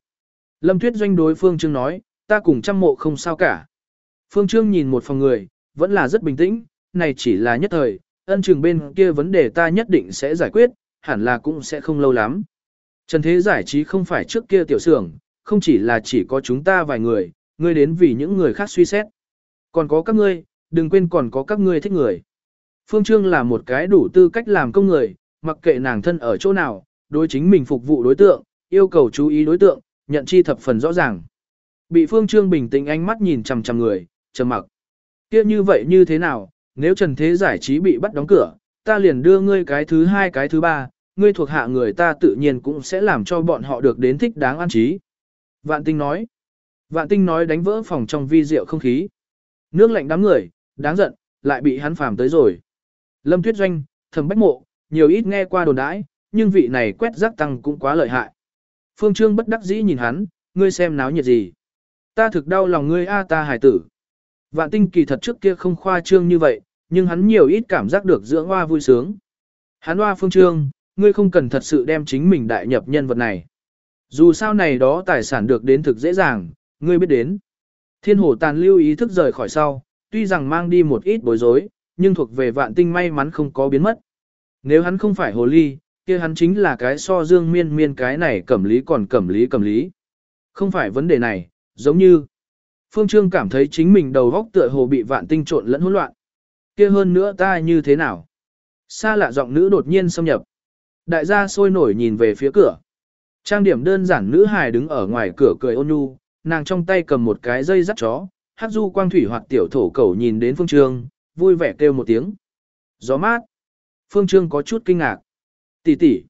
Lâm Tuyết doanh đối Phương Trương nói, ta cùng trăm mộ không sao cả. Phương Trương nhìn một phòng người, vẫn là rất bình tĩnh, này chỉ là nhất thời, ân trường bên kia vấn đề ta nhất định sẽ giải quyết, hẳn là cũng sẽ không lâu lắm. Trần thế giải trí không phải trước kia tiểu xưởng, không chỉ là chỉ có chúng ta vài người, ngươi đến vì những người khác suy xét. Còn có các ngươi, đừng quên còn có các ngươi thích người. Phương Trương là một cái đủ tư cách làm công người, mặc kệ nàng thân ở chỗ nào, đối chính mình phục vụ đối tượng, yêu cầu chú ý đối tượng, nhận chi thập phần rõ ràng. Bị Phương Trương bình tĩnh ánh mắt nhìn chằm chằm người, trầm mặc. Kia như vậy như thế nào, nếu Trần Thế giải trí bị bắt đóng cửa, ta liền đưa ngươi cái thứ hai cái thứ ba, ngươi thuộc hạ người ta tự nhiên cũng sẽ làm cho bọn họ được đến thích đáng an trí. Vạn Tinh nói. Vạn Tinh nói đánh vỡ phòng trong vi diệu không khí. Nước lạnh đám người, đáng giận, lại bị hắn phàm tới rồi. Lâm Tuyết Doanh, Thẩm Bách Mộ, nhiều ít nghe qua đồn đãi, nhưng vị này quét rác tăng cũng quá lợi hại. Phương Trương bất đắc dĩ nhìn hắn, ngươi xem náo nhiệt gì. Ta thực đau lòng ngươi a ta hài tử. Vạn tinh kỳ thật trước kia không khoa trương như vậy, nhưng hắn nhiều ít cảm giác được dưỡng hoa vui sướng. Hắn hoa Phương Trương, ngươi không cần thật sự đem chính mình đại nhập nhân vật này. Dù sao này đó tài sản được đến thực dễ dàng, ngươi biết đến. Thiên hồ tàn lưu ý thức rời khỏi sau, tuy rằng mang đi một ít bối rối, nhưng thuộc về vạn tinh may mắn không có biến mất. Nếu hắn không phải hồ ly, kia hắn chính là cái so dương miên miên cái này cẩm lý còn cẩm lý cẩm lý. Không phải vấn đề này, giống như Phương Trương cảm thấy chính mình đầu góc tựa hồ bị vạn tinh trộn lẫn hỗn loạn kia hơn nữa ta như thế nào? Xa lạ giọng nữ đột nhiên xâm nhập. Đại gia sôi nổi nhìn về phía cửa. Trang điểm đơn giản nữ hài đứng ở ngoài cửa cười ôn nhu, nàng trong tay cầm một cái dây dắt chó, hát du quang thủy hoặc tiểu thổ cầu nhìn đến Phương Trương, vui vẻ kêu một tiếng. Gió mát. Phương Trương có chút kinh ngạc. Tỷ tỷ.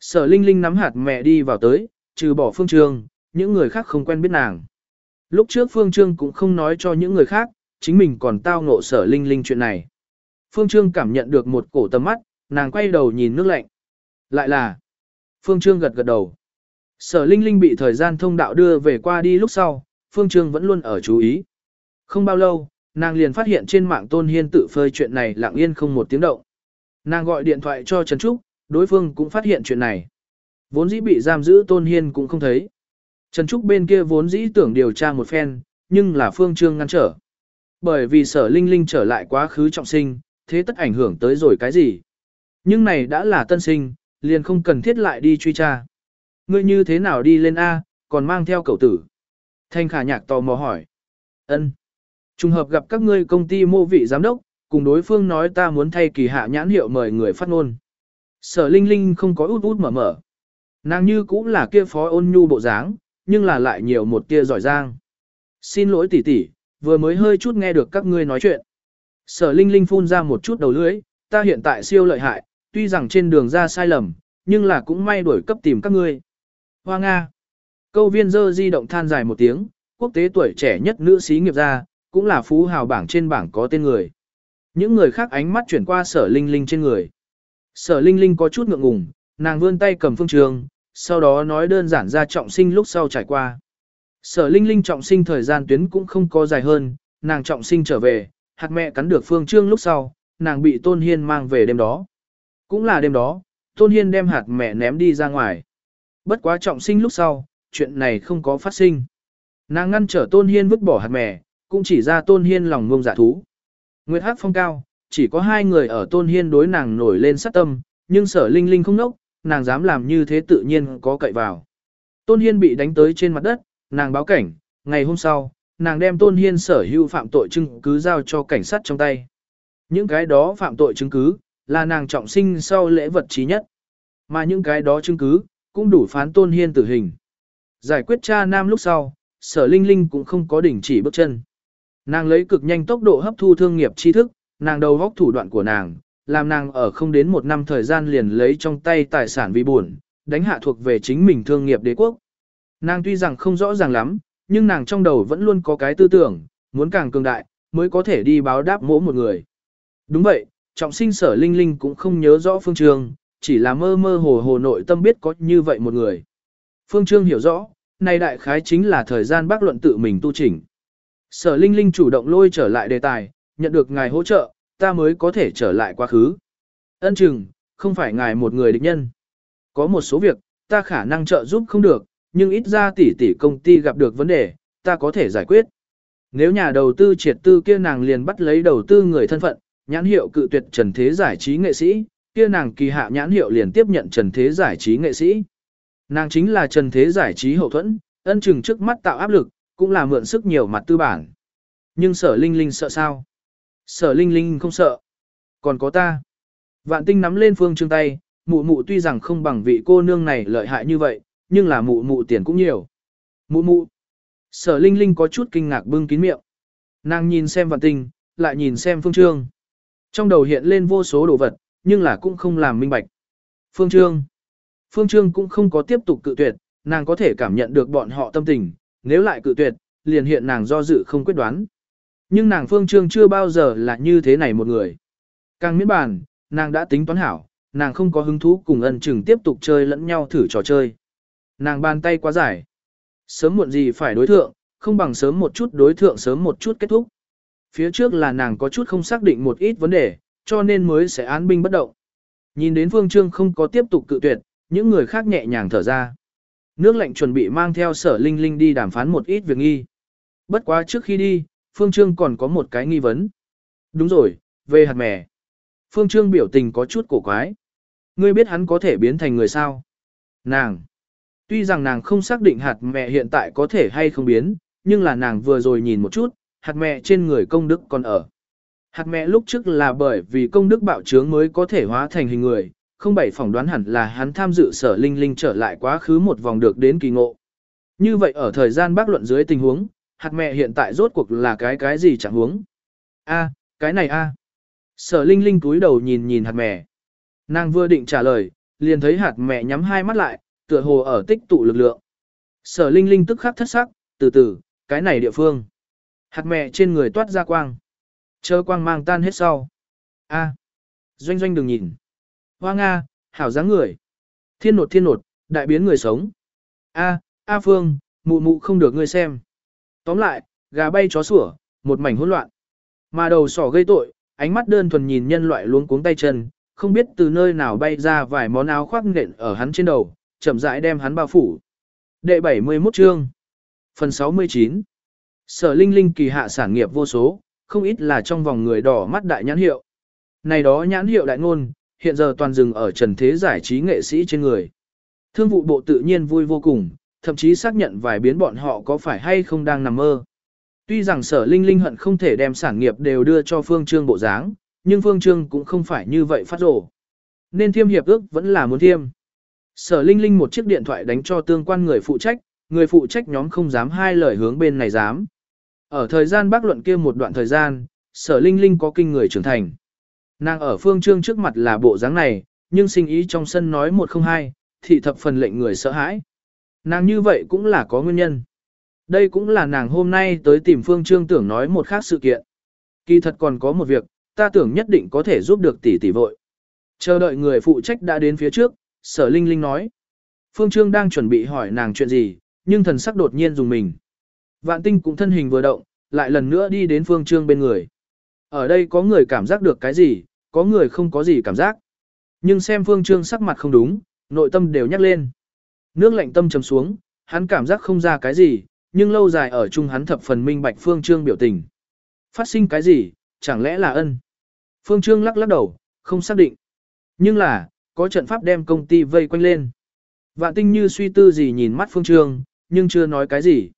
Sở Linh Linh nắm hạt mẹ đi vào tới, trừ bỏ Phương Trương, những người khác không quen biết nàng. Lúc trước Phương Trương cũng không nói cho những người khác, chính mình còn tao ngộ sở Linh Linh chuyện này. Phương Trương cảm nhận được một cổ tầm mắt, nàng quay đầu nhìn nước lạnh. Lại là. Phương Trương gật gật đầu. Sở Linh Linh bị thời gian thông đạo đưa về qua đi lúc sau, Phương Trương vẫn luôn ở chú ý. Không bao lâu, nàng liền phát hiện trên mạng Tôn Hiên tự phơi chuyện này lặng yên không một tiếng động. Nàng gọi điện thoại cho Trần Trúc, đối phương cũng phát hiện chuyện này. Vốn dĩ bị giam giữ Tôn Hiên cũng không thấy. Trần Trúc bên kia vốn dĩ tưởng điều tra một phen, nhưng là Phương Trương ngăn trở. Bởi vì sở Linh Linh trở lại quá khứ trọng sinh, thế tất ảnh hưởng tới rồi cái gì. Nhưng này đã là tân sinh, liền không cần thiết lại đi truy tra. Ngươi như thế nào đi lên A, còn mang theo cậu tử. Thanh khả nhạc tò mò hỏi. ân Trùng hợp gặp các ngươi công ty mô vị giám đốc, cùng đối phương nói ta muốn thay kỳ hạ nhãn hiệu mời người phát ngôn. Sở Linh Linh không có út út mở mở. Nàng như cũng là kia phó ôn nhu bộ dáng, nhưng là lại nhiều một tia giỏi giang. Xin lỗi tỷ tỷ, vừa mới hơi chút nghe được các ngươi nói chuyện. Sở Linh Linh phun ra một chút đầu lưỡi, ta hiện tại siêu lợi hại, tuy rằng trên đường ra sai lầm, nhưng là cũng may đuổi cấp tìm các ngươi. Hoa Nga. Câu viên dơ di động than dài một tiếng, quốc tế tuổi trẻ nhất nữ sĩ nghiệp gia, cũng là phú hào bảng trên bảng có tên người. Những người khác ánh mắt chuyển qua sở linh linh trên người. Sở linh linh có chút ngượng ngùng, nàng vươn tay cầm phương trường, sau đó nói đơn giản ra trọng sinh lúc sau trải qua. Sở linh linh trọng sinh thời gian tuyến cũng không có dài hơn, nàng trọng sinh trở về, hạt mẹ cắn được phương trương lúc sau, nàng bị tôn hiên mang về đêm đó. Cũng là đêm đó, tôn hiên đem hạt mẹ ném đi ra ngoài. Bất quá trọng sinh lúc sau, chuyện này không có phát sinh. Nàng ngăn trở tôn hiên vứt bỏ hạt mẹ, cũng chỉ ra tôn hiên lòng ngông giả thú. Nguyệt Hắc phong cao, chỉ có hai người ở tôn hiên đối nàng nổi lên sát tâm, nhưng sở linh linh không nốc, nàng dám làm như thế tự nhiên có cậy vào. Tôn hiên bị đánh tới trên mặt đất, nàng báo cảnh, ngày hôm sau, nàng đem tôn hiên sở hữu phạm tội chứng cứ giao cho cảnh sát trong tay. Những cái đó phạm tội chứng cứ, là nàng trọng sinh sau lễ vật trí nhất. Mà những cái đó chứng cứ, cũng đủ phán tôn hiên tử hình. Giải quyết cha nam lúc sau, sở linh linh cũng không có đỉnh chỉ bước chân. Nàng lấy cực nhanh tốc độ hấp thu thương nghiệp tri thức, nàng đầu góc thủ đoạn của nàng, làm nàng ở không đến một năm thời gian liền lấy trong tay tài sản vì buồn, đánh hạ thuộc về chính mình thương nghiệp đế quốc. Nàng tuy rằng không rõ ràng lắm, nhưng nàng trong đầu vẫn luôn có cái tư tưởng, muốn càng cường đại, mới có thể đi báo đáp mỗi một người. Đúng vậy, trọng sinh sở linh linh cũng không nhớ rõ phương trương, chỉ là mơ mơ hồ hồ nội tâm biết có như vậy một người. Phương Trương hiểu rõ, này đại khái chính là thời gian bác luận tự mình tu chỉnh. Sở Linh Linh chủ động lôi trở lại đề tài, nhận được ngài hỗ trợ, ta mới có thể trở lại quá khứ. Ân chừng, không phải ngài một người địch nhân. Có một số việc, ta khả năng trợ giúp không được, nhưng ít ra tỷ tỷ công ty gặp được vấn đề, ta có thể giải quyết. Nếu nhà đầu tư triệt tư kia nàng liền bắt lấy đầu tư người thân phận, nhãn hiệu cự tuyệt trần thế giải trí nghệ sĩ, kia nàng kỳ hạ nhãn hiệu liền tiếp nhận trần thế giải trí nghệ sĩ. Nàng chính là trần thế giải trí hậu thuẫn, ân chừng trước mắt tạo áp lực, cũng là mượn sức nhiều mặt tư bản. Nhưng sở linh linh sợ sao? Sở linh linh không sợ. Còn có ta. Vạn tinh nắm lên phương trương tay, mụ mụ tuy rằng không bằng vị cô nương này lợi hại như vậy, nhưng là mụ mụ tiền cũng nhiều. Mụ mụ. Sở linh linh có chút kinh ngạc bưng kín miệng. Nàng nhìn xem vạn tinh, lại nhìn xem phương trương. Trong đầu hiện lên vô số đồ vật, nhưng là cũng không làm minh bạch. Phương trương. Phương trương cũng không có tiếp tục cự tuyệt, nàng có thể cảm nhận được bọn họ tâm tình, nếu lại cự tuyệt, liền hiện nàng do dự không quyết đoán. Nhưng nàng Phương Trương chưa bao giờ là như thế này một người. Càng miễn bàn, nàng đã tính toán hảo, nàng không có hứng thú cùng ân chừng tiếp tục chơi lẫn nhau thử trò chơi. Nàng bàn tay quá dài. Sớm muộn gì phải đối thượng, không bằng sớm một chút đối thượng sớm một chút kết thúc. Phía trước là nàng có chút không xác định một ít vấn đề, cho nên mới sẽ án binh bất động. Nhìn đến Phương Trương không có tiếp tục cự tuyệt, những người khác nhẹ nhàng thở ra. Nước lạnh chuẩn bị mang theo sở linh linh đi đàm phán một ít việc nghi. Bất quá trước khi đi, Phương Trương còn có một cái nghi vấn. Đúng rồi, về hạt mè. Phương Trương biểu tình có chút cổ quái. Ngươi biết hắn có thể biến thành người sao? Nàng. Tuy rằng nàng không xác định hạt mẹ hiện tại có thể hay không biến, nhưng là nàng vừa rồi nhìn một chút, hạt mẹ trên người công đức còn ở. Hạt mẹ lúc trước là bởi vì công đức bạo trướng mới có thể hóa thành hình người, không bảy phỏng đoán hẳn là hắn tham dự sở linh linh trở lại quá khứ một vòng được đến kỳ ngộ. Như vậy ở thời gian bác luận dưới tình huống, hạt mẹ hiện tại rốt cuộc là cái cái gì chẳng huống. A, cái này a. Sở linh linh cúi đầu nhìn nhìn hạt mẹ. Nàng vừa định trả lời, liền thấy hạt mẹ nhắm hai mắt lại, tựa hồ ở tích tụ lực lượng. Sở linh linh tức khắc thất sắc, từ từ, cái này địa phương. Hạt mẹ trên người toát ra quang. chờ quang mang tan hết sau. A. Doanh doanh đừng nhìn. Hoa Nga, hảo dáng người. Thiên nột thiên nột, đại biến người sống. A, A Phương, mụ mụ không được ngươi xem. Tóm lại, gà bay chó sủa, một mảnh hỗn loạn. Mà đầu sỏ gây tội, ánh mắt đơn thuần nhìn nhân loại luống cuống tay chân, không biết từ nơi nào bay ra vài món áo khoác nện ở hắn trên đầu, chậm rãi đem hắn bao phủ. Đệ 71 chương. Phần 69. Sở Linh Linh kỳ hạ sản nghiệp vô số, không ít là trong vòng người đỏ mắt đại nhãn hiệu. Này đó nhãn hiệu đại ngôn, hiện giờ toàn dừng ở trần thế giải trí nghệ sĩ trên người. Thương vụ bộ tự nhiên vui vô cùng, thậm chí xác nhận vài biến bọn họ có phải hay không đang nằm mơ. Tuy rằng sở linh linh hận không thể đem sản nghiệp đều đưa cho phương trương bộ dáng, nhưng phương trương cũng không phải như vậy phát rổ. Nên thiêm hiệp ước vẫn là muốn thiêm. Sở linh linh một chiếc điện thoại đánh cho tương quan người phụ trách, người phụ trách nhóm không dám hai lời hướng bên này dám. Ở thời gian bác luận kia một đoạn thời gian, sở linh linh có kinh người trưởng thành. Nàng ở phương trương trước mặt là bộ dáng này, nhưng sinh ý trong sân nói một không hai, thị thập phần lệnh người sợ hãi. Nàng như vậy cũng là có nguyên nhân. Đây cũng là nàng hôm nay tới tìm phương trương tưởng nói một khác sự kiện. Kỳ thật còn có một việc, ta tưởng nhất định có thể giúp được tỷ tỷ vội. Chờ đợi người phụ trách đã đến phía trước, sở linh linh nói. Phương Trương đang chuẩn bị hỏi nàng chuyện gì, nhưng thần sắc đột nhiên dùng mình. Vạn tinh cũng thân hình vừa động, lại lần nữa đi đến Phương Trương bên người. Ở đây có người cảm giác được cái gì, có người không có gì cảm giác. Nhưng xem Phương Trương sắc mặt không đúng, nội tâm đều nhắc lên. Nước lạnh tâm trầm xuống, hắn cảm giác không ra cái gì, nhưng lâu dài ở chung hắn thập phần minh bạch Phương Trương biểu tình. Phát sinh cái gì, chẳng lẽ là ân? Phương Trương lắc lắc đầu, không xác định. Nhưng là, có trận pháp đem công ty vây quanh lên. Vạn tinh như suy tư gì nhìn mắt Phương Trương, nhưng chưa nói cái gì.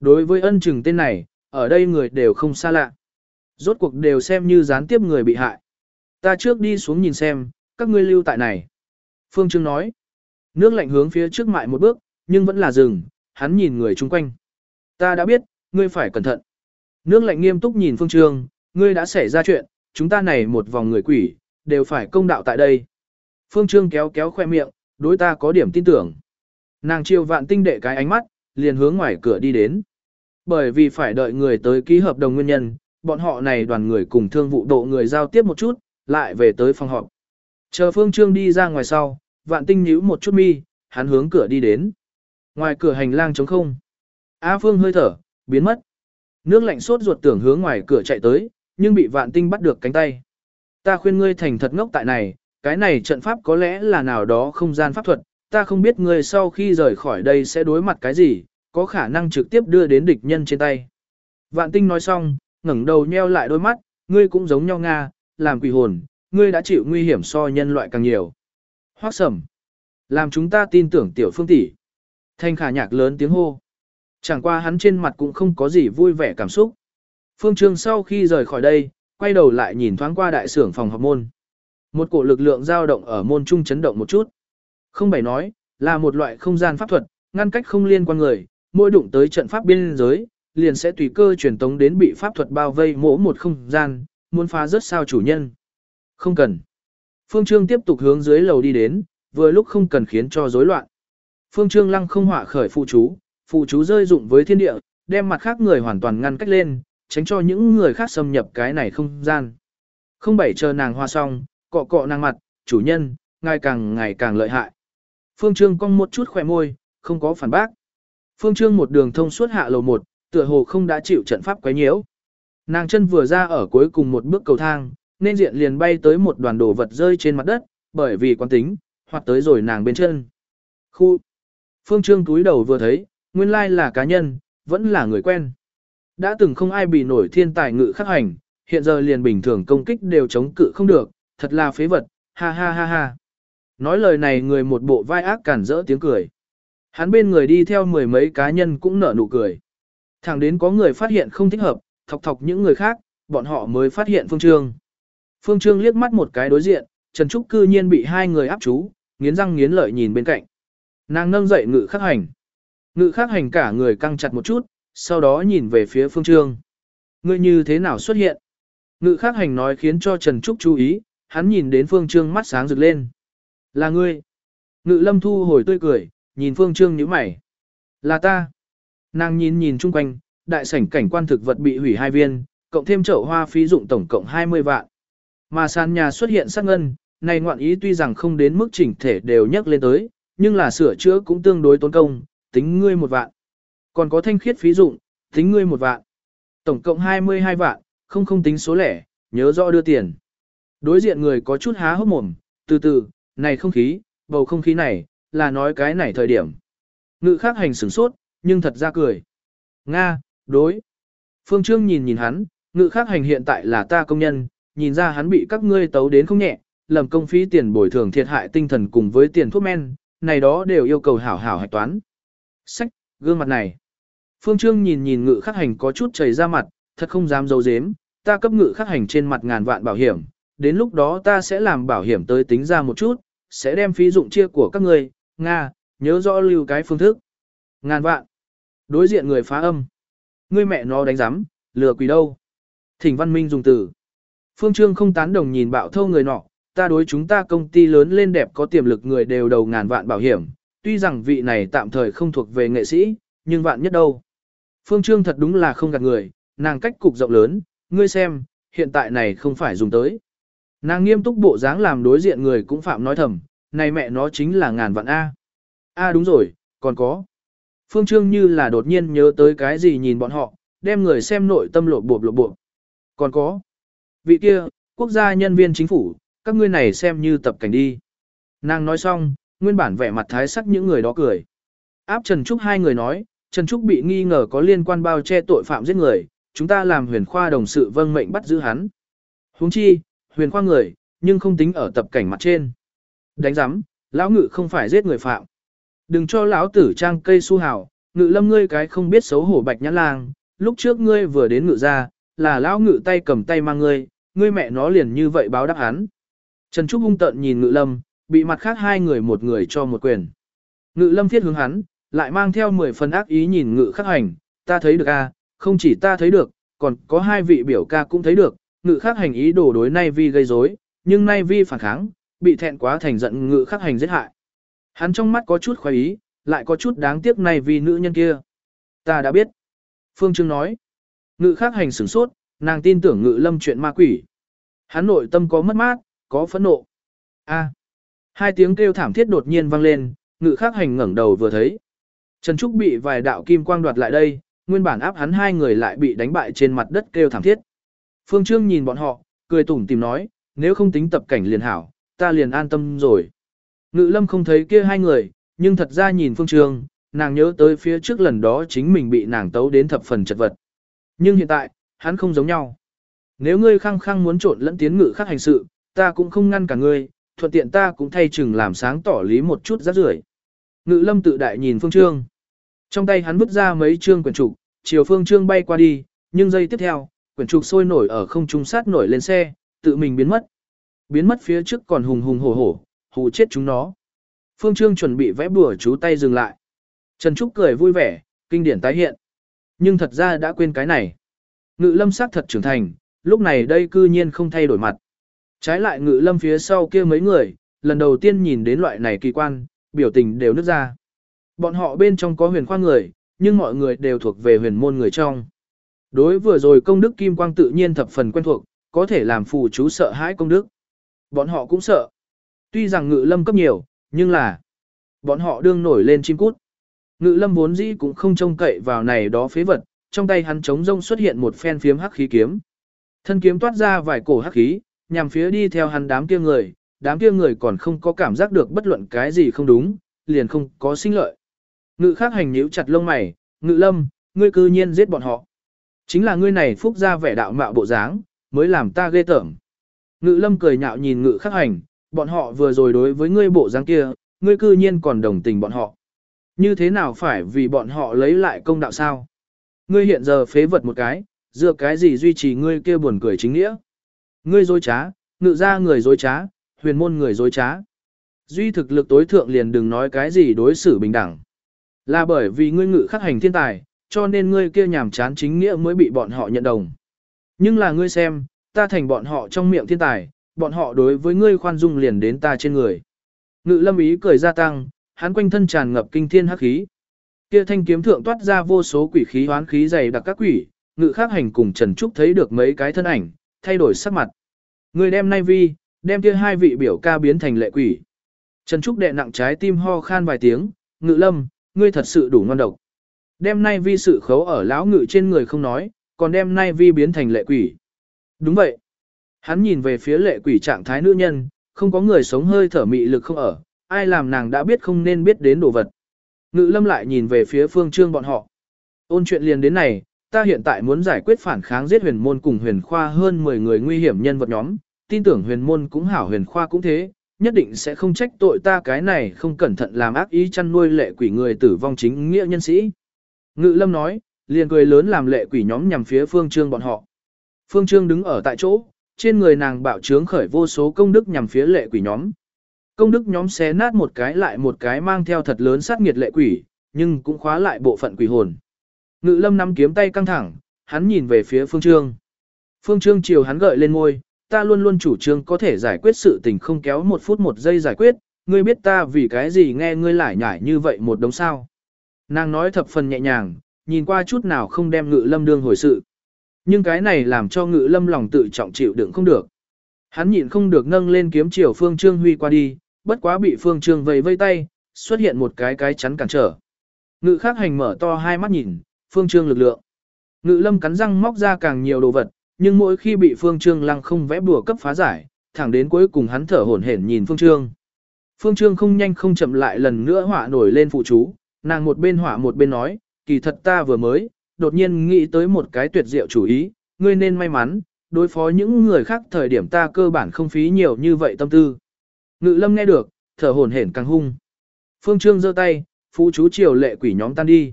Đối với ân chừng tên này, ở đây người đều không xa lạ. Rốt cuộc đều xem như gián tiếp người bị hại. Ta trước đi xuống nhìn xem, các ngươi lưu tại này. Phương Trương nói. Nước lạnh hướng phía trước mại một bước, nhưng vẫn là dừng, hắn nhìn người chung quanh. Ta đã biết, ngươi phải cẩn thận. Nước lạnh nghiêm túc nhìn Phương Trương, ngươi đã xảy ra chuyện, chúng ta này một vòng người quỷ, đều phải công đạo tại đây. Phương Trương kéo kéo khoe miệng, đối ta có điểm tin tưởng. Nàng chiều vạn tinh đệ cái ánh mắt, liền hướng ngoài cửa đi đến. Bởi vì phải đợi người tới ký hợp đồng nguyên nhân, bọn họ này đoàn người cùng thương vụ độ người giao tiếp một chút, lại về tới phòng họp. Chờ Phương Trương đi ra ngoài sau, vạn tinh nhíu một chút mi, hắn hướng cửa đi đến. Ngoài cửa hành lang trống không. A Phương hơi thở, biến mất. Nước lạnh sốt ruột tưởng hướng ngoài cửa chạy tới, nhưng bị vạn tinh bắt được cánh tay. Ta khuyên ngươi thành thật ngốc tại này, cái này trận pháp có lẽ là nào đó không gian pháp thuật, ta không biết ngươi sau khi rời khỏi đây sẽ đối mặt cái gì, có khả năng trực tiếp đưa đến địch nhân trên tay. Vạn tinh nói xong, ngẩng đầu nheo lại đôi mắt, ngươi cũng giống nhau Nga, làm quỷ hồn, ngươi đã chịu nguy hiểm so nhân loại càng nhiều. Hoác sầm, làm chúng ta tin tưởng tiểu phương tỷ. Thanh khả nhạc lớn tiếng hô. Chẳng qua hắn trên mặt cũng không có gì vui vẻ cảm xúc. Phương Trương sau khi rời khỏi đây, quay đầu lại nhìn thoáng qua đại sưởng phòng học môn. Một cổ lực lượng dao động ở môn trung chấn động một chút. Không bảy nói, là một loại không gian pháp thuật, ngăn cách không liên quan người, mỗi đụng tới trận pháp biên giới, liền sẽ tùy cơ truyền tống đến bị pháp thuật bao vây mỗ một không gian, muốn phá rất sao chủ nhân. Không cần. Phương Trương tiếp tục hướng dưới lầu đi đến, vừa lúc không cần khiến cho rối loạn. Phương Trương lăng không hỏa khởi phụ chú, phụ chú rơi dụng với thiên địa, đem mặt khác người hoàn toàn ngăn cách lên, tránh cho những người khác xâm nhập cái này không gian. Không bảy chờ nàng hoa xong, cọ cọ nàng mặt, chủ nhân, ngày càng ngày càng lợi hại. Phương Trương cong một chút khỏe môi, không có phản bác. Phương Trương một đường thông suốt hạ lầu một, tựa hồ không đã chịu trận pháp quấy nhiễu. Nàng chân vừa ra ở cuối cùng một bước cầu thang, nên diện liền bay tới một đoàn đồ vật rơi trên mặt đất, bởi vì quán tính, hoặc tới rồi nàng bên chân. Khu. Phương Trương túi đầu vừa thấy, nguyên lai là cá nhân, vẫn là người quen. Đã từng không ai bị nổi thiên tài ngự khắc hành, hiện giờ liền bình thường công kích đều chống cự không được, thật là phế vật, ha ha ha ha. Nói lời này người một bộ vai ác cản rỡ tiếng cười. Hắn bên người đi theo mười mấy cá nhân cũng nở nụ cười. Thẳng đến có người phát hiện không thích hợp, thọc thọc những người khác, bọn họ mới phát hiện Phương Trương. Phương Trương liếc mắt một cái đối diện, Trần Trúc cư nhiên bị hai người áp chú, nghiến răng nghiến lợi nhìn bên cạnh. Nàng nâng dậy ngự khắc hành. Ngự khắc hành cả người căng chặt một chút, sau đó nhìn về phía Phương Trương. Ngươi như thế nào xuất hiện? Ngự khắc hành nói khiến cho Trần Trúc chú ý, hắn nhìn đến Phương Trương mắt sáng rực lên. Là ngươi. Ngự lâm thu hồi tươi cười, nhìn Phương Trương nhíu mày. Là ta. Nàng nhìn nhìn chung quanh, đại sảnh cảnh quan thực vật bị hủy hai viên, cộng thêm chậu hoa phí dụng tổng cộng 20 vạn. Mà sàn nhà xuất hiện sắc ngân, này ngoạn ý tuy rằng không đến mức chỉnh thể đều nhắc lên tới, nhưng là sửa chữa cũng tương đối tốn công, tính ngươi một vạn. Còn có thanh khiết phí dụng, tính ngươi một vạn. Tổng cộng 22 vạn, không không tính số lẻ, nhớ rõ đưa tiền. Đối diện người có chút há hốc mồm, từ từ, này không khí, bầu không khí này, là nói cái này thời điểm. Ngự khác hành sửng sốt, nhưng thật ra cười. Nga, đối. Phương Trương nhìn nhìn hắn, ngự khác hành hiện tại là ta công nhân, nhìn ra hắn bị các ngươi tấu đến không nhẹ, lầm công phí tiền bồi thường thiệt hại tinh thần cùng với tiền thuốc men, này đó đều yêu cầu hảo hảo hạch toán. Sách, gương mặt này. Phương Trương nhìn nhìn ngự khắc hành có chút chảy ra mặt, thật không dám giấu giếm, ta cấp ngự khắc hành trên mặt ngàn vạn bảo hiểm, đến lúc đó ta sẽ làm bảo hiểm tới tính ra một chút, sẽ đem phí dụng chia của các người Nga, nhớ rõ lưu cái phương thức. Ngàn vạn. Đối diện người phá âm. Ngươi mẹ nó đánh giám, lừa quỷ đâu. Thỉnh văn minh dùng từ. Phương Trương không tán đồng nhìn bạo thâu người nọ, ta đối chúng ta công ty lớn lên đẹp có tiềm lực người đều đầu ngàn vạn bảo hiểm, tuy rằng vị này tạm thời không thuộc về nghệ sĩ, nhưng vạn nhất đâu. Phương Trương thật đúng là không gạt người, nàng cách cục rộng lớn, ngươi xem, hiện tại này không phải dùng tới. Nàng nghiêm túc bộ dáng làm đối diện người cũng phạm nói thầm, này mẹ nó chính là ngàn vạn A. A đúng rồi, còn có. Phương Trương như là đột nhiên nhớ tới cái gì nhìn bọn họ, đem người xem nội tâm lộ bộp lộ bộp. Còn có. Vị kia, quốc gia nhân viên chính phủ, các ngươi này xem như tập cảnh đi. Nàng nói xong, nguyên bản vẻ mặt thái sắc những người đó cười. Áp Trần Trúc hai người nói, Trần Trúc bị nghi ngờ có liên quan bao che tội phạm giết người, chúng ta làm huyền khoa đồng sự vâng mệnh bắt giữ hắn. huống chi, huyền khoa người, nhưng không tính ở tập cảnh mặt trên. Đánh giám, lão ngự không phải giết người phạm. Đừng cho lão tử trang cây su hào, ngự lâm ngươi cái không biết xấu hổ bạch nhãn lang, lúc trước ngươi vừa đến ngự ra, là lão ngự tay cầm tay mang ngươi, ngươi mẹ nó liền như vậy báo đáp hắn. Trần Trúc hung tợn nhìn ngự lâm, bị mặt khác hai người một người cho một quyền. Ngự lâm thiết hướng hắn, lại mang theo 10 phần ác ý nhìn ngự khắc hành, ta thấy được a, à, không chỉ ta thấy được, còn có hai vị biểu ca cũng thấy được, ngự khắc hành ý đồ đối nay vi gây rối, nhưng nay vi phản kháng, bị thẹn quá thành giận ngự khắc hành giết hại. Hắn trong mắt có chút khoái ý, lại có chút đáng tiếc nay vì nữ nhân kia. Ta đã biết. Phương Trương nói. Ngự khắc hành sửng sốt, nàng tin tưởng ngự lâm chuyện ma quỷ. Hắn nội tâm có mất mát, có phẫn nộ. A. Hai tiếng kêu thảm thiết đột nhiên vang lên, ngự khắc hành ngẩng đầu vừa thấy. Trần Trúc bị vài đạo kim quang đoạt lại đây, nguyên bản áp hắn hai người lại bị đánh bại trên mặt đất kêu thảm thiết. Phương Trương nhìn bọn họ, cười tủm tìm nói, nếu không tính tập cảnh liền hảo, ta liền an tâm rồi. Ngự lâm không thấy kia hai người, nhưng thật ra nhìn Phương Trương, nàng nhớ tới phía trước lần đó chính mình bị nàng tấu đến thập phần chật vật. Nhưng hiện tại, hắn không giống nhau. Nếu ngươi khăng khăng muốn trộn lẫn tiến ngự khác hành sự, ta cũng không ngăn cả ngươi, thuận tiện ta cũng thay chừng làm sáng tỏ lý một chút rắc rưởi. Ngự lâm tự đại nhìn Phương Trương. Trong tay hắn vứt ra mấy trương quyển trục, chiều Phương Trương bay qua đi, nhưng giây tiếp theo, quyển trục sôi nổi ở không trung sát nổi lên xe, tự mình biến mất. Biến mất phía trước còn hùng hùng hổ hổ, hù chết chúng nó. Phương Trương chuẩn bị vẽ bùa chú tay dừng lại. Trần Trúc cười vui vẻ, kinh điển tái hiện. Nhưng thật ra đã quên cái này. Ngự lâm sắc thật trưởng thành, lúc này đây cư nhiên không thay đổi mặt. Trái lại ngự lâm phía sau kia mấy người, lần đầu tiên nhìn đến loại này kỳ quan, biểu tình đều nứt ra. Bọn họ bên trong có huyền khoa người, nhưng mọi người đều thuộc về huyền môn người trong. Đối vừa rồi công đức kim quang tự nhiên thập phần quen thuộc, có thể làm phù chú sợ hãi công đức. Bọn họ cũng sợ. Tuy rằng ngự lâm cấp nhiều, nhưng là bọn họ đương nổi lên chim cút. Ngự lâm vốn dĩ cũng không trông cậy vào này đó phế vật, trong tay hắn trống rông xuất hiện một phen phiếm hắc khí kiếm. Thân kiếm toát ra vài cổ hắc khí, nhằm phía đi theo hắn đám kia người, đám kia người còn không có cảm giác được bất luận cái gì không đúng, liền không có sinh lợi. Ngự khác hành nhíu chặt lông mày, ngự lâm, ngươi cư nhiên giết bọn họ. Chính là ngươi này phúc ra vẻ đạo mạo bộ dáng, mới làm ta ghê tởm. Ngự lâm cười nhạo nhìn ngự khắc hành, bọn họ vừa rồi đối với ngươi bộ dáng kia, ngươi cư nhiên còn đồng tình bọn họ. Như thế nào phải vì bọn họ lấy lại công đạo sao? Ngươi hiện giờ phế vật một cái, dựa cái gì duy trì ngươi kia buồn cười chính nghĩa? Ngươi dối trá, ngự ra người dối trá, huyền môn người dối trá. Duy thực lực tối thượng liền đừng nói cái gì đối xử bình đẳng. Là bởi vì ngươi ngự khắc hành thiên tài, cho nên ngươi kia nhàm chán chính nghĩa mới bị bọn họ nhận đồng. Nhưng là ngươi xem, ta thành bọn họ trong miệng thiên tài, bọn họ đối với ngươi khoan dung liền đến ta trên người. Ngự lâm ý cười gia tăng, hắn quanh thân tràn ngập kinh thiên hắc khí. Kia thanh kiếm thượng toát ra vô số quỷ khí hoán khí dày đặc các quỷ, ngự khác hành cùng Trần Trúc thấy được mấy cái thân ảnh, thay đổi sắc mặt. Người đem nay vi, đem kia hai vị biểu ca biến thành lệ quỷ. Trần Trúc đệ nặng trái tim ho khan vài tiếng, ngự lâm, ngươi thật sự đủ ngon độc đêm nay vi sự khấu ở lão ngự trên người không nói, còn đêm nay vi biến thành lệ quỷ. Đúng vậy. Hắn nhìn về phía lệ quỷ trạng thái nữ nhân, không có người sống hơi thở mị lực không ở, ai làm nàng đã biết không nên biết đến đồ vật. Ngự lâm lại nhìn về phía phương trương bọn họ. Ôn chuyện liền đến này, ta hiện tại muốn giải quyết phản kháng giết huyền môn cùng huyền khoa hơn 10 người nguy hiểm nhân vật nhóm, tin tưởng huyền môn cũng hảo huyền khoa cũng thế, nhất định sẽ không trách tội ta cái này không cẩn thận làm ác ý chăn nuôi lệ quỷ người tử vong chính nghĩa nhân sĩ. Ngự lâm nói, liền cười lớn làm lệ quỷ nhóm nhằm phía phương trương bọn họ. Phương trương đứng ở tại chỗ, trên người nàng bạo trướng khởi vô số công đức nhằm phía lệ quỷ nhóm. Công đức nhóm xé nát một cái lại một cái mang theo thật lớn sát nghiệt lệ quỷ, nhưng cũng khóa lại bộ phận quỷ hồn. Ngự lâm nắm kiếm tay căng thẳng, hắn nhìn về phía phương trương. Phương trương chiều hắn gợi lên ngôi, ta luôn luôn chủ trương có thể giải quyết sự tình không kéo một phút một giây giải quyết, ngươi biết ta vì cái gì nghe ngươi lải nhải như vậy một đống sao. Nàng nói thập phần nhẹ nhàng, nhìn qua chút nào không đem ngự lâm đương hồi sự. Nhưng cái này làm cho ngự lâm lòng tự trọng chịu đựng không được. Hắn nhịn không được nâng lên kiếm chiều phương trương huy qua đi, bất quá bị phương trương vây vây tay, xuất hiện một cái cái chắn cản trở. Ngự khác hành mở to hai mắt nhìn, phương trương lực lượng. Ngự lâm cắn răng móc ra càng nhiều đồ vật, nhưng mỗi khi bị phương trương lăng không vẽ bùa cấp phá giải, thẳng đến cuối cùng hắn thở hổn hển nhìn phương trương. Phương trương không nhanh không chậm lại lần nữa hỏa nổi lên phụ chú, nàng một bên hỏa một bên nói, kỳ thật ta vừa mới, đột nhiên nghĩ tới một cái tuyệt diệu chủ ý, ngươi nên may mắn, đối phó những người khác thời điểm ta cơ bản không phí nhiều như vậy tâm tư. Ngự lâm nghe được, thở hổn hển càng hung. Phương Trương giơ tay, phụ chú triều lệ quỷ nhóm tan đi.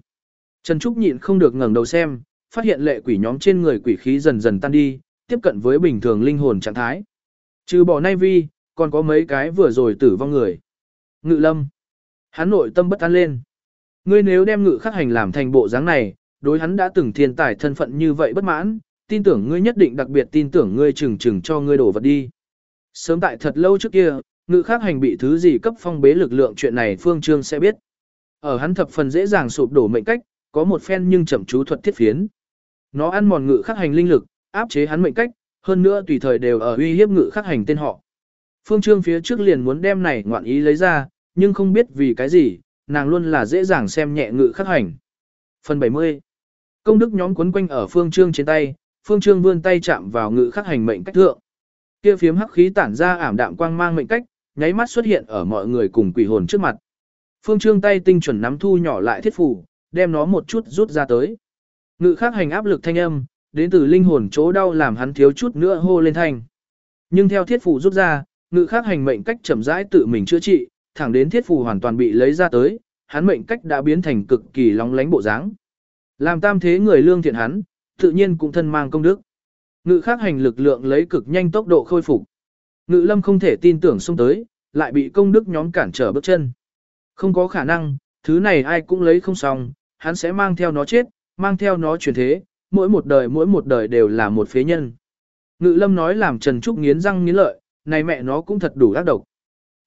Trần Trúc nhịn không được ngẩng đầu xem, phát hiện lệ quỷ nhóm trên người quỷ khí dần dần tan đi, tiếp cận với bình thường linh hồn trạng thái. Trừ bỏ nay vi, còn có mấy cái vừa rồi tử vong người. Ngự lâm. Hắn nội tâm bất an lên. Ngươi nếu đem ngự khắc hành làm thành bộ dáng này, đối hắn đã từng thiên tài thân phận như vậy bất mãn, tin tưởng ngươi nhất định đặc biệt tin tưởng ngươi chừng chừng cho ngươi đổ vật đi. Sớm tại thật lâu trước kia, ngự khắc hành bị thứ gì cấp phong bế lực lượng chuyện này Phương Trương sẽ biết. Ở hắn thập phần dễ dàng sụp đổ mệnh cách, có một phen nhưng chậm chú thuật thiết phiến. Nó ăn mòn ngự khắc hành linh lực, áp chế hắn mệnh cách, hơn nữa tùy thời đều ở uy hiếp ngự khắc hành tên họ. Phương Trương phía trước liền muốn đem này ngoạn ý lấy ra, nhưng không biết vì cái gì, nàng luôn là dễ dàng xem nhẹ ngự khắc hành. Phần 70 Công đức nhóm quấn quanh ở Phương Trương trên tay, Phương Trương vươn tay chạm vào ngự khắc hành mệnh cách thượng. Kia phiếm hắc khí tản ra ảm đạm quang mang mệnh cách, nháy mắt xuất hiện ở mọi người cùng quỷ hồn trước mặt. Phương Trương tay tinh chuẩn nắm thu nhỏ lại thiết phủ, đem nó một chút rút ra tới. Ngự khắc hành áp lực thanh âm, đến từ linh hồn chỗ đau làm hắn thiếu chút nữa hô lên thanh. Nhưng theo thiết phủ rút ra, ngự khắc hành mệnh cách chậm rãi tự mình chữa trị, thẳng đến thiết phù hoàn toàn bị lấy ra tới, hắn mệnh cách đã biến thành cực kỳ lóng lánh bộ dáng. Làm tam thế người lương thiện hắn, tự nhiên cũng thân mang công đức. Ngự khắc hành lực lượng lấy cực nhanh tốc độ khôi phục. Ngự lâm không thể tin tưởng xông tới, lại bị công đức nhóm cản trở bước chân. Không có khả năng, thứ này ai cũng lấy không xong, hắn sẽ mang theo nó chết, mang theo nó chuyển thế, mỗi một đời mỗi một đời đều là một phế nhân. Ngự lâm nói làm Trần Trúc nghiến răng nghiến lợi, này mẹ nó cũng thật đủ ác độc.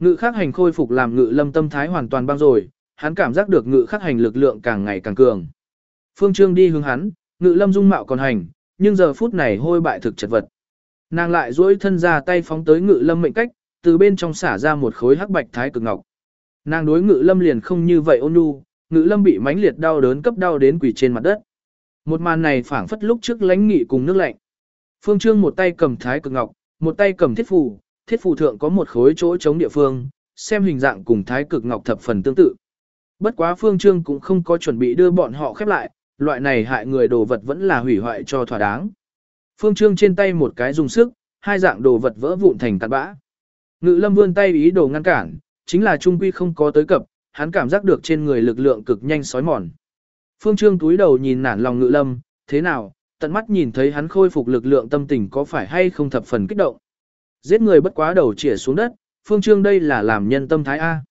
Ngự khắc hành khôi phục làm ngự lâm tâm thái hoàn toàn băng rồi, hắn cảm giác được ngự khắc hành lực lượng càng ngày càng cường. Phương Trương đi hướng hắn, ngự lâm dung mạo còn hành, nhưng giờ phút này hôi bại thực chật vật. Nàng lại duỗi thân ra tay phóng tới ngự lâm mệnh cách, từ bên trong xả ra một khối hắc bạch thái cực ngọc. Nàng đối ngự lâm liền không như vậy ôn nhu, ngự lâm bị mãnh liệt đau đớn cấp đau đến quỷ trên mặt đất. Một màn này phảng phất lúc trước lãnh nghị cùng nước lạnh. Phương Trương một tay cầm thái cực ngọc, một tay cầm thiết phù, thiết phù thượng có một khối chỗ chống địa phương, xem hình dạng cùng thái cực ngọc thập phần tương tự. Bất quá Phương Trương cũng không có chuẩn bị đưa bọn họ khép lại, loại này hại người đồ vật vẫn là hủy hoại cho thỏa đáng. Phương Trương trên tay một cái dùng sức, hai dạng đồ vật vỡ vụn thành tạt bã. Ngự lâm vươn tay ý đồ ngăn cản, chính là trung quy không có tới cập, hắn cảm giác được trên người lực lượng cực nhanh sói mòn. Phương Trương túi đầu nhìn nản lòng ngự lâm, thế nào, tận mắt nhìn thấy hắn khôi phục lực lượng tâm tình có phải hay không thập phần kích động. Giết người bất quá đầu chĩa xuống đất, Phương Trương đây là làm nhân tâm thái A.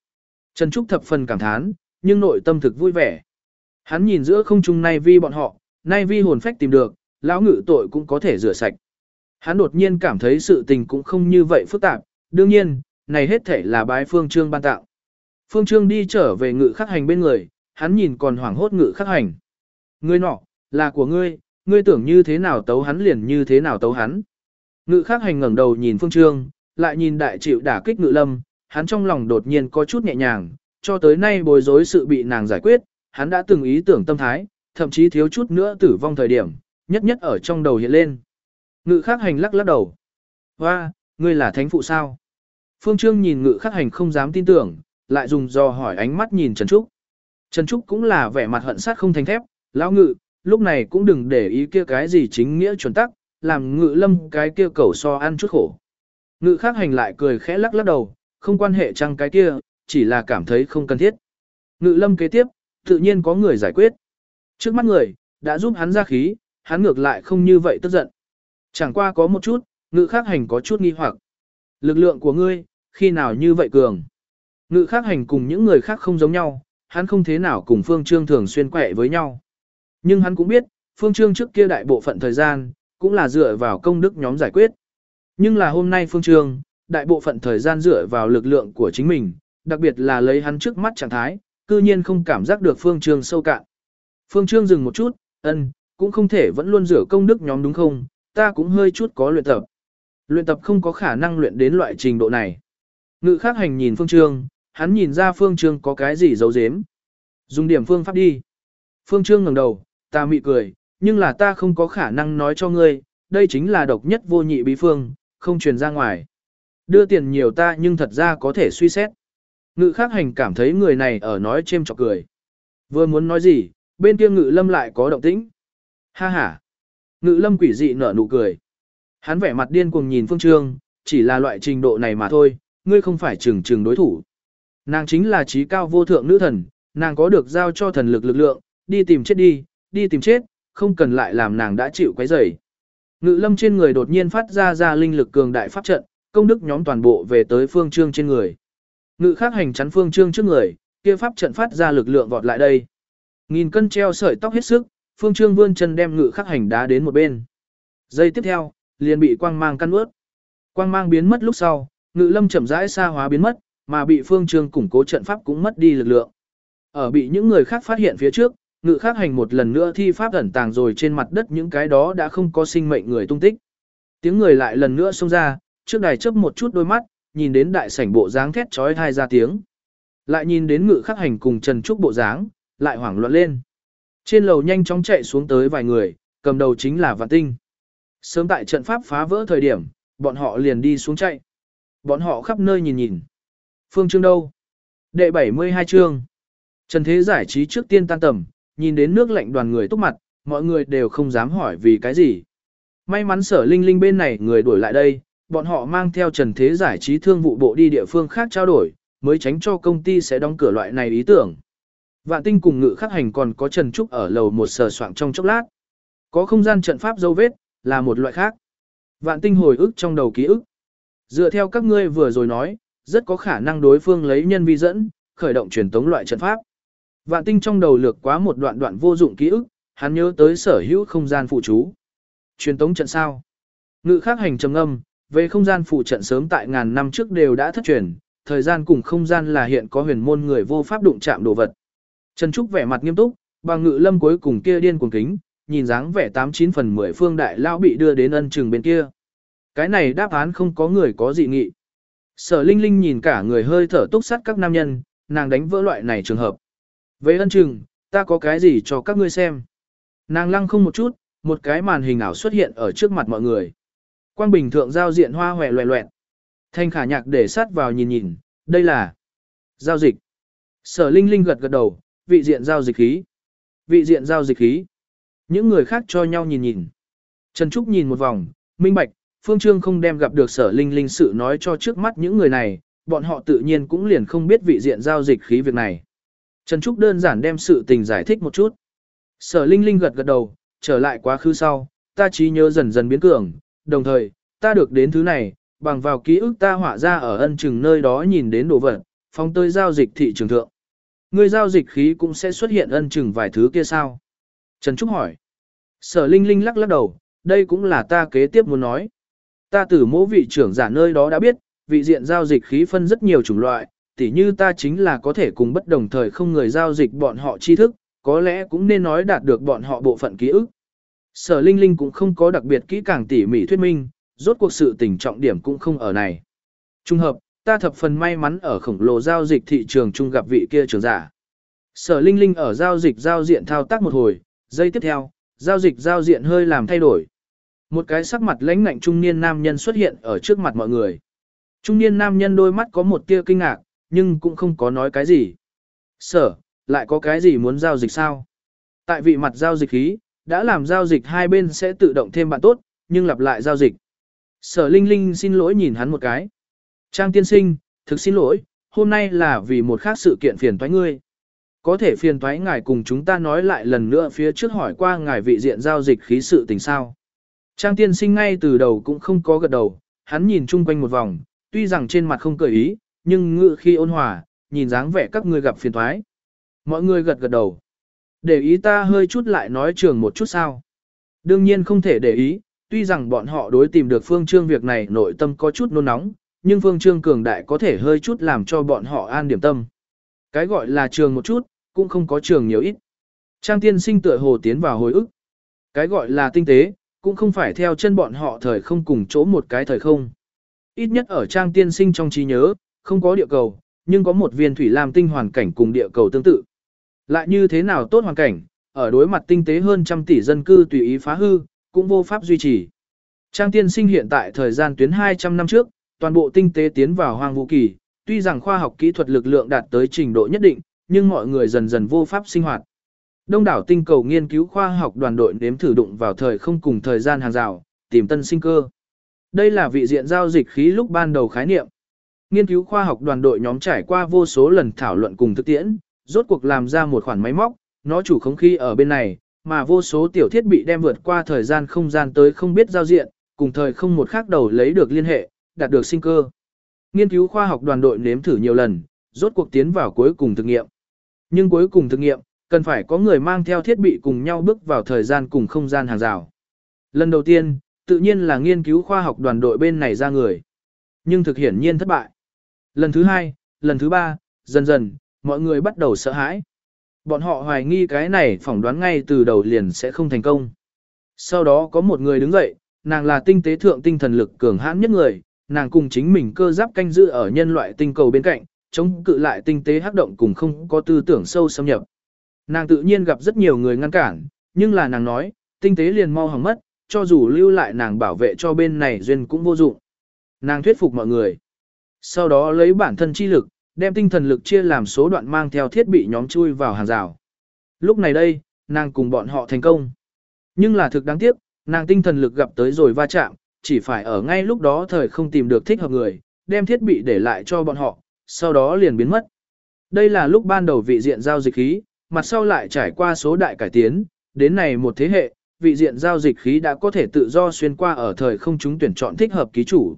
Trần Trúc thập phần cảm thán, nhưng nội tâm thực vui vẻ. Hắn nhìn giữa không trung nay vi bọn họ, nay vi hồn phách tìm được, lão ngự tội cũng có thể rửa sạch. Hắn đột nhiên cảm thấy sự tình cũng không như vậy phức tạp, đương nhiên, này hết thể là bái Phương Trương ban tạo. Phương Trương đi trở về ngự khắc hành bên người, hắn nhìn còn hoảng hốt ngự khắc hành. Ngươi nọ, là của ngươi, ngươi tưởng như thế nào tấu hắn liền như thế nào tấu hắn. Ngự khắc hành ngẩng đầu nhìn Phương Trương, lại nhìn đại chịu đả kích ngự lâm, hắn trong lòng đột nhiên có chút nhẹ nhàng, cho tới nay bối rối sự bị nàng giải quyết, hắn đã từng ý tưởng tâm thái, thậm chí thiếu chút nữa tử vong thời điểm, nhất nhất ở trong đầu hiện lên. Ngự khắc hành lắc lắc đầu. Hoa, ngươi là thánh phụ sao? Phương Trương nhìn ngự khắc hành không dám tin tưởng, lại dùng do hỏi ánh mắt nhìn Trần Trúc. Trần Trúc cũng là vẻ mặt hận sát không thành thép, lão ngự, lúc này cũng đừng để ý kia cái gì chính nghĩa chuẩn tắc, làm ngự lâm cái kia cầu so ăn chút khổ. Ngự khắc hành lại cười khẽ lắc lắc đầu, không quan hệ chăng cái kia, chỉ là cảm thấy không cần thiết. Ngự lâm kế tiếp, tự nhiên có người giải quyết. Trước mắt người, đã giúp hắn ra khí, hắn ngược lại không như vậy tức giận. Chẳng qua có một chút, ngự khắc hành có chút nghi hoặc. Lực lượng của ngươi, khi nào như vậy cường? Ngự khắc hành cùng những người khác không giống nhau, hắn không thế nào cùng Phương Trương thường xuyên quẹ với nhau. Nhưng hắn cũng biết, Phương Trương trước kia đại bộ phận thời gian, cũng là dựa vào công đức nhóm giải quyết. Nhưng là hôm nay Phương Trương, đại bộ phận thời gian dựa vào lực lượng của chính mình, đặc biệt là lấy hắn trước mắt trạng thái, cư nhiên không cảm giác được Phương Trương sâu cạn. Phương Trương dừng một chút, ân, cũng không thể vẫn luôn rửa công đức nhóm đúng không, ta cũng hơi chút có luyện tập. Luyện tập không có khả năng luyện đến loại trình độ này. Ngự khác hành nhìn Phương Trương, hắn nhìn ra Phương Trương có cái gì giấu giếm. Dùng điểm phương pháp đi. Phương Trương ngẩng đầu, ta mị cười, nhưng là ta không có khả năng nói cho ngươi, đây chính là độc nhất vô nhị bí phương, không truyền ra ngoài. Đưa tiền nhiều ta nhưng thật ra có thể suy xét. Ngự khác hành cảm thấy người này ở nói chêm chọc cười. Vừa muốn nói gì, bên kia ngự lâm lại có động tĩnh. Ha ha. Ngự lâm quỷ dị nở nụ cười. Hắn vẻ mặt điên cuồng nhìn phương trương, chỉ là loại trình độ này mà thôi, ngươi không phải trừng trừng đối thủ. Nàng chính là trí cao vô thượng nữ thần, nàng có được giao cho thần lực lực lượng, đi tìm chết đi, đi tìm chết, không cần lại làm nàng đã chịu quấy rầy. Ngự lâm trên người đột nhiên phát ra ra linh lực cường đại pháp trận, công đức nhóm toàn bộ về tới phương trương trên người. Ngự khác hành chắn phương trương trước người, kia pháp trận phát ra lực lượng vọt lại đây. Nghìn cân treo sợi tóc hết sức, phương trương vươn chân đem ngự khắc hành đá đến một bên. Giây tiếp theo, liền bị quang mang căn ướt. Quang mang biến mất lúc sau, ngự lâm chậm rãi xa hóa biến mất, mà bị phương trương củng cố trận pháp cũng mất đi lực lượng. Ở bị những người khác phát hiện phía trước, ngự khắc hành một lần nữa thi pháp ẩn tàng rồi trên mặt đất những cái đó đã không có sinh mệnh người tung tích. Tiếng người lại lần nữa xông ra, trước đài chớp một chút đôi mắt, nhìn đến đại sảnh bộ dáng thét trói thai ra tiếng. Lại nhìn đến ngự khắc hành cùng Trần Trúc bộ dáng, lại hoảng loạn lên. Trên lầu nhanh chóng chạy xuống tới vài người, cầm đầu chính là Vạn Tinh. Sớm tại trận pháp phá vỡ thời điểm, bọn họ liền đi xuống chạy. Bọn họ khắp nơi nhìn nhìn. Phương Trương đâu? Đệ 72 chương. Trần Thế giải trí trước tiên tan tầm, nhìn đến nước lạnh đoàn người túc mặt, mọi người đều không dám hỏi vì cái gì. May mắn sở linh linh bên này người đuổi lại đây, bọn họ mang theo Trần Thế giải trí thương vụ bộ đi địa phương khác trao đổi, mới tránh cho công ty sẽ đóng cửa loại này ý tưởng. Vạn tinh cùng ngự khắc hành còn có Trần Trúc ở lầu một sờ soạng trong chốc lát. Có không gian trận pháp dấu vết, là một loại khác. Vạn tinh hồi ức trong đầu ký ức. Dựa theo các ngươi vừa rồi nói, rất có khả năng đối phương lấy nhân vi dẫn, khởi động truyền tống loại trận pháp. Vạn tinh trong đầu lược quá một đoạn đoạn vô dụng ký ức, hắn nhớ tới sở hữu không gian phụ chú. Truyền tống trận sao? Ngự khắc hành trầm âm, về không gian phụ trận sớm tại ngàn năm trước đều đã thất truyền, thời gian cùng không gian là hiện có huyền môn người vô pháp đụng chạm đồ vật. Trần Trúc vẻ mặt nghiêm túc, bằng ngự lâm cuối cùng kia điên cuồng kính, nhìn dáng vẻ 89 phần 10 phương đại lão bị đưa đến ân trường bên kia. Cái này đáp án không có người có dị nghị. Sở Linh Linh nhìn cả người hơi thở túc sát các nam nhân, nàng đánh vỡ loại này trường hợp. Về ân chừng, ta có cái gì cho các ngươi xem. Nàng lăng không một chút, một cái màn hình ảo xuất hiện ở trước mặt mọi người. Quang bình thượng giao diện hoa hòe loẹ loẹt, Thanh khả nhạc để sát vào nhìn nhìn, đây là giao dịch. Sở Linh Linh gật gật đầu, vị diện giao dịch khí. Vị diện giao dịch khí. Những người khác cho nhau nhìn nhìn. Trần Trúc nhìn một vòng, minh bạch, Phương Trương không đem gặp được sở linh linh sự nói cho trước mắt những người này, bọn họ tự nhiên cũng liền không biết vị diện giao dịch khí việc này. Trần Trúc đơn giản đem sự tình giải thích một chút. Sở linh linh gật gật đầu, trở lại quá khứ sau, ta trí nhớ dần dần biến cường, đồng thời, ta được đến thứ này, bằng vào ký ức ta họa ra ở ân chừng nơi đó nhìn đến đồ vật, phóng tới giao dịch thị trường thượng. Người giao dịch khí cũng sẽ xuất hiện ân chừng vài thứ kia sao? Trần Trúc hỏi. Sở Linh Linh lắc lắc đầu, đây cũng là ta kế tiếp muốn nói. Ta từ mỗ vị trưởng giả nơi đó đã biết, vị diện giao dịch khí phân rất nhiều chủng loại, tỉ như ta chính là có thể cùng bất đồng thời không người giao dịch bọn họ tri thức, có lẽ cũng nên nói đạt được bọn họ bộ phận ký ức. Sở Linh Linh cũng không có đặc biệt kỹ càng tỉ mỉ thuyết minh, rốt cuộc sự tình trọng điểm cũng không ở này. Trung hợp, ta thập phần may mắn ở khổng lồ giao dịch thị trường chung gặp vị kia trưởng giả. Sở Linh Linh ở giao dịch giao diện thao tác một hồi, giây tiếp theo, giao dịch giao diện hơi làm thay đổi. Một cái sắc mặt lãnh ngạnh trung niên nam nhân xuất hiện ở trước mặt mọi người. Trung niên nam nhân đôi mắt có một tia kinh ngạc, nhưng cũng không có nói cái gì. Sở, lại có cái gì muốn giao dịch sao? Tại vị mặt giao dịch khí, đã làm giao dịch hai bên sẽ tự động thêm bạn tốt, nhưng lặp lại giao dịch. Sở Linh Linh xin lỗi nhìn hắn một cái. Trang tiên sinh, thực xin lỗi, hôm nay là vì một khác sự kiện phiền toái ngươi. Có thể phiền toái ngài cùng chúng ta nói lại lần nữa phía trước hỏi qua ngài vị diện giao dịch khí sự tình sao. Trang tiên sinh ngay từ đầu cũng không có gật đầu, hắn nhìn chung quanh một vòng, tuy rằng trên mặt không cười ý, nhưng ngự khi ôn hòa, nhìn dáng vẻ các người gặp phiền toái. Mọi người gật gật đầu. Để ý ta hơi chút lại nói trường một chút sao. Đương nhiên không thể để ý, tuy rằng bọn họ đối tìm được phương trương việc này nội tâm có chút nôn nóng, nhưng phương trương cường đại có thể hơi chút làm cho bọn họ an điểm tâm. Cái gọi là trường một chút, cũng không có trường nhiều ít. Trang tiên sinh tựa hồ tiến vào hồi ức. Cái gọi là tinh tế, cũng không phải theo chân bọn họ thời không cùng chỗ một cái thời không. Ít nhất ở trang tiên sinh trong trí nhớ, không có địa cầu, nhưng có một viên thủy lam tinh hoàn cảnh cùng địa cầu tương tự. Lại như thế nào tốt hoàn cảnh, ở đối mặt tinh tế hơn trăm tỷ dân cư tùy ý phá hư, cũng vô pháp duy trì. Trang tiên sinh hiện tại thời gian tuyến 200 năm trước, toàn bộ tinh tế tiến vào hoang vũ kỳ, tuy rằng khoa học kỹ thuật lực lượng đạt tới trình độ nhất định, nhưng mọi người dần dần vô pháp sinh hoạt. Đông đảo tinh cầu nghiên cứu khoa học đoàn đội nếm thử đụng vào thời không cùng thời gian hàng rào, tìm tân sinh cơ. Đây là vị diện giao dịch khí lúc ban đầu khái niệm. Nghiên cứu khoa học đoàn đội nhóm trải qua vô số lần thảo luận cùng thực tiễn, rốt cuộc làm ra một khoản máy móc, nó chủ không khí ở bên này, mà vô số tiểu thiết bị đem vượt qua thời gian không gian tới không biết giao diện, cùng thời không một khác đầu lấy được liên hệ, đạt được sinh cơ. Nghiên cứu khoa học đoàn đội nếm thử nhiều lần, rốt cuộc tiến vào cuối cùng thực nghiệm. Nhưng cuối cùng thực nghiệm, cần phải có người mang theo thiết bị cùng nhau bước vào thời gian cùng không gian hàng rào. Lần đầu tiên, tự nhiên là nghiên cứu khoa học đoàn đội bên này ra người. Nhưng thực hiển nhiên thất bại. Lần thứ hai, lần thứ ba, dần dần, mọi người bắt đầu sợ hãi. Bọn họ hoài nghi cái này phỏng đoán ngay từ đầu liền sẽ không thành công. Sau đó có một người đứng dậy, nàng là tinh tế thượng tinh thần lực cường hãn nhất người, nàng cùng chính mình cơ giáp canh giữ ở nhân loại tinh cầu bên cạnh, chống cự lại tinh tế hắc động cùng không có tư tưởng sâu xâm nhập. Nàng tự nhiên gặp rất nhiều người ngăn cản, nhưng là nàng nói, tinh tế liền mau hỏng mất, cho dù lưu lại nàng bảo vệ cho bên này duyên cũng vô dụng. Nàng thuyết phục mọi người. Sau đó lấy bản thân chi lực, đem tinh thần lực chia làm số đoạn mang theo thiết bị nhóm chui vào hàng rào. Lúc này đây, nàng cùng bọn họ thành công. Nhưng là thực đáng tiếc, nàng tinh thần lực gặp tới rồi va chạm, chỉ phải ở ngay lúc đó thời không tìm được thích hợp người, đem thiết bị để lại cho bọn họ, sau đó liền biến mất. Đây là lúc ban đầu vị diện giao dịch khí, mặt sau lại trải qua số đại cải tiến, đến này một thế hệ, vị diện giao dịch khí đã có thể tự do xuyên qua ở thời không chúng tuyển chọn thích hợp ký chủ.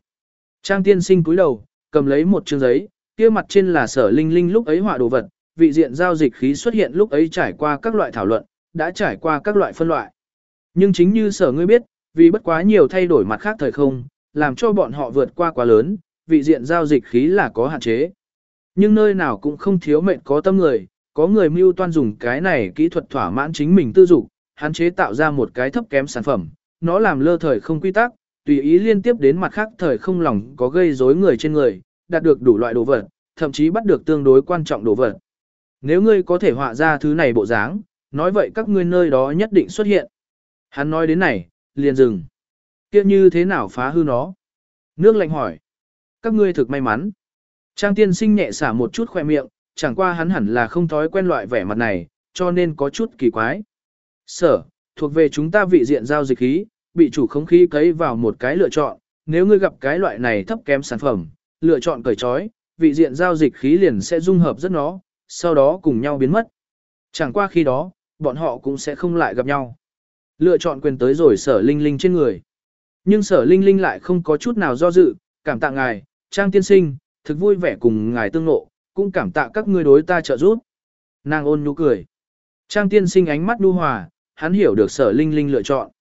Trang tiên sinh cúi đầu, cầm lấy một chương giấy, kia mặt trên là sở linh linh lúc ấy họa đồ vật, vị diện giao dịch khí xuất hiện lúc ấy trải qua các loại thảo luận, đã trải qua các loại phân loại. Nhưng chính như sở ngươi biết, vì bất quá nhiều thay đổi mặt khác thời không, làm cho bọn họ vượt qua quá lớn, vị diện giao dịch khí là có hạn chế. Nhưng nơi nào cũng không thiếu mệnh có tâm người, có người mưu toan dùng cái này kỹ thuật thỏa mãn chính mình tư dục, hạn chế tạo ra một cái thấp kém sản phẩm, nó làm lơ thời không quy tắc, tùy ý liên tiếp đến mặt khác thời không lòng có gây rối người trên người, đạt được đủ loại đồ vật, thậm chí bắt được tương đối quan trọng đồ vật. Nếu ngươi có thể họa ra thứ này bộ dáng, nói vậy các ngươi nơi đó nhất định xuất hiện. Hắn nói đến này, liền dừng. Kia như thế nào phá hư nó? Nước lạnh hỏi. Các ngươi thực may mắn. Trang tiên sinh nhẹ xả một chút khoe miệng, chẳng qua hắn hẳn là không thói quen loại vẻ mặt này, cho nên có chút kỳ quái. Sở, thuộc về chúng ta vị diện giao dịch khí, bị chủ không khí cấy vào một cái lựa chọn, nếu ngươi gặp cái loại này thấp kém sản phẩm, lựa chọn cởi trói, vị diện giao dịch khí liền sẽ dung hợp rất nó, sau đó cùng nhau biến mất. Chẳng qua khi đó, bọn họ cũng sẽ không lại gặp nhau. Lựa chọn quyền tới rồi sở linh linh trên người. Nhưng sở linh linh lại không có chút nào do dự, cảm tạ ngài, trang tiên sinh, thực vui vẻ cùng ngài tương ngộ, cũng cảm tạ các ngươi đối ta trợ giúp. Nàng ôn nhu cười. Trang tiên sinh ánh mắt nhu hòa, hắn hiểu được sở linh linh lựa chọn.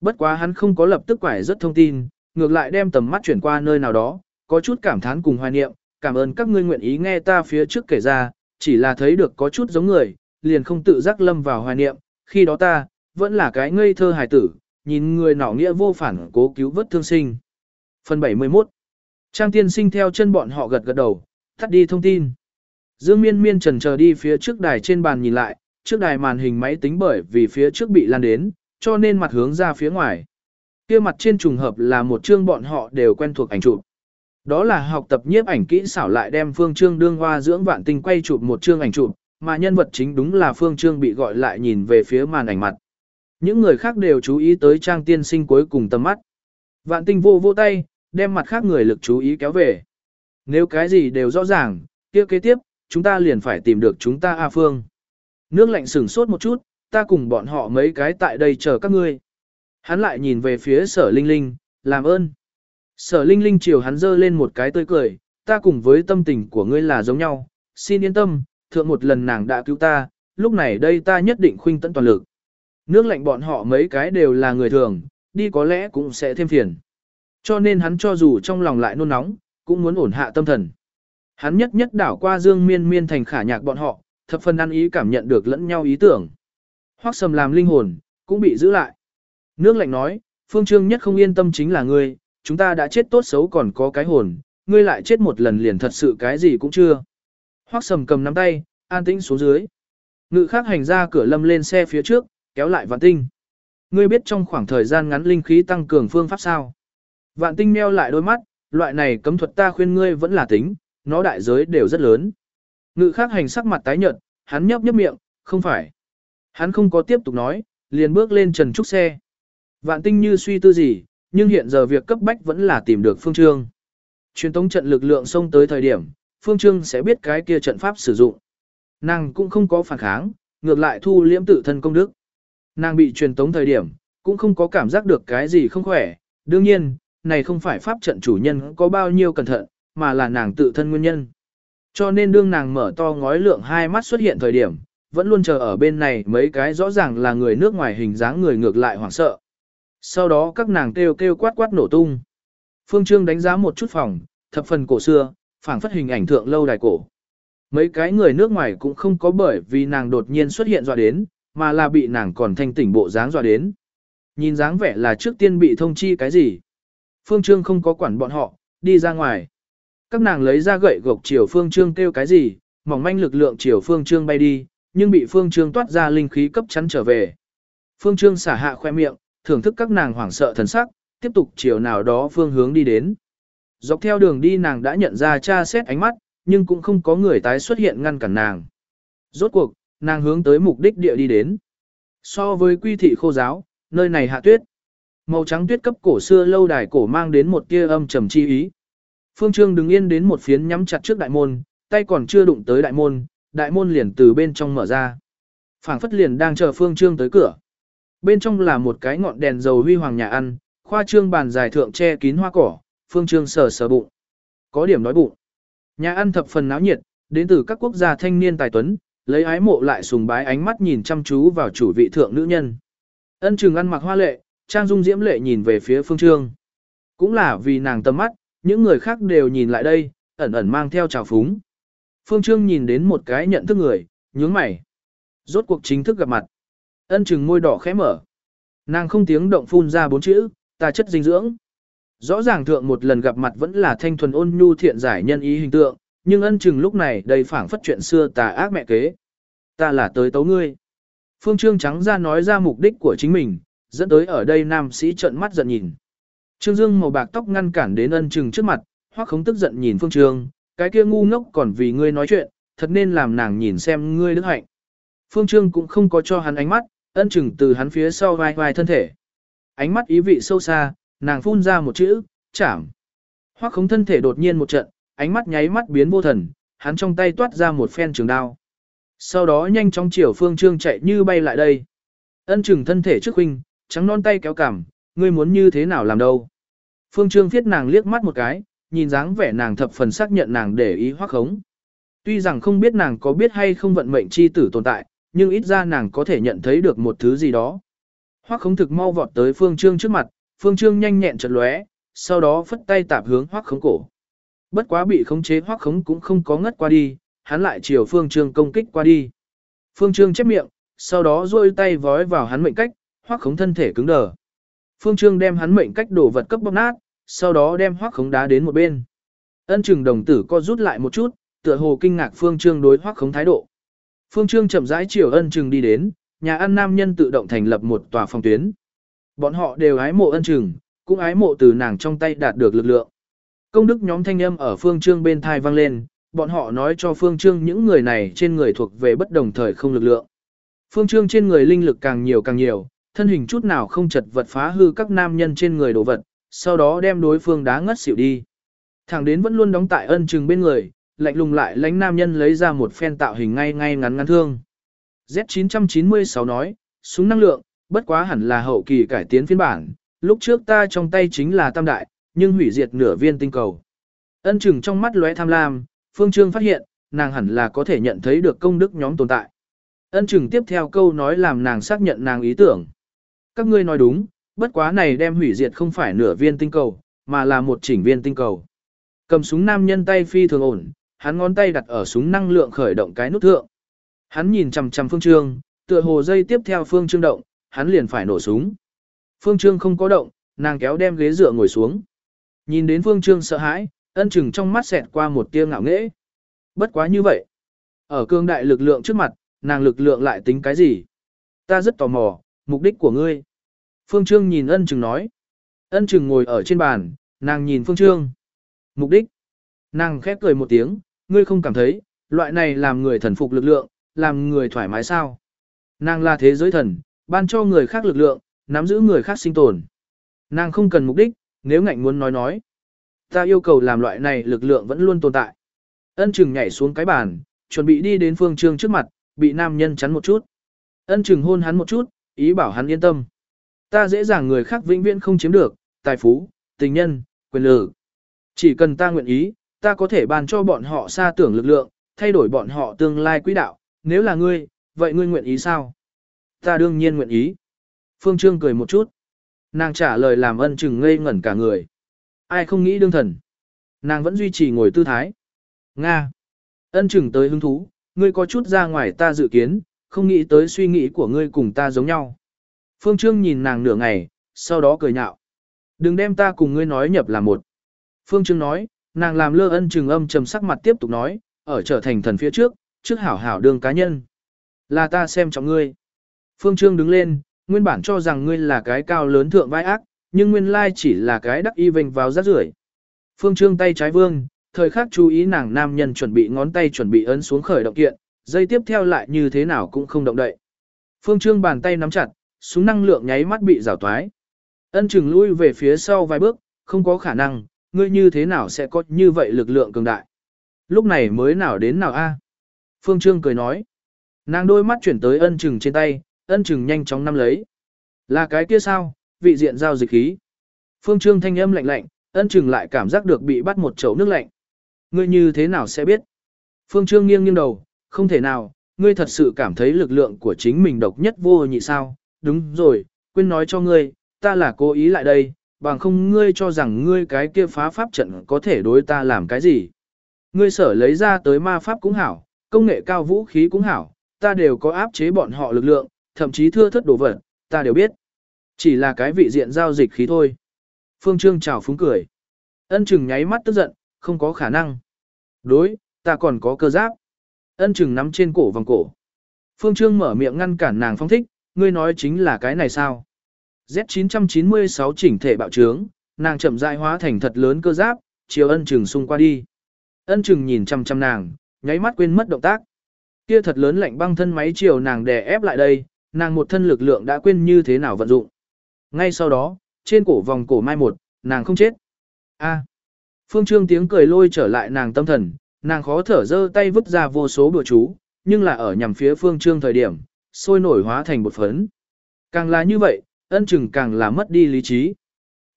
Bất quá hắn không có lập tức quải rất thông tin, ngược lại đem tầm mắt chuyển qua nơi nào đó, có chút cảm thán cùng hoài niệm, cảm ơn các ngươi nguyện ý nghe ta phía trước kể ra, chỉ là thấy được có chút giống người, liền không tự giác lâm vào hoài niệm, khi đó ta, vẫn là cái ngây thơ hài tử, nhìn người nọ nghĩa vô phản cố cứu vớt thương sinh. Phần 71 Trang tiên sinh theo chân bọn họ gật gật đầu, tắt đi thông tin. Dương miên miên trần chờ đi phía trước đài trên bàn nhìn lại, trước đài màn hình máy tính bởi vì phía trước bị lan đến, cho nên mặt hướng ra phía ngoài. kia mặt trên trùng hợp là một chương bọn họ đều quen thuộc ảnh chụp. Đó là học tập nhiếp ảnh kỹ xảo lại đem phương trương đương hoa dưỡng vạn tinh quay chụp một chương ảnh chụp, mà nhân vật chính đúng là phương trương bị gọi lại nhìn về phía màn ảnh mặt. Những người khác đều chú ý tới trang tiên sinh cuối cùng tầm mắt. Vạn tinh vô vô tay, đem mặt khác người lực chú ý kéo về. Nếu cái gì đều rõ ràng, kia kế tiếp, chúng ta liền phải tìm được chúng ta A Phương. Nước lạnh sửng sốt một chút, ta cùng bọn họ mấy cái tại đây chờ các ngươi. Hắn lại nhìn về phía sở linh linh, làm ơn. Sở linh linh chiều hắn dơ lên một cái tươi cười, ta cùng với tâm tình của ngươi là giống nhau, xin yên tâm, thượng một lần nàng đã cứu ta, lúc này đây ta nhất định khuynh tận toàn lực. Nước lạnh bọn họ mấy cái đều là người thường, đi có lẽ cũng sẽ thêm phiền. Cho nên hắn cho dù trong lòng lại nôn nóng, cũng muốn ổn hạ tâm thần. Hắn nhất nhất đảo qua dương miên miên thành khả nhạc bọn họ, thập phần ăn ý cảm nhận được lẫn nhau ý tưởng. Hoắc sầm làm linh hồn, cũng bị giữ lại. Nước lạnh nói, phương trương nhất không yên tâm chính là ngươi, chúng ta đã chết tốt xấu còn có cái hồn, ngươi lại chết một lần liền thật sự cái gì cũng chưa. Hoắc sầm cầm nắm tay, an tĩnh xuống dưới. Ngự khác hành ra cửa lâm lên xe phía trước, kéo lại vạn tinh. Ngươi biết trong khoảng thời gian ngắn linh khí tăng cường phương pháp sao? Vạn tinh meo lại đôi mắt, loại này cấm thuật ta khuyên ngươi vẫn là tính, nó đại giới đều rất lớn. Ngự khác hành sắc mặt tái nhợt, hắn nhấp nhấp miệng, không phải. Hắn không có tiếp tục nói, liền bước lên trần trúc xe. Vạn tinh như suy tư gì, nhưng hiện giờ việc cấp bách vẫn là tìm được phương trương. Truyền tống trận lực lượng xông tới thời điểm, phương trương sẽ biết cái kia trận pháp sử dụng. Nàng cũng không có phản kháng, ngược lại thu liễm tự thân công đức. Nàng bị truyền tống thời điểm, cũng không có cảm giác được cái gì không khỏe, đương nhiên, này không phải pháp trận chủ nhân có bao nhiêu cẩn thận, mà là nàng tự thân nguyên nhân. Cho nên đương nàng mở to ngói lượng hai mắt xuất hiện thời điểm, vẫn luôn chờ ở bên này mấy cái rõ ràng là người nước ngoài hình dáng người ngược lại hoảng sợ. Sau đó các nàng kêu kêu quát quát nổ tung. Phương Trương đánh giá một chút phòng, thập phần cổ xưa, phảng phất hình ảnh thượng lâu đài cổ. Mấy cái người nước ngoài cũng không có bởi vì nàng đột nhiên xuất hiện dọa đến, mà là bị nàng còn thanh tỉnh bộ dáng dọa đến. Nhìn dáng vẻ là trước tiên bị thông chi cái gì. Phương Trương không có quản bọn họ, đi ra ngoài. Các nàng lấy ra gậy gộc chiều Phương Trương kêu cái gì, mỏng manh lực lượng chiều Phương Trương bay đi, nhưng bị Phương Trương toát ra linh khí cấp chắn trở về. Phương Trương xả hạ khoe miệng, thưởng thức các nàng hoảng sợ thần sắc, tiếp tục chiều nào đó phương hướng đi đến. Dọc theo đường đi nàng đã nhận ra cha xét ánh mắt, nhưng cũng không có người tái xuất hiện ngăn cản nàng. Rốt cuộc, nàng hướng tới mục đích địa đi đến. So với quy thị khô giáo, nơi này hạ tuyết. Màu trắng tuyết cấp cổ xưa lâu đài cổ mang đến một tia âm trầm chi ý. Phương Trương đứng yên đến một phiến nhắm chặt trước đại môn, tay còn chưa đụng tới đại môn, đại môn liền từ bên trong mở ra. Phảng phất liền đang chờ Phương Trương tới cửa. Bên trong là một cái ngọn đèn dầu huy hoàng nhà ăn, khoa trương bàn dài thượng che kín hoa cỏ, Phương Trương sờ sờ bụng. Có điểm nói bụng. Nhà ăn thập phần náo nhiệt, đến từ các quốc gia thanh niên tài tuấn, lấy ái mộ lại sùng bái ánh mắt nhìn chăm chú vào chủ vị thượng nữ nhân. Ân Trừng ăn mặc hoa lệ, trang dung diễm lệ nhìn về phía Phương Trương. Cũng là vì nàng tâm mắt, những người khác đều nhìn lại đây, ẩn ẩn mang theo trào phúng. Phương Trương nhìn đến một cái nhận thức người, nhướng mày. Rốt cuộc chính thức gặp mặt. Ân Trừng môi đỏ khẽ mở. Nàng không tiếng động phun ra bốn chữ, ta chất dinh dưỡng. Rõ ràng thượng một lần gặp mặt vẫn là thanh thuần ôn nhu thiện giải nhân ý hình tượng, nhưng ân chừng lúc này đầy phảng phất chuyện xưa tà ác mẹ kế. Ta là tới tấu ngươi. Phương Trương trắng ra nói ra mục đích của chính mình, dẫn tới ở đây nam sĩ trợn mắt giận nhìn. Trương Dương màu bạc tóc ngăn cản đến ân chừng trước mặt, hoắc không tức giận nhìn Phương Trương, cái kia ngu ngốc còn vì ngươi nói chuyện, thật nên làm nàng nhìn xem ngươi đức hạnh. Phương Trương cũng không có cho hắn ánh mắt, ân chừng từ hắn phía sau vai vai thân thể. Ánh mắt ý vị sâu xa, nàng phun ra một chữ, chảm. Hoắc khống thân thể đột nhiên một trận, ánh mắt nháy mắt biến vô thần, hắn trong tay toát ra một phen trường đao. Sau đó nhanh chóng chiều phương trương chạy như bay lại đây. Ân chừng thân thể trước huynh, trắng non tay kéo cảm, ngươi muốn như thế nào làm đâu. Phương trương viết nàng liếc mắt một cái, nhìn dáng vẻ nàng thập phần xác nhận nàng để ý hoắc khống. Tuy rằng không biết nàng có biết hay không vận mệnh chi tử tồn tại, nhưng ít ra nàng có thể nhận thấy được một thứ gì đó. Hoắc khống thực mau vọt tới phương trương trước mặt, phương trương nhanh nhẹn chợt lóe, sau đó phất tay tạp hướng hoắc khống cổ. Bất quá bị khống chế hoắc khống cũng không có ngất qua đi, hắn lại chiều phương trương công kích qua đi. Phương trương chép miệng, sau đó duỗi tay vói vào hắn mệnh cách, hoắc khống thân thể cứng đờ. Phương trương đem hắn mệnh cách đổ vật cấp bóp nát, sau đó đem hoắc khống đá đến một bên. Ân trừng đồng tử co rút lại một chút, tựa hồ kinh ngạc phương trương đối hoắc khống thái độ. Phương trương chậm rãi chiều ân trừng đi đến, nhà ăn nam nhân tự động thành lập một tòa phòng tuyến. Bọn họ đều ái mộ ân trừng, cũng ái mộ từ nàng trong tay đạt được lực lượng. Công đức nhóm thanh âm ở phương trương bên thai vang lên, bọn họ nói cho phương trương những người này trên người thuộc về bất đồng thời không lực lượng. Phương trương trên người linh lực càng nhiều càng nhiều, thân hình chút nào không chật vật phá hư các nam nhân trên người đồ vật, sau đó đem đối phương đá ngất xỉu đi. Thẳng đến vẫn luôn đóng tại ân trừng bên người, lạnh lùng lại lãnh nam nhân lấy ra một phen tạo hình ngay ngay ngắn ngắn thương. Z996 nói, súng năng lượng, bất quá hẳn là hậu kỳ cải tiến phiên bản, lúc trước ta trong tay chính là tam đại, nhưng hủy diệt nửa viên tinh cầu. Ân chừng trong mắt lóe tham lam, Phương Trương phát hiện, nàng hẳn là có thể nhận thấy được công đức nhóm tồn tại. Ân chừng tiếp theo câu nói làm nàng xác nhận nàng ý tưởng. Các ngươi nói đúng, bất quá này đem hủy diệt không phải nửa viên tinh cầu, mà là một chỉnh viên tinh cầu. Cầm súng nam nhân tay phi thường ổn, hắn ngón tay đặt ở súng năng lượng khởi động cái nút thượng. Hắn nhìn chằm chằm Phương Trương, tựa hồ dây tiếp theo Phương Trương động, hắn liền phải nổ súng. Phương Trương không có động, nàng kéo đem ghế dựa ngồi xuống. Nhìn đến Phương Trương sợ hãi, ân chừng trong mắt xẹt qua một tia ngạo nghễ. Bất quá như vậy. Ở cương đại lực lượng trước mặt, nàng lực lượng lại tính cái gì? Ta rất tò mò, mục đích của ngươi. Phương Trương nhìn ân chừng nói. Ân chừng ngồi ở trên bàn, nàng nhìn Phương Trương. Mục đích. Nàng khép cười một tiếng, ngươi không cảm thấy, loại này làm người thần phục lực lượng, làm người thoải mái sao. Nàng là thế giới thần, ban cho người khác lực lượng, nắm giữ người khác sinh tồn. Nàng không cần mục đích, nếu ngạnh muốn nói nói. Ta yêu cầu làm loại này lực lượng vẫn luôn tồn tại. Ân chừng nhảy xuống cái bàn, chuẩn bị đi đến phương trương trước mặt, bị nam nhân chắn một chút. Ân chừng hôn hắn một chút, ý bảo hắn yên tâm. Ta dễ dàng người khác vĩnh viễn không chiếm được, tài phú, tình nhân, quyền lực. Chỉ cần ta nguyện ý, ta có thể bàn cho bọn họ xa tưởng lực lượng, thay đổi bọn họ tương lai quỹ đạo, nếu là ngươi, vậy ngươi nguyện ý sao? Ta đương nhiên nguyện ý. Phương Trương cười một chút. Nàng trả lời làm ân chừng ngây ngẩn cả người. Ai không nghĩ đương thần. Nàng vẫn duy trì ngồi tư thái. Nga. Ân chừng tới hứng thú, ngươi có chút ra ngoài ta dự kiến, không nghĩ tới suy nghĩ của ngươi cùng ta giống nhau. Phương Trương nhìn nàng nửa ngày, sau đó cười nhạo. Đừng đem ta cùng ngươi nói nhập là một. Phương Trương nói, nàng làm lơ ân trừng âm trầm sắc mặt tiếp tục nói, ở trở thành thần phía trước, trước hảo hảo đường cá nhân. Là ta xem trọng ngươi. Phương Trương đứng lên, nguyên bản cho rằng ngươi là cái cao lớn thượng vai ác, nhưng nguyên lai chỉ là cái đắc y vinh vào rác rưởi. Phương Trương tay trái vương, thời khắc chú ý nàng nam nhân chuẩn bị ngón tay chuẩn bị ấn xuống khởi động kiện, dây tiếp theo lại như thế nào cũng không động đậy. Phương Trương bàn tay nắm chặt, súng năng lượng nháy mắt bị rào toái. Ân chừng lui về phía sau vài bước, không có khả năng, ngươi như thế nào sẽ có như vậy lực lượng cường đại. Lúc này mới nào đến nào a? Phương Trương cười nói. Nàng đôi mắt chuyển tới ân chừng trên tay, ân chừng nhanh chóng nắm lấy. Là cái kia sao, vị diện giao dịch khí. Phương Trương thanh âm lạnh lạnh, ân chừng lại cảm giác được bị bắt một chậu nước lạnh. Ngươi như thế nào sẽ biết? Phương Trương nghiêng nghiêng đầu, không thể nào, ngươi thật sự cảm thấy lực lượng của chính mình độc nhất vô nhị sao? Đúng rồi, quên nói cho ngươi, ta là cố ý lại đây, bằng không ngươi cho rằng ngươi cái kia phá pháp trận có thể đối ta làm cái gì. Ngươi sở lấy ra tới ma pháp cũng hảo, công nghệ cao vũ khí cũng hảo, ta đều có áp chế bọn họ lực lượng, thậm chí thưa thất đồ vật, ta đều biết. Chỉ là cái vị diện giao dịch khí thôi. Phương Trương chào phúng cười. Ân chừng nháy mắt tức giận, không có khả năng. Đối, ta còn có cơ giáp. Ân chừng nắm trên cổ vòng cổ. Phương Trương mở miệng ngăn cản nàng phong thích, ngươi nói chính là cái này sao? Z996 chỉnh thể bạo trướng, nàng chậm rãi hóa thành thật lớn cơ giáp, chiều ân trừng xung qua đi. Ân trừng nhìn chăm chăm nàng, nháy mắt quên mất động tác. Kia thật lớn lạnh băng thân máy chiều nàng đè ép lại đây, nàng một thân lực lượng đã quên như thế nào vận dụng. Ngay sau đó, trên cổ vòng cổ mai một, nàng không chết. A. Phương Trương tiếng cười lôi trở lại nàng tâm thần, nàng khó thở dơ tay vứt ra vô số bừa chú, nhưng là ở nhằm phía Phương Trương thời điểm, sôi nổi hóa thành một phấn. Càng là như vậy, ân chừng càng là mất đi lý trí.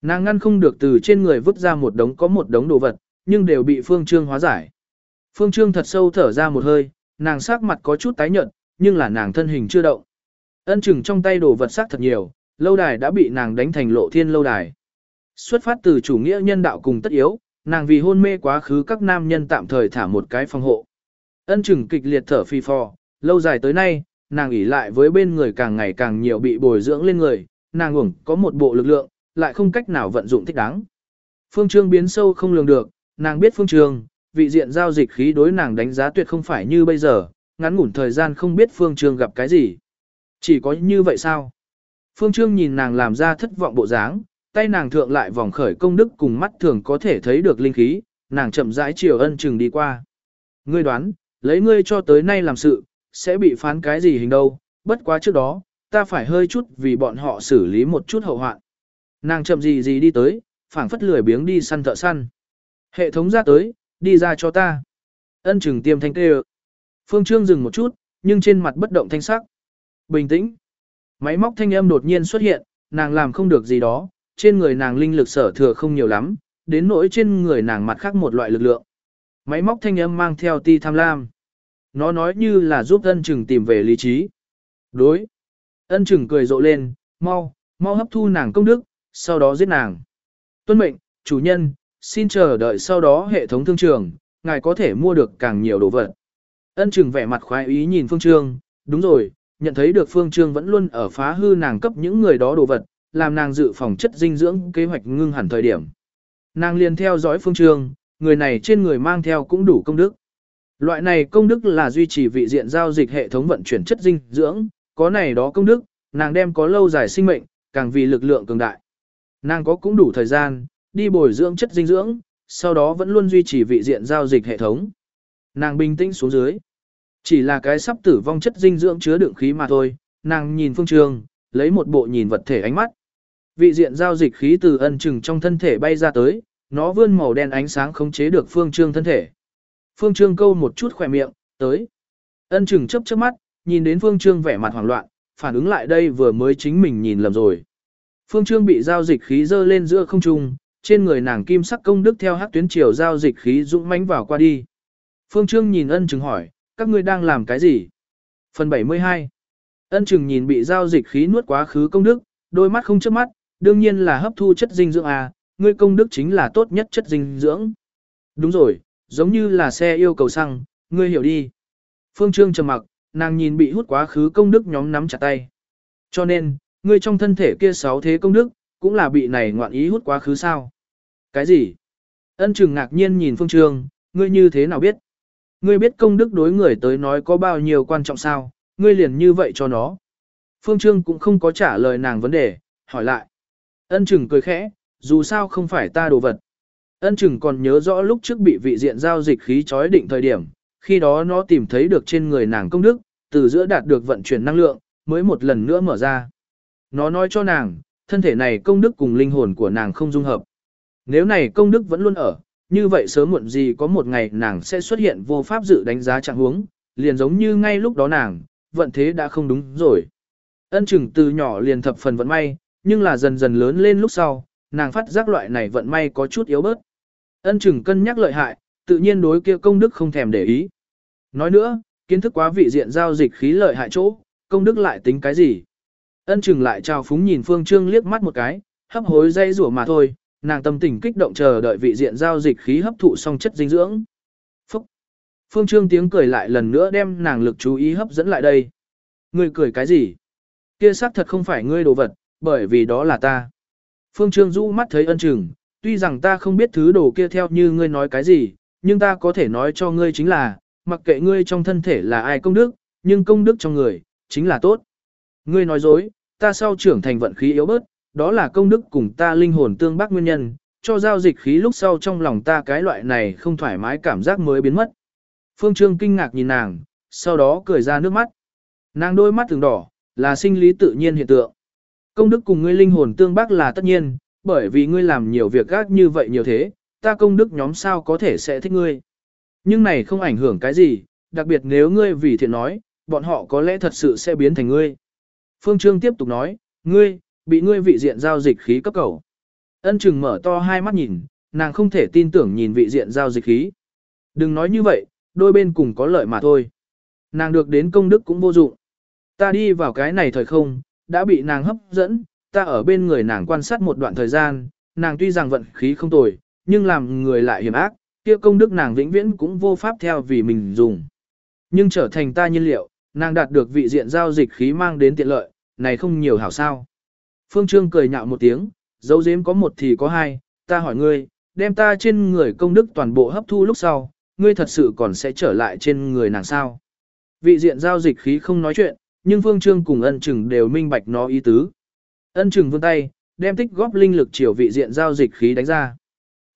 Nàng ngăn không được từ trên người vứt ra một đống có một đống đồ vật, nhưng đều bị Phương Trương hóa giải. Phương Trương thật sâu thở ra một hơi, nàng sắc mặt có chút tái nhợt, nhưng là nàng thân hình chưa động. Ân chừng trong tay đồ vật sắc thật nhiều, lâu đài đã bị nàng đánh thành lộ thiên lâu đài. Xuất phát từ chủ nghĩa nhân đạo cùng tất yếu, nàng vì hôn mê quá khứ các nam nhân tạm thời thả một cái phòng hộ. Ân chừng kịch liệt thở phi phò, lâu dài tới nay, nàng ỉ lại với bên người càng ngày càng nhiều bị bồi dưỡng lên người, nàng uổng có một bộ lực lượng, lại không cách nào vận dụng thích đáng. Phương Trương biến sâu không lường được, nàng biết Phương Trương, vị diện giao dịch khí đối nàng đánh giá tuyệt không phải như bây giờ, ngắn ngủn thời gian không biết Phương Trương gặp cái gì. Chỉ có như vậy sao? Phương Trương nhìn nàng làm ra thất vọng bộ dáng, tay nàng thượng lại vòng khởi công đức cùng mắt thường có thể thấy được linh khí, nàng chậm rãi chiều ân chừng đi qua. Ngươi đoán, lấy ngươi cho tới nay làm sự, sẽ bị phán cái gì hình đâu, bất quá trước đó, ta phải hơi chút vì bọn họ xử lý một chút hậu hoạn. Nàng chậm gì gì đi tới, phảng phất lười biếng đi săn thợ săn. Hệ thống ra tới, đi ra cho ta. Ân trừng tiêm thanh tê Phương Trương dừng một chút, nhưng trên mặt bất động thanh sắc. Bình tĩnh. Máy móc thanh âm đột nhiên xuất hiện, nàng làm không được gì đó, trên người nàng linh lực sở thừa không nhiều lắm, đến nỗi trên người nàng mặt khác một loại lực lượng. Máy móc thanh âm mang theo ti tham lam. Nó nói như là giúp ân chừng tìm về lý trí. Đối. Ân chừng cười rộ lên, mau, mau hấp thu nàng công đức, sau đó giết nàng. Tuân mệnh, chủ nhân, xin chờ đợi sau đó hệ thống thương trường, ngài có thể mua được càng nhiều đồ vật. Ân chừng vẻ mặt khoái ý nhìn Phương Trương, đúng rồi, nhận thấy được Phương Trương vẫn luôn ở phá hư nàng cấp những người đó đồ vật, làm nàng dự phòng chất dinh dưỡng kế hoạch ngưng hẳn thời điểm. Nàng liền theo dõi Phương Trương, người này trên người mang theo cũng đủ công đức. Loại này công đức là duy trì vị diện giao dịch hệ thống vận chuyển chất dinh dưỡng, có này đó công đức, nàng đem có lâu dài sinh mệnh, càng vì lực lượng cường đại. Nàng có cũng đủ thời gian, đi bồi dưỡng chất dinh dưỡng, sau đó vẫn luôn duy trì vị diện giao dịch hệ thống. Nàng bình tĩnh xuống dưới. Chỉ là cái sắp tử vong chất dinh dưỡng chứa đựng khí mà thôi, nàng nhìn phương trường, lấy một bộ nhìn vật thể ánh mắt. Vị diện giao dịch khí từ ân chừng trong thân thể bay ra tới, nó vươn màu đen ánh sáng khống chế được phương trương thân thể. Phương trương câu một chút khỏe miệng, tới. Ân chừng chớp chớp mắt, nhìn đến phương trương vẻ mặt hoảng loạn, phản ứng lại đây vừa mới chính mình nhìn lầm rồi. Phương Trương bị giao dịch khí dơ lên giữa không trung, trên người nàng kim sắc công đức theo hắc tuyến chiều giao dịch khí dũng mãnh vào qua đi. Phương Trương nhìn ân chừng hỏi, các ngươi đang làm cái gì? Phần 72 Ân chừng nhìn bị giao dịch khí nuốt quá khứ công đức, đôi mắt không chớp mắt, đương nhiên là hấp thu chất dinh dưỡng à, ngươi công đức chính là tốt nhất chất dinh dưỡng. Đúng rồi, giống như là xe yêu cầu xăng, ngươi hiểu đi. Phương Trương trầm mặc, nàng nhìn bị hút quá khứ công đức nhóm nắm chặt tay. Cho nên, ngươi trong thân thể kia sáu thế công đức, cũng là bị này ngoạn ý hút quá khứ sao. Cái gì? Ân trừng ngạc nhiên nhìn Phương Trương, ngươi như thế nào biết? Ngươi biết công đức đối người tới nói có bao nhiêu quan trọng sao, ngươi liền như vậy cho nó. Phương Trương cũng không có trả lời nàng vấn đề, hỏi lại. Ân trừng cười khẽ, dù sao không phải ta đồ vật. Ân chừng còn nhớ rõ lúc trước bị vị diện giao dịch khí chói định thời điểm, khi đó nó tìm thấy được trên người nàng công đức, từ giữa đạt được vận chuyển năng lượng, mới một lần nữa mở ra. Nó nói cho nàng, thân thể này công đức cùng linh hồn của nàng không dung hợp. Nếu này công đức vẫn luôn ở, như vậy sớm muộn gì có một ngày nàng sẽ xuất hiện vô pháp dự đánh giá trạng huống, liền giống như ngay lúc đó nàng, vận thế đã không đúng rồi. Ân chừng từ nhỏ liền thập phần vận may, nhưng là dần dần lớn lên lúc sau, nàng phát giác loại này vận may có chút yếu bớt. Ân chừng cân nhắc lợi hại, tự nhiên đối kia công đức không thèm để ý. Nói nữa, kiến thức quá vị diện giao dịch khí lợi hại chỗ, công đức lại tính cái gì? Ân chừng lại trao phúng nhìn Phương Trương liếc mắt một cái, hấp hối dây rủa mà thôi, nàng tâm tình kích động chờ đợi vị diện giao dịch khí hấp thụ xong chất dinh dưỡng. Phúc! Phương Trương tiếng cười lại lần nữa đem nàng lực chú ý hấp dẫn lại đây. Ngươi cười cái gì? Kia xác thật không phải ngươi đồ vật, bởi vì đó là ta. Phương Trương rũ mắt thấy ân chừng, tuy rằng ta không biết thứ đồ kia theo như ngươi nói cái gì, nhưng ta có thể nói cho ngươi chính là, mặc kệ ngươi trong thân thể là ai công đức, nhưng công đức trong người, chính là tốt. Ngươi nói dối, ta sau trưởng thành vận khí yếu bớt, đó là công đức cùng ta linh hồn tương bác nguyên nhân, cho giao dịch khí lúc sau trong lòng ta cái loại này không thoải mái cảm giác mới biến mất. Phương Trương kinh ngạc nhìn nàng, sau đó cười ra nước mắt. Nàng đôi mắt từng đỏ, là sinh lý tự nhiên hiện tượng. Công đức cùng ngươi linh hồn tương bác là tất nhiên, bởi vì ngươi làm nhiều việc gác như vậy nhiều thế, ta công đức nhóm sao có thể sẽ thích ngươi. Nhưng này không ảnh hưởng cái gì, đặc biệt nếu ngươi vì thiện nói, bọn họ có lẽ thật sự sẽ biến thành ngươi. Phương Trương tiếp tục nói, ngươi, bị ngươi vị diện giao dịch khí cấp cầu. Ân chừng mở to hai mắt nhìn, nàng không thể tin tưởng nhìn vị diện giao dịch khí. Đừng nói như vậy, đôi bên cùng có lợi mà thôi. Nàng được đến công đức cũng vô dụng. Ta đi vào cái này thời không, đã bị nàng hấp dẫn, ta ở bên người nàng quan sát một đoạn thời gian, nàng tuy rằng vận khí không tồi, nhưng làm người lại hiểm ác, kia công đức nàng vĩnh viễn cũng vô pháp theo vì mình dùng. Nhưng trở thành ta nhiên liệu, nàng đạt được vị diện giao dịch khí mang đến tiện lợi, này không nhiều hảo sao. Phương Trương cười nhạo một tiếng, dấu dếm có một thì có hai, ta hỏi ngươi, đem ta trên người công đức toàn bộ hấp thu lúc sau, ngươi thật sự còn sẽ trở lại trên người nàng sao. Vị diện giao dịch khí không nói chuyện, nhưng Phương Trương cùng ân chừng đều minh bạch nó ý tứ. Ân chừng vươn tay, đem tích góp linh lực chiều vị diện giao dịch khí đánh ra.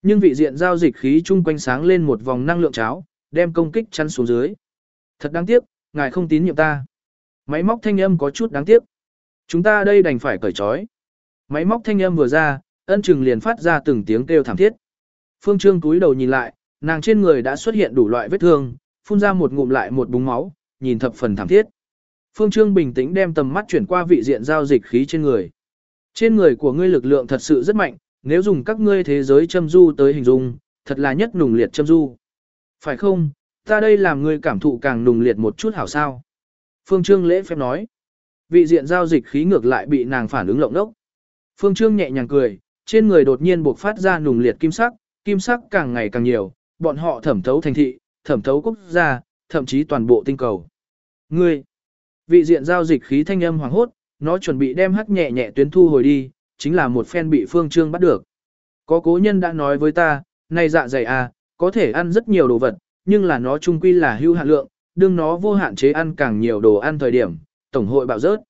Nhưng vị diện giao dịch khí chung quanh sáng lên một vòng năng lượng cháo, đem công kích chắn xuống dưới. Thật đáng tiếc, ngài không tín nhiệm ta. Máy móc thanh âm có chút đáng tiếc. Chúng ta đây đành phải cởi trói. Máy móc thanh âm vừa ra, ân chừng liền phát ra từng tiếng kêu thảm thiết. Phương Trương túi đầu nhìn lại, nàng trên người đã xuất hiện đủ loại vết thương, phun ra một ngụm lại một búng máu, nhìn thập phần thảm thiết. Phương Trương bình tĩnh đem tầm mắt chuyển qua vị diện giao dịch khí trên người. Trên người của ngươi lực lượng thật sự rất mạnh, nếu dùng các ngươi thế giới châm du tới hình dung, thật là nhất nùng liệt châm du. Phải không, ta đây làm ngươi cảm thụ càng nùng liệt một chút hảo sao. Phương Trương lễ phép nói. Vị diện giao dịch khí ngược lại bị nàng phản ứng lộng đốc. Phương Trương nhẹ nhàng cười, trên người đột nhiên buộc phát ra nùng liệt kim sắc, kim sắc càng ngày càng nhiều, bọn họ thẩm thấu thành thị, thẩm thấu quốc gia, thậm chí toàn bộ tinh cầu. Ngươi, vị diện giao dịch khí thanh âm hoàng hốt, nó chuẩn bị đem hắc nhẹ nhẹ tuyến thu hồi đi, chính là một phen bị Phương Trương bắt được. Có cố nhân đã nói với ta, này dạ dày à, có thể ăn rất nhiều đồ vật, nhưng là nó chung quy là hưu hạn lượng, đương nó vô hạn chế ăn càng nhiều đồ ăn thời điểm, tổng hội bạo rớt.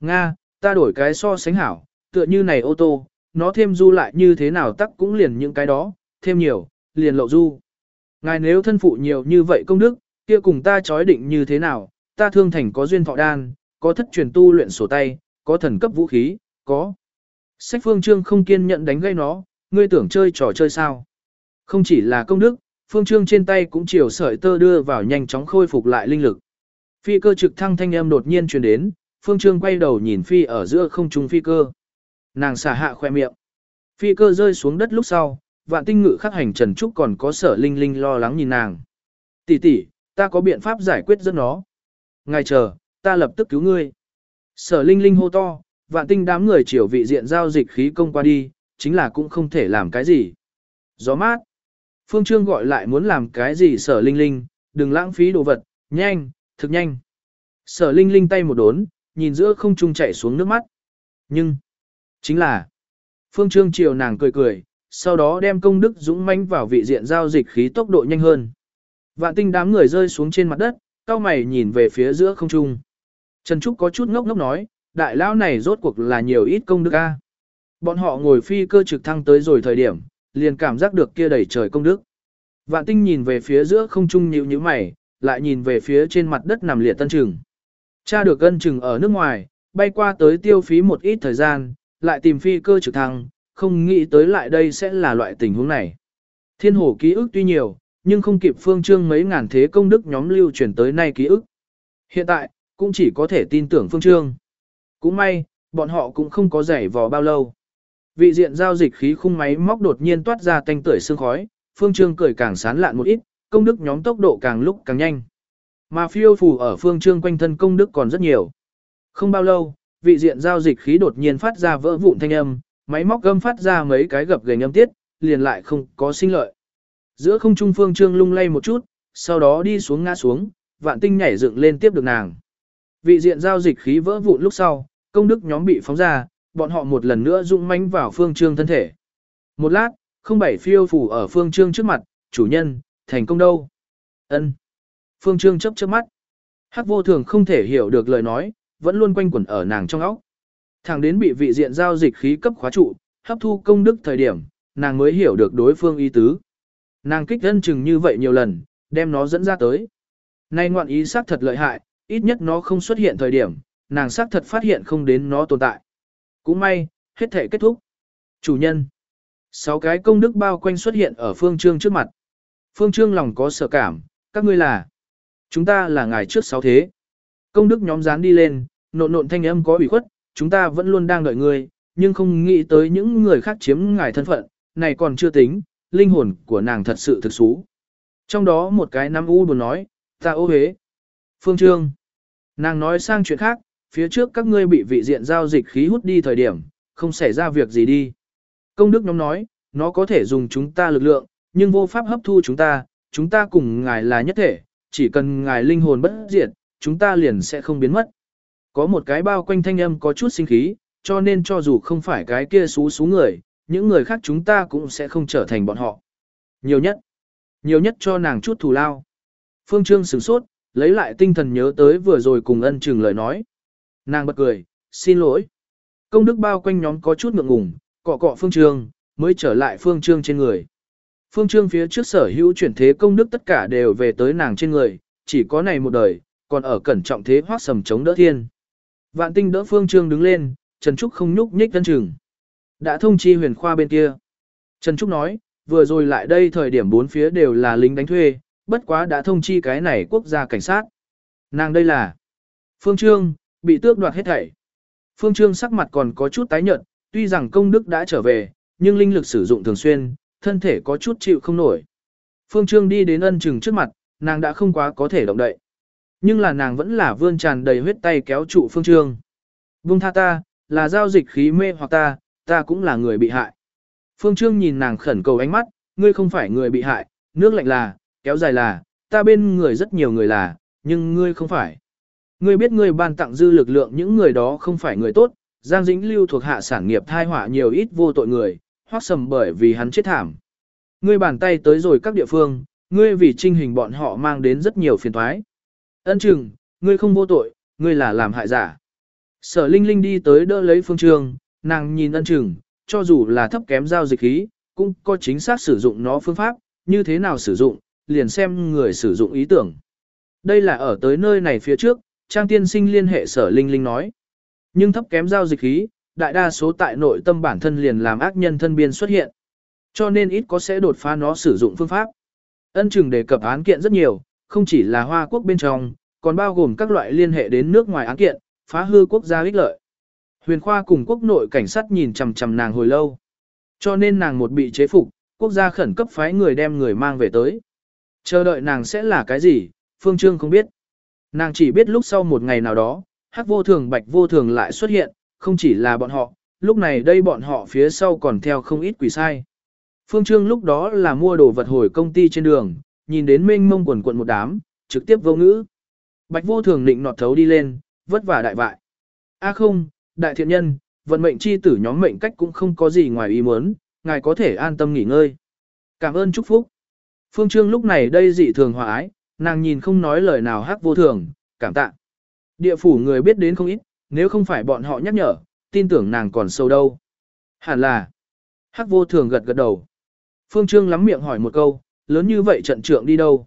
Nga, ta đổi cái so sánh hảo, tựa như này ô tô, nó thêm du lại như thế nào tắc cũng liền những cái đó, thêm nhiều, liền lậu du. Ngài nếu thân phụ nhiều như vậy công đức, kia cùng ta chói định như thế nào, ta thương thành có duyên thọ đan, có thất truyền tu luyện sổ tay, có thần cấp vũ khí, có. Sách phương trương không kiên nhận đánh gây nó, ngươi tưởng chơi trò chơi sao. Không chỉ là công đức, phương trương trên tay cũng chiều sợi tơ đưa vào nhanh chóng khôi phục lại linh lực. Phi cơ trực thăng thanh âm đột nhiên truyền đến, Phương Trương quay đầu nhìn phi ở giữa không trung phi cơ. Nàng xả hạ khoe miệng. Phi cơ rơi xuống đất lúc sau, vạn tinh ngự khắc hành Trần Trúc còn có sở linh linh lo lắng nhìn nàng. Tỷ tỷ, ta có biện pháp giải quyết rất nó. Ngài chờ, ta lập tức cứu ngươi. Sở linh linh hô to, vạn tinh đám người chiều vị diện giao dịch khí công qua đi, chính là cũng không thể làm cái gì. Gió mát. Phương Trương gọi lại muốn làm cái gì sở linh linh, đừng lãng phí đồ vật, nhanh, thực nhanh. Sở linh linh tay một đốn, nhìn giữa không trung chạy xuống nước mắt. Nhưng, chính là, Phương Trương chiều nàng cười cười, sau đó đem công đức dũng mãnh vào vị diện giao dịch khí tốc độ nhanh hơn. Vạn tinh đám người rơi xuống trên mặt đất, cao mày nhìn về phía giữa không trung. Trần Trúc có chút ngốc ngốc nói, đại lão này rốt cuộc là nhiều ít công đức a. Bọn họ ngồi phi cơ trực thăng tới rồi thời điểm, liền cảm giác được kia đầy trời công đức. Vạn tinh nhìn về phía giữa không trung nhíu nhíu mày, lại nhìn về phía trên mặt đất nằm liệt tân trừng. Cha được ân trừng ở nước ngoài, bay qua tới tiêu phí một ít thời gian, lại tìm phi cơ trực thăng, không nghĩ tới lại đây sẽ là loại tình huống này. Thiên hồ ký ức tuy nhiều, nhưng không kịp phương trương mấy ngàn thế công đức nhóm lưu truyền tới nay ký ức. Hiện tại, cũng chỉ có thể tin tưởng phương trương. Cũng may, bọn họ cũng không có giày vò bao lâu. Vị diện giao dịch khí khung máy móc đột nhiên toát ra tanh tưởi sương khói, phương trương cười càng sán lạn một ít, công đức nhóm tốc độ càng lúc càng nhanh. Mà phiêu phù ở phương trương quanh thân công đức còn rất nhiều. Không bao lâu, vị diện giao dịch khí đột nhiên phát ra vỡ vụn thanh âm, máy móc gâm phát ra mấy cái gập gềnh âm tiết, liền lại không có sinh lợi. Giữa không trung phương trương lung lay một chút, sau đó đi xuống ngã xuống, vạn tinh nhảy dựng lên tiếp được nàng. Vị diện giao dịch khí vỡ vụn lúc sau, công đức nhóm bị phóng ra, bọn họ một lần nữa dũng mãnh vào phương trương thân thể. Một lát, không bảy phiêu phủ ở phương trương trước mặt, chủ nhân, thành công đâu. ân Phương trương chấp chớp mắt. Hắc vô thường không thể hiểu được lời nói, vẫn luôn quanh quẩn ở nàng trong óc. Thẳng đến bị vị diện giao dịch khí cấp khóa trụ, hấp thu công đức thời điểm, nàng mới hiểu được đối phương ý tứ. Nàng kích thân chừng như vậy nhiều lần, đem nó dẫn ra tới. Nay ngoạn ý xác thật lợi hại, ít nhất nó không xuất hiện thời điểm, nàng xác thật phát hiện không đến nó tồn tại. Cũng may, hết thể kết thúc. Chủ nhân. Sáu cái công đức bao quanh xuất hiện ở phương trương trước mặt. Phương trương lòng có sợ cảm, các ngươi là. Chúng ta là ngài trước sáu thế. Công đức nhóm dán đi lên, nộn nộn thanh âm có ủy khuất, chúng ta vẫn luôn đang đợi ngươi, nhưng không nghĩ tới những người khác chiếm ngài thân phận, này còn chưa tính, linh hồn của nàng thật sự thực xú. Trong đó một cái nam u buồn nói, ta ô hế. Phương Trương. Nàng nói sang chuyện khác, phía trước các ngươi bị vị diện giao dịch khí hút đi thời điểm, không xảy ra việc gì đi. Công đức nhóm nói, nó có thể dùng chúng ta lực lượng, nhưng vô pháp hấp thu chúng ta, chúng ta cùng ngài là nhất thể, chỉ cần ngài linh hồn bất diệt, chúng ta liền sẽ không biến mất. Có một cái bao quanh thanh âm có chút sinh khí, cho nên cho dù không phải cái kia xú xú người, những người khác chúng ta cũng sẽ không trở thành bọn họ. Nhiều nhất, nhiều nhất cho nàng chút thù lao. Phương Trương sửng sốt, lấy lại tinh thần nhớ tới vừa rồi cùng ân chừng lời nói. Nàng bật cười, xin lỗi. Công đức bao quanh nhóm có chút ngượng ngùng, cọ cọ Phương Trương, mới trở lại Phương Trương trên người. Phương Trương phía trước sở hữu chuyển thế công đức tất cả đều về tới nàng trên người, chỉ có này một đời, còn ở cẩn trọng thế hoác sầm chống đỡ thiên. Vạn tinh đỡ Phương Trương đứng lên, Trần Trúc không nhúc nhích ân trừng. Đã thông chi huyền khoa bên kia. Trần Trúc nói, vừa rồi lại đây thời điểm bốn phía đều là lính đánh thuê, bất quá đã thông chi cái này quốc gia cảnh sát. Nàng đây là Phương Trương, bị tước đoạt hết thảy. Phương Trương sắc mặt còn có chút tái nhợt, tuy rằng công đức đã trở về, nhưng linh lực sử dụng thường xuyên, thân thể có chút chịu không nổi. Phương Trương đi đến ân trừng trước mặt, nàng đã không quá có thể động đậy. Nhưng là nàng vẫn là vươn tràn đầy huyết tay kéo trụ Phương Trương. Vung tha ta, là giao dịch khí mê hoặc ta, ta cũng là người bị hại. Phương Trương nhìn nàng khẩn cầu ánh mắt, ngươi không phải người bị hại, nước lạnh là, kéo dài là, ta bên người rất nhiều người là, nhưng ngươi không phải. Ngươi biết ngươi ban tặng dư lực lượng những người đó không phải người tốt, Giang Dĩnh Lưu thuộc hạ sản nghiệp thai họa nhiều ít vô tội người, hoác sầm bởi vì hắn chết thảm. Ngươi bàn tay tới rồi các địa phương, ngươi vì trinh hình bọn họ mang đến rất nhiều phiền toái. Ân chừng, ngươi không vô tội, ngươi là làm hại giả. Sở Linh Linh đi tới đỡ lấy phương trường, nàng nhìn ân chừng, cho dù là thấp kém giao dịch khí, cũng có chính xác sử dụng nó phương pháp, như thế nào sử dụng, liền xem người sử dụng ý tưởng. Đây là ở tới nơi này phía trước, Trang Tiên Sinh liên hệ sở Linh Linh nói. Nhưng thấp kém giao dịch khí, đại đa số tại nội tâm bản thân liền làm ác nhân thân biên xuất hiện. Cho nên ít có sẽ đột phá nó sử dụng phương pháp. Ân chừng đề cập án kiện rất nhiều, không chỉ là Hoa Quốc bên trong, còn bao gồm các loại liên hệ đến nước ngoài án kiện, phá hư quốc gia ích lợi. Huyền Khoa cùng quốc nội cảnh sát nhìn chằm chằm nàng hồi lâu. Cho nên nàng một bị chế phục, quốc gia khẩn cấp phái người đem người mang về tới. Chờ đợi nàng sẽ là cái gì, Phương Trương không biết. Nàng chỉ biết lúc sau một ngày nào đó, hắc vô thường bạch vô thường lại xuất hiện, không chỉ là bọn họ, lúc này đây bọn họ phía sau còn theo không ít quỷ sai. Phương Trương lúc đó là mua đồ vật hồi công ty trên đường, nhìn đến mênh mông quần quận một đám, trực tiếp vô ngữ. Bạch vô thường định nọt thấu đi lên, vất vả đại vại. A không, đại thiện nhân, vận mệnh chi tử nhóm mệnh cách cũng không có gì ngoài ý muốn, ngài có thể an tâm nghỉ ngơi. Cảm ơn chúc phúc. Phương Trương lúc này đây dị thường hòa ái, nàng nhìn không nói lời nào hắc vô thường, cảm tạ. Địa phủ người biết đến không ít, nếu không phải bọn họ nhắc nhở, tin tưởng nàng còn sâu đâu. Hẳn là. Hắc vô thường gật gật đầu. Phương Trương lắm miệng hỏi một câu, lớn như vậy trận trượng đi đâu?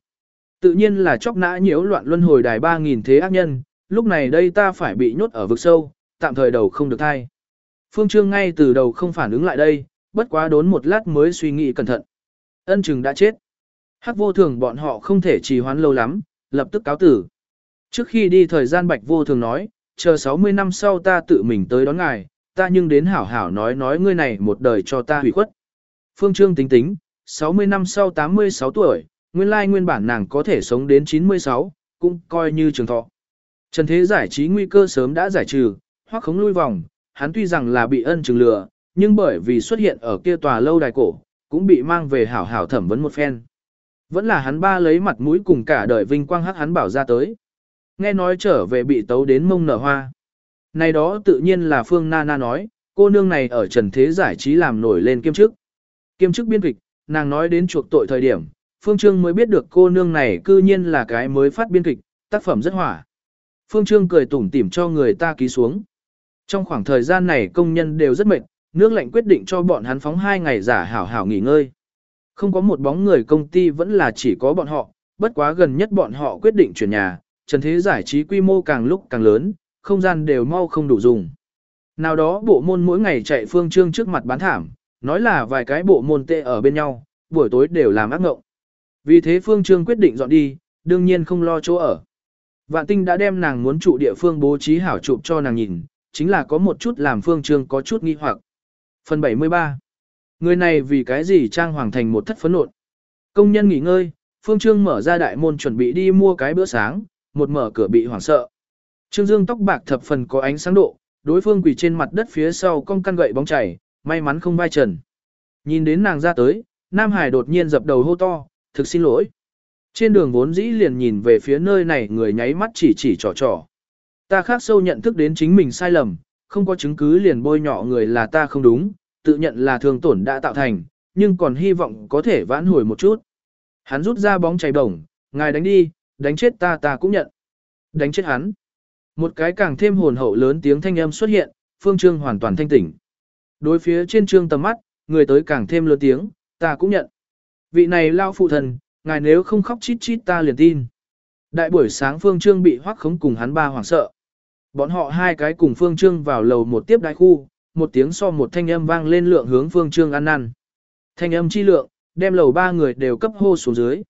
Tự nhiên là chóc nã nhiễu loạn luân hồi đài 3.000 thế ác nhân, lúc này đây ta phải bị nhốt ở vực sâu, tạm thời đầu không được thai. Phương Trương ngay từ đầu không phản ứng lại đây, bất quá đốn một lát mới suy nghĩ cẩn thận. Ân chừng đã chết. Hắc vô thường bọn họ không thể trì hoãn lâu lắm, lập tức cáo tử. Trước khi đi thời gian bạch vô thường nói, chờ 60 năm sau ta tự mình tới đón ngài, ta nhưng đến hảo hảo nói nói ngươi này một đời cho ta hủy khuất. Phương Trương tính tính, 60 năm sau 86 tuổi, nguyên lai nguyên bản nàng có thể sống đến 96, cũng coi như trường thọ. Trần thế giải trí nguy cơ sớm đã giải trừ, hoặc khống lui vòng, hắn tuy rằng là bị ân trừng lừa, nhưng bởi vì xuất hiện ở kia tòa lâu đài cổ, cũng bị mang về hảo hảo thẩm vấn một phen. Vẫn là hắn ba lấy mặt mũi cùng cả đời vinh quang hắc hắn bảo ra tới. Nghe nói trở về bị tấu đến mông nở hoa. Này đó tự nhiên là Phương Na Na nói, cô nương này ở trần thế giải trí làm nổi lên kiêm chức. Kiêm chức biên kịch, nàng nói đến chuộc tội thời điểm, Phương Trương mới biết được cô nương này cư nhiên là cái mới phát biên kịch, tác phẩm rất hỏa. Phương Trương cười tủm tỉm cho người ta ký xuống. Trong khoảng thời gian này công nhân đều rất mệt, nước lạnh quyết định cho bọn hắn phóng hai ngày giả hảo hảo nghỉ ngơi. Không có một bóng người công ty vẫn là chỉ có bọn họ, bất quá gần nhất bọn họ quyết định chuyển nhà, trần thế giải trí quy mô càng lúc càng lớn, không gian đều mau không đủ dùng. Nào đó bộ môn mỗi ngày chạy phương trương trước mặt bán thảm, nói là vài cái bộ môn tệ ở bên nhau, buổi tối đều làm ác ngộng. Vì thế phương trương quyết định dọn đi, đương nhiên không lo chỗ ở. Vạn tinh đã đem nàng muốn trụ địa phương bố trí hảo chụp cho nàng nhìn, chính là có một chút làm phương trương có chút nghi hoặc. Phần 73 Người này vì cái gì trang hoàng thành một thất phấn nộn. Công nhân nghỉ ngơi, phương trương mở ra đại môn chuẩn bị đi mua cái bữa sáng, một mở cửa bị hoảng sợ. Trương Dương tóc bạc thập phần có ánh sáng độ, đối phương quỳ trên mặt đất phía sau cong căn gậy bóng chảy, may mắn không vai trần. Nhìn đến nàng ra tới, Nam Hải đột nhiên dập đầu hô to, thực xin lỗi. Trên đường vốn dĩ liền nhìn về phía nơi này người nháy mắt chỉ chỉ trò trò. Ta khác sâu nhận thức đến chính mình sai lầm, không có chứng cứ liền bôi nhọ người là ta không đúng, tự nhận là thương tổn đã tạo thành, nhưng còn hy vọng có thể vãn hồi một chút. Hắn rút ra bóng chảy bổng, ngài đánh đi, đánh chết ta ta cũng nhận. Đánh chết hắn. Một cái càng thêm hồn hậu lớn tiếng thanh âm xuất hiện, phương trương hoàn toàn thanh tỉnh. Đối phía trên trương tầm mắt, người tới càng thêm lớn tiếng, ta cũng nhận. Vị này lao phụ thần, ngài nếu không khóc chít chít ta liền tin. Đại buổi sáng phương trương bị hoắc khống cùng hắn ba hoảng sợ. Bọn họ hai cái cùng phương trương vào lầu một tiếp đại khu, một tiếng so một thanh âm vang lên lượng hướng phương trương ăn năn. Thanh âm chi lượng, đem lầu ba người đều cấp hô xuống dưới.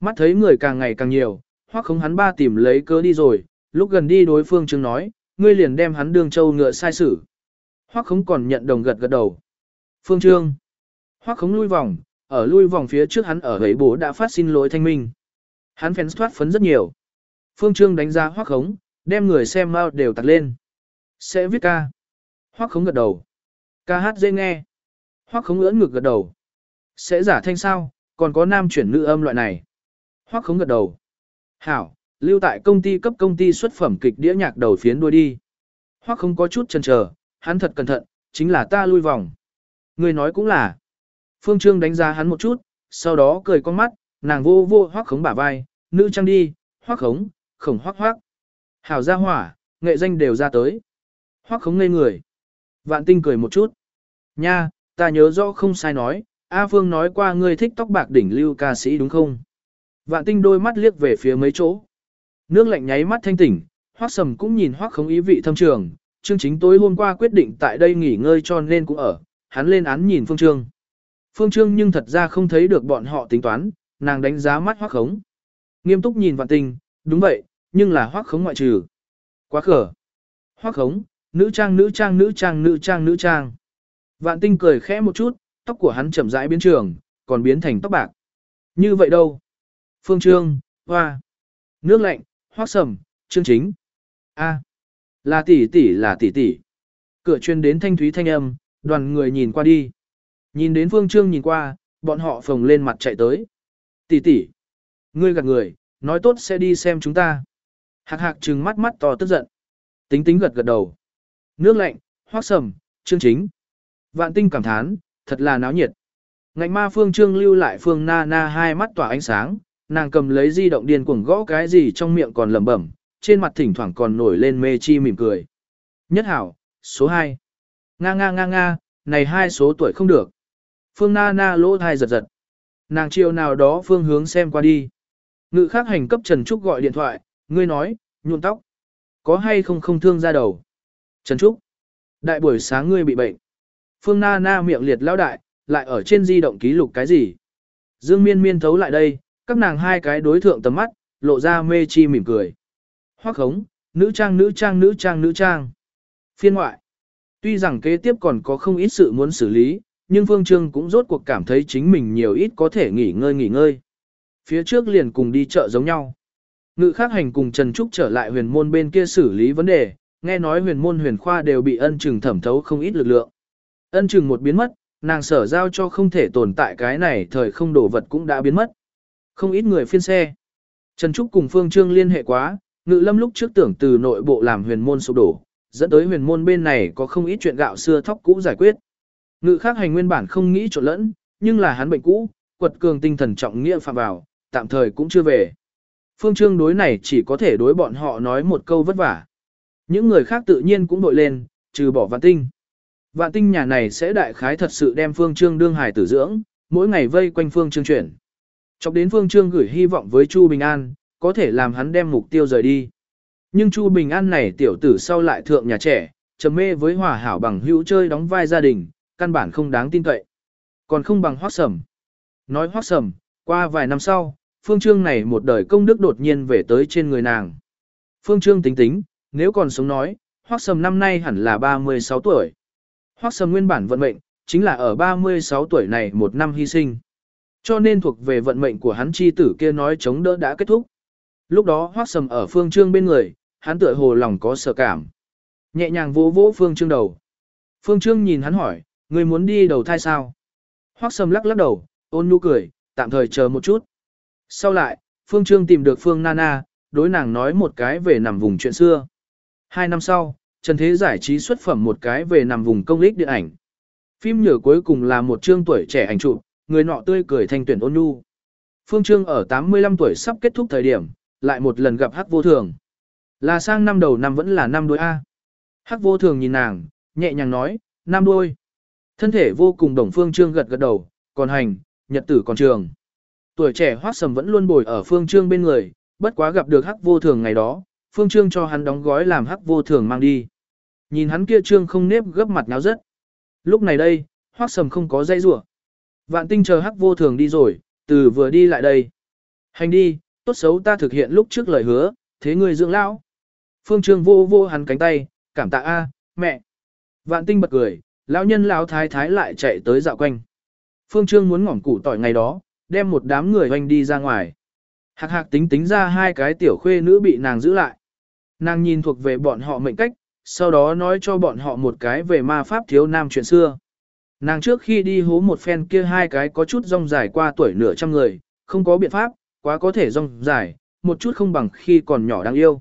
Mắt thấy người càng ngày càng nhiều, hoắc không hắn ba tìm lấy cớ đi rồi, lúc gần đi đối phương trương nói, ngươi liền đem hắn đường châu ngựa sai sử. Hoắc không còn nhận đồng gật gật đầu. Phương trương. Hoắc không lui vòng, ở lui vòng phía trước hắn ở ấy bố đã phát xin lỗi thanh minh. Hắn phèn thoát phấn rất nhiều. Phương trương đánh giá hoắc khống, đem người xem mau đều tặc lên. Sẽ viết ca. Hoắc khống gật đầu. Ca hát dễ nghe. Hoắc khống ưỡn ngực gật đầu. Sẽ giả thanh sao, còn có nam chuyển nữ âm loại này. Hoắc khống gật đầu. Hảo, lưu tại công ty cấp công ty xuất phẩm kịch đĩa nhạc đầu phiến đuôi đi. Hoắc không có chút chần chờ, hắn thật cẩn thận, chính là ta lui vòng. Người nói cũng là. Phương Trương đánh giá hắn một chút, sau đó cười con mắt, nàng vô vô hoắc khống bả vai, nữ trang đi, hoắc khống, khổng hoắc hoắc. Hảo gia hỏa, nghệ danh đều ra tới. Hoắc khống ngây người. Vạn tinh cười một chút. Nha, ta nhớ rõ không sai nói, A Phương nói qua ngươi thích tóc bạc đỉnh lưu ca sĩ đúng không? Vạn tinh đôi mắt liếc về phía mấy chỗ. Nước lạnh nháy mắt thanh tỉnh, hoác sầm cũng nhìn hoác không ý vị thâm trường. Chương chính tối hôm qua quyết định tại đây nghỉ ngơi cho nên cũng ở, hắn lên án nhìn Phương Trương. Phương Trương nhưng thật ra không thấy được bọn họ tính toán, nàng đánh giá mắt hoác khống. Nghiêm túc nhìn vạn tinh, đúng vậy, nhưng là hoác khống ngoại trừ. Quá khở. Hoắc khống, nữ trang nữ trang nữ trang nữ trang nữ trang. Vạn tinh cười khẽ một chút, tóc của hắn chậm rãi biến trường, còn biến thành tóc bạc. Như vậy đâu? Phương Trương, hoa. Nước lạnh, hoác sầm, chương chính. A. Là tỷ tỷ là tỷ tỷ. Cửa chuyên đến thanh thúy thanh âm, đoàn người nhìn qua đi. Nhìn đến Phương Trương nhìn qua, bọn họ phồng lên mặt chạy tới. Tỷ tỷ. Ngươi gạt người, nói tốt sẽ đi xem chúng ta. Hạc hạc trừng mắt mắt to tức giận. Tính tính gật gật đầu. Nước lạnh, hoác sầm, chương chính. Vạn tinh cảm thán, thật là náo nhiệt. Ngạnh ma phương trương lưu lại phương na na hai mắt tỏa ánh sáng, nàng cầm lấy di động điên cuồng gõ cái gì trong miệng còn lẩm bẩm, trên mặt thỉnh thoảng còn nổi lên mê chi mỉm cười. Nhất hảo, số 2. Nga nga nga nga, này hai số tuổi không được. Phương na na lỗ thai giật giật. Nàng chiều nào đó phương hướng xem qua đi. Ngự khác hành cấp Trần Trúc gọi điện thoại, ngươi nói, nhuộm tóc. Có hay không không thương ra đầu. Trần Trúc. Đại buổi sáng ngươi bị bệnh. Phương na na miệng liệt lão đại, lại ở trên di động ký lục cái gì. Dương miên miên thấu lại đây, các nàng hai cái đối thượng tầm mắt, lộ ra mê chi mỉm cười. Hoắc hống, nữ trang nữ trang nữ trang nữ trang. Phiên ngoại. Tuy rằng kế tiếp còn có không ít sự muốn xử lý, nhưng Phương Trương cũng rốt cuộc cảm thấy chính mình nhiều ít có thể nghỉ ngơi nghỉ ngơi. Phía trước liền cùng đi chợ giống nhau. Ngự khác hành cùng Trần Trúc trở lại huyền môn bên kia xử lý vấn đề, nghe nói huyền môn huyền khoa đều bị ân trừng thẩm thấu không ít lực lượng. Ân trừng một biến mất, nàng sở giao cho không thể tồn tại cái này thời không đổ vật cũng đã biến mất. Không ít người phiên xe. Trần Trúc cùng Phương Trương liên hệ quá, ngự lâm lúc trước tưởng từ nội bộ làm huyền môn sụp đổ, dẫn tới huyền môn bên này có không ít chuyện gạo xưa thóc cũ giải quyết. Ngự khác hành nguyên bản không nghĩ trộn lẫn, nhưng là hắn bệnh cũ, quật cường tinh thần trọng nghĩa phạm vào, tạm thời cũng chưa về. Phương Trương đối này chỉ có thể đối bọn họ nói một câu vất vả. Những người khác tự nhiên cũng đội lên, trừ bỏ vạn tinh. Vạn tinh nhà này sẽ đại khái thật sự đem Phương Trương đương hài tử dưỡng, mỗi ngày vây quanh Phương Trương chuyển. Chọc đến Phương Trương gửi hy vọng với Chu Bình An, có thể làm hắn đem mục tiêu rời đi. Nhưng Chu Bình An này tiểu tử sau lại thượng nhà trẻ, trầm mê với hòa hảo bằng hữu chơi đóng vai gia đình, căn bản không đáng tin cậy. Còn không bằng hoác sầm. Nói hoác sầm, qua vài năm sau, Phương Trương này một đời công đức đột nhiên về tới trên người nàng. Phương Trương tính tính, nếu còn sống nói, hoắc sầm năm nay hẳn là 36 tuổi. hoắc sầm nguyên bản vận mệnh, chính là ở 36 tuổi này một năm hy sinh. Cho nên thuộc về vận mệnh của hắn chi tử kia nói chống đỡ đã kết thúc. Lúc đó hoắc sầm ở phương trương bên người, hắn tựa hồ lòng có sợ cảm. Nhẹ nhàng vỗ vỗ phương trương đầu. Phương trương nhìn hắn hỏi, người muốn đi đầu thai sao? hoắc sầm lắc lắc đầu, ôn nhu cười, tạm thời chờ một chút. Sau lại, phương trương tìm được phương Nana, đối nàng nói một cái về nằm vùng chuyện xưa. Hai năm sau, Trần Thế giải trí xuất phẩm một cái về nằm vùng công lích điện ảnh. Phim nhờ cuối cùng là một chương tuổi trẻ ảnh chụp, người nọ tươi cười thanh tuyển ôn nhu. Phương Trương ở 85 tuổi sắp kết thúc thời điểm, lại một lần gặp Hắc Vô Thường. Là sang năm đầu năm vẫn là năm đuôi A. Hắc Vô Thường nhìn nàng, nhẹ nhàng nói, năm đuôi. Thân thể vô cùng đồng Phương Trương gật gật đầu, còn hành, nhật tử còn trường. Tuổi trẻ Hoắc Sầm vẫn luôn bồi ở Phương Trương bên người, bất quá gặp được Hắc Vô Thường ngày đó, Phương Trương cho hắn đóng gói làm Hắc Vô Thường mang đi. Nhìn hắn kia trương không nếp gấp mặt náo rất. Lúc này đây, Hoắc Sầm không có dây rủa. Vạn tinh chờ hắc vô thường đi rồi, từ vừa đi lại đây. Hành đi, tốt xấu ta thực hiện lúc trước lời hứa, thế người dưỡng lão. Phương Trương vô vô hắn cánh tay, cảm tạ a, mẹ. Vạn tinh bật cười, lão nhân lão thái thái lại chạy tới dạo quanh. Phương Trương muốn ngỏm củ tỏi ngày đó, đem một đám người hoành đi ra ngoài. Hạc hạc tính tính ra hai cái tiểu khuê nữ bị nàng giữ lại. Nàng nhìn thuộc về bọn họ mệnh cách, sau đó nói cho bọn họ một cái về ma pháp thiếu nam chuyện xưa. Nàng trước khi đi hố một phen kia hai cái có chút rong dài qua tuổi nửa trăm người, không có biện pháp, quá có thể rong dài, một chút không bằng khi còn nhỏ đang yêu.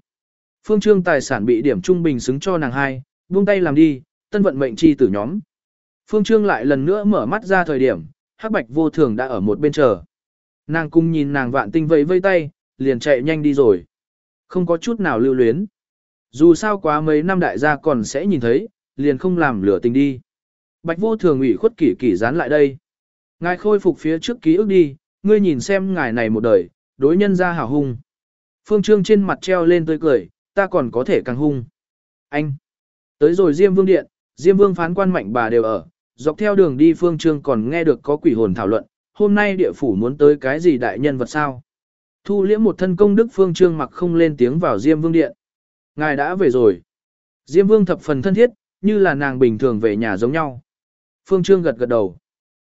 Phương trương tài sản bị điểm trung bình xứng cho nàng hai, buông tay làm đi, tân vận mệnh chi tử nhóm. Phương trương lại lần nữa mở mắt ra thời điểm, hắc bạch vô thường đã ở một bên chờ. Nàng cung nhìn nàng vạn tinh vẫy vây tay, liền chạy nhanh đi rồi. Không có chút nào lưu luyến. Dù sao quá mấy năm đại gia còn sẽ nhìn thấy, liền không làm lửa tình đi. Bạch vô thường ủy khuất kỷ kỷ dán lại đây. Ngài khôi phục phía trước ký ức đi, ngươi nhìn xem ngài này một đời, đối nhân ra hào hung. Phương Trương trên mặt treo lên tươi cười, ta còn có thể càng hung. Anh. Tới rồi Diêm Vương Điện, Diêm Vương phán quan mạnh bà đều ở, dọc theo đường đi Phương Trương còn nghe được có quỷ hồn thảo luận, hôm nay địa phủ muốn tới cái gì đại nhân vật sao. Thu liễm một thân công đức Phương Trương mặc không lên tiếng vào Diêm Vương Điện. Ngài đã về rồi. Diêm Vương thập phần thân thiết, như là nàng bình thường về nhà giống nhau. Phương Trương gật gật đầu.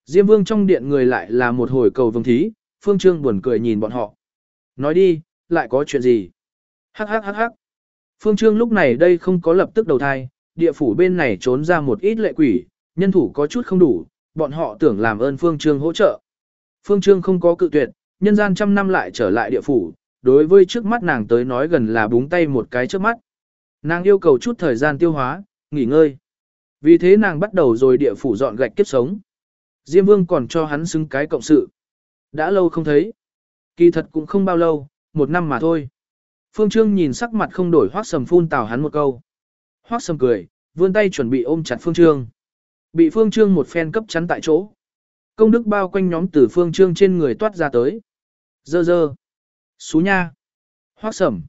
Diêm Vương trong điện người lại là một hồi cầu vương thí, Phương Trương buồn cười nhìn bọn họ. Nói đi, lại có chuyện gì? Hắc hắc hắc hắc. Phương Trương lúc này đây không có lập tức đầu thai, địa phủ bên này trốn ra một ít lệ quỷ, nhân thủ có chút không đủ, bọn họ tưởng làm ơn Phương Trương hỗ trợ. Phương Trương không có cự tuyệt, nhân gian trăm năm lại trở lại địa phủ, đối với trước mắt nàng tới nói gần là búng tay một cái trước mắt. Nàng yêu cầu chút thời gian tiêu hóa, nghỉ ngơi. Vì thế nàng bắt đầu rồi địa phủ dọn gạch kiếp sống. Diêm Vương còn cho hắn xứng cái cộng sự. Đã lâu không thấy. Kỳ thật cũng không bao lâu, một năm mà thôi. Phương Trương nhìn sắc mặt không đổi hoác sầm phun tào hắn một câu. Hoác sầm cười, vươn tay chuẩn bị ôm chặt Phương Trương. Bị Phương Trương một phen cấp chắn tại chỗ. Công đức bao quanh nhóm từ Phương Trương trên người toát ra tới. Dơ dơ. Xú nha. Hoác sầm.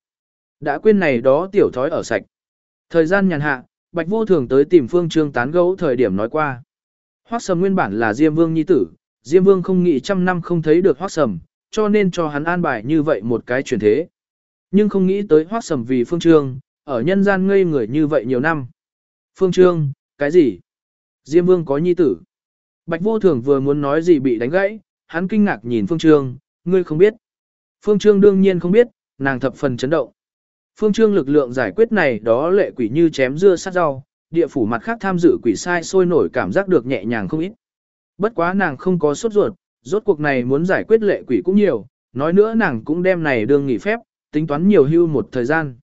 Đã quên này đó tiểu thói ở sạch. Thời gian nhàn hạ, Bạch Vô Thường tới tìm Phương Trương tán gẫu thời điểm nói qua. Hoác sầm nguyên bản là Diêm Vương nhi tử, Diêm Vương không nghĩ trăm năm không thấy được Hoác sầm, cho nên cho hắn an bài như vậy một cái chuyển thế. Nhưng không nghĩ tới Hoác sầm vì Phương Trương, ở nhân gian ngây người như vậy nhiều năm. Phương Trương, cái gì? Diêm Vương có nhi tử. Bạch Vô Thường vừa muốn nói gì bị đánh gãy, hắn kinh ngạc nhìn Phương Trương, ngươi không biết. Phương Trương đương nhiên không biết, nàng thập phần chấn động. Phương Trương lực lượng giải quyết này đó lệ quỷ như chém dưa sát rau, địa phủ mặt khác tham dự quỷ sai sôi nổi cảm giác được nhẹ nhàng không ít. Bất quá nàng không có sốt ruột, rốt cuộc này muốn giải quyết lệ quỷ cũng nhiều, nói nữa nàng cũng đem này đương nghỉ phép, tính toán nhiều hưu một thời gian.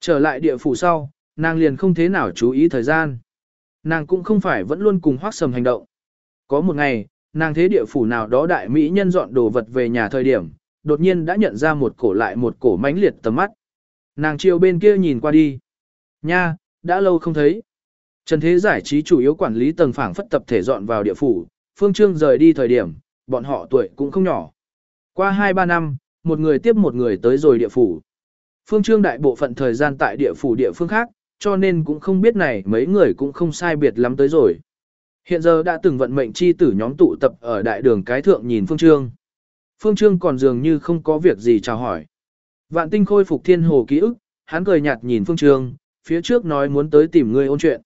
Trở lại địa phủ sau, nàng liền không thế nào chú ý thời gian. Nàng cũng không phải vẫn luôn cùng hoác sầm hành động. Có một ngày, nàng thế địa phủ nào đó đại mỹ nhân dọn đồ vật về nhà thời điểm, đột nhiên đã nhận ra một cổ lại một cổ mãnh liệt tầm mắt. Nàng chiều bên kia nhìn qua đi. Nha, đã lâu không thấy. Trần Thế giải trí chủ yếu quản lý tầng phảng phất tập thể dọn vào địa phủ, Phương Trương rời đi thời điểm, bọn họ tuổi cũng không nhỏ. Qua 2-3 năm, một người tiếp một người tới rồi địa phủ. Phương Trương đại bộ phận thời gian tại địa phủ địa phương khác, cho nên cũng không biết này mấy người cũng không sai biệt lắm tới rồi. Hiện giờ đã từng vận mệnh chi tử nhóm tụ tập ở đại đường cái thượng nhìn Phương Trương. Phương Trương còn dường như không có việc gì chào hỏi. Vạn tinh khôi phục thiên hồ ký ức, hắn cười nhạt nhìn Phương Trương, phía trước nói muốn tới tìm ngươi ôn chuyện.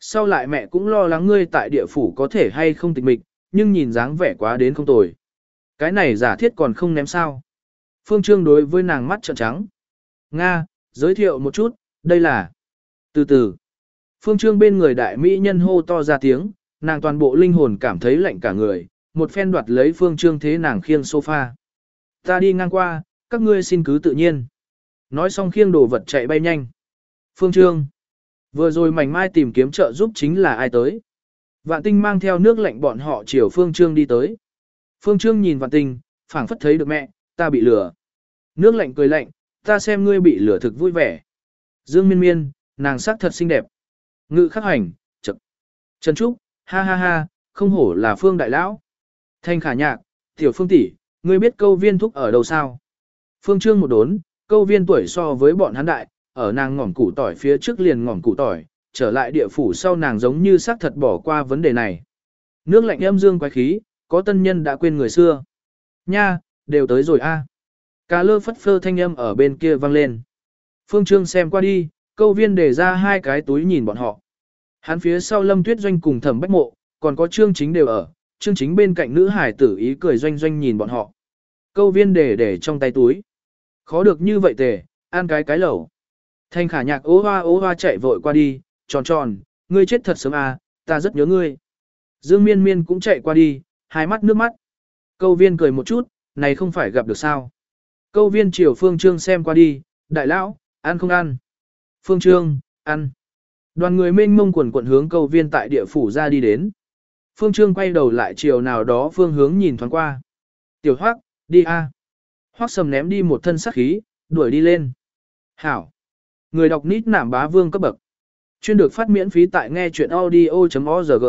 Sau lại mẹ cũng lo lắng ngươi tại địa phủ có thể hay không tịch mịch, nhưng nhìn dáng vẻ quá đến không tồi. Cái này giả thiết còn không ném sao. Phương Trương đối với nàng mắt trợn trắng. Nga, giới thiệu một chút, đây là... Từ từ, Phương Trương bên người đại mỹ nhân hô to ra tiếng, nàng toàn bộ linh hồn cảm thấy lạnh cả người, một phen đoạt lấy Phương Trương thế nàng khiêng sofa. Ta đi ngang qua, các ngươi xin cứ tự nhiên. Nói xong khiêng đồ vật chạy bay nhanh. Phương Trương. Vừa rồi mảnh mai tìm kiếm trợ giúp chính là ai tới. Vạn tinh mang theo nước lạnh bọn họ chiều Phương Trương đi tới. Phương Trương nhìn vạn tinh, phảng phất thấy được mẹ, ta bị lừa. Nước lạnh cười lạnh, ta xem ngươi bị lừa thực vui vẻ. Dương miên miên, nàng sắc thật xinh đẹp. Ngự khắc hành, chậm. Trần Trúc, ha ha ha, không hổ là Phương Đại Lão. Thanh khả nhạc, tiểu Phương tỷ, ngươi biết câu viên thúc ở đâu sao? Phương Trương một đốn, câu viên tuổi so với bọn hắn đại, ở nàng ngỏm củ tỏi phía trước liền ngỏm củ tỏi, trở lại địa phủ sau nàng giống như xác thật bỏ qua vấn đề này. Nước lạnh âm dương quái khí, có tân nhân đã quên người xưa. Nha, đều tới rồi a. À. Cá lơ phất phơ thanh âm ở bên kia vang lên. Phương Trương xem qua đi, câu viên để ra hai cái túi nhìn bọn họ. Hắn phía sau lâm tuyết doanh cùng thẩm bách mộ, còn có trương chính đều ở, trương chính bên cạnh nữ hải tử ý cười doanh doanh nhìn bọn họ. Câu viên để để trong tay túi. Khó được như vậy tề, ăn cái cái lẩu. Thanh khả nhạc ố hoa ố hoa chạy vội qua đi, tròn tròn, ngươi chết thật sớm à, ta rất nhớ ngươi. Dương miên miên cũng chạy qua đi, hai mắt nước mắt. Câu viên cười một chút, này không phải gặp được sao. Câu viên chiều phương trương xem qua đi, đại lão, ăn không ăn. Phương trương, ăn. Đoàn người mênh mông quần quận hướng câu viên tại địa phủ ra đi đến. Phương trương quay đầu lại chiều nào đó phương hướng nhìn thoáng qua. Tiểu hoác, đi a. Hoác sầm ném đi một thân sắc khí, đuổi đi lên. Hảo. Người đọc nít nảm bá vương cấp bậc. Chuyên được phát miễn phí tại nghe chuyện audio.org.